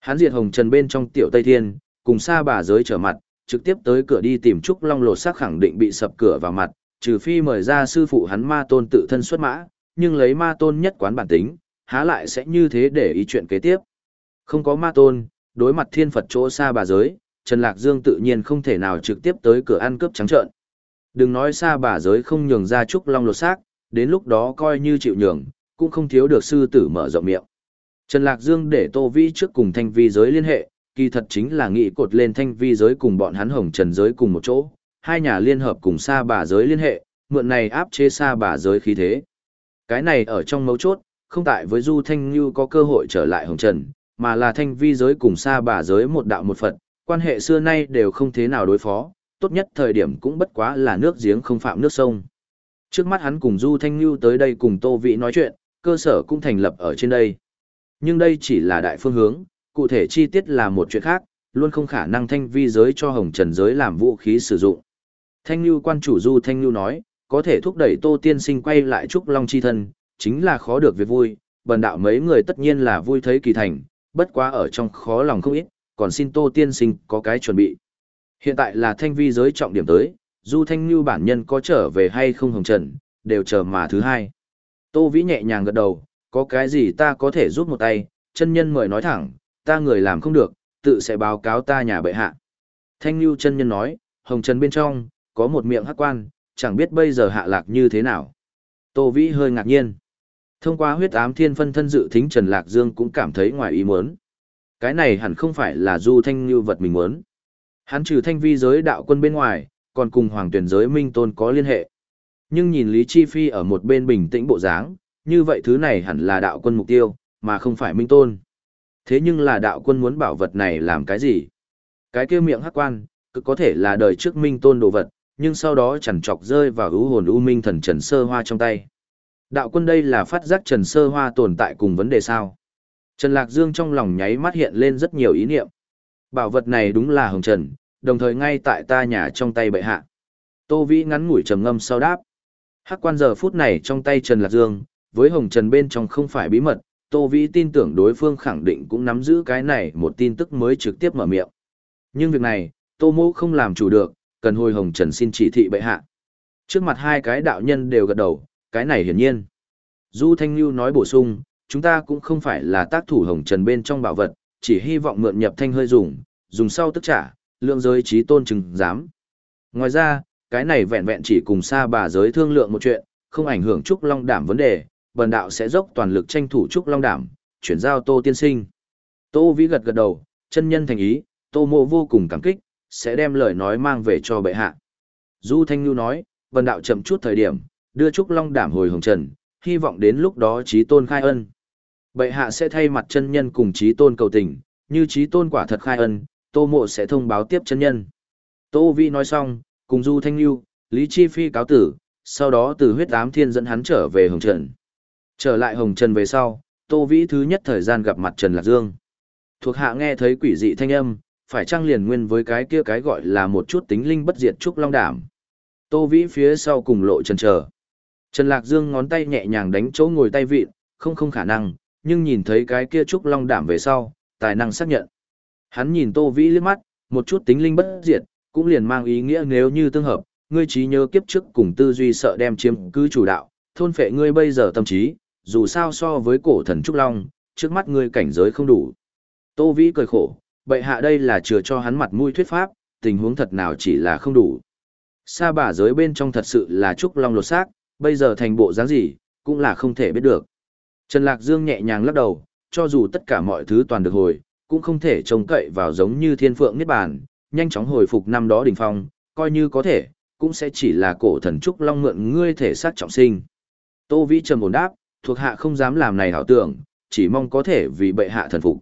Hắn diệt hồng trần bên trong tiểu Tây Thiên, cùng xa bà giới trở mặt, trực tiếp tới cửa đi tìm Trúc Long lột xác khẳng định bị sập cửa vào mặt, trừ phi mời ra sư phụ hắn ma tôn tự thân xuất mã, nhưng lấy ma tôn nhất quán bản tính, há lại sẽ như thế để ý chuyện kế tiếp. Không có ma tôn, đối mặt thiên Phật chỗ xa bà giới, Trần Lạc Dương tự nhiên không thể nào trực tiếp tới cửa ăn cướp trắng trợn. Đừng nói xa bà giới không nhường ra Trúc Long lột xác, đến lúc đó coi như chịu nhường, cũng không thiếu được sư tử mở rộng miệng. Trần Lạc Dương để Tô Vĩ trước cùng thanh vi giới liên hệ, kỳ thật chính là nghĩ cột lên thanh vi giới cùng bọn hắn hồng trần giới cùng một chỗ, hai nhà liên hợp cùng xa bà giới liên hệ, mượn này áp chế xa bà giới khí thế. Cái này ở trong mấu chốt, không tại với Du Thanh Như có cơ hội trở lại hồng trần, mà là thanh vi giới cùng xa bà giới một đạo một Phật, quan hệ xưa nay đều không thế nào đối phó, tốt nhất thời điểm cũng bất quá là nước giếng không phạm nước sông. Trước mắt hắn cùng Du Thanh Nhu tới đây cùng Tô Vĩ nói chuyện, cơ sở cũng thành lập ở trên đây. Nhưng đây chỉ là đại phương hướng, cụ thể chi tiết là một chuyện khác, luôn không khả năng thanh vi giới cho hồng trần giới làm vũ khí sử dụng. Thanh Nhu quan chủ Du Thanh Nhu nói, có thể thúc đẩy Tô Tiên Sinh quay lại Trúc Long chi thân, chính là khó được việc vui, bần đạo mấy người tất nhiên là vui thấy kỳ thành, bất quá ở trong khó lòng không ít, còn xin Tô Tiên Sinh có cái chuẩn bị. Hiện tại là thanh vi giới trọng điểm tới, Du Thanh Như bản nhân có trở về hay không hồng trần, đều chờ mà thứ hai. Tô Vĩ nhẹ nhàng gật đầu, có cái gì ta có thể giúp một tay, chân nhân mời nói thẳng, ta người làm không được, tự sẽ báo cáo ta nhà bệ hạ. Thanh Như chân nhân nói, hồng trần bên trong, có một miệng hắc quan, chẳng biết bây giờ hạ lạc như thế nào. Tô Vĩ hơi ngạc nhiên. Thông qua huyết ám thiên phân thân dự thính Trần Lạc Dương cũng cảm thấy ngoài ý muốn. Cái này hẳn không phải là du thanh như vật mình muốn. Hắn trừ thanh vi giới đạo quân bên ngoài, còn cùng hoàng tuyển giới minh tôn có liên hệ. Nhưng nhìn Lý Chi Phi ở một bên bình tĩnh bộ dáng, như vậy thứ này hẳn là đạo quân mục tiêu, mà không phải minh tôn. Thế nhưng là đạo quân muốn bảo vật này làm cái gì? Cái kia miệng hắc quan, cực có thể là đời trước minh tôn đồ vật, nhưng sau đó chẳng chọc rơi vào ưu hồn u minh thần Trần Sơ Hoa trong tay. Đạo quân đây là phát giác Trần Sơ Hoa tồn tại cùng vấn đề sao? Trần Lạc Dương trong lòng nháy mắt hiện lên rất nhiều ý niệm. Bảo vật này đúng là hồng trần, đồng thời ngay tại ta nhà trong tay bệ hạ. Tô Vĩ ngắn ngủi trầm ngâm sau đáp. Hắc quan giờ phút này trong tay Trần Lạc Dương, với hồng trần bên trong không phải bí mật, Tô Vĩ tin tưởng đối phương khẳng định cũng nắm giữ cái này một tin tức mới trực tiếp mở miệng. Nhưng việc này, Tô Mô không làm chủ được, cần hồi hồng trần xin chỉ thị bệ hạ. Trước mặt hai cái đạo nhân đều gật đầu, cái này hiển nhiên. Du Thanh Lưu nói bổ sung, chúng ta cũng không phải là tác thủ hồng trần bên trong bảo vật, chỉ hy vọng mượn nhập thanh hơi dùng, dùng sau tức trả, lượng giới trí tôn chừng dám. Ngoài ra, cái này vẹn vẹn chỉ cùng xa bà giới thương lượng một chuyện, không ảnh hưởng Trúc Long Đảm vấn đề, bần đạo sẽ dốc toàn lực tranh thủ Trúc Long Đảm, chuyển giao Tô Tiên Sinh. Tô Vĩ gật gật đầu, chân nhân thành ý, Tô Mộ vô cùng cảm kích, sẽ đem lời nói mang về cho bệ hạ. Du Thanh Nhu nói, bần đạo chậm chút thời điểm, đưa Trúc Long Đảm hồi hồng trần, hy vọng đến lúc đó trí tôn khai ân. Bệ hạ sẽ thay mặt chân nhân cùng trí tôn cầu tình, như trí tôn quả thật khai ân, Tô Mộ sẽ thông báo tiếp chân nhân. Tô Vi nói xong, cùng Du Thanh Lưu, Lý Chi Phi cáo tử, sau đó từ huyết ám thiên dẫn hắn trở về Hồng Trần. Trở lại Hồng Trần về sau, Tô Vĩ thứ nhất thời gian gặp mặt Trần Lạc Dương. Thuộc hạ nghe thấy quỷ dị thanh âm, phải trang liền nguyên với cái kia cái gọi là một chút tính linh bất diệt trúc long đảm. Tô Vĩ phía sau cùng lộ trần chờ. Trần Lạc Dương ngón tay nhẹ nhàng đánh chỗ ngồi tay vịn, không không khả năng, nhưng nhìn thấy cái kia trúc long đảm về sau, tài năng xác nhận. Hắn nhìn Tô Vĩ liếc mắt, một chút tính linh bất diệt, cũng liền mang ý nghĩa nếu như tương hợp, ngươi trí nhớ kiếp trước cùng tư duy sợ đem chiếm cứ chủ đạo, thôn phệ ngươi bây giờ tâm trí, dù sao so với cổ thần trúc long, trước mắt ngươi cảnh giới không đủ. Tô Vĩ cười khổ, bệ hạ đây là chừa cho hắn mặt mũi thuyết pháp, tình huống thật nào chỉ là không đủ. Sa bà giới bên trong thật sự là trúc long lột xác, bây giờ thành bộ dáng gì, cũng là không thể biết được. Trần Lạc Dương nhẹ nhàng lắc đầu, cho dù tất cả mọi thứ toàn được hồi, cũng không thể trông cậy vào giống như thiên phượng niết bàn, nhanh chóng hồi phục năm đó đỉnh phong, coi như có thể, cũng sẽ chỉ là cổ thần trúc long mượn ngươi thể xác trọng sinh. Tô Vĩ trầm ổn đáp, thuộc hạ không dám làm này hảo tưởng, chỉ mong có thể vì bệ hạ thần phục.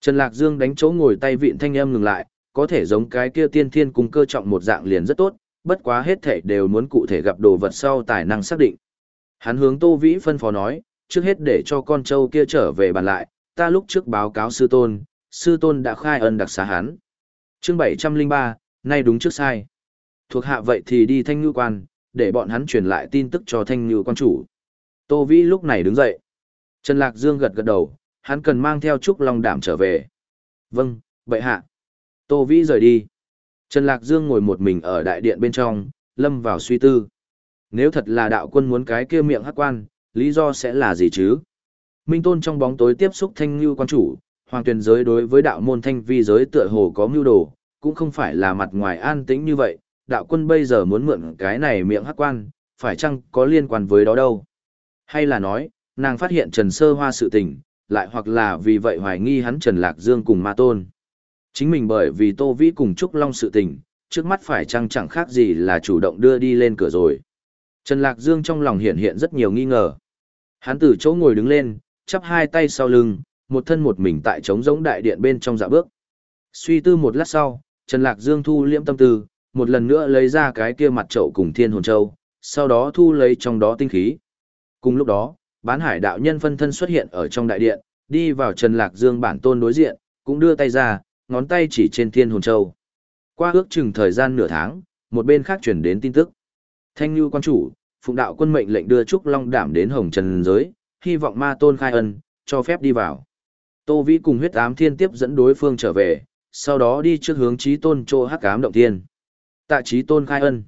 Trần Lạc Dương đánh chỗ ngồi tay vịn thanh âm ngừng lại, có thể giống cái kia tiên thiên cung cơ trọng một dạng liền rất tốt, bất quá hết thể đều muốn cụ thể gặp đồ vật sau tài năng xác định. Hắn hướng Tô Vĩ phân phó nói, trước hết để cho con trâu kia trở về bàn lại, ta lúc trước báo cáo sư tôn, sư tôn đã khai ân đặc xá hắn. Chương 703, nay đúng trước sai. Thuộc hạ vậy thì đi thanh ngư quan, để bọn hắn truyền lại tin tức cho thanh ngư quan chủ. Tô Vĩ lúc này đứng dậy. Trần Lạc Dương gật gật đầu, hắn cần mang theo Trúc Long Đảm trở về. Vâng, vậy hạ. Tô Vĩ rời đi. Trần Lạc Dương ngồi một mình ở đại điện bên trong, lâm vào suy tư. Nếu thật là đạo quân muốn cái kia miệng hắc quan, lý do sẽ là gì chứ? Minh Tôn trong bóng tối tiếp xúc thanh lưu quan chủ, hoàng tuyển giới đối với đạo môn thanh vi giới tựa hồ có mưu đồ, cũng không phải là mặt ngoài an tĩnh như vậy, đạo quân bây giờ muốn mượn cái này miệng hắc quan, phải chăng có liên quan với đó đâu? Hay là nói, nàng phát hiện Trần Sơ Hoa sự tình, lại hoặc là vì vậy hoài nghi hắn Trần Lạc Dương cùng Ma Tôn. Chính mình bởi vì Tô Vĩ cùng Trúc Long sự tình, trước mắt phải chăng chẳng khác gì là chủ động đưa đi lên cửa rồi. Trần Lạc Dương trong lòng hiện hiện rất nhiều nghi ngờ. Hắn từ chỗ ngồi đứng lên, chắp hai tay sau lưng, một thân một mình tại trống giống đại điện bên trong dạ bước. Suy tư một lát sau, Trần Lạc Dương thu liễm tâm tư, một lần nữa lấy ra cái kia mặt trậu cùng thiên hồn châu, sau đó thu lấy trong đó tinh khí. Cùng lúc đó, bán hải đạo nhân phân thân xuất hiện ở trong đại điện, đi vào Trần Lạc Dương bản tôn đối diện, cũng đưa tay ra, ngón tay chỉ trên thiên hồn châu. Qua ước chừng thời gian nửa tháng, một bên khác chuyển đến tin tức. Thanh Nhu quan chủ, phụng đạo quân mệnh lệnh đưa Trúc Long Đảm đến Hồng Trần giới, hy vọng ma tôn khai ân, cho phép đi vào. Tô Vĩ cùng huyết ám thiên tiếp dẫn đối phương trở về, sau đó đi trước hướng trí tôn chỗ hắc ám động thiên. Tạ trí tôn khai ân.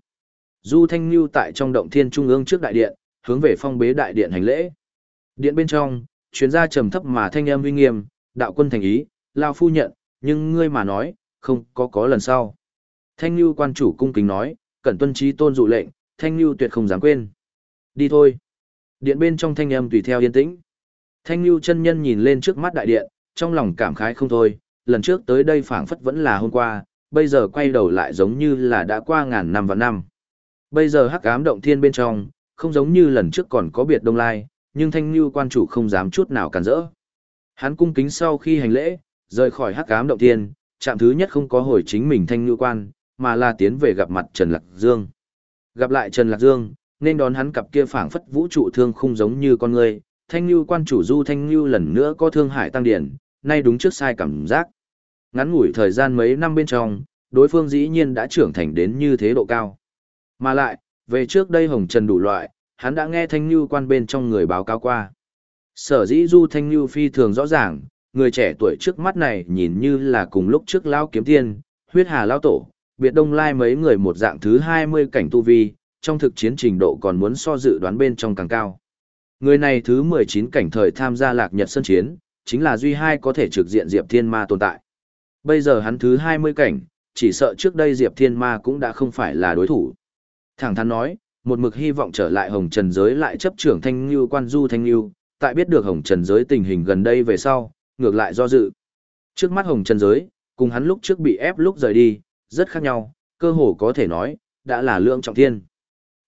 Du Thanh Nhu tại trong động thiên trung ương trước đại điện, hướng về phong bế đại điện hành lễ. Điện bên trong, chuyên gia trầm thấp mà thanh âm uy nghiêm, đạo quân thành ý, lao phu nhận, nhưng ngươi mà nói, không có có lần sau. Thanh Nhu quan chủ cung kính nói, cẩn tuân trí tôn dụ lệnh, Thanh Nhu tuyệt không dám quên. Đi thôi. Điện bên trong thanh âm tùy theo yên tĩnh. Thanh Nhu chân nhân nhìn lên trước mắt đại điện, trong lòng cảm khái không thôi, lần trước tới đây phảng phất vẫn là hôm qua, bây giờ quay đầu lại giống như là đã qua ngàn năm và năm. Bây giờ hắc ám động thiên bên trong, không giống như lần trước còn có biệt đông lai, nhưng thanh Nhu quan chủ không dám chút nào cản rỡ. Hắn cung kính sau khi hành lễ, rời khỏi hắc ám động thiên, chạm thứ nhất không có hồi chính mình thanh Nhu quan, mà là tiến về gặp mặt Trần Lạc Dương. Gặp lại Trần Lạc Dương, nên đón hắn cặp kia phảng phất vũ trụ thương không giống như con người, thanh Lưu quan chủ du thanh Lưu lần nữa có thương hại tăng điển, nay đúng trước sai cảm giác. Ngắn ngủi thời gian mấy năm bên trong, đối phương dĩ nhiên đã trưởng thành đến như thế độ cao. Mà lại, về trước đây hồng trần đủ loại, hắn đã nghe thanh Lưu quan bên trong người báo cáo qua. Sở dĩ du thanh Lưu phi thường rõ ràng, người trẻ tuổi trước mắt này nhìn như là cùng lúc trước lao kiếm tiên, huyết hà lao tổ, biệt đông lai mấy người một dạng thứ 20 cảnh tu vi, trong thực chiến trình độ còn muốn so dự đoán bên trong càng cao. Người này thứ 19 cảnh thời tham gia lạc nhật sân chiến, chính là duy hai có thể trực diện Diệp Thiên Ma tồn tại. Bây giờ hắn thứ 20 cảnh, chỉ sợ trước đây Diệp Thiên Ma cũng đã không phải là đối thủ. Thẳng thắn nói, một mực hy vọng trở lại Hồng Trần Giới lại chấp trưởng Thanh Lưu quan du Thanh Lưu, tại biết được Hồng Trần Giới tình hình gần đây về sau, ngược lại do dự. Trước mắt Hồng Trần Giới, cùng hắn lúc trước bị ép lúc rời đi, rất khác nhau, cơ hồ có thể nói, đã là lượng trọng thiên.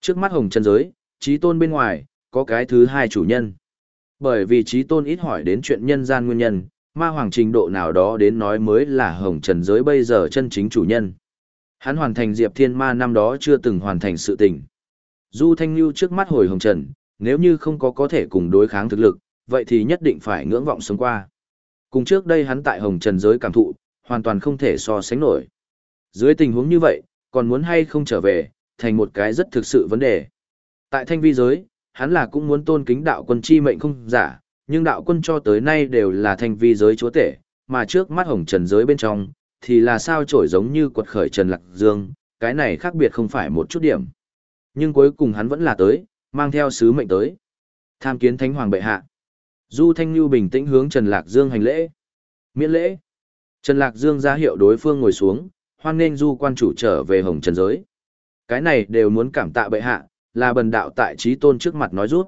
Trước mắt Hồng Trần Giới, trí tôn bên ngoài, có cái thứ hai chủ nhân. Bởi vì trí tôn ít hỏi đến chuyện nhân gian nguyên nhân, ma hoàng trình độ nào đó đến nói mới là hồng trần giới bây giờ chân chính chủ nhân. Hắn hoàn thành diệp thiên ma năm đó chưa từng hoàn thành sự tình. Du Thanh Lưu trước mắt hồi hồng trần, nếu như không có có thể cùng đối kháng thực lực, vậy thì nhất định phải ngưỡng vọng sống qua. Cùng trước đây hắn tại hồng trần giới cảm thụ, hoàn toàn không thể so sánh nổi. Dưới tình huống như vậy, còn muốn hay không trở về, thành một cái rất thực sự vấn đề. Tại thanh vi giới, hắn là cũng muốn tôn kính đạo quân chi mệnh không giả, nhưng đạo quân cho tới nay đều là thành vi giới chúa tể, mà trước mắt hồng trần giới bên trong, thì là sao trổi giống như quật khởi trần lạc dương, cái này khác biệt không phải một chút điểm. Nhưng cuối cùng hắn vẫn là tới, mang theo sứ mệnh tới. Tham kiến thánh hoàng bệ hạ. Du Thanh Nhu bình tĩnh hướng Trần Lạc Dương hành lễ. Miễn lễ. Trần Lạc Dương ra hiệu đối phương ngồi xuống, hoan nghênh Du quan chủ trở về hồng trần giới. Cái này đều muốn cảm tạ bệ hạ, là bần đạo tại trí tôn trước mặt nói rút.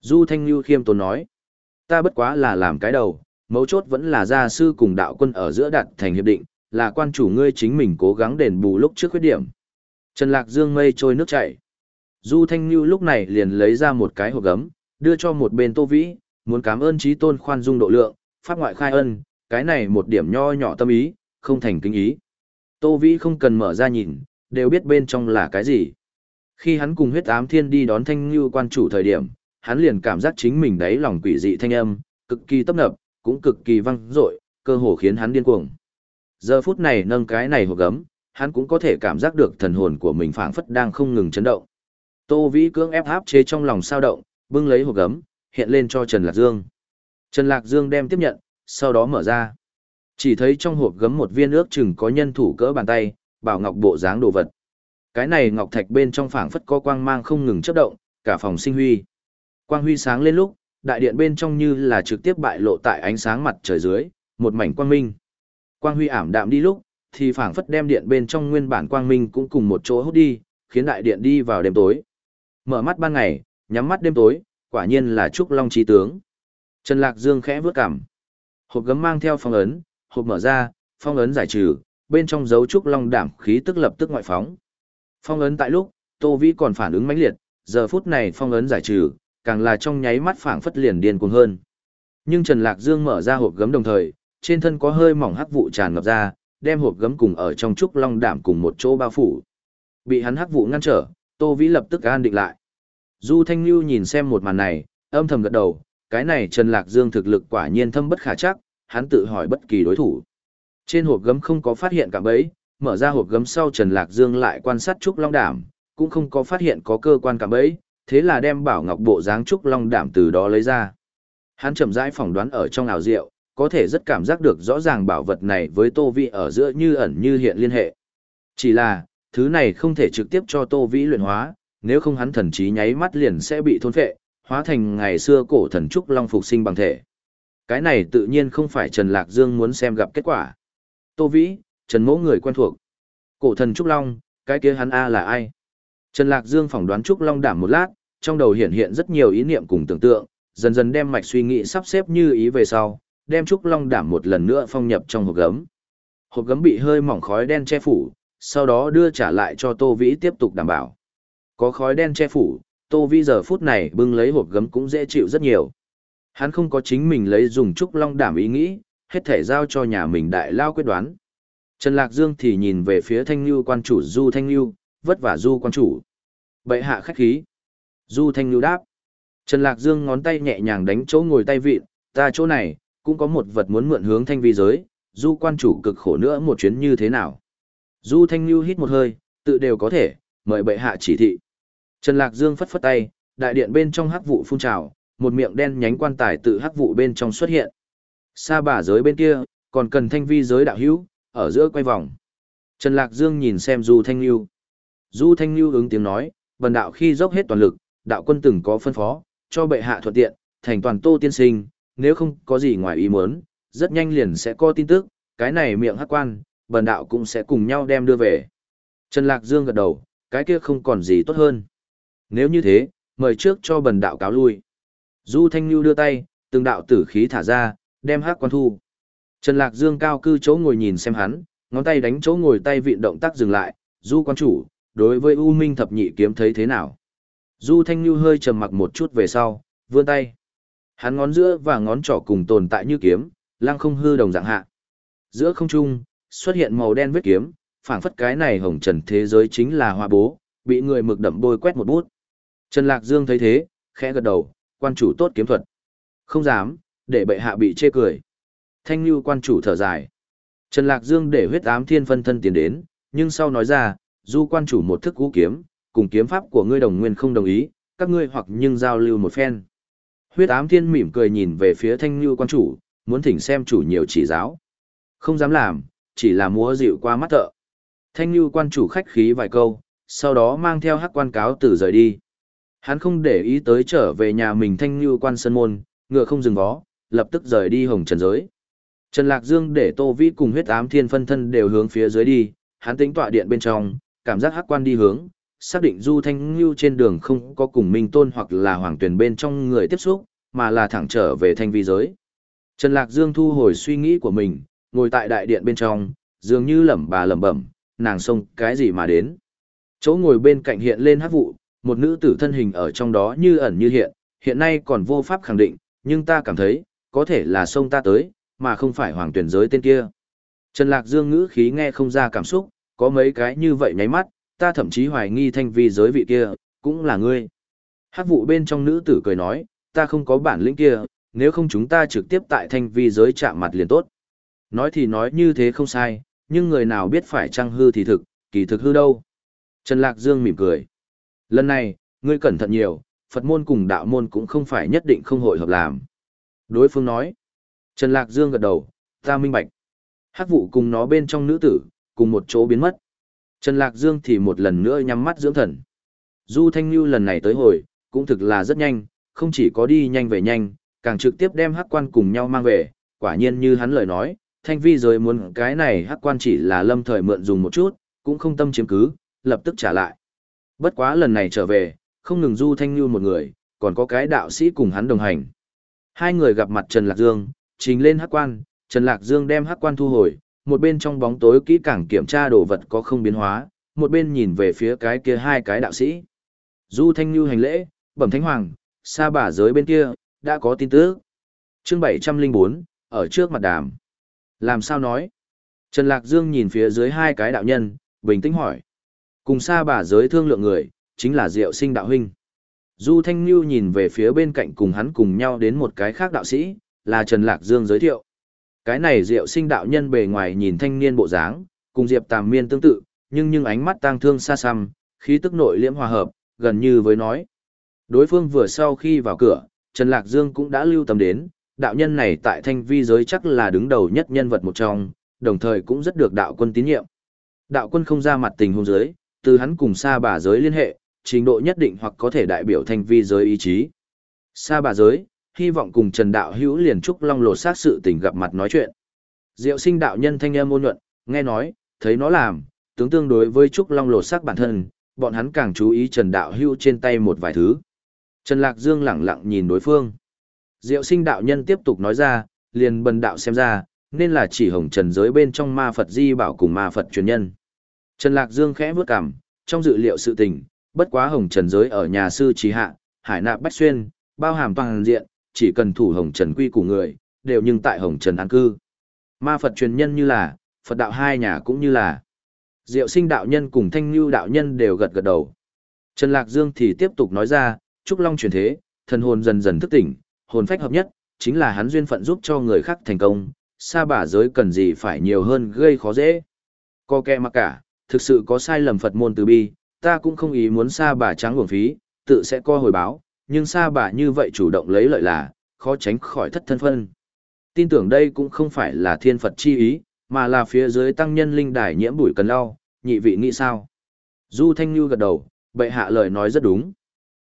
Du Thanh Như khiêm tốn nói, ta bất quá là làm cái đầu, mấu chốt vẫn là gia sư cùng đạo quân ở giữa đạt thành hiệp định, là quan chủ ngươi chính mình cố gắng đền bù lúc trước khuyết điểm. Trần Lạc Dương mây trôi nước chảy. Du Thanh Lưu lúc này liền lấy ra một cái hộp gấm, đưa cho một bên Tô Vĩ, muốn cảm ơn trí tôn khoan dung độ lượng, pháp ngoại khai ân, cái này một điểm nho nhỏ tâm ý, không thành kính ý. Tô Vĩ không cần mở ra nhìn, đều biết bên trong là cái gì. Khi hắn cùng huyết ám thiên đi đón thanh như quan chủ thời điểm, hắn liền cảm giác chính mình đáy lòng quỷ dị thanh âm, cực kỳ tấp nập, cũng cực kỳ văng dội, cơ hồ khiến hắn điên cuồng. Giờ phút này nâng cái này hộp gấm, hắn cũng có thể cảm giác được thần hồn của mình phảng phất đang không ngừng chấn động. Tô Vĩ cưỡng ép áp chế trong lòng sao động, bưng lấy hộp gấm, hiện lên cho Trần Lạc Dương. Trần Lạc Dương đem tiếp nhận, sau đó mở ra. Chỉ thấy trong hộp gấm một viên ước chừng có nhân thủ cỡ bàn tay, bảo ngọc bộ dáng đồ vật. Cái này ngọc thạch bên trong phảng phất có quang mang không ngừng chớp động, cả phòng sinh huy. Quang huy sáng lên lúc, đại điện bên trong như là trực tiếp bại lộ tại ánh sáng mặt trời dưới, một mảnh quang minh. Quang huy ảm đạm đi lúc, thì phảng phất đem điện bên trong nguyên bản quang minh cũng cùng một chỗ hút đi, khiến đại điện đi vào đêm tối. Mở mắt ban ngày, nhắm mắt đêm tối, quả nhiên là trúc long trí tướng. Trần Lạc Dương khẽ vướt cằm. Hộp gấm mang theo phong ấn, hộp mở ra, phong ấn giải trừ, bên trong dấu trúc long đảm khí tức lập tức ngoại phóng. Phong ấn tại lúc, Tô Vĩ còn phản ứng mãnh liệt, giờ phút này phong ấn giải trừ, càng là trong nháy mắt phảng phất liền điên cuồng hơn. Nhưng Trần Lạc Dương mở ra hộp gấm đồng thời, trên thân có hơi mỏng hắc vụ tràn ngập ra, đem hộp gấm cùng ở trong trúc long đảm cùng một chỗ bao phủ. Bị hắn hắc vụ ngăn trở, Tô Vĩ lập tức an định lại. Du Thanh Nhu nhìn xem một màn này, âm thầm gật đầu, cái này Trần Lạc Dương thực lực quả nhiên thâm bất khả chắc, hắn tự hỏi bất kỳ đối thủ. Trên hộp gấm không có phát hiện cả bấy, mở ra hộp gấm sau Trần Lạc Dương lại quan sát Trúc Long Đảm, cũng không có phát hiện có cơ quan cảm ấy thế là đem bảo ngọc bộ dáng Trúc Long Đảm từ đó lấy ra. Hắn chậm rãi phỏng đoán ở trong ảo diệu, có thể rất cảm giác được rõ ràng bảo vật này với Tô Vĩ ở giữa như ẩn như hiện liên hệ. Chỉ là, thứ này không thể trực tiếp cho Tô Vĩ luyện hóa, nếu không hắn thần trí nháy mắt liền sẽ bị thôn phệ, hóa thành ngày xưa cổ thần trúc long phục sinh bằng thể. Cái này tự nhiên không phải Trần Lạc Dương muốn xem gặp kết quả. Tô Vĩ, Trần Mỗ người quen thuộc. Cổ thần trúc long, cái kia hắn A là ai? Trần Lạc Dương phỏng đoán trúc long đảm một lát, trong đầu hiện hiện rất nhiều ý niệm cùng tưởng tượng, dần dần đem mạch suy nghĩ sắp xếp như ý về sau, đem trúc long đảm một lần nữa phong nhập trong hộp gấm. Hộp gấm bị hơi mỏng khói đen che phủ, sau đó đưa trả lại cho Tô Vĩ tiếp tục đảm bảo. Có khói đen che phủ, Tô Vĩ giờ phút này bưng lấy hộp gấm cũng dễ chịu rất nhiều. Hắn không có chính mình lấy dùng trúc long đảm ý nghĩ, hết thể giao cho nhà mình đại lao quyết đoán. Trần Lạc Dương thì nhìn về phía Thanh Nhu quan chủ Du Thanh Nhu, vất vả Du quan chủ. Bệ hạ khách khí. Du Thanh Nhu đáp. Trần Lạc Dương ngón tay nhẹ nhàng đánh chỗ ngồi tay vịn, ta chỗ này, cũng có một vật muốn mượn hướng thanh vi giới, Du quan chủ cực khổ nữa một chuyến như thế nào. Du Thanh Nhu hít một hơi, tự đều có thể, mời bệ hạ chỉ thị. Trần Lạc Dương phất phất tay, đại điện bên trong hắc vụ phun trào, một miệng đen nhánh quan tài tự hắc vụ bên trong xuất hiện. Sa bà giới bên kia, còn cần thanh vi giới đạo hữu, ở giữa quay vòng. Trần Lạc Dương nhìn xem Du Thanh Lưu. Du Thanh Lưu ứng tiếng nói, bần đạo khi dốc hết toàn lực, đạo quân từng có phân phó, cho bệ hạ thuận tiện, thành toàn tô tiên sinh, nếu không có gì ngoài ý muốn, rất nhanh liền sẽ có tin tức, cái này miệng hắc quan, bần đạo cũng sẽ cùng nhau đem đưa về. Trần Lạc Dương gật đầu, cái kia không còn gì tốt hơn. Nếu như thế, mời trước cho bần đạo cáo lui. Du Thanh Nhu đưa tay, từng đạo tử khí thả ra, đem hắc quan thu. Trần Lạc Dương cao cư chỗ ngồi nhìn xem hắn, ngón tay đánh chỗ ngồi tay vịn động tác dừng lại, Du quan chủ, đối với U Minh thập nhị kiếm thấy thế nào? Du Thanh Nhu hơi trầm mặc một chút về sau, vươn tay. Hắn ngón giữa và ngón trỏ cùng tồn tại như kiếm, lăng không hư đồng dạng hạ. Giữa không trung, xuất hiện màu đen vết kiếm, phảng phất cái này hồng trần thế giới chính là hoa bố, bị người mực đậm bôi quét một bút. Trần Lạc Dương thấy thế, khẽ gật đầu, quan chủ tốt kiếm thuật. Không dám, để bệ hạ bị chê cười. Thanh Nhu quan chủ thở dài. Trần Lạc Dương để huyết ám thiên phân thân tiến đến, nhưng sau nói ra, du quan chủ một thức cú kiếm, cùng kiếm pháp của ngươi đồng nguyên không đồng ý, các ngươi hoặc nhưng giao lưu một phen. Huyết ám thiên mỉm cười nhìn về phía thanh Nhu quan chủ, muốn thỉnh xem chủ nhiều chỉ giáo. Không dám làm, chỉ là múa dịu qua mắt thợ. Thanh Nhu quan chủ khách khí vài câu, sau đó mang theo hắc quan cáo tử rời đi. Hắn không để ý tới trở về nhà mình thanh Nhu quan sân môn, ngựa không dừng vó, lập tức rời đi hồng trần giới. Trần Lạc Dương để Tô Vĩ cùng huyết ám thiên phân thân đều hướng phía dưới đi, hắn tính tọa điện bên trong, cảm giác hắc quan đi hướng, xác định Du Thanh Ngưu trên đường không có cùng Minh Tôn hoặc là Hoàng Tuyền bên trong người tiếp xúc, mà là thẳng trở về thanh vi giới. Trần Lạc Dương thu hồi suy nghĩ của mình, ngồi tại đại điện bên trong, dường như lẩm bà lẩm bẩm, nàng xông cái gì mà đến. Chỗ ngồi bên cạnh hiện lên hắc vụ, một nữ tử thân hình ở trong đó như ẩn như hiện, hiện nay còn vô pháp khẳng định, nhưng ta cảm thấy, có thể là sông ta tới, mà không phải hoàng tuyển giới tên kia. Trần Lạc Dương ngữ khí nghe không ra cảm xúc, có mấy cái như vậy nháy mắt, ta thậm chí hoài nghi thanh vi giới vị kia, cũng là ngươi. Hát vụ bên trong nữ tử cười nói, ta không có bản lĩnh kia, nếu không chúng ta trực tiếp tại thanh vi giới chạm mặt liền tốt. Nói thì nói như thế không sai, nhưng người nào biết phải trăng hư thì thực, kỳ thực hư đâu. Trần Lạc Dương mỉm cười. Lần này, ngươi cẩn thận nhiều, Phật môn cùng đạo môn cũng không phải nhất định không hội hợp làm. Đối phương nói. Trần Lạc Dương gật đầu, ta minh bạch. Hắc vụ cùng nó bên trong nữ tử, cùng một chỗ biến mất. Trần Lạc Dương thì một lần nữa nhắm mắt dưỡng thần. Du Thanh Nhu lần này tới hồi, cũng thực là rất nhanh, không chỉ có đi nhanh về nhanh, càng trực tiếp đem hắc quan cùng nhau mang về, quả nhiên như hắn lời nói, thanh vi rồi muốn cái này hắc quan chỉ là lâm thời mượn dùng một chút, cũng không tâm chiếm cứ, lập tức trả lại. Bất quá lần này trở về, không ngừng Du Thanh Nhu một người, còn có cái đạo sĩ cùng hắn đồng hành. Hai người gặp mặt Trần Lạc Dương, trình lên hắc quan, Trần Lạc Dương đem hắc quan thu hồi, một bên trong bóng tối kỹ càng kiểm tra đồ vật có không biến hóa, một bên nhìn về phía cái kia hai cái đạo sĩ. Du Thanh Như hành lễ, bẩm thánh hoàng, xa bả giới bên kia, đã có tin tức. Chương 704, ở trước mặt đàm. Làm sao nói? Trần Lạc Dương nhìn phía dưới hai cái đạo nhân, bình tĩnh hỏi. Cùng xa bả giới thương lượng người, chính là Diệu Sinh đạo huynh. Du Thanh Như nhìn về phía bên cạnh cùng hắn cùng nhau đến một cái khác đạo sĩ, là Trần Lạc Dương giới thiệu. Cái này Diệu Sinh đạo nhân bề ngoài nhìn thanh niên bộ dáng, cùng Diệp Tàm Miên tương tự, nhưng nhưng ánh mắt tang thương xa xăm, khí tức nội liễm hòa hợp, gần như với nói. Đối phương vừa sau khi vào cửa, Trần Lạc Dương cũng đã lưu tâm đến, đạo nhân này tại thanh vi giới chắc là đứng đầu nhất nhân vật một trong, đồng thời cũng rất được đạo quân tín nhiệm. Đạo quân không ra mặt tình hôn giới, từ hắn cùng xa bà giới liên hệ, trình độ nhất định hoặc có thể đại biểu thanh vi giới ý chí. Xa bà giới, hy vọng cùng Trần Đạo Hữu liền trúc long lột sát sự tình gặp mặt nói chuyện. Diệu sinh đạo nhân thanh âm ôn nhuận, nghe nói, thấy nó làm, tướng tương đối với trúc long lột xác bản thân, bọn hắn càng chú ý Trần Đạo Hữu trên tay một vài thứ. Trần Lạc Dương lẳng lặng nhìn đối phương. Diệu sinh đạo nhân tiếp tục nói ra, liền bần đạo xem ra, nên là chỉ hồng trần giới bên trong ma Phật di bảo cùng ma Phật truyền nhân. Trần Lạc Dương khẽ bước cằm, trong dự liệu sự tình, bất quá hồng trần giới ở nhà sư trí hạ, hải nạp bách xuyên, bao hàm toàn diện, chỉ cần thủ hồng trần quy của người, đều nhưng tại hồng trần an cư. Ma Phật truyền nhân như là, Phật đạo hai nhà cũng như là. Diệu sinh đạo nhân cùng thanh lưu đạo nhân đều gật gật đầu. Trần Lạc Dương thì tiếp tục nói ra, Trúc Long truyền thế, thần hồn dần dần thức tỉnh, hồn phách hợp nhất, chính là hắn duyên phận giúp cho người khác thành công, xa bả giới cần gì phải nhiều hơn gây khó dễ. Co kẹ mặc cả, thực sự có sai lầm Phật môn từ bi, ta cũng không ý muốn xa bà trắng uổng phí, tự sẽ co hồi báo, nhưng xa bà như vậy chủ động lấy lợi là, khó tránh khỏi thất thân phân. Tin tưởng đây cũng không phải là thiên Phật chi ý, mà là phía dưới tăng nhân linh đài nhiễm bụi cần lau, nhị vị nghĩ sao? Du Thanh Như gật đầu, bệ hạ lời nói rất đúng.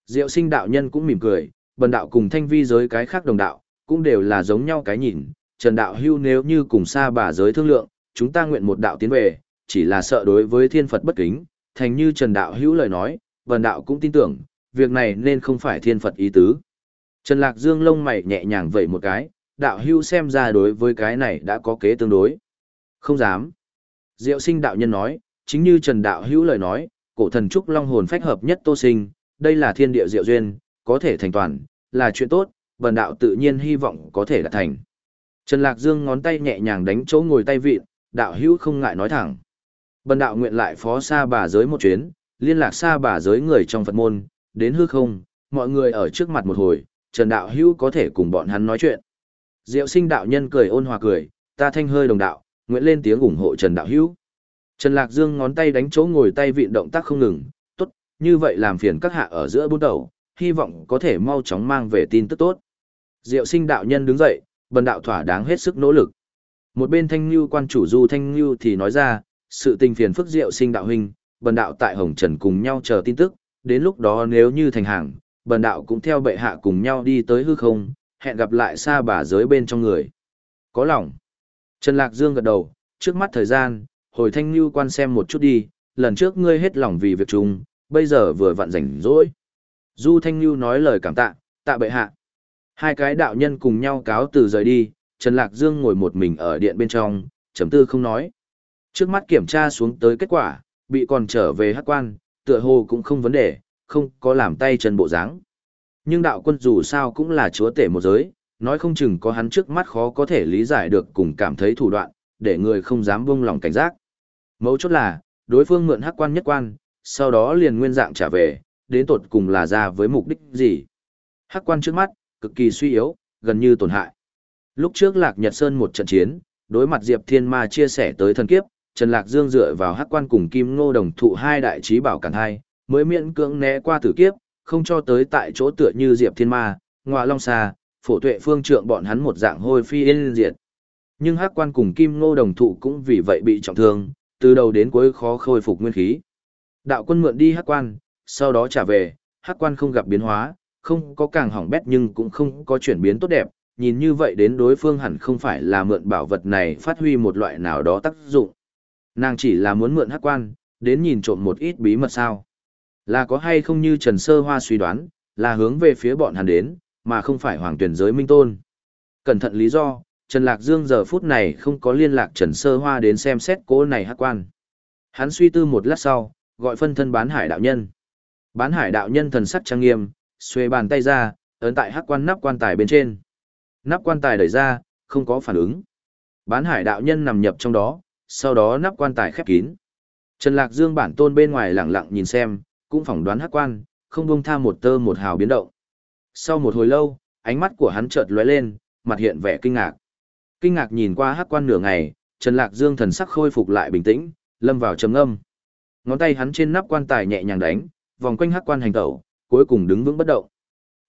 Diệu sinh đạo nhân cũng mỉm cười, bần đạo cùng thanh vi giới cái khác đồng đạo, cũng đều là giống nhau cái nhìn, trần đạo hưu nếu như cùng xa bà giới thương lượng, chúng ta nguyện một đạo tiến về, chỉ là sợ đối với thiên Phật bất kính, thành như trần đạo hữu lời nói, bần đạo cũng tin tưởng, việc này nên không phải thiên Phật ý tứ. Trần Lạc Dương lông mày nhẹ nhàng vẩy một cái, đạo hưu xem ra đối với cái này đã có kế tương đối. Không dám. Diệu sinh đạo nhân nói, chính như Trần Đạo hữu lời nói, cổ thần trúc long hồn phách hợp nhất tô sinh, đây là thiên địa diệu duyên, có thể thành toàn, là chuyện tốt, vần đạo tự nhiên hy vọng có thể đạt thành. Trần Lạc Dương ngón tay nhẹ nhàng đánh chỗ ngồi tay vịn, đạo hữu không ngại nói thẳng. Bần đạo nguyện lại phó xa bà giới một chuyến, liên lạc xa bà giới người trong Phật môn, đến hư không, mọi người ở trước mặt một hồi, Trần đạo hữu có thể cùng bọn hắn nói chuyện. Diệu sinh đạo nhân cười ôn hòa cười, ta thanh hơi đồng đạo, nguyện lên tiếng ủng hộ Trần đạo hữu. Trần Lạc Dương ngón tay đánh chỗ ngồi tay vịn động tác không ngừng, tốt, như vậy làm phiền các hạ ở giữa bốn đầu, hy vọng có thể mau chóng mang về tin tức tốt. Diệu sinh đạo nhân đứng dậy, bần đạo thỏa đáng hết sức nỗ lực. Một bên thanh như quan chủ du thanh như thì nói ra, sự tình phiền phức diệu sinh đạo huynh, bần đạo tại Hồng Trần cùng nhau chờ tin tức, đến lúc đó nếu như thành hàng, bần đạo cũng theo bệ hạ cùng nhau đi tới hư không, hẹn gặp lại xa bà giới bên trong người. Có lòng. Trần Lạc Dương gật đầu, trước mắt thời gian, hồi thanh như quan xem một chút đi, lần trước ngươi hết lòng vì việc chung, bây giờ vừa vặn rảnh rỗi. Du Thanh Như nói lời cảm tạ, tạ bệ hạ. Hai cái đạo nhân cùng nhau cáo từ rời đi, Trần Lạc Dương ngồi một mình ở điện bên trong, chấm tư không nói. Trước mắt kiểm tra xuống tới kết quả, bị còn trở về hắc quan, tựa hồ cũng không vấn đề, không có làm tay chân bộ dáng. Nhưng đạo quân dù sao cũng là chúa tể một giới, nói không chừng có hắn trước mắt khó có thể lý giải được cùng cảm thấy thủ đoạn, để người không dám buông lòng cảnh giác. Mấu chốt là, đối phương mượn hắc quan nhất quan, sau đó liền nguyên dạng trả về, đến tột cùng là ra với mục đích gì. Hắc quan trước mắt, cực kỳ suy yếu, gần như tổn hại. Lúc trước Lạc Nhật Sơn một trận chiến, đối mặt Diệp Thiên Ma chia sẻ tới thần kiếp, Trần Lạc Dương dựa vào hắc quan cùng Kim Ngô đồng thụ hai đại trí bảo cản hai, mới miễn cưỡng né qua tử kiếp, không cho tới tại chỗ tựa như Diệp Thiên Ma, Ngọa Long Sa, Phổ Tuệ Phương Trượng bọn hắn một dạng hôi phi yên diệt. Nhưng hắc quan cùng Kim Ngô đồng thụ cũng vì vậy bị trọng thương, từ đầu đến cuối khó khôi phục nguyên khí. Đạo quân mượn đi hắc quan, sau đó trả về, hắc quan không gặp biến hóa, không có càng hỏng bét nhưng cũng không có chuyển biến tốt đẹp, nhìn như vậy đến đối phương hẳn không phải là mượn bảo vật này phát huy một loại nào đó tác dụng. Nàng chỉ là muốn mượn hắc quan, đến nhìn trộm một ít bí mật sao. Là có hay không như Trần Sơ Hoa suy đoán, là hướng về phía bọn hắn đến, mà không phải hoàng tuyển giới minh tôn. Cẩn thận lý do, Trần Lạc Dương giờ phút này không có liên lạc Trần Sơ Hoa đến xem xét cố này hắc quan. Hắn suy tư một lát sau, gọi phân thân bán hải đạo nhân. Bán hải đạo nhân thần sắc trang nghiêm, xuê bàn tay ra, ấn tại hắc quan nắp quan tài bên trên. Nắp quan tài đẩy ra, không có phản ứng. Bán hải đạo nhân nằm nhập trong đó, sau đó nắp quan tài khép kín. Trần Lạc Dương bản tôn bên ngoài lặng lặng nhìn xem, cũng phỏng đoán hắc quan, không buông tha một tơ một hào biến động. Sau một hồi lâu, ánh mắt của hắn chợt lóe lên, mặt hiện vẻ kinh ngạc. Kinh ngạc nhìn qua hắc quan nửa ngày, Trần Lạc Dương thần sắc khôi phục lại bình tĩnh, lâm vào trầm ngâm. Ngón tay hắn trên nắp quan tài nhẹ nhàng đánh, vòng quanh hắc quan hành tẩu, cuối cùng đứng vững bất động.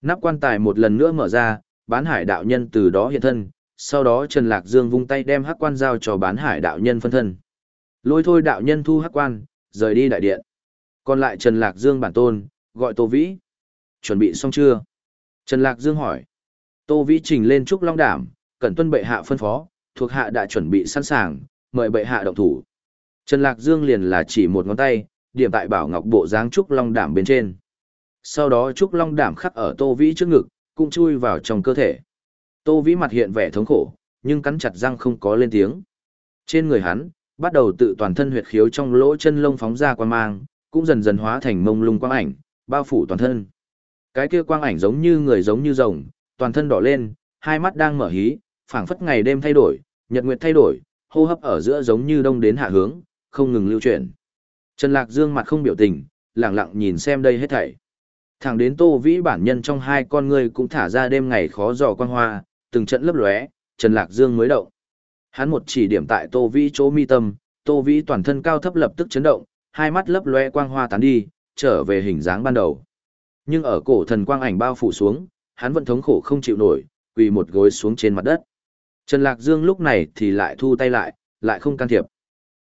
Nắp quan tài một lần nữa mở ra, bán hải đạo nhân từ đó hiện thân, sau đó Trần Lạc Dương vung tay đem hắc quan giao cho bán hải đạo nhân phân thân. Lôi thôi đạo nhân thu hắc quan, rời đi đại điện. Còn lại Trần Lạc Dương bản tôn, gọi Tô Vĩ. Chuẩn bị xong chưa? Trần Lạc Dương hỏi. Tô Vĩ trình lên trúc long đảm, cẩn tuân bệ hạ phân phó, thuộc hạ đã chuẩn bị sẵn sàng, mời bệ hạ động thủ. Trần Lạc Dương liền là chỉ một ngón tay, điểm tại bảo ngọc bộ dáng trúc long đảm bên trên. Sau đó trúc long đảm khắc ở Tô Vĩ trước ngực, cũng chui vào trong cơ thể. Tô Vĩ mặt hiện vẻ thống khổ, nhưng cắn chặt răng không có lên tiếng. Trên người hắn, bắt đầu tự toàn thân huyệt khiếu trong lỗ chân lông phóng ra quang mang, cũng dần dần hóa thành mông lung quang ảnh, bao phủ toàn thân. Cái kia quang ảnh giống như người giống như rồng, toàn thân đỏ lên, hai mắt đang mở hí, phảng phất ngày đêm thay đổi, nhật nguyệt thay đổi, hô hấp ở giữa giống như đông đến hạ hướng, không ngừng lưu chuyển. Trần Lạc Dương mặt không biểu tình, lặng lặng nhìn xem đây hết thảy. Thẳng đến Tô Vĩ bản nhân trong hai con người cũng thả ra đêm ngày khó dò quang hoa, từng trận lấp lóe, Trần Lạc Dương mới động. Hắn một chỉ điểm tại Tô Vĩ chỗ mi tâm, Tô Vĩ toàn thân cao thấp lập tức chấn động, hai mắt lấp lóe quang hoa tán đi, trở về hình dáng ban đầu. Nhưng ở cổ thần quang ảnh bao phủ xuống, hắn vẫn thống khổ không chịu nổi, quỳ một gối xuống trên mặt đất. Trần Lạc Dương lúc này thì lại thu tay lại, lại không can thiệp.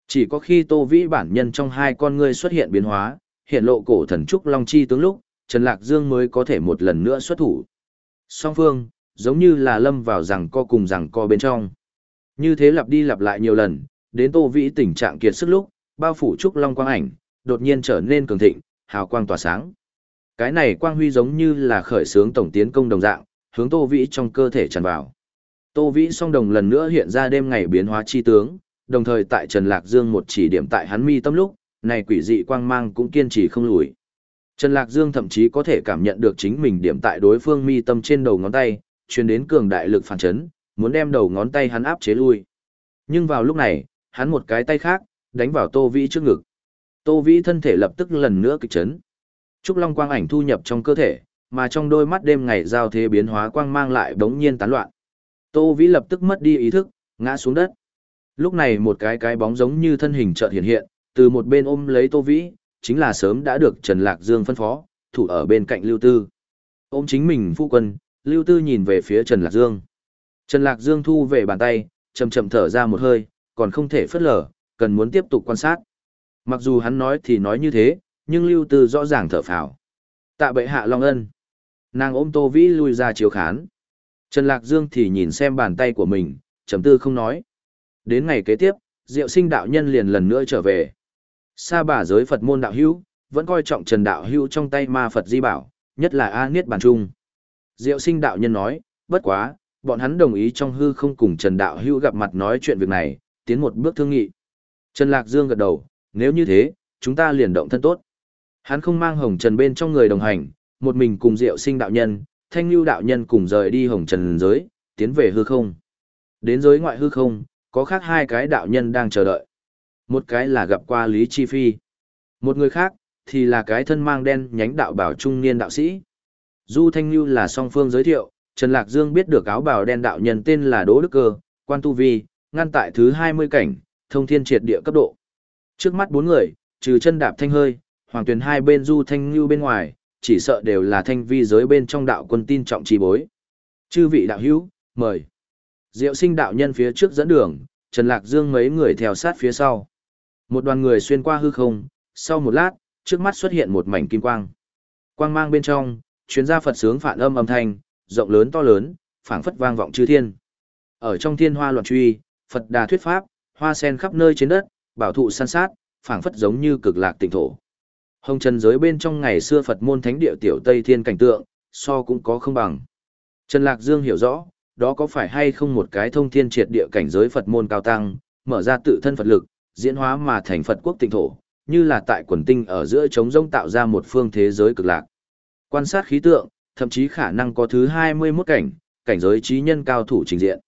Chỉ có khi Tô Vĩ bản nhân trong hai con ngươi xuất hiện biến hóa, hiện lộ cổ thần trúc long chi tướng lúc, Trần Lạc Dương mới có thể một lần nữa xuất thủ. Song phương, giống như là lâm vào rằng co cùng rằng co bên trong. Như thế lặp đi lặp lại nhiều lần, đến Tô Vĩ tình trạng kiệt sức lúc, bao phủ trúc long quang ảnh, đột nhiên trở nên cường thịnh, hào quang tỏa sáng. Cái này quang huy giống như là khởi sướng tổng tiến công đồng dạng, hướng Tô Vĩ trong cơ thể tràn vào. Tô Vĩ song đồng lần nữa hiện ra đêm ngày biến hóa chi tướng, đồng thời tại Trần Lạc Dương một chỉ điểm tại hắn mi tâm lúc, này quỷ dị quang mang cũng kiên trì không lùi. Trần Lạc Dương thậm chí có thể cảm nhận được chính mình điểm tại đối phương mi tâm trên đầu ngón tay, truyền đến cường đại lực phản chấn, muốn đem đầu ngón tay hắn áp chế lui. Nhưng vào lúc này, hắn một cái tay khác, đánh vào Tô Vĩ trước ngực. Tô Vĩ thân thể lập tức lần nữa kịch chấn. Trúc Long quang ảnh thu nhập trong cơ thể, mà trong đôi mắt đêm ngày giao thế biến hóa quang mang lại đống nhiên tán loạn. Tô Vĩ lập tức mất đi ý thức, ngã xuống đất. Lúc này một cái cái bóng giống như thân hình chợt hiện hiện, từ một bên ôm lấy Tô Vĩ, chính là sớm đã được Trần Lạc Dương phân phó, thủ ở bên cạnh Lưu Tư. Ôm chính mình phu quân, Lưu Tư nhìn về phía Trần Lạc Dương. Trần Lạc Dương thu về bàn tay, chậm chậm thở ra một hơi, còn không thể phất lở, cần muốn tiếp tục quan sát. Mặc dù hắn nói thì nói như thế, nhưng Lưu Tư rõ ràng thở phào. Tạ bệ hạ Long Ân. Nàng ôm Tô Vĩ lui ra chiếu khán. Trần Lạc Dương thì nhìn xem bàn tay của mình, trầm tư không nói. Đến ngày kế tiếp, Diệu Sinh đạo nhân liền lần nữa trở về. Sa bà giới Phật môn đạo hữu, vẫn coi trọng Trần đạo hữu trong tay ma Phật di bảo, nhất là A Niết Bàn Trung. Diệu Sinh đạo nhân nói, bất quá, bọn hắn đồng ý trong hư không cùng Trần đạo hữu gặp mặt nói chuyện việc này, tiến một bước thương nghị. Trần Lạc Dương gật đầu, nếu như thế, chúng ta liền động thân tốt. Hắn không mang hồng trần bên trong người đồng hành, một mình cùng Diệu Sinh đạo nhân, Thanh Nhu đạo nhân cùng rời đi hồng trần giới, tiến về hư không. Đến giới ngoại hư không, có khác hai cái đạo nhân đang chờ đợi. Một cái là gặp qua Lý Chi Phi. Một người khác, thì là cái thân mang đen nhánh đạo bảo trung niên đạo sĩ. Du Thanh Nhu là song phương giới thiệu, Trần Lạc Dương biết được áo bào đen đạo nhân tên là Đỗ Đức Cơ, quan tu vi, ngăn tại thứ 20 cảnh, thông thiên triệt địa cấp độ. Trước mắt bốn người, trừ chân đạp thanh hơi, hoàng tuyển hai bên Du Thanh Nhu bên ngoài, chỉ sợ đều là thanh vi giới bên trong đạo quân tin trọng trì bối. Chư vị đạo hữu, mời. Diệu sinh đạo nhân phía trước dẫn đường, Trần Lạc Dương mấy người theo sát phía sau. Một đoàn người xuyên qua hư không, sau một lát, trước mắt xuất hiện một mảnh kim quang. Quang mang bên trong, chuyến ra Phật sướng phản âm âm thanh, rộng lớn to lớn, phảng phất vang vọng chư thiên. Ở trong thiên hoa loạn truy, Phật đà thuyết pháp, hoa sen khắp nơi trên đất, bảo thụ san sát, phảng phất giống như cực lạc tỉnh thổ. Hồng trần giới bên trong ngày xưa Phật môn thánh địa tiểu Tây Thiên cảnh tượng, so cũng có không bằng. Trần Lạc Dương hiểu rõ, đó có phải hay không một cái thông thiên triệt địa cảnh giới Phật môn cao tăng, mở ra tự thân Phật lực, diễn hóa mà thành Phật quốc tịnh thổ, như là tại quần tinh ở giữa trống rông tạo ra một phương thế giới cực lạc. Quan sát khí tượng, thậm chí khả năng có thứ 21 cảnh, cảnh giới trí nhân cao thủ trình diện.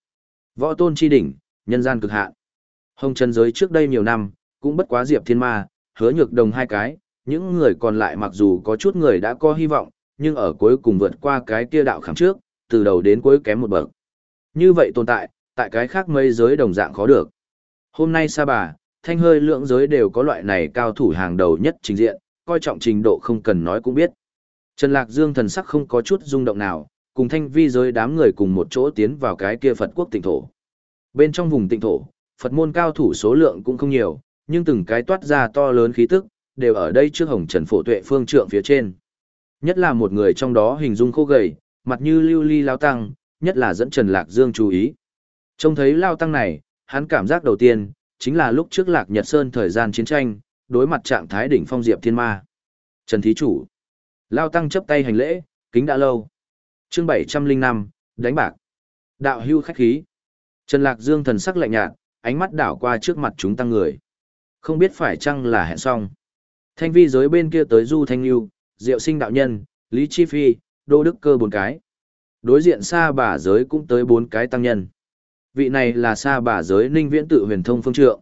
Võ tôn chi đỉnh, nhân gian cực hạn. Hồng chân giới trước đây nhiều năm, cũng bất quá diệp thiên ma, hứa nhược đồng hai cái, những người còn lại mặc dù có chút người đã có hy vọng, nhưng ở cuối cùng vượt qua cái kia đạo khảm trước, từ đầu đến cuối kém một bậc. Như vậy tồn tại, tại cái khác mây giới đồng dạng khó được. Hôm nay Sa Bà, thanh hơi lượng giới đều có loại này cao thủ hàng đầu nhất trình diện, coi trọng trình độ không cần nói cũng biết. Trần Lạc Dương thần sắc không có chút rung động nào, cùng thanh vi giới đám người cùng một chỗ tiến vào cái kia Phật quốc tịnh thổ. Bên trong vùng tịnh thổ, Phật môn cao thủ số lượng cũng không nhiều, nhưng từng cái toát ra to lớn khí tức, đều ở đây trước hồng trần phổ tuệ phương trượng phía trên. Nhất là một người trong đó hình dung khô gầy, mặt như lưu ly lao tăng, nhất là dẫn Trần Lạc Dương chú ý. Trông thấy lao tăng này, hắn cảm giác đầu tiên, chính là lúc trước Lạc Nhật Sơn thời gian chiến tranh, đối mặt trạng thái đỉnh phong diệp thiên ma. Trần Thí Chủ. Lao tăng chấp tay hành lễ, kính đã lâu. chương 705, đánh bạc. Đạo hưu khách khí. Trần Lạc Dương thần sắc lạnh nhạt, ánh mắt đảo qua trước mặt chúng tăng người. Không biết phải chăng là hẹn xong. Thanh vi giới bên kia tới Du Thanh Lưu, Diệu Sinh Đạo Nhân, Lý Chi Phi, Đô Đức Cơ bốn cái. Đối diện xa bà giới cũng tới bốn cái tăng nhân. Vị này là xa bà giới ninh viễn tự huyền thông phương trượng.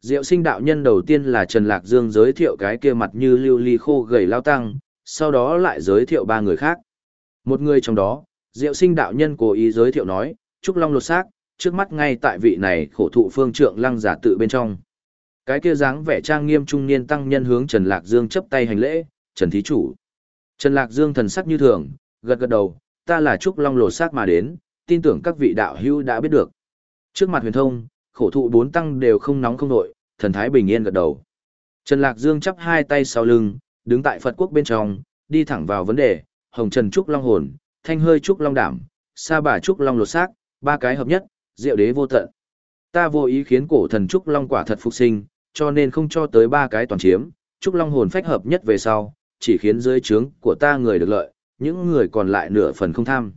Diệu sinh đạo nhân đầu tiên là Trần Lạc Dương giới thiệu cái kia mặt như lưu ly khô gầy lao tăng, sau đó lại giới thiệu ba người khác. Một người trong đó, Diệu sinh đạo nhân cố ý giới thiệu nói, Trúc Long lột xác, trước mắt ngay tại vị này khổ thụ phương trượng lăng giả tự bên trong. Cái kia dáng vẻ trang nghiêm trung niên tăng nhân hướng Trần Lạc Dương chấp tay hành lễ, Trần Thí Chủ. Trần Lạc Dương thần sắc như thường, gật gật đầu, ta là Trúc Long lột xác mà đến, tin tưởng các vị đạo hữu đã biết được. Trước mặt huyền thông, khổ thụ bốn tăng đều không nóng không nội, thần thái bình yên gật đầu. Trần Lạc Dương chắp hai tay sau lưng, đứng tại Phật quốc bên trong, đi thẳng vào vấn đề, Hồng Trần Trúc Long hồn, Thanh Hơi Trúc Long đảm, Sa Bà Trúc Long lột xác, ba cái hợp nhất, diệu đế vô tận. Ta vô ý khiến cổ thần Trúc Long quả thật phục sinh, cho nên không cho tới ba cái toàn chiếm, Trúc Long hồn phách hợp nhất về sau, chỉ khiến dưới trướng của ta người được lợi, những người còn lại nửa phần không tham.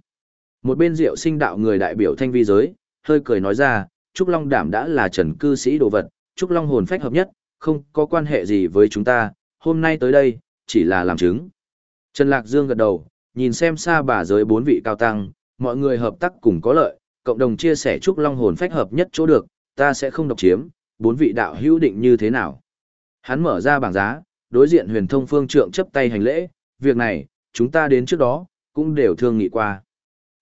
Một bên diệu sinh đạo người đại biểu thanh vi giới, hơi cười nói ra, Trúc Long đảm đã là trần cư sĩ đồ vật, Trúc Long hồn phách hợp nhất, không có quan hệ gì với chúng ta, hôm nay tới đây, chỉ là làm chứng. Trần Lạc Dương gật đầu, nhìn xem xa bà giới bốn vị cao tăng, mọi người hợp tác cùng có lợi, cộng đồng chia sẻ chúc Long hồn phách hợp nhất chỗ được, ta sẽ không độc chiếm, bốn vị đạo hữu định như thế nào. Hắn mở ra bảng giá, đối diện huyền thông phương trượng chấp tay hành lễ, việc này, chúng ta đến trước đó, cũng đều thương nghị qua.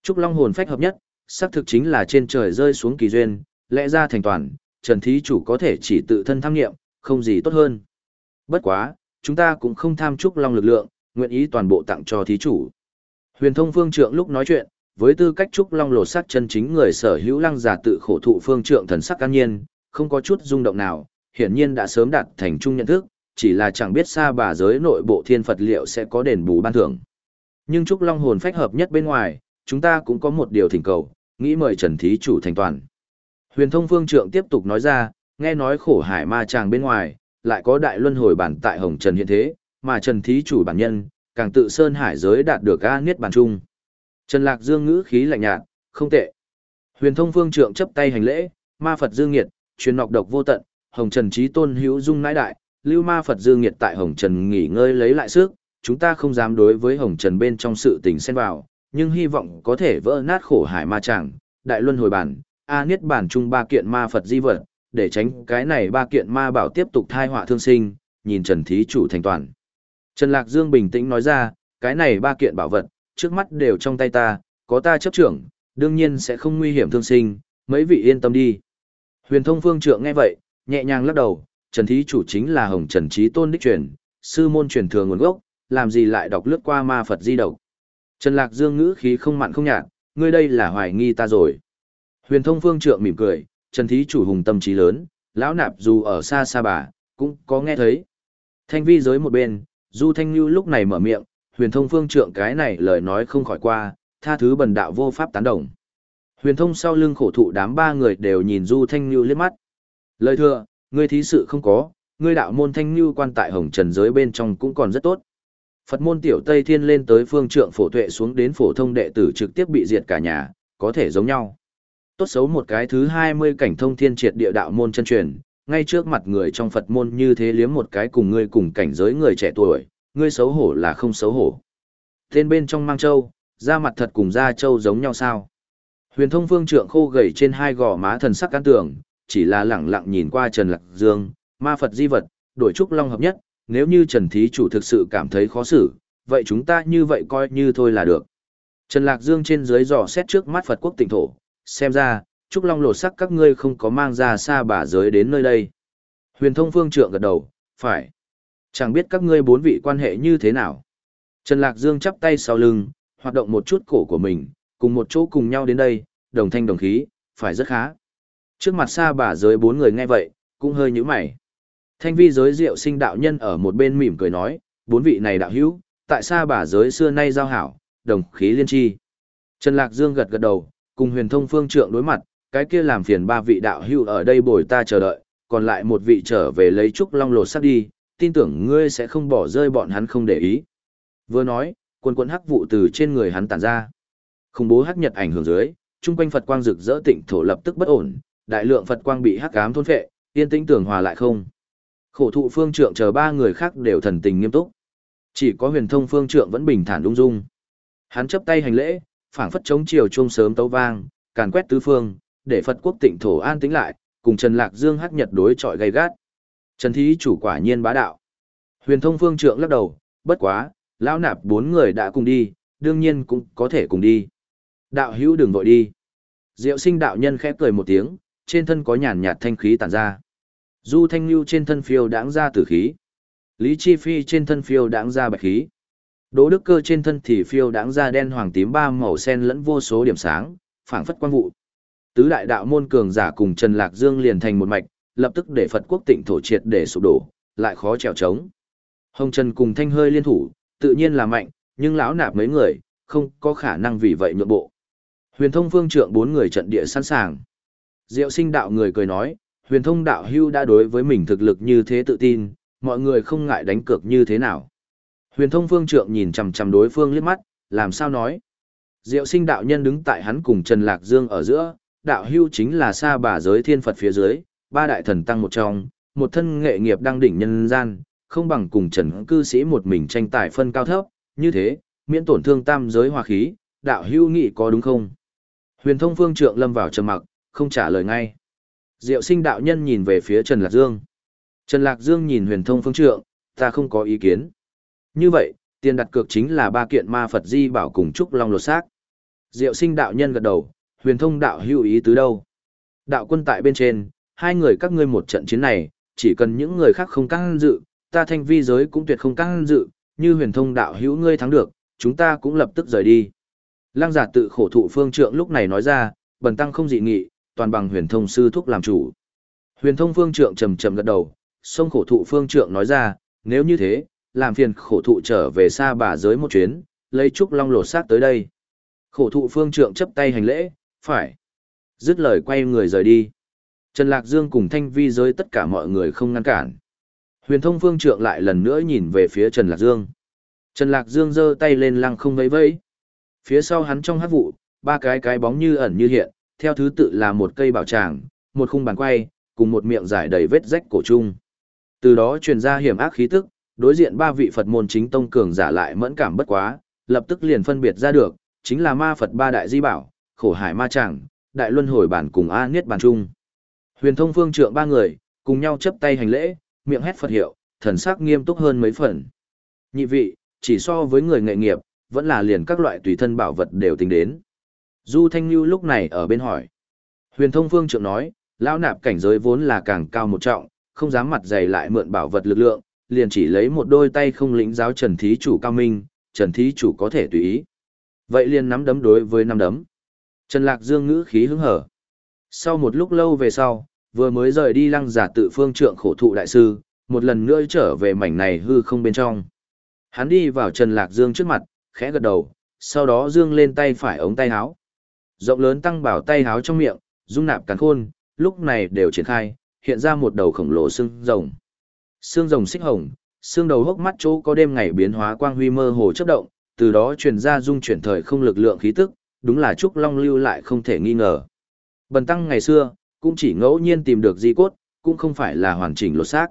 Trúc Long hồn phách hợp nhất, xác thực chính là trên trời rơi xuống kỳ duyên, lẽ ra thành toàn, Trần Thí Chủ có thể chỉ tự thân tham nghiệm, không gì tốt hơn. Bất quá, chúng ta cũng không tham chúc Long lực lượng, nguyện ý toàn bộ tặng cho Thí Chủ. Huyền thông phương trượng lúc nói chuyện, với tư cách Trúc Long lột sắc chân chính người sở hữu lăng giả tự khổ thụ phương trượng thần sắc can nhiên, không có chút rung động nào, hiển nhiên đã sớm đạt thành chung nhận thức, chỉ là chẳng biết xa bà giới nội bộ thiên Phật liệu sẽ có đền bù ban thưởng. Nhưng Trúc Long hồn phách hợp nhất bên ngoài, chúng ta cũng có một điều thỉnh cầu, nghĩ mời Trần Thí Chủ thành toàn. Huyền thông phương trượng tiếp tục nói ra, nghe nói khổ hải ma chàng bên ngoài, lại có đại luân hồi bản tại Hồng Trần hiện thế, mà Trần Thí Chủ bản nhân, càng tự sơn hải giới đạt được A Niết bàn chung. Trần Lạc Dương ngữ khí lạnh nhạt, không tệ. Huyền thông phương trượng chấp tay hành lễ, ma Phật dương nghiệt, truyền nọc độc vô tận, Hồng Trần Trí Tôn hữu dung nãi đại, lưu ma Phật dương nghiệt tại Hồng Trần nghỉ ngơi lấy lại sức, chúng ta không dám đối với Hồng Trần bên trong sự tình xen vào, nhưng hy vọng có thể vỡ nát khổ hải ma chẳng, đại luân hồi bản, a niết bàn chung ba kiện ma Phật di vật, để tránh cái này ba kiện ma bảo tiếp tục thai họa thương sinh, nhìn Trần Thí chủ thành toàn. Trần Lạc Dương bình tĩnh nói ra, cái này ba kiện bảo vật, trước mắt đều trong tay ta, có ta chấp trưởng, đương nhiên sẽ không nguy hiểm thương sinh, mấy vị yên tâm đi. Huyền thông phương trượng nghe vậy, nhẹ nhàng lắc đầu, Trần Thí chủ chính là Hồng Trần Trí Tôn Đích truyền, sư môn truyền thừa nguồn gốc, làm gì lại đọc lướt qua ma Phật di độc. Trần Lạc Dương ngữ khí không mặn không nhạt, ngươi đây là hoài nghi ta rồi. Huyền thông phương trượng mỉm cười, Trần Thí chủ hùng tâm trí lớn, lão nạp dù ở xa xa bà, cũng có nghe thấy. Thanh vi giới một bên, Du Thanh Như lúc này mở miệng, huyền thông phương trượng cái này lời nói không khỏi qua, tha thứ bần đạo vô pháp tán đồng. Huyền thông sau lưng khổ thụ đám ba người đều nhìn Du Thanh Như liếc mắt. Lời thừa, ngươi thí sự không có, ngươi đạo môn Thanh Như quan tại hồng trần giới bên trong cũng còn rất tốt. Phật môn tiểu Tây Thiên lên tới phương trượng phổ tuệ xuống đến phổ thông đệ tử trực tiếp bị diệt cả nhà, có thể giống nhau. Tốt xấu một cái thứ 20 cảnh thông thiên triệt địa đạo môn chân truyền, ngay trước mặt người trong Phật môn như thế liếm một cái cùng ngươi cùng cảnh giới người trẻ tuổi, ngươi xấu hổ là không xấu hổ. Tên bên trong mang châu, da mặt thật cùng da châu giống nhau sao? Huyền thông phương trượng khô gầy trên hai gò má thần sắc cán tường, chỉ là lẳng lặng nhìn qua Trần Lạc Dương, ma Phật di vật, đổi trúc long hợp nhất, nếu như Trần Thí Chủ thực sự cảm thấy khó xử, vậy chúng ta như vậy coi như thôi là được. Trần Lạc Dương trên dưới dò xét trước mắt Phật quốc tỉnh thổ, xem ra, Trúc Long lột sắc các ngươi không có mang ra xa bà giới đến nơi đây. Huyền thông phương trượng gật đầu, phải. Chẳng biết các ngươi bốn vị quan hệ như thế nào. Trần Lạc Dương chắp tay sau lưng, hoạt động một chút cổ của mình, cùng một chỗ cùng nhau đến đây, đồng thanh đồng khí, phải rất khá. Trước mặt xa bà giới bốn người nghe vậy, cũng hơi nhíu mày. Thanh vi giới diệu sinh đạo nhân ở một bên mỉm cười nói, bốn vị này đạo hữu, tại xa bà giới xưa nay giao hảo, đồng khí liên tri. Trần Lạc Dương gật gật đầu, cùng huyền thông phương trượng đối mặt, cái kia làm phiền ba vị đạo hữu ở đây bồi ta chờ đợi, còn lại một vị trở về lấy trúc long lột sắt đi, tin tưởng ngươi sẽ không bỏ rơi bọn hắn không để ý. Vừa nói, quần quần hắc vụ từ trên người hắn tản ra. Khủng bố hắc nhật ảnh hưởng dưới, trung quanh Phật quang rực rỡ tịnh thổ lập tức bất ổn, đại lượng Phật quang bị hắc ám thôn phệ, yên tĩnh tưởng hòa lại không. Khổ thụ phương trượng chờ ba người khác đều thần tình nghiêm túc. Chỉ có huyền thông phương trượng vẫn bình thản ung dung. Hắn chấp tay hành lễ, phảng phất chống chiều chuông sớm tấu vang, càn quét tứ phương, để Phật quốc tịnh thổ an tĩnh lại, cùng Trần Lạc Dương hắc nhật đối chọi gay gắt. Trần Thí chủ quả nhiên bá đạo. Huyền thông phương trượng lắc đầu, bất quá, lão nạp bốn người đã cùng đi, đương nhiên cũng có thể cùng đi. Đạo hữu đừng vội đi. Diệu sinh đạo nhân khẽ cười một tiếng, trên thân có nhàn nhạt thanh khí tản ra. Du thanh lưu trên thân phiêu đãng ra tử khí. Lý Chi Phi trên thân phiêu đãng ra bạch khí. Đỗ Đức Cơ trên thân thì phiêu đãng ra đen hoàng tím ba màu sen lẫn vô số điểm sáng, phảng phất quang vụ. Tứ đại đạo môn cường giả cùng Trần Lạc Dương liền thành một mạch, lập tức để Phật quốc tịnh thổ triệt để sụp đổ, lại khó trèo trống. Hồng Trần cùng Thanh hơi liên thủ, tự nhiên là mạnh, nhưng lão nạp mấy người, không có khả năng vì vậy nhượng bộ. Huyền thông phương trượng bốn người trận địa sẵn sàng. Diệu sinh đạo người cười nói, huyền thông đạo hưu đã đối với mình thực lực như thế tự tin, mọi người không ngại đánh cược như thế nào. Huyền thông phương trượng nhìn chằm chằm đối phương liếc mắt, làm sao nói. Diệu sinh đạo nhân đứng tại hắn cùng Trần Lạc Dương ở giữa, đạo hưu chính là sa bà giới thiên Phật phía dưới, ba đại thần tăng một trong, một thân nghệ nghiệp đang đỉnh nhân gian, không bằng cùng trần cư sĩ một mình tranh tài phân cao thấp, như thế, miễn tổn thương tam giới hòa khí, đạo hưu nghị có đúng không? Huyền thông phương trượng lâm vào trầm mặc, không trả lời ngay. Diệu sinh đạo nhân nhìn về phía Trần Lạc Dương. Trần Lạc Dương nhìn huyền thông phương trượng, ta không có ý kiến. Như vậy, tiền đặt cược chính là ba kiện ma Phật di bảo cùng trúc long lột xác. Diệu sinh đạo nhân gật đầu, huyền thông đạo hưu ý tứ đâu? Đạo quân tại bên trên, hai người các ngươi một trận chiến này, chỉ cần những người khác không căng dự, ta thanh vi giới cũng tuyệt không căng dự, như huyền thông đạo hữu ngươi thắng được, chúng ta cũng lập tức rời đi. Lăng giả tự khổ thụ phương trượng lúc này nói ra, bần tăng không dị nghị, toàn bằng huyền thông sư thúc làm chủ. Huyền thông phương trượng trầm trầm gật đầu, sông khổ thụ phương trượng nói ra, nếu như thế, làm phiền khổ thụ trở về xa bà giới một chuyến, lấy trúc long lột xác tới đây. Khổ thụ phương trượng chấp tay hành lễ, phải. Dứt lời quay người rời đi. Trần Lạc Dương cùng Thanh Vi giới tất cả mọi người không ngăn cản. Huyền thông phương trượng lại lần nữa nhìn về phía Trần Lạc Dương. Trần Lạc Dương giơ tay lên lăng không vẫy vẫy. Phía sau hắn trong hát vụ, ba cái cái bóng như ẩn như hiện, theo thứ tự là một cây bảo tràng, một khung bàn quay, cùng một miệng giải đầy vết rách cổ trung. Từ đó truyền ra hiểm ác khí tức, đối diện ba vị Phật môn chính tông cường giả lại mẫn cảm bất quá, lập tức liền phân biệt ra được, chính là ma Phật ba đại di bảo, khổ hải ma chẳng, đại luân hồi bản cùng A Niết bản chung. Huyền thông phương trượng ba người, cùng nhau chấp tay hành lễ, miệng hét Phật hiệu, thần sắc nghiêm túc hơn mấy phần. Nhị vị, chỉ so với người nghệ nghiệp, vẫn là liền các loại tùy thân bảo vật đều tính đến. Du Thanh Nhu lúc này ở bên hỏi. Huyền thông phương trượng nói, lão nạp cảnh giới vốn là càng cao một trọng, không dám mặt dày lại mượn bảo vật lực lượng, liền chỉ lấy một đôi tay không lĩnh giáo Trần Thí chủ cao minh, Trần Thí chủ có thể tùy ý. Vậy liền nắm đấm đối với nắm đấm. Trần Lạc Dương ngữ khí hứng hở. Sau một lúc lâu về sau, vừa mới rời đi lăng giả tự phương trượng khổ thụ đại sư, một lần nữa trở về mảnh này hư không bên trong. Hắn đi vào Trần Lạc Dương trước mặt, khẽ gật đầu, sau đó dương lên tay phải ống tay áo. Rộng lớn tăng bảo tay áo trong miệng, dung nạp cắn khôn, lúc này đều triển khai, hiện ra một đầu khổng lồ xương rồng. Xương rồng xích hồng, xương đầu hốc mắt chỗ có đêm ngày biến hóa quang huy mơ hồ chớp động, từ đó truyền ra dung chuyển thời không lực lượng khí tức, đúng là trúc long lưu lại không thể nghi ngờ. Bần tăng ngày xưa, cũng chỉ ngẫu nhiên tìm được di cốt, cũng không phải là hoàn chỉnh lột xác.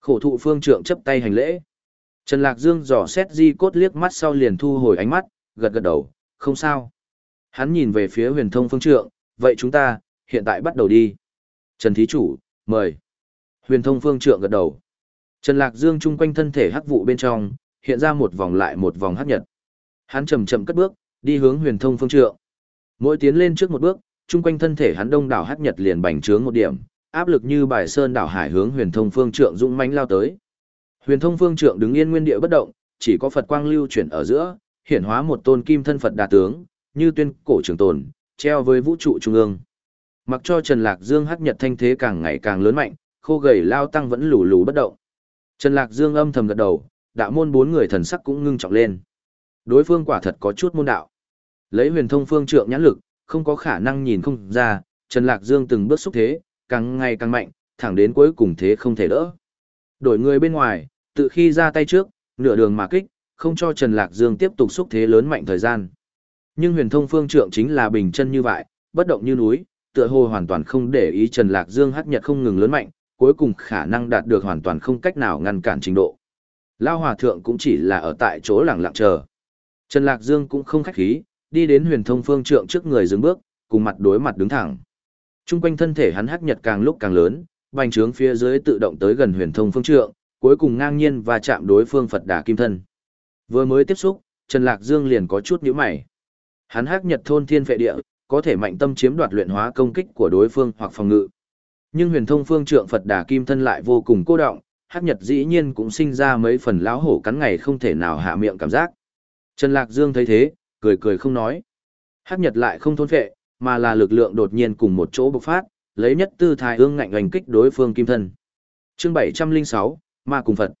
Khổ thụ phương trượng chấp tay hành lễ. Trần Lạc Dương dò xét di cốt liếc mắt sau liền thu hồi ánh mắt, gật gật đầu, không sao. Hắn nhìn về phía huyền thông phương trượng, vậy chúng ta, hiện tại bắt đầu đi. Trần Thí Chủ, mời. Huyền thông phương trượng gật đầu. Trần Lạc Dương chung quanh thân thể hắc vụ bên trong, hiện ra một vòng lại một vòng hắc nhật. Hắn chậm chậm cất bước, đi hướng huyền thông phương trượng. Mỗi tiến lên trước một bước, chung quanh thân thể hắn đông đảo hắc nhật liền bành trướng một điểm, áp lực như bài sơn đảo hải hướng huyền thông phương trượng dũng mãnh lao tới. Huyền thông phương trượng đứng yên nguyên địa bất động, chỉ có Phật quang lưu chuyển ở giữa, hiển hóa một tôn kim thân Phật đà tướng, như tuyên cổ trường tồn, treo với vũ trụ trung ương. Mặc cho Trần Lạc Dương hắc nhật thanh thế càng ngày càng lớn mạnh, khô gầy lao tăng vẫn lù lù bất động. Trần Lạc Dương âm thầm gật đầu, đạo môn bốn người thần sắc cũng ngưng trọng lên. Đối phương quả thật có chút môn đạo. Lấy huyền thông phương trượng nhãn lực, không có khả năng nhìn không ra, Trần Lạc Dương từng bước xúc thế, càng ngày càng mạnh, thẳng đến cuối cùng thế không thể đỡ. Đổi người bên ngoài, tự khi ra tay trước, nửa đường mà kích, không cho Trần Lạc Dương tiếp tục xúc thế lớn mạnh thời gian. Nhưng huyền thông phương trượng chính là bình chân như vậy, bất động như núi, tựa hồ hoàn toàn không để ý Trần Lạc Dương hắc nhật không ngừng lớn mạnh, cuối cùng khả năng đạt được hoàn toàn không cách nào ngăn cản trình độ. Lao Hòa Thượng cũng chỉ là ở tại chỗ lặng lặng chờ. Trần Lạc Dương cũng không khách khí, đi đến huyền thông phương trượng trước người dừng bước, cùng mặt đối mặt đứng thẳng. Trung quanh thân thể hắn hắc nhật càng lúc càng lớn, bành trướng phía dưới tự động tới gần huyền thông phương trượng, cuối cùng ngang nhiên và chạm đối phương Phật Đà Kim Thân. Vừa mới tiếp xúc, Trần Lạc Dương liền có chút nhíu mày. Hắn hắc nhật thôn thiên phệ địa, có thể mạnh tâm chiếm đoạt luyện hóa công kích của đối phương hoặc phòng ngự. Nhưng huyền thông phương trượng Phật Đà Kim Thân lại vô cùng cô động, hắc nhật dĩ nhiên cũng sinh ra mấy phần lão hổ cắn ngày không thể nào hạ miệng cảm giác. Trần Lạc Dương thấy thế, cười cười không nói. Hắc nhật lại không thôn phệ, mà là lực lượng đột nhiên cùng một chỗ bộc phát, lấy nhất tư thái ương ngạnh hành kích đối phương kim thân. Chương 706, Ma cùng Phật.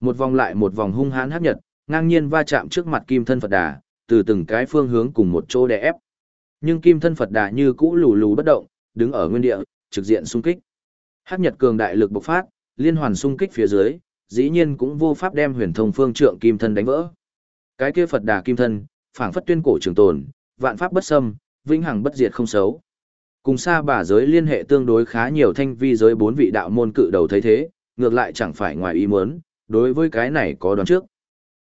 Một vòng lại một vòng hung hãn hắc nhật, ngang nhiên va chạm trước mặt kim thân Phật Đà, từ từng cái phương hướng cùng một chỗ đè ép. Nhưng kim thân Phật Đà như cũ lù lù bất động, đứng ở nguyên địa, trực diện xung kích. Hắc nhật cường đại lực bộc phát, liên hoàn xung kích phía dưới, dĩ nhiên cũng vô pháp đem huyền thông phương trượng kim thân đánh vỡ. Cái kia Phật Đà kim thân, phảng phất tuyên cổ trường tồn, vạn pháp bất xâm, vĩnh hằng bất diệt không xấu. Cùng xa bà giới liên hệ tương đối khá nhiều thanh vi giới bốn vị đạo môn cự đầu thấy thế, ngược lại chẳng phải ngoài ý muốn, đối với cái này có đoán trước.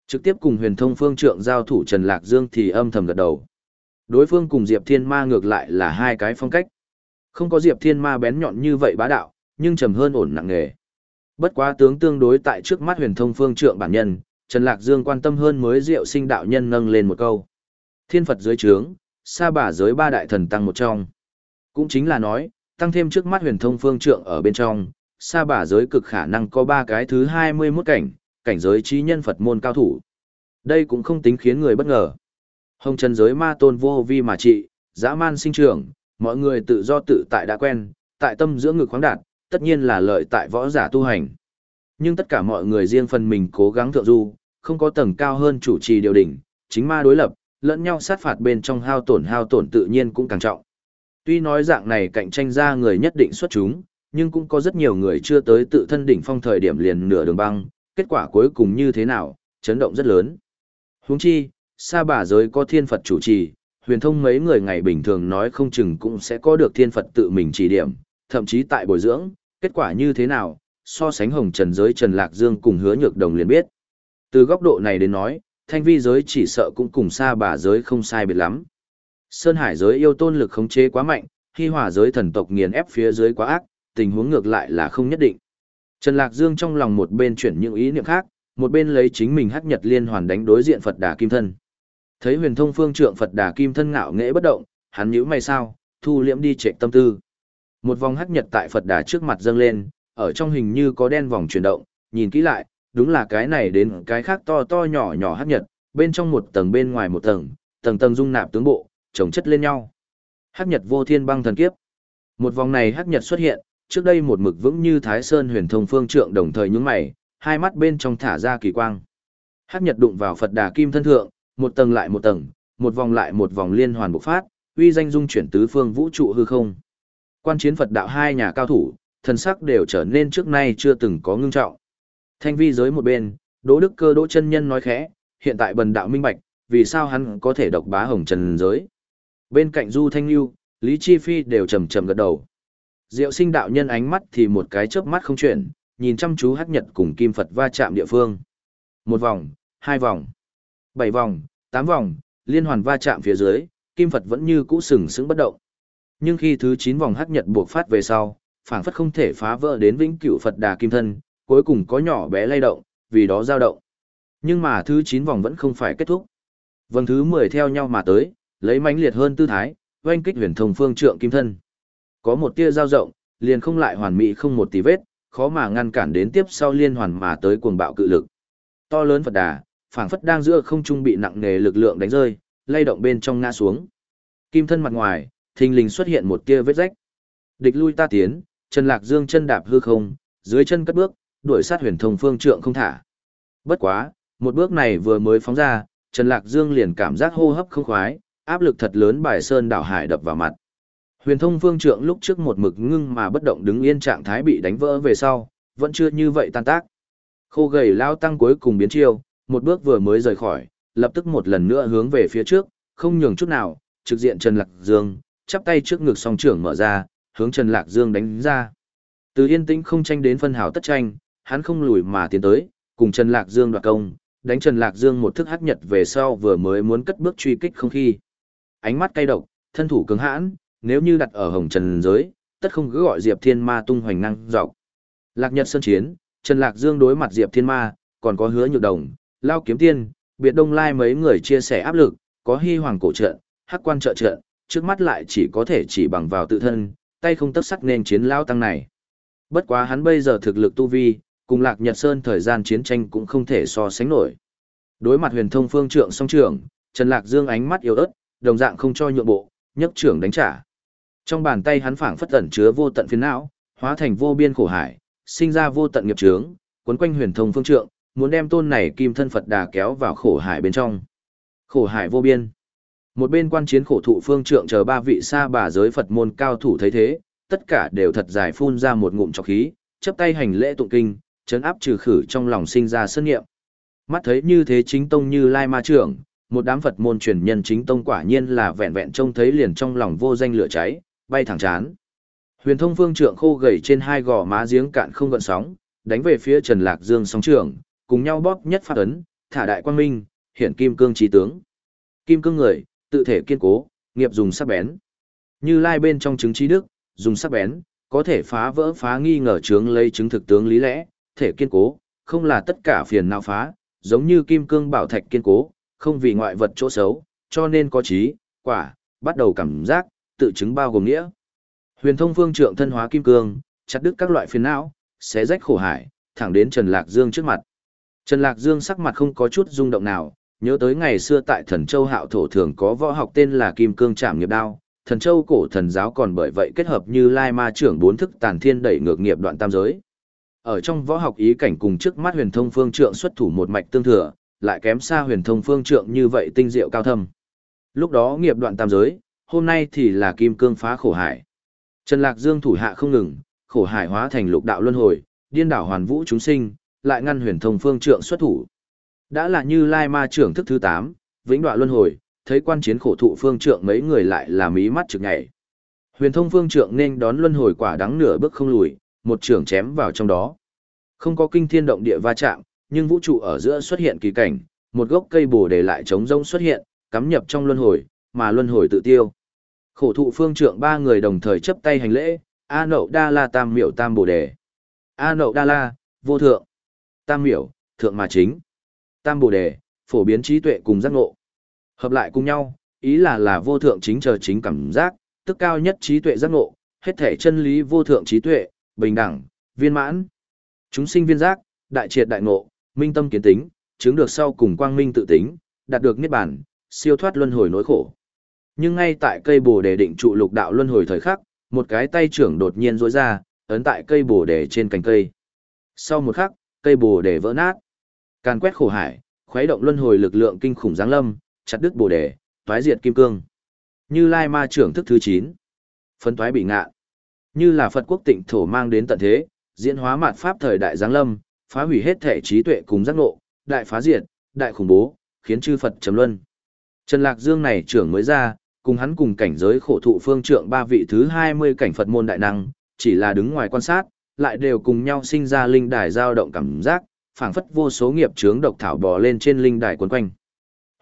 Trực tiếp cùng huyền thông phương trượng giao thủ Trần Lạc Dương thì âm thầm gật đầu. Đối phương cùng Diệp Thiên Ma ngược lại là hai cái phong cách. Không có Diệp Thiên Ma bén nhọn như vậy bá đạo, nhưng trầm hơn ổn nặng nghề. Bất quá tướng tương đối tại trước mắt huyền thông phương trượng bản nhân, Trần Lạc Dương quan tâm hơn mới diệu sinh đạo nhân nâng lên một câu. Thiên Phật dưới trướng, sa bà giới ba đại thần tăng một trong. Cũng chính là nói, tăng thêm trước mắt huyền thông phương trượng ở bên trong, sa bà giới cực khả năng có ba cái thứ 21 cảnh, cảnh giới trí nhân Phật môn cao thủ. Đây cũng không tính khiến người bất ngờ. Hồng trần giới ma tôn vô vi mà trị, dã man sinh trưởng, mọi người tự do tự tại đã quen, tại tâm giữa ngực khoáng đạt, tất nhiên là lợi tại võ giả tu hành. Nhưng tất cả mọi người riêng phần mình cố gắng thượng du, không có tầng cao hơn chủ trì điều đỉnh, chính ma đối lập, lẫn nhau sát phạt bên trong hao tổn hao tổn tự nhiên cũng càng trọng. Tuy nói dạng này cạnh tranh ra người nhất định xuất chúng, nhưng cũng có rất nhiều người chưa tới tự thân đỉnh phong thời điểm liền nửa đường băng, kết quả cuối cùng như thế nào, chấn động rất lớn. Huống chi, sa bà giới có thiên Phật chủ trì, huyền thông mấy người ngày bình thường nói không chừng cũng sẽ có được thiên Phật tự mình chỉ điểm, thậm chí tại bồi dưỡng, kết quả như thế nào, so sánh hồng trần giới Trần Lạc Dương cùng hứa nhược đồng liền biết. Từ góc độ này đến nói, thanh vi giới chỉ sợ cũng cùng xa bà giới không sai biệt lắm. Sơn hải giới yêu tôn lực khống chế quá mạnh, khi hỏa giới thần tộc nghiền ép phía dưới quá ác, tình huống ngược lại là không nhất định. Trần Lạc Dương trong lòng một bên chuyển những ý niệm khác, một bên lấy chính mình hắc nhật liên hoàn đánh đối diện Phật Đà Kim Thân. Thấy huyền thông phương trượng Phật Đà Kim Thân ngạo nghễ bất động, hắn nhíu mày sao, thu liễm đi trệ tâm tư. Một vòng hắc nhật tại Phật Đà trước mặt dâng lên, ở trong hình như có đen vòng chuyển động, nhìn kỹ lại, đúng là cái này đến cái khác to to nhỏ nhỏ hắc nhật, bên trong một tầng bên ngoài một tầng, tầng tầng dung nạp tướng bộ, chồng chất lên nhau. Hắc nhật vô thiên băng thần kiếp. Một vòng này hắc nhật xuất hiện, trước đây một mực vững như Thái Sơn huyền thông phương trượng đồng thời nhướng mày, hai mắt bên trong thả ra kỳ quang. Hắc nhật đụng vào Phật Đà Kim thân thượng, một tầng lại một tầng, một vòng lại một vòng liên hoàn bộc phát, uy danh dung chuyển tứ phương vũ trụ hư không. Quan chiến Phật đạo hai nhà cao thủ, thần sắc đều trở nên trước nay chưa từng có ngưng trọng. Thanh vi giới một bên, Đỗ Đức Cơ Đỗ chân nhân nói khẽ, hiện tại bần đạo minh bạch, vì sao hắn có thể độc bá hồng trần giới. Bên cạnh Du Thanh Lưu, Lý Chi Phi đều trầm trầm gật đầu. Diệu sinh đạo nhân ánh mắt thì một cái chớp mắt không chuyển, nhìn chăm chú hắc nhật cùng kim Phật va chạm địa phương. Một vòng, hai vòng, bảy vòng, tám vòng, liên hoàn va chạm phía dưới, kim Phật vẫn như cũ sừng sững bất động. Nhưng khi thứ chín vòng hắc nhật buộc phát về sau, phảng phất không thể phá vỡ đến vĩnh cửu Phật đà kim thân, cuối cùng có nhỏ bé lay động, vì đó dao động. Nhưng mà thứ chín vòng vẫn không phải kết thúc. Vòng thứ mười theo nhau mà tới, lấy mãnh liệt hơn tư thái, oanh kích huyền thông phương trượng kim thân. Có một tia dao rộng, liền không lại hoàn mỹ không một tí vết, khó mà ngăn cản đến tiếp sau liên hoàn mà tới cuồng bạo cự lực. To lớn Phật đà, phảng phất đang giữa không trung bị nặng nề lực lượng đánh rơi, lay động bên trong ngã xuống. Kim thân mặt ngoài, thình lình xuất hiện một tia vết rách. Địch lui ta tiến, Trần Lạc Dương chân đạp hư không, dưới chân cất bước, đuổi sát huyền thông phương trượng không thả. Bất quá, một bước này vừa mới phóng ra, Trần Lạc Dương liền cảm giác hô hấp không khoái, áp lực thật lớn bài sơn đảo hải đập vào mặt. Huyền thông phương trượng lúc trước một mực ngưng mà bất động đứng yên trạng thái bị đánh vỡ về sau, vẫn chưa như vậy tan tác. Khô gầy lao tăng cuối cùng biến chiêu, một bước vừa mới rời khỏi, lập tức một lần nữa hướng về phía trước, không nhường chút nào, trực diện Trần Lạc Dương, chắp tay trước ngực song trưởng mở ra, hướng Trần Lạc Dương đánh ra. Từ yên tĩnh không tranh đến phân hào tất tranh, hắn không lùi mà tiến tới, cùng Trần Lạc Dương đoạt công, đánh Trần Lạc Dương một thức hắc nhật về sau vừa mới muốn cất bước truy kích không khi. Ánh mắt cay độc, thân thủ cứng hãn, nếu như đặt ở hồng trần giới, tất không cứ gọi Diệp Thiên Ma tung hoành năng dọc. Lạc Nhật Sơn Chiến, Trần Lạc Dương đối mặt Diệp Thiên Ma, còn có hứa nhược đồng, Lao Kiếm Tiên, biệt đông lai mấy người chia sẻ áp lực, có hy hoàng cổ trận, hắc quan trợ trận, trước mắt lại chỉ có thể chỉ bằng vào tự thân, tay không tất sắc nên chiến Lao Tăng này. Bất quá hắn bây giờ thực lực tu vi, cùng Lạc Nhật Sơn thời gian chiến tranh cũng không thể so sánh nổi. Đối mặt huyền thông phương trượng song trưởng, Trần Lạc Dương ánh mắt yếu ớt, đồng dạng không cho nhượng bộ, nhấc trưởng đánh trả. Trong bàn tay hắn phảng phất tẩn chứa vô tận phiền não, hóa thành vô biên khổ hải, sinh ra vô tận nghiệp chướng, quấn quanh huyền thông phương trượng, muốn đem tôn này kim thân Phật đà kéo vào khổ hải bên trong. Khổ hải vô biên. Một bên quan chiến khổ thụ phương trượng chờ ba vị xa bà giới Phật môn cao thủ thấy thế, tất cả đều thật dài phun ra một ngụm trọc khí, chấp tay hành lễ tụng kinh, chấn áp trừ khử trong lòng sinh ra sân nghiệm. Mắt thấy như thế chính tông như Lai Ma trưởng, một đám Phật môn truyền nhân chính tông quả nhiên là vẹn vẹn trông thấy liền trong lòng vô danh lửa cháy, bay thẳng chán. Huyền thông phương trượng khô gầy trên hai gò má giếng cạn không gợn sóng, đánh về phía Trần Lạc Dương sóng trưởng, cùng nhau bóp nhất phát ấn, thả đại quang minh, hiện kim cương trí tướng. Kim cương người, tự thể kiên cố, nghiệp dùng sắc bén. Như lai bên trong chứng trí đức, dùng sắc bén, có thể phá vỡ phá nghi ngờ chướng lấy chứng thực tướng lý lẽ, thể kiên cố, không là tất cả phiền não phá, giống như kim cương bảo thạch kiên cố, không vì ngoại vật chỗ xấu, cho nên có trí, quả, bắt đầu cảm giác, tự chứng bao gồm nghĩa. Huyền thông phương trượng thân hóa kim cương, chặt đứt các loại phiền não, xé rách khổ hải, thẳng đến Trần Lạc Dương trước mặt. Trần Lạc Dương sắc mặt không có chút rung động nào, nhớ tới ngày xưa tại Thần Châu Hạo thổ thường có võ học tên là Kim Cương Trảm Nghiệp Đao, Thần Châu cổ thần giáo còn bởi vậy kết hợp như Lai Ma trưởng bốn thức tàn thiên đẩy ngược nghiệp đoạn tam giới. Ở trong võ học ý cảnh cùng trước mắt huyền thông phương trượng xuất thủ một mạch tương thừa, lại kém xa huyền thông phương trượng như vậy tinh diệu cao thâm. Lúc đó nghiệp đoạn tam giới, hôm nay thì là kim cương phá khổ hải. Trần Lạc Dương thủ hạ không ngừng, khổ hải hóa thành lục đạo luân hồi, điên đảo hoàn vũ chúng sinh, lại ngăn huyền thông phương trượng xuất thủ. Đã là như Lai Ma trưởng thức thứ 8, vĩnh đoạn luân hồi, thấy quan chiến khổ thụ phương trượng mấy người lại là mí mắt trực nhảy. Huyền thông phương trượng nên đón luân hồi quả đắng nửa bước không lùi, một trưởng chém vào trong đó. Không có kinh thiên động địa va chạm, nhưng vũ trụ ở giữa xuất hiện kỳ cảnh, một gốc cây bồ đề lại trống rông xuất hiện, cắm nhập trong luân hồi, mà luân hồi tự tiêu. Khổ thụ phương trượng ba người đồng thời chấp tay hành lễ, A nậu đa la tam miểu tam bồ đề. A nậu đa la, vô thượng. Tam miểu, thượng mà chính. Tam bồ đề, phổ biến trí tuệ cùng giác ngộ. Hợp lại cùng nhau, ý là là vô thượng chính chờ chính cảm giác, tức cao nhất trí tuệ giác ngộ, hết thể chân lý vô thượng trí tuệ, bình đẳng, viên mãn. Chúng sinh viên giác, đại triệt đại ngộ, minh tâm kiến tính, chứng được sau cùng quang minh tự tính, đạt được niết bàn, siêu thoát luân hồi nỗi khổ. Nhưng ngay tại cây bồ đề định trụ lục đạo luân hồi thời khắc, một cái tay trưởng đột nhiên rỗi ra, ấn tại cây bồ đề trên cành cây. Sau một khắc, cây bồ đề vỡ nát. Càn quét khổ hải, khuấy động luân hồi lực lượng kinh khủng giáng lâm, chặt đứt bồ đề, toái diệt kim cương. Như Lai Ma trưởng thức thứ 9. Phân toái bị ngạ. Như là Phật quốc tịnh thổ mang đến tận thế, diễn hóa mạt pháp thời đại giáng lâm, phá hủy hết thể trí tuệ cùng giác ngộ, đại phá diệt, đại khủng bố, khiến chư Phật trầm luân. Trần Lạc Dương này trưởng mới ra, cùng hắn cùng cảnh giới khổ thụ phương trượng ba vị thứ 20 cảnh Phật môn đại năng, chỉ là đứng ngoài quan sát, lại đều cùng nhau sinh ra linh đài dao động cảm giác, phảng phất vô số nghiệp chướng độc thảo bò lên trên linh đài quấn quanh.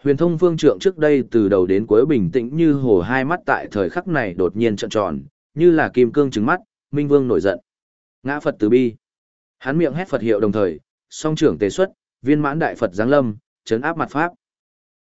Huyền thông phương trượng trước đây từ đầu đến cuối bình tĩnh như hồ hai mắt tại thời khắc này đột nhiên trợn tròn, như là kim cương trứng mắt, minh vương nổi giận. Ngã Phật từ bi. Hắn miệng hét Phật hiệu đồng thời, song trưởng tế xuất, viên mãn đại Phật giáng lâm, chấn áp mặt pháp.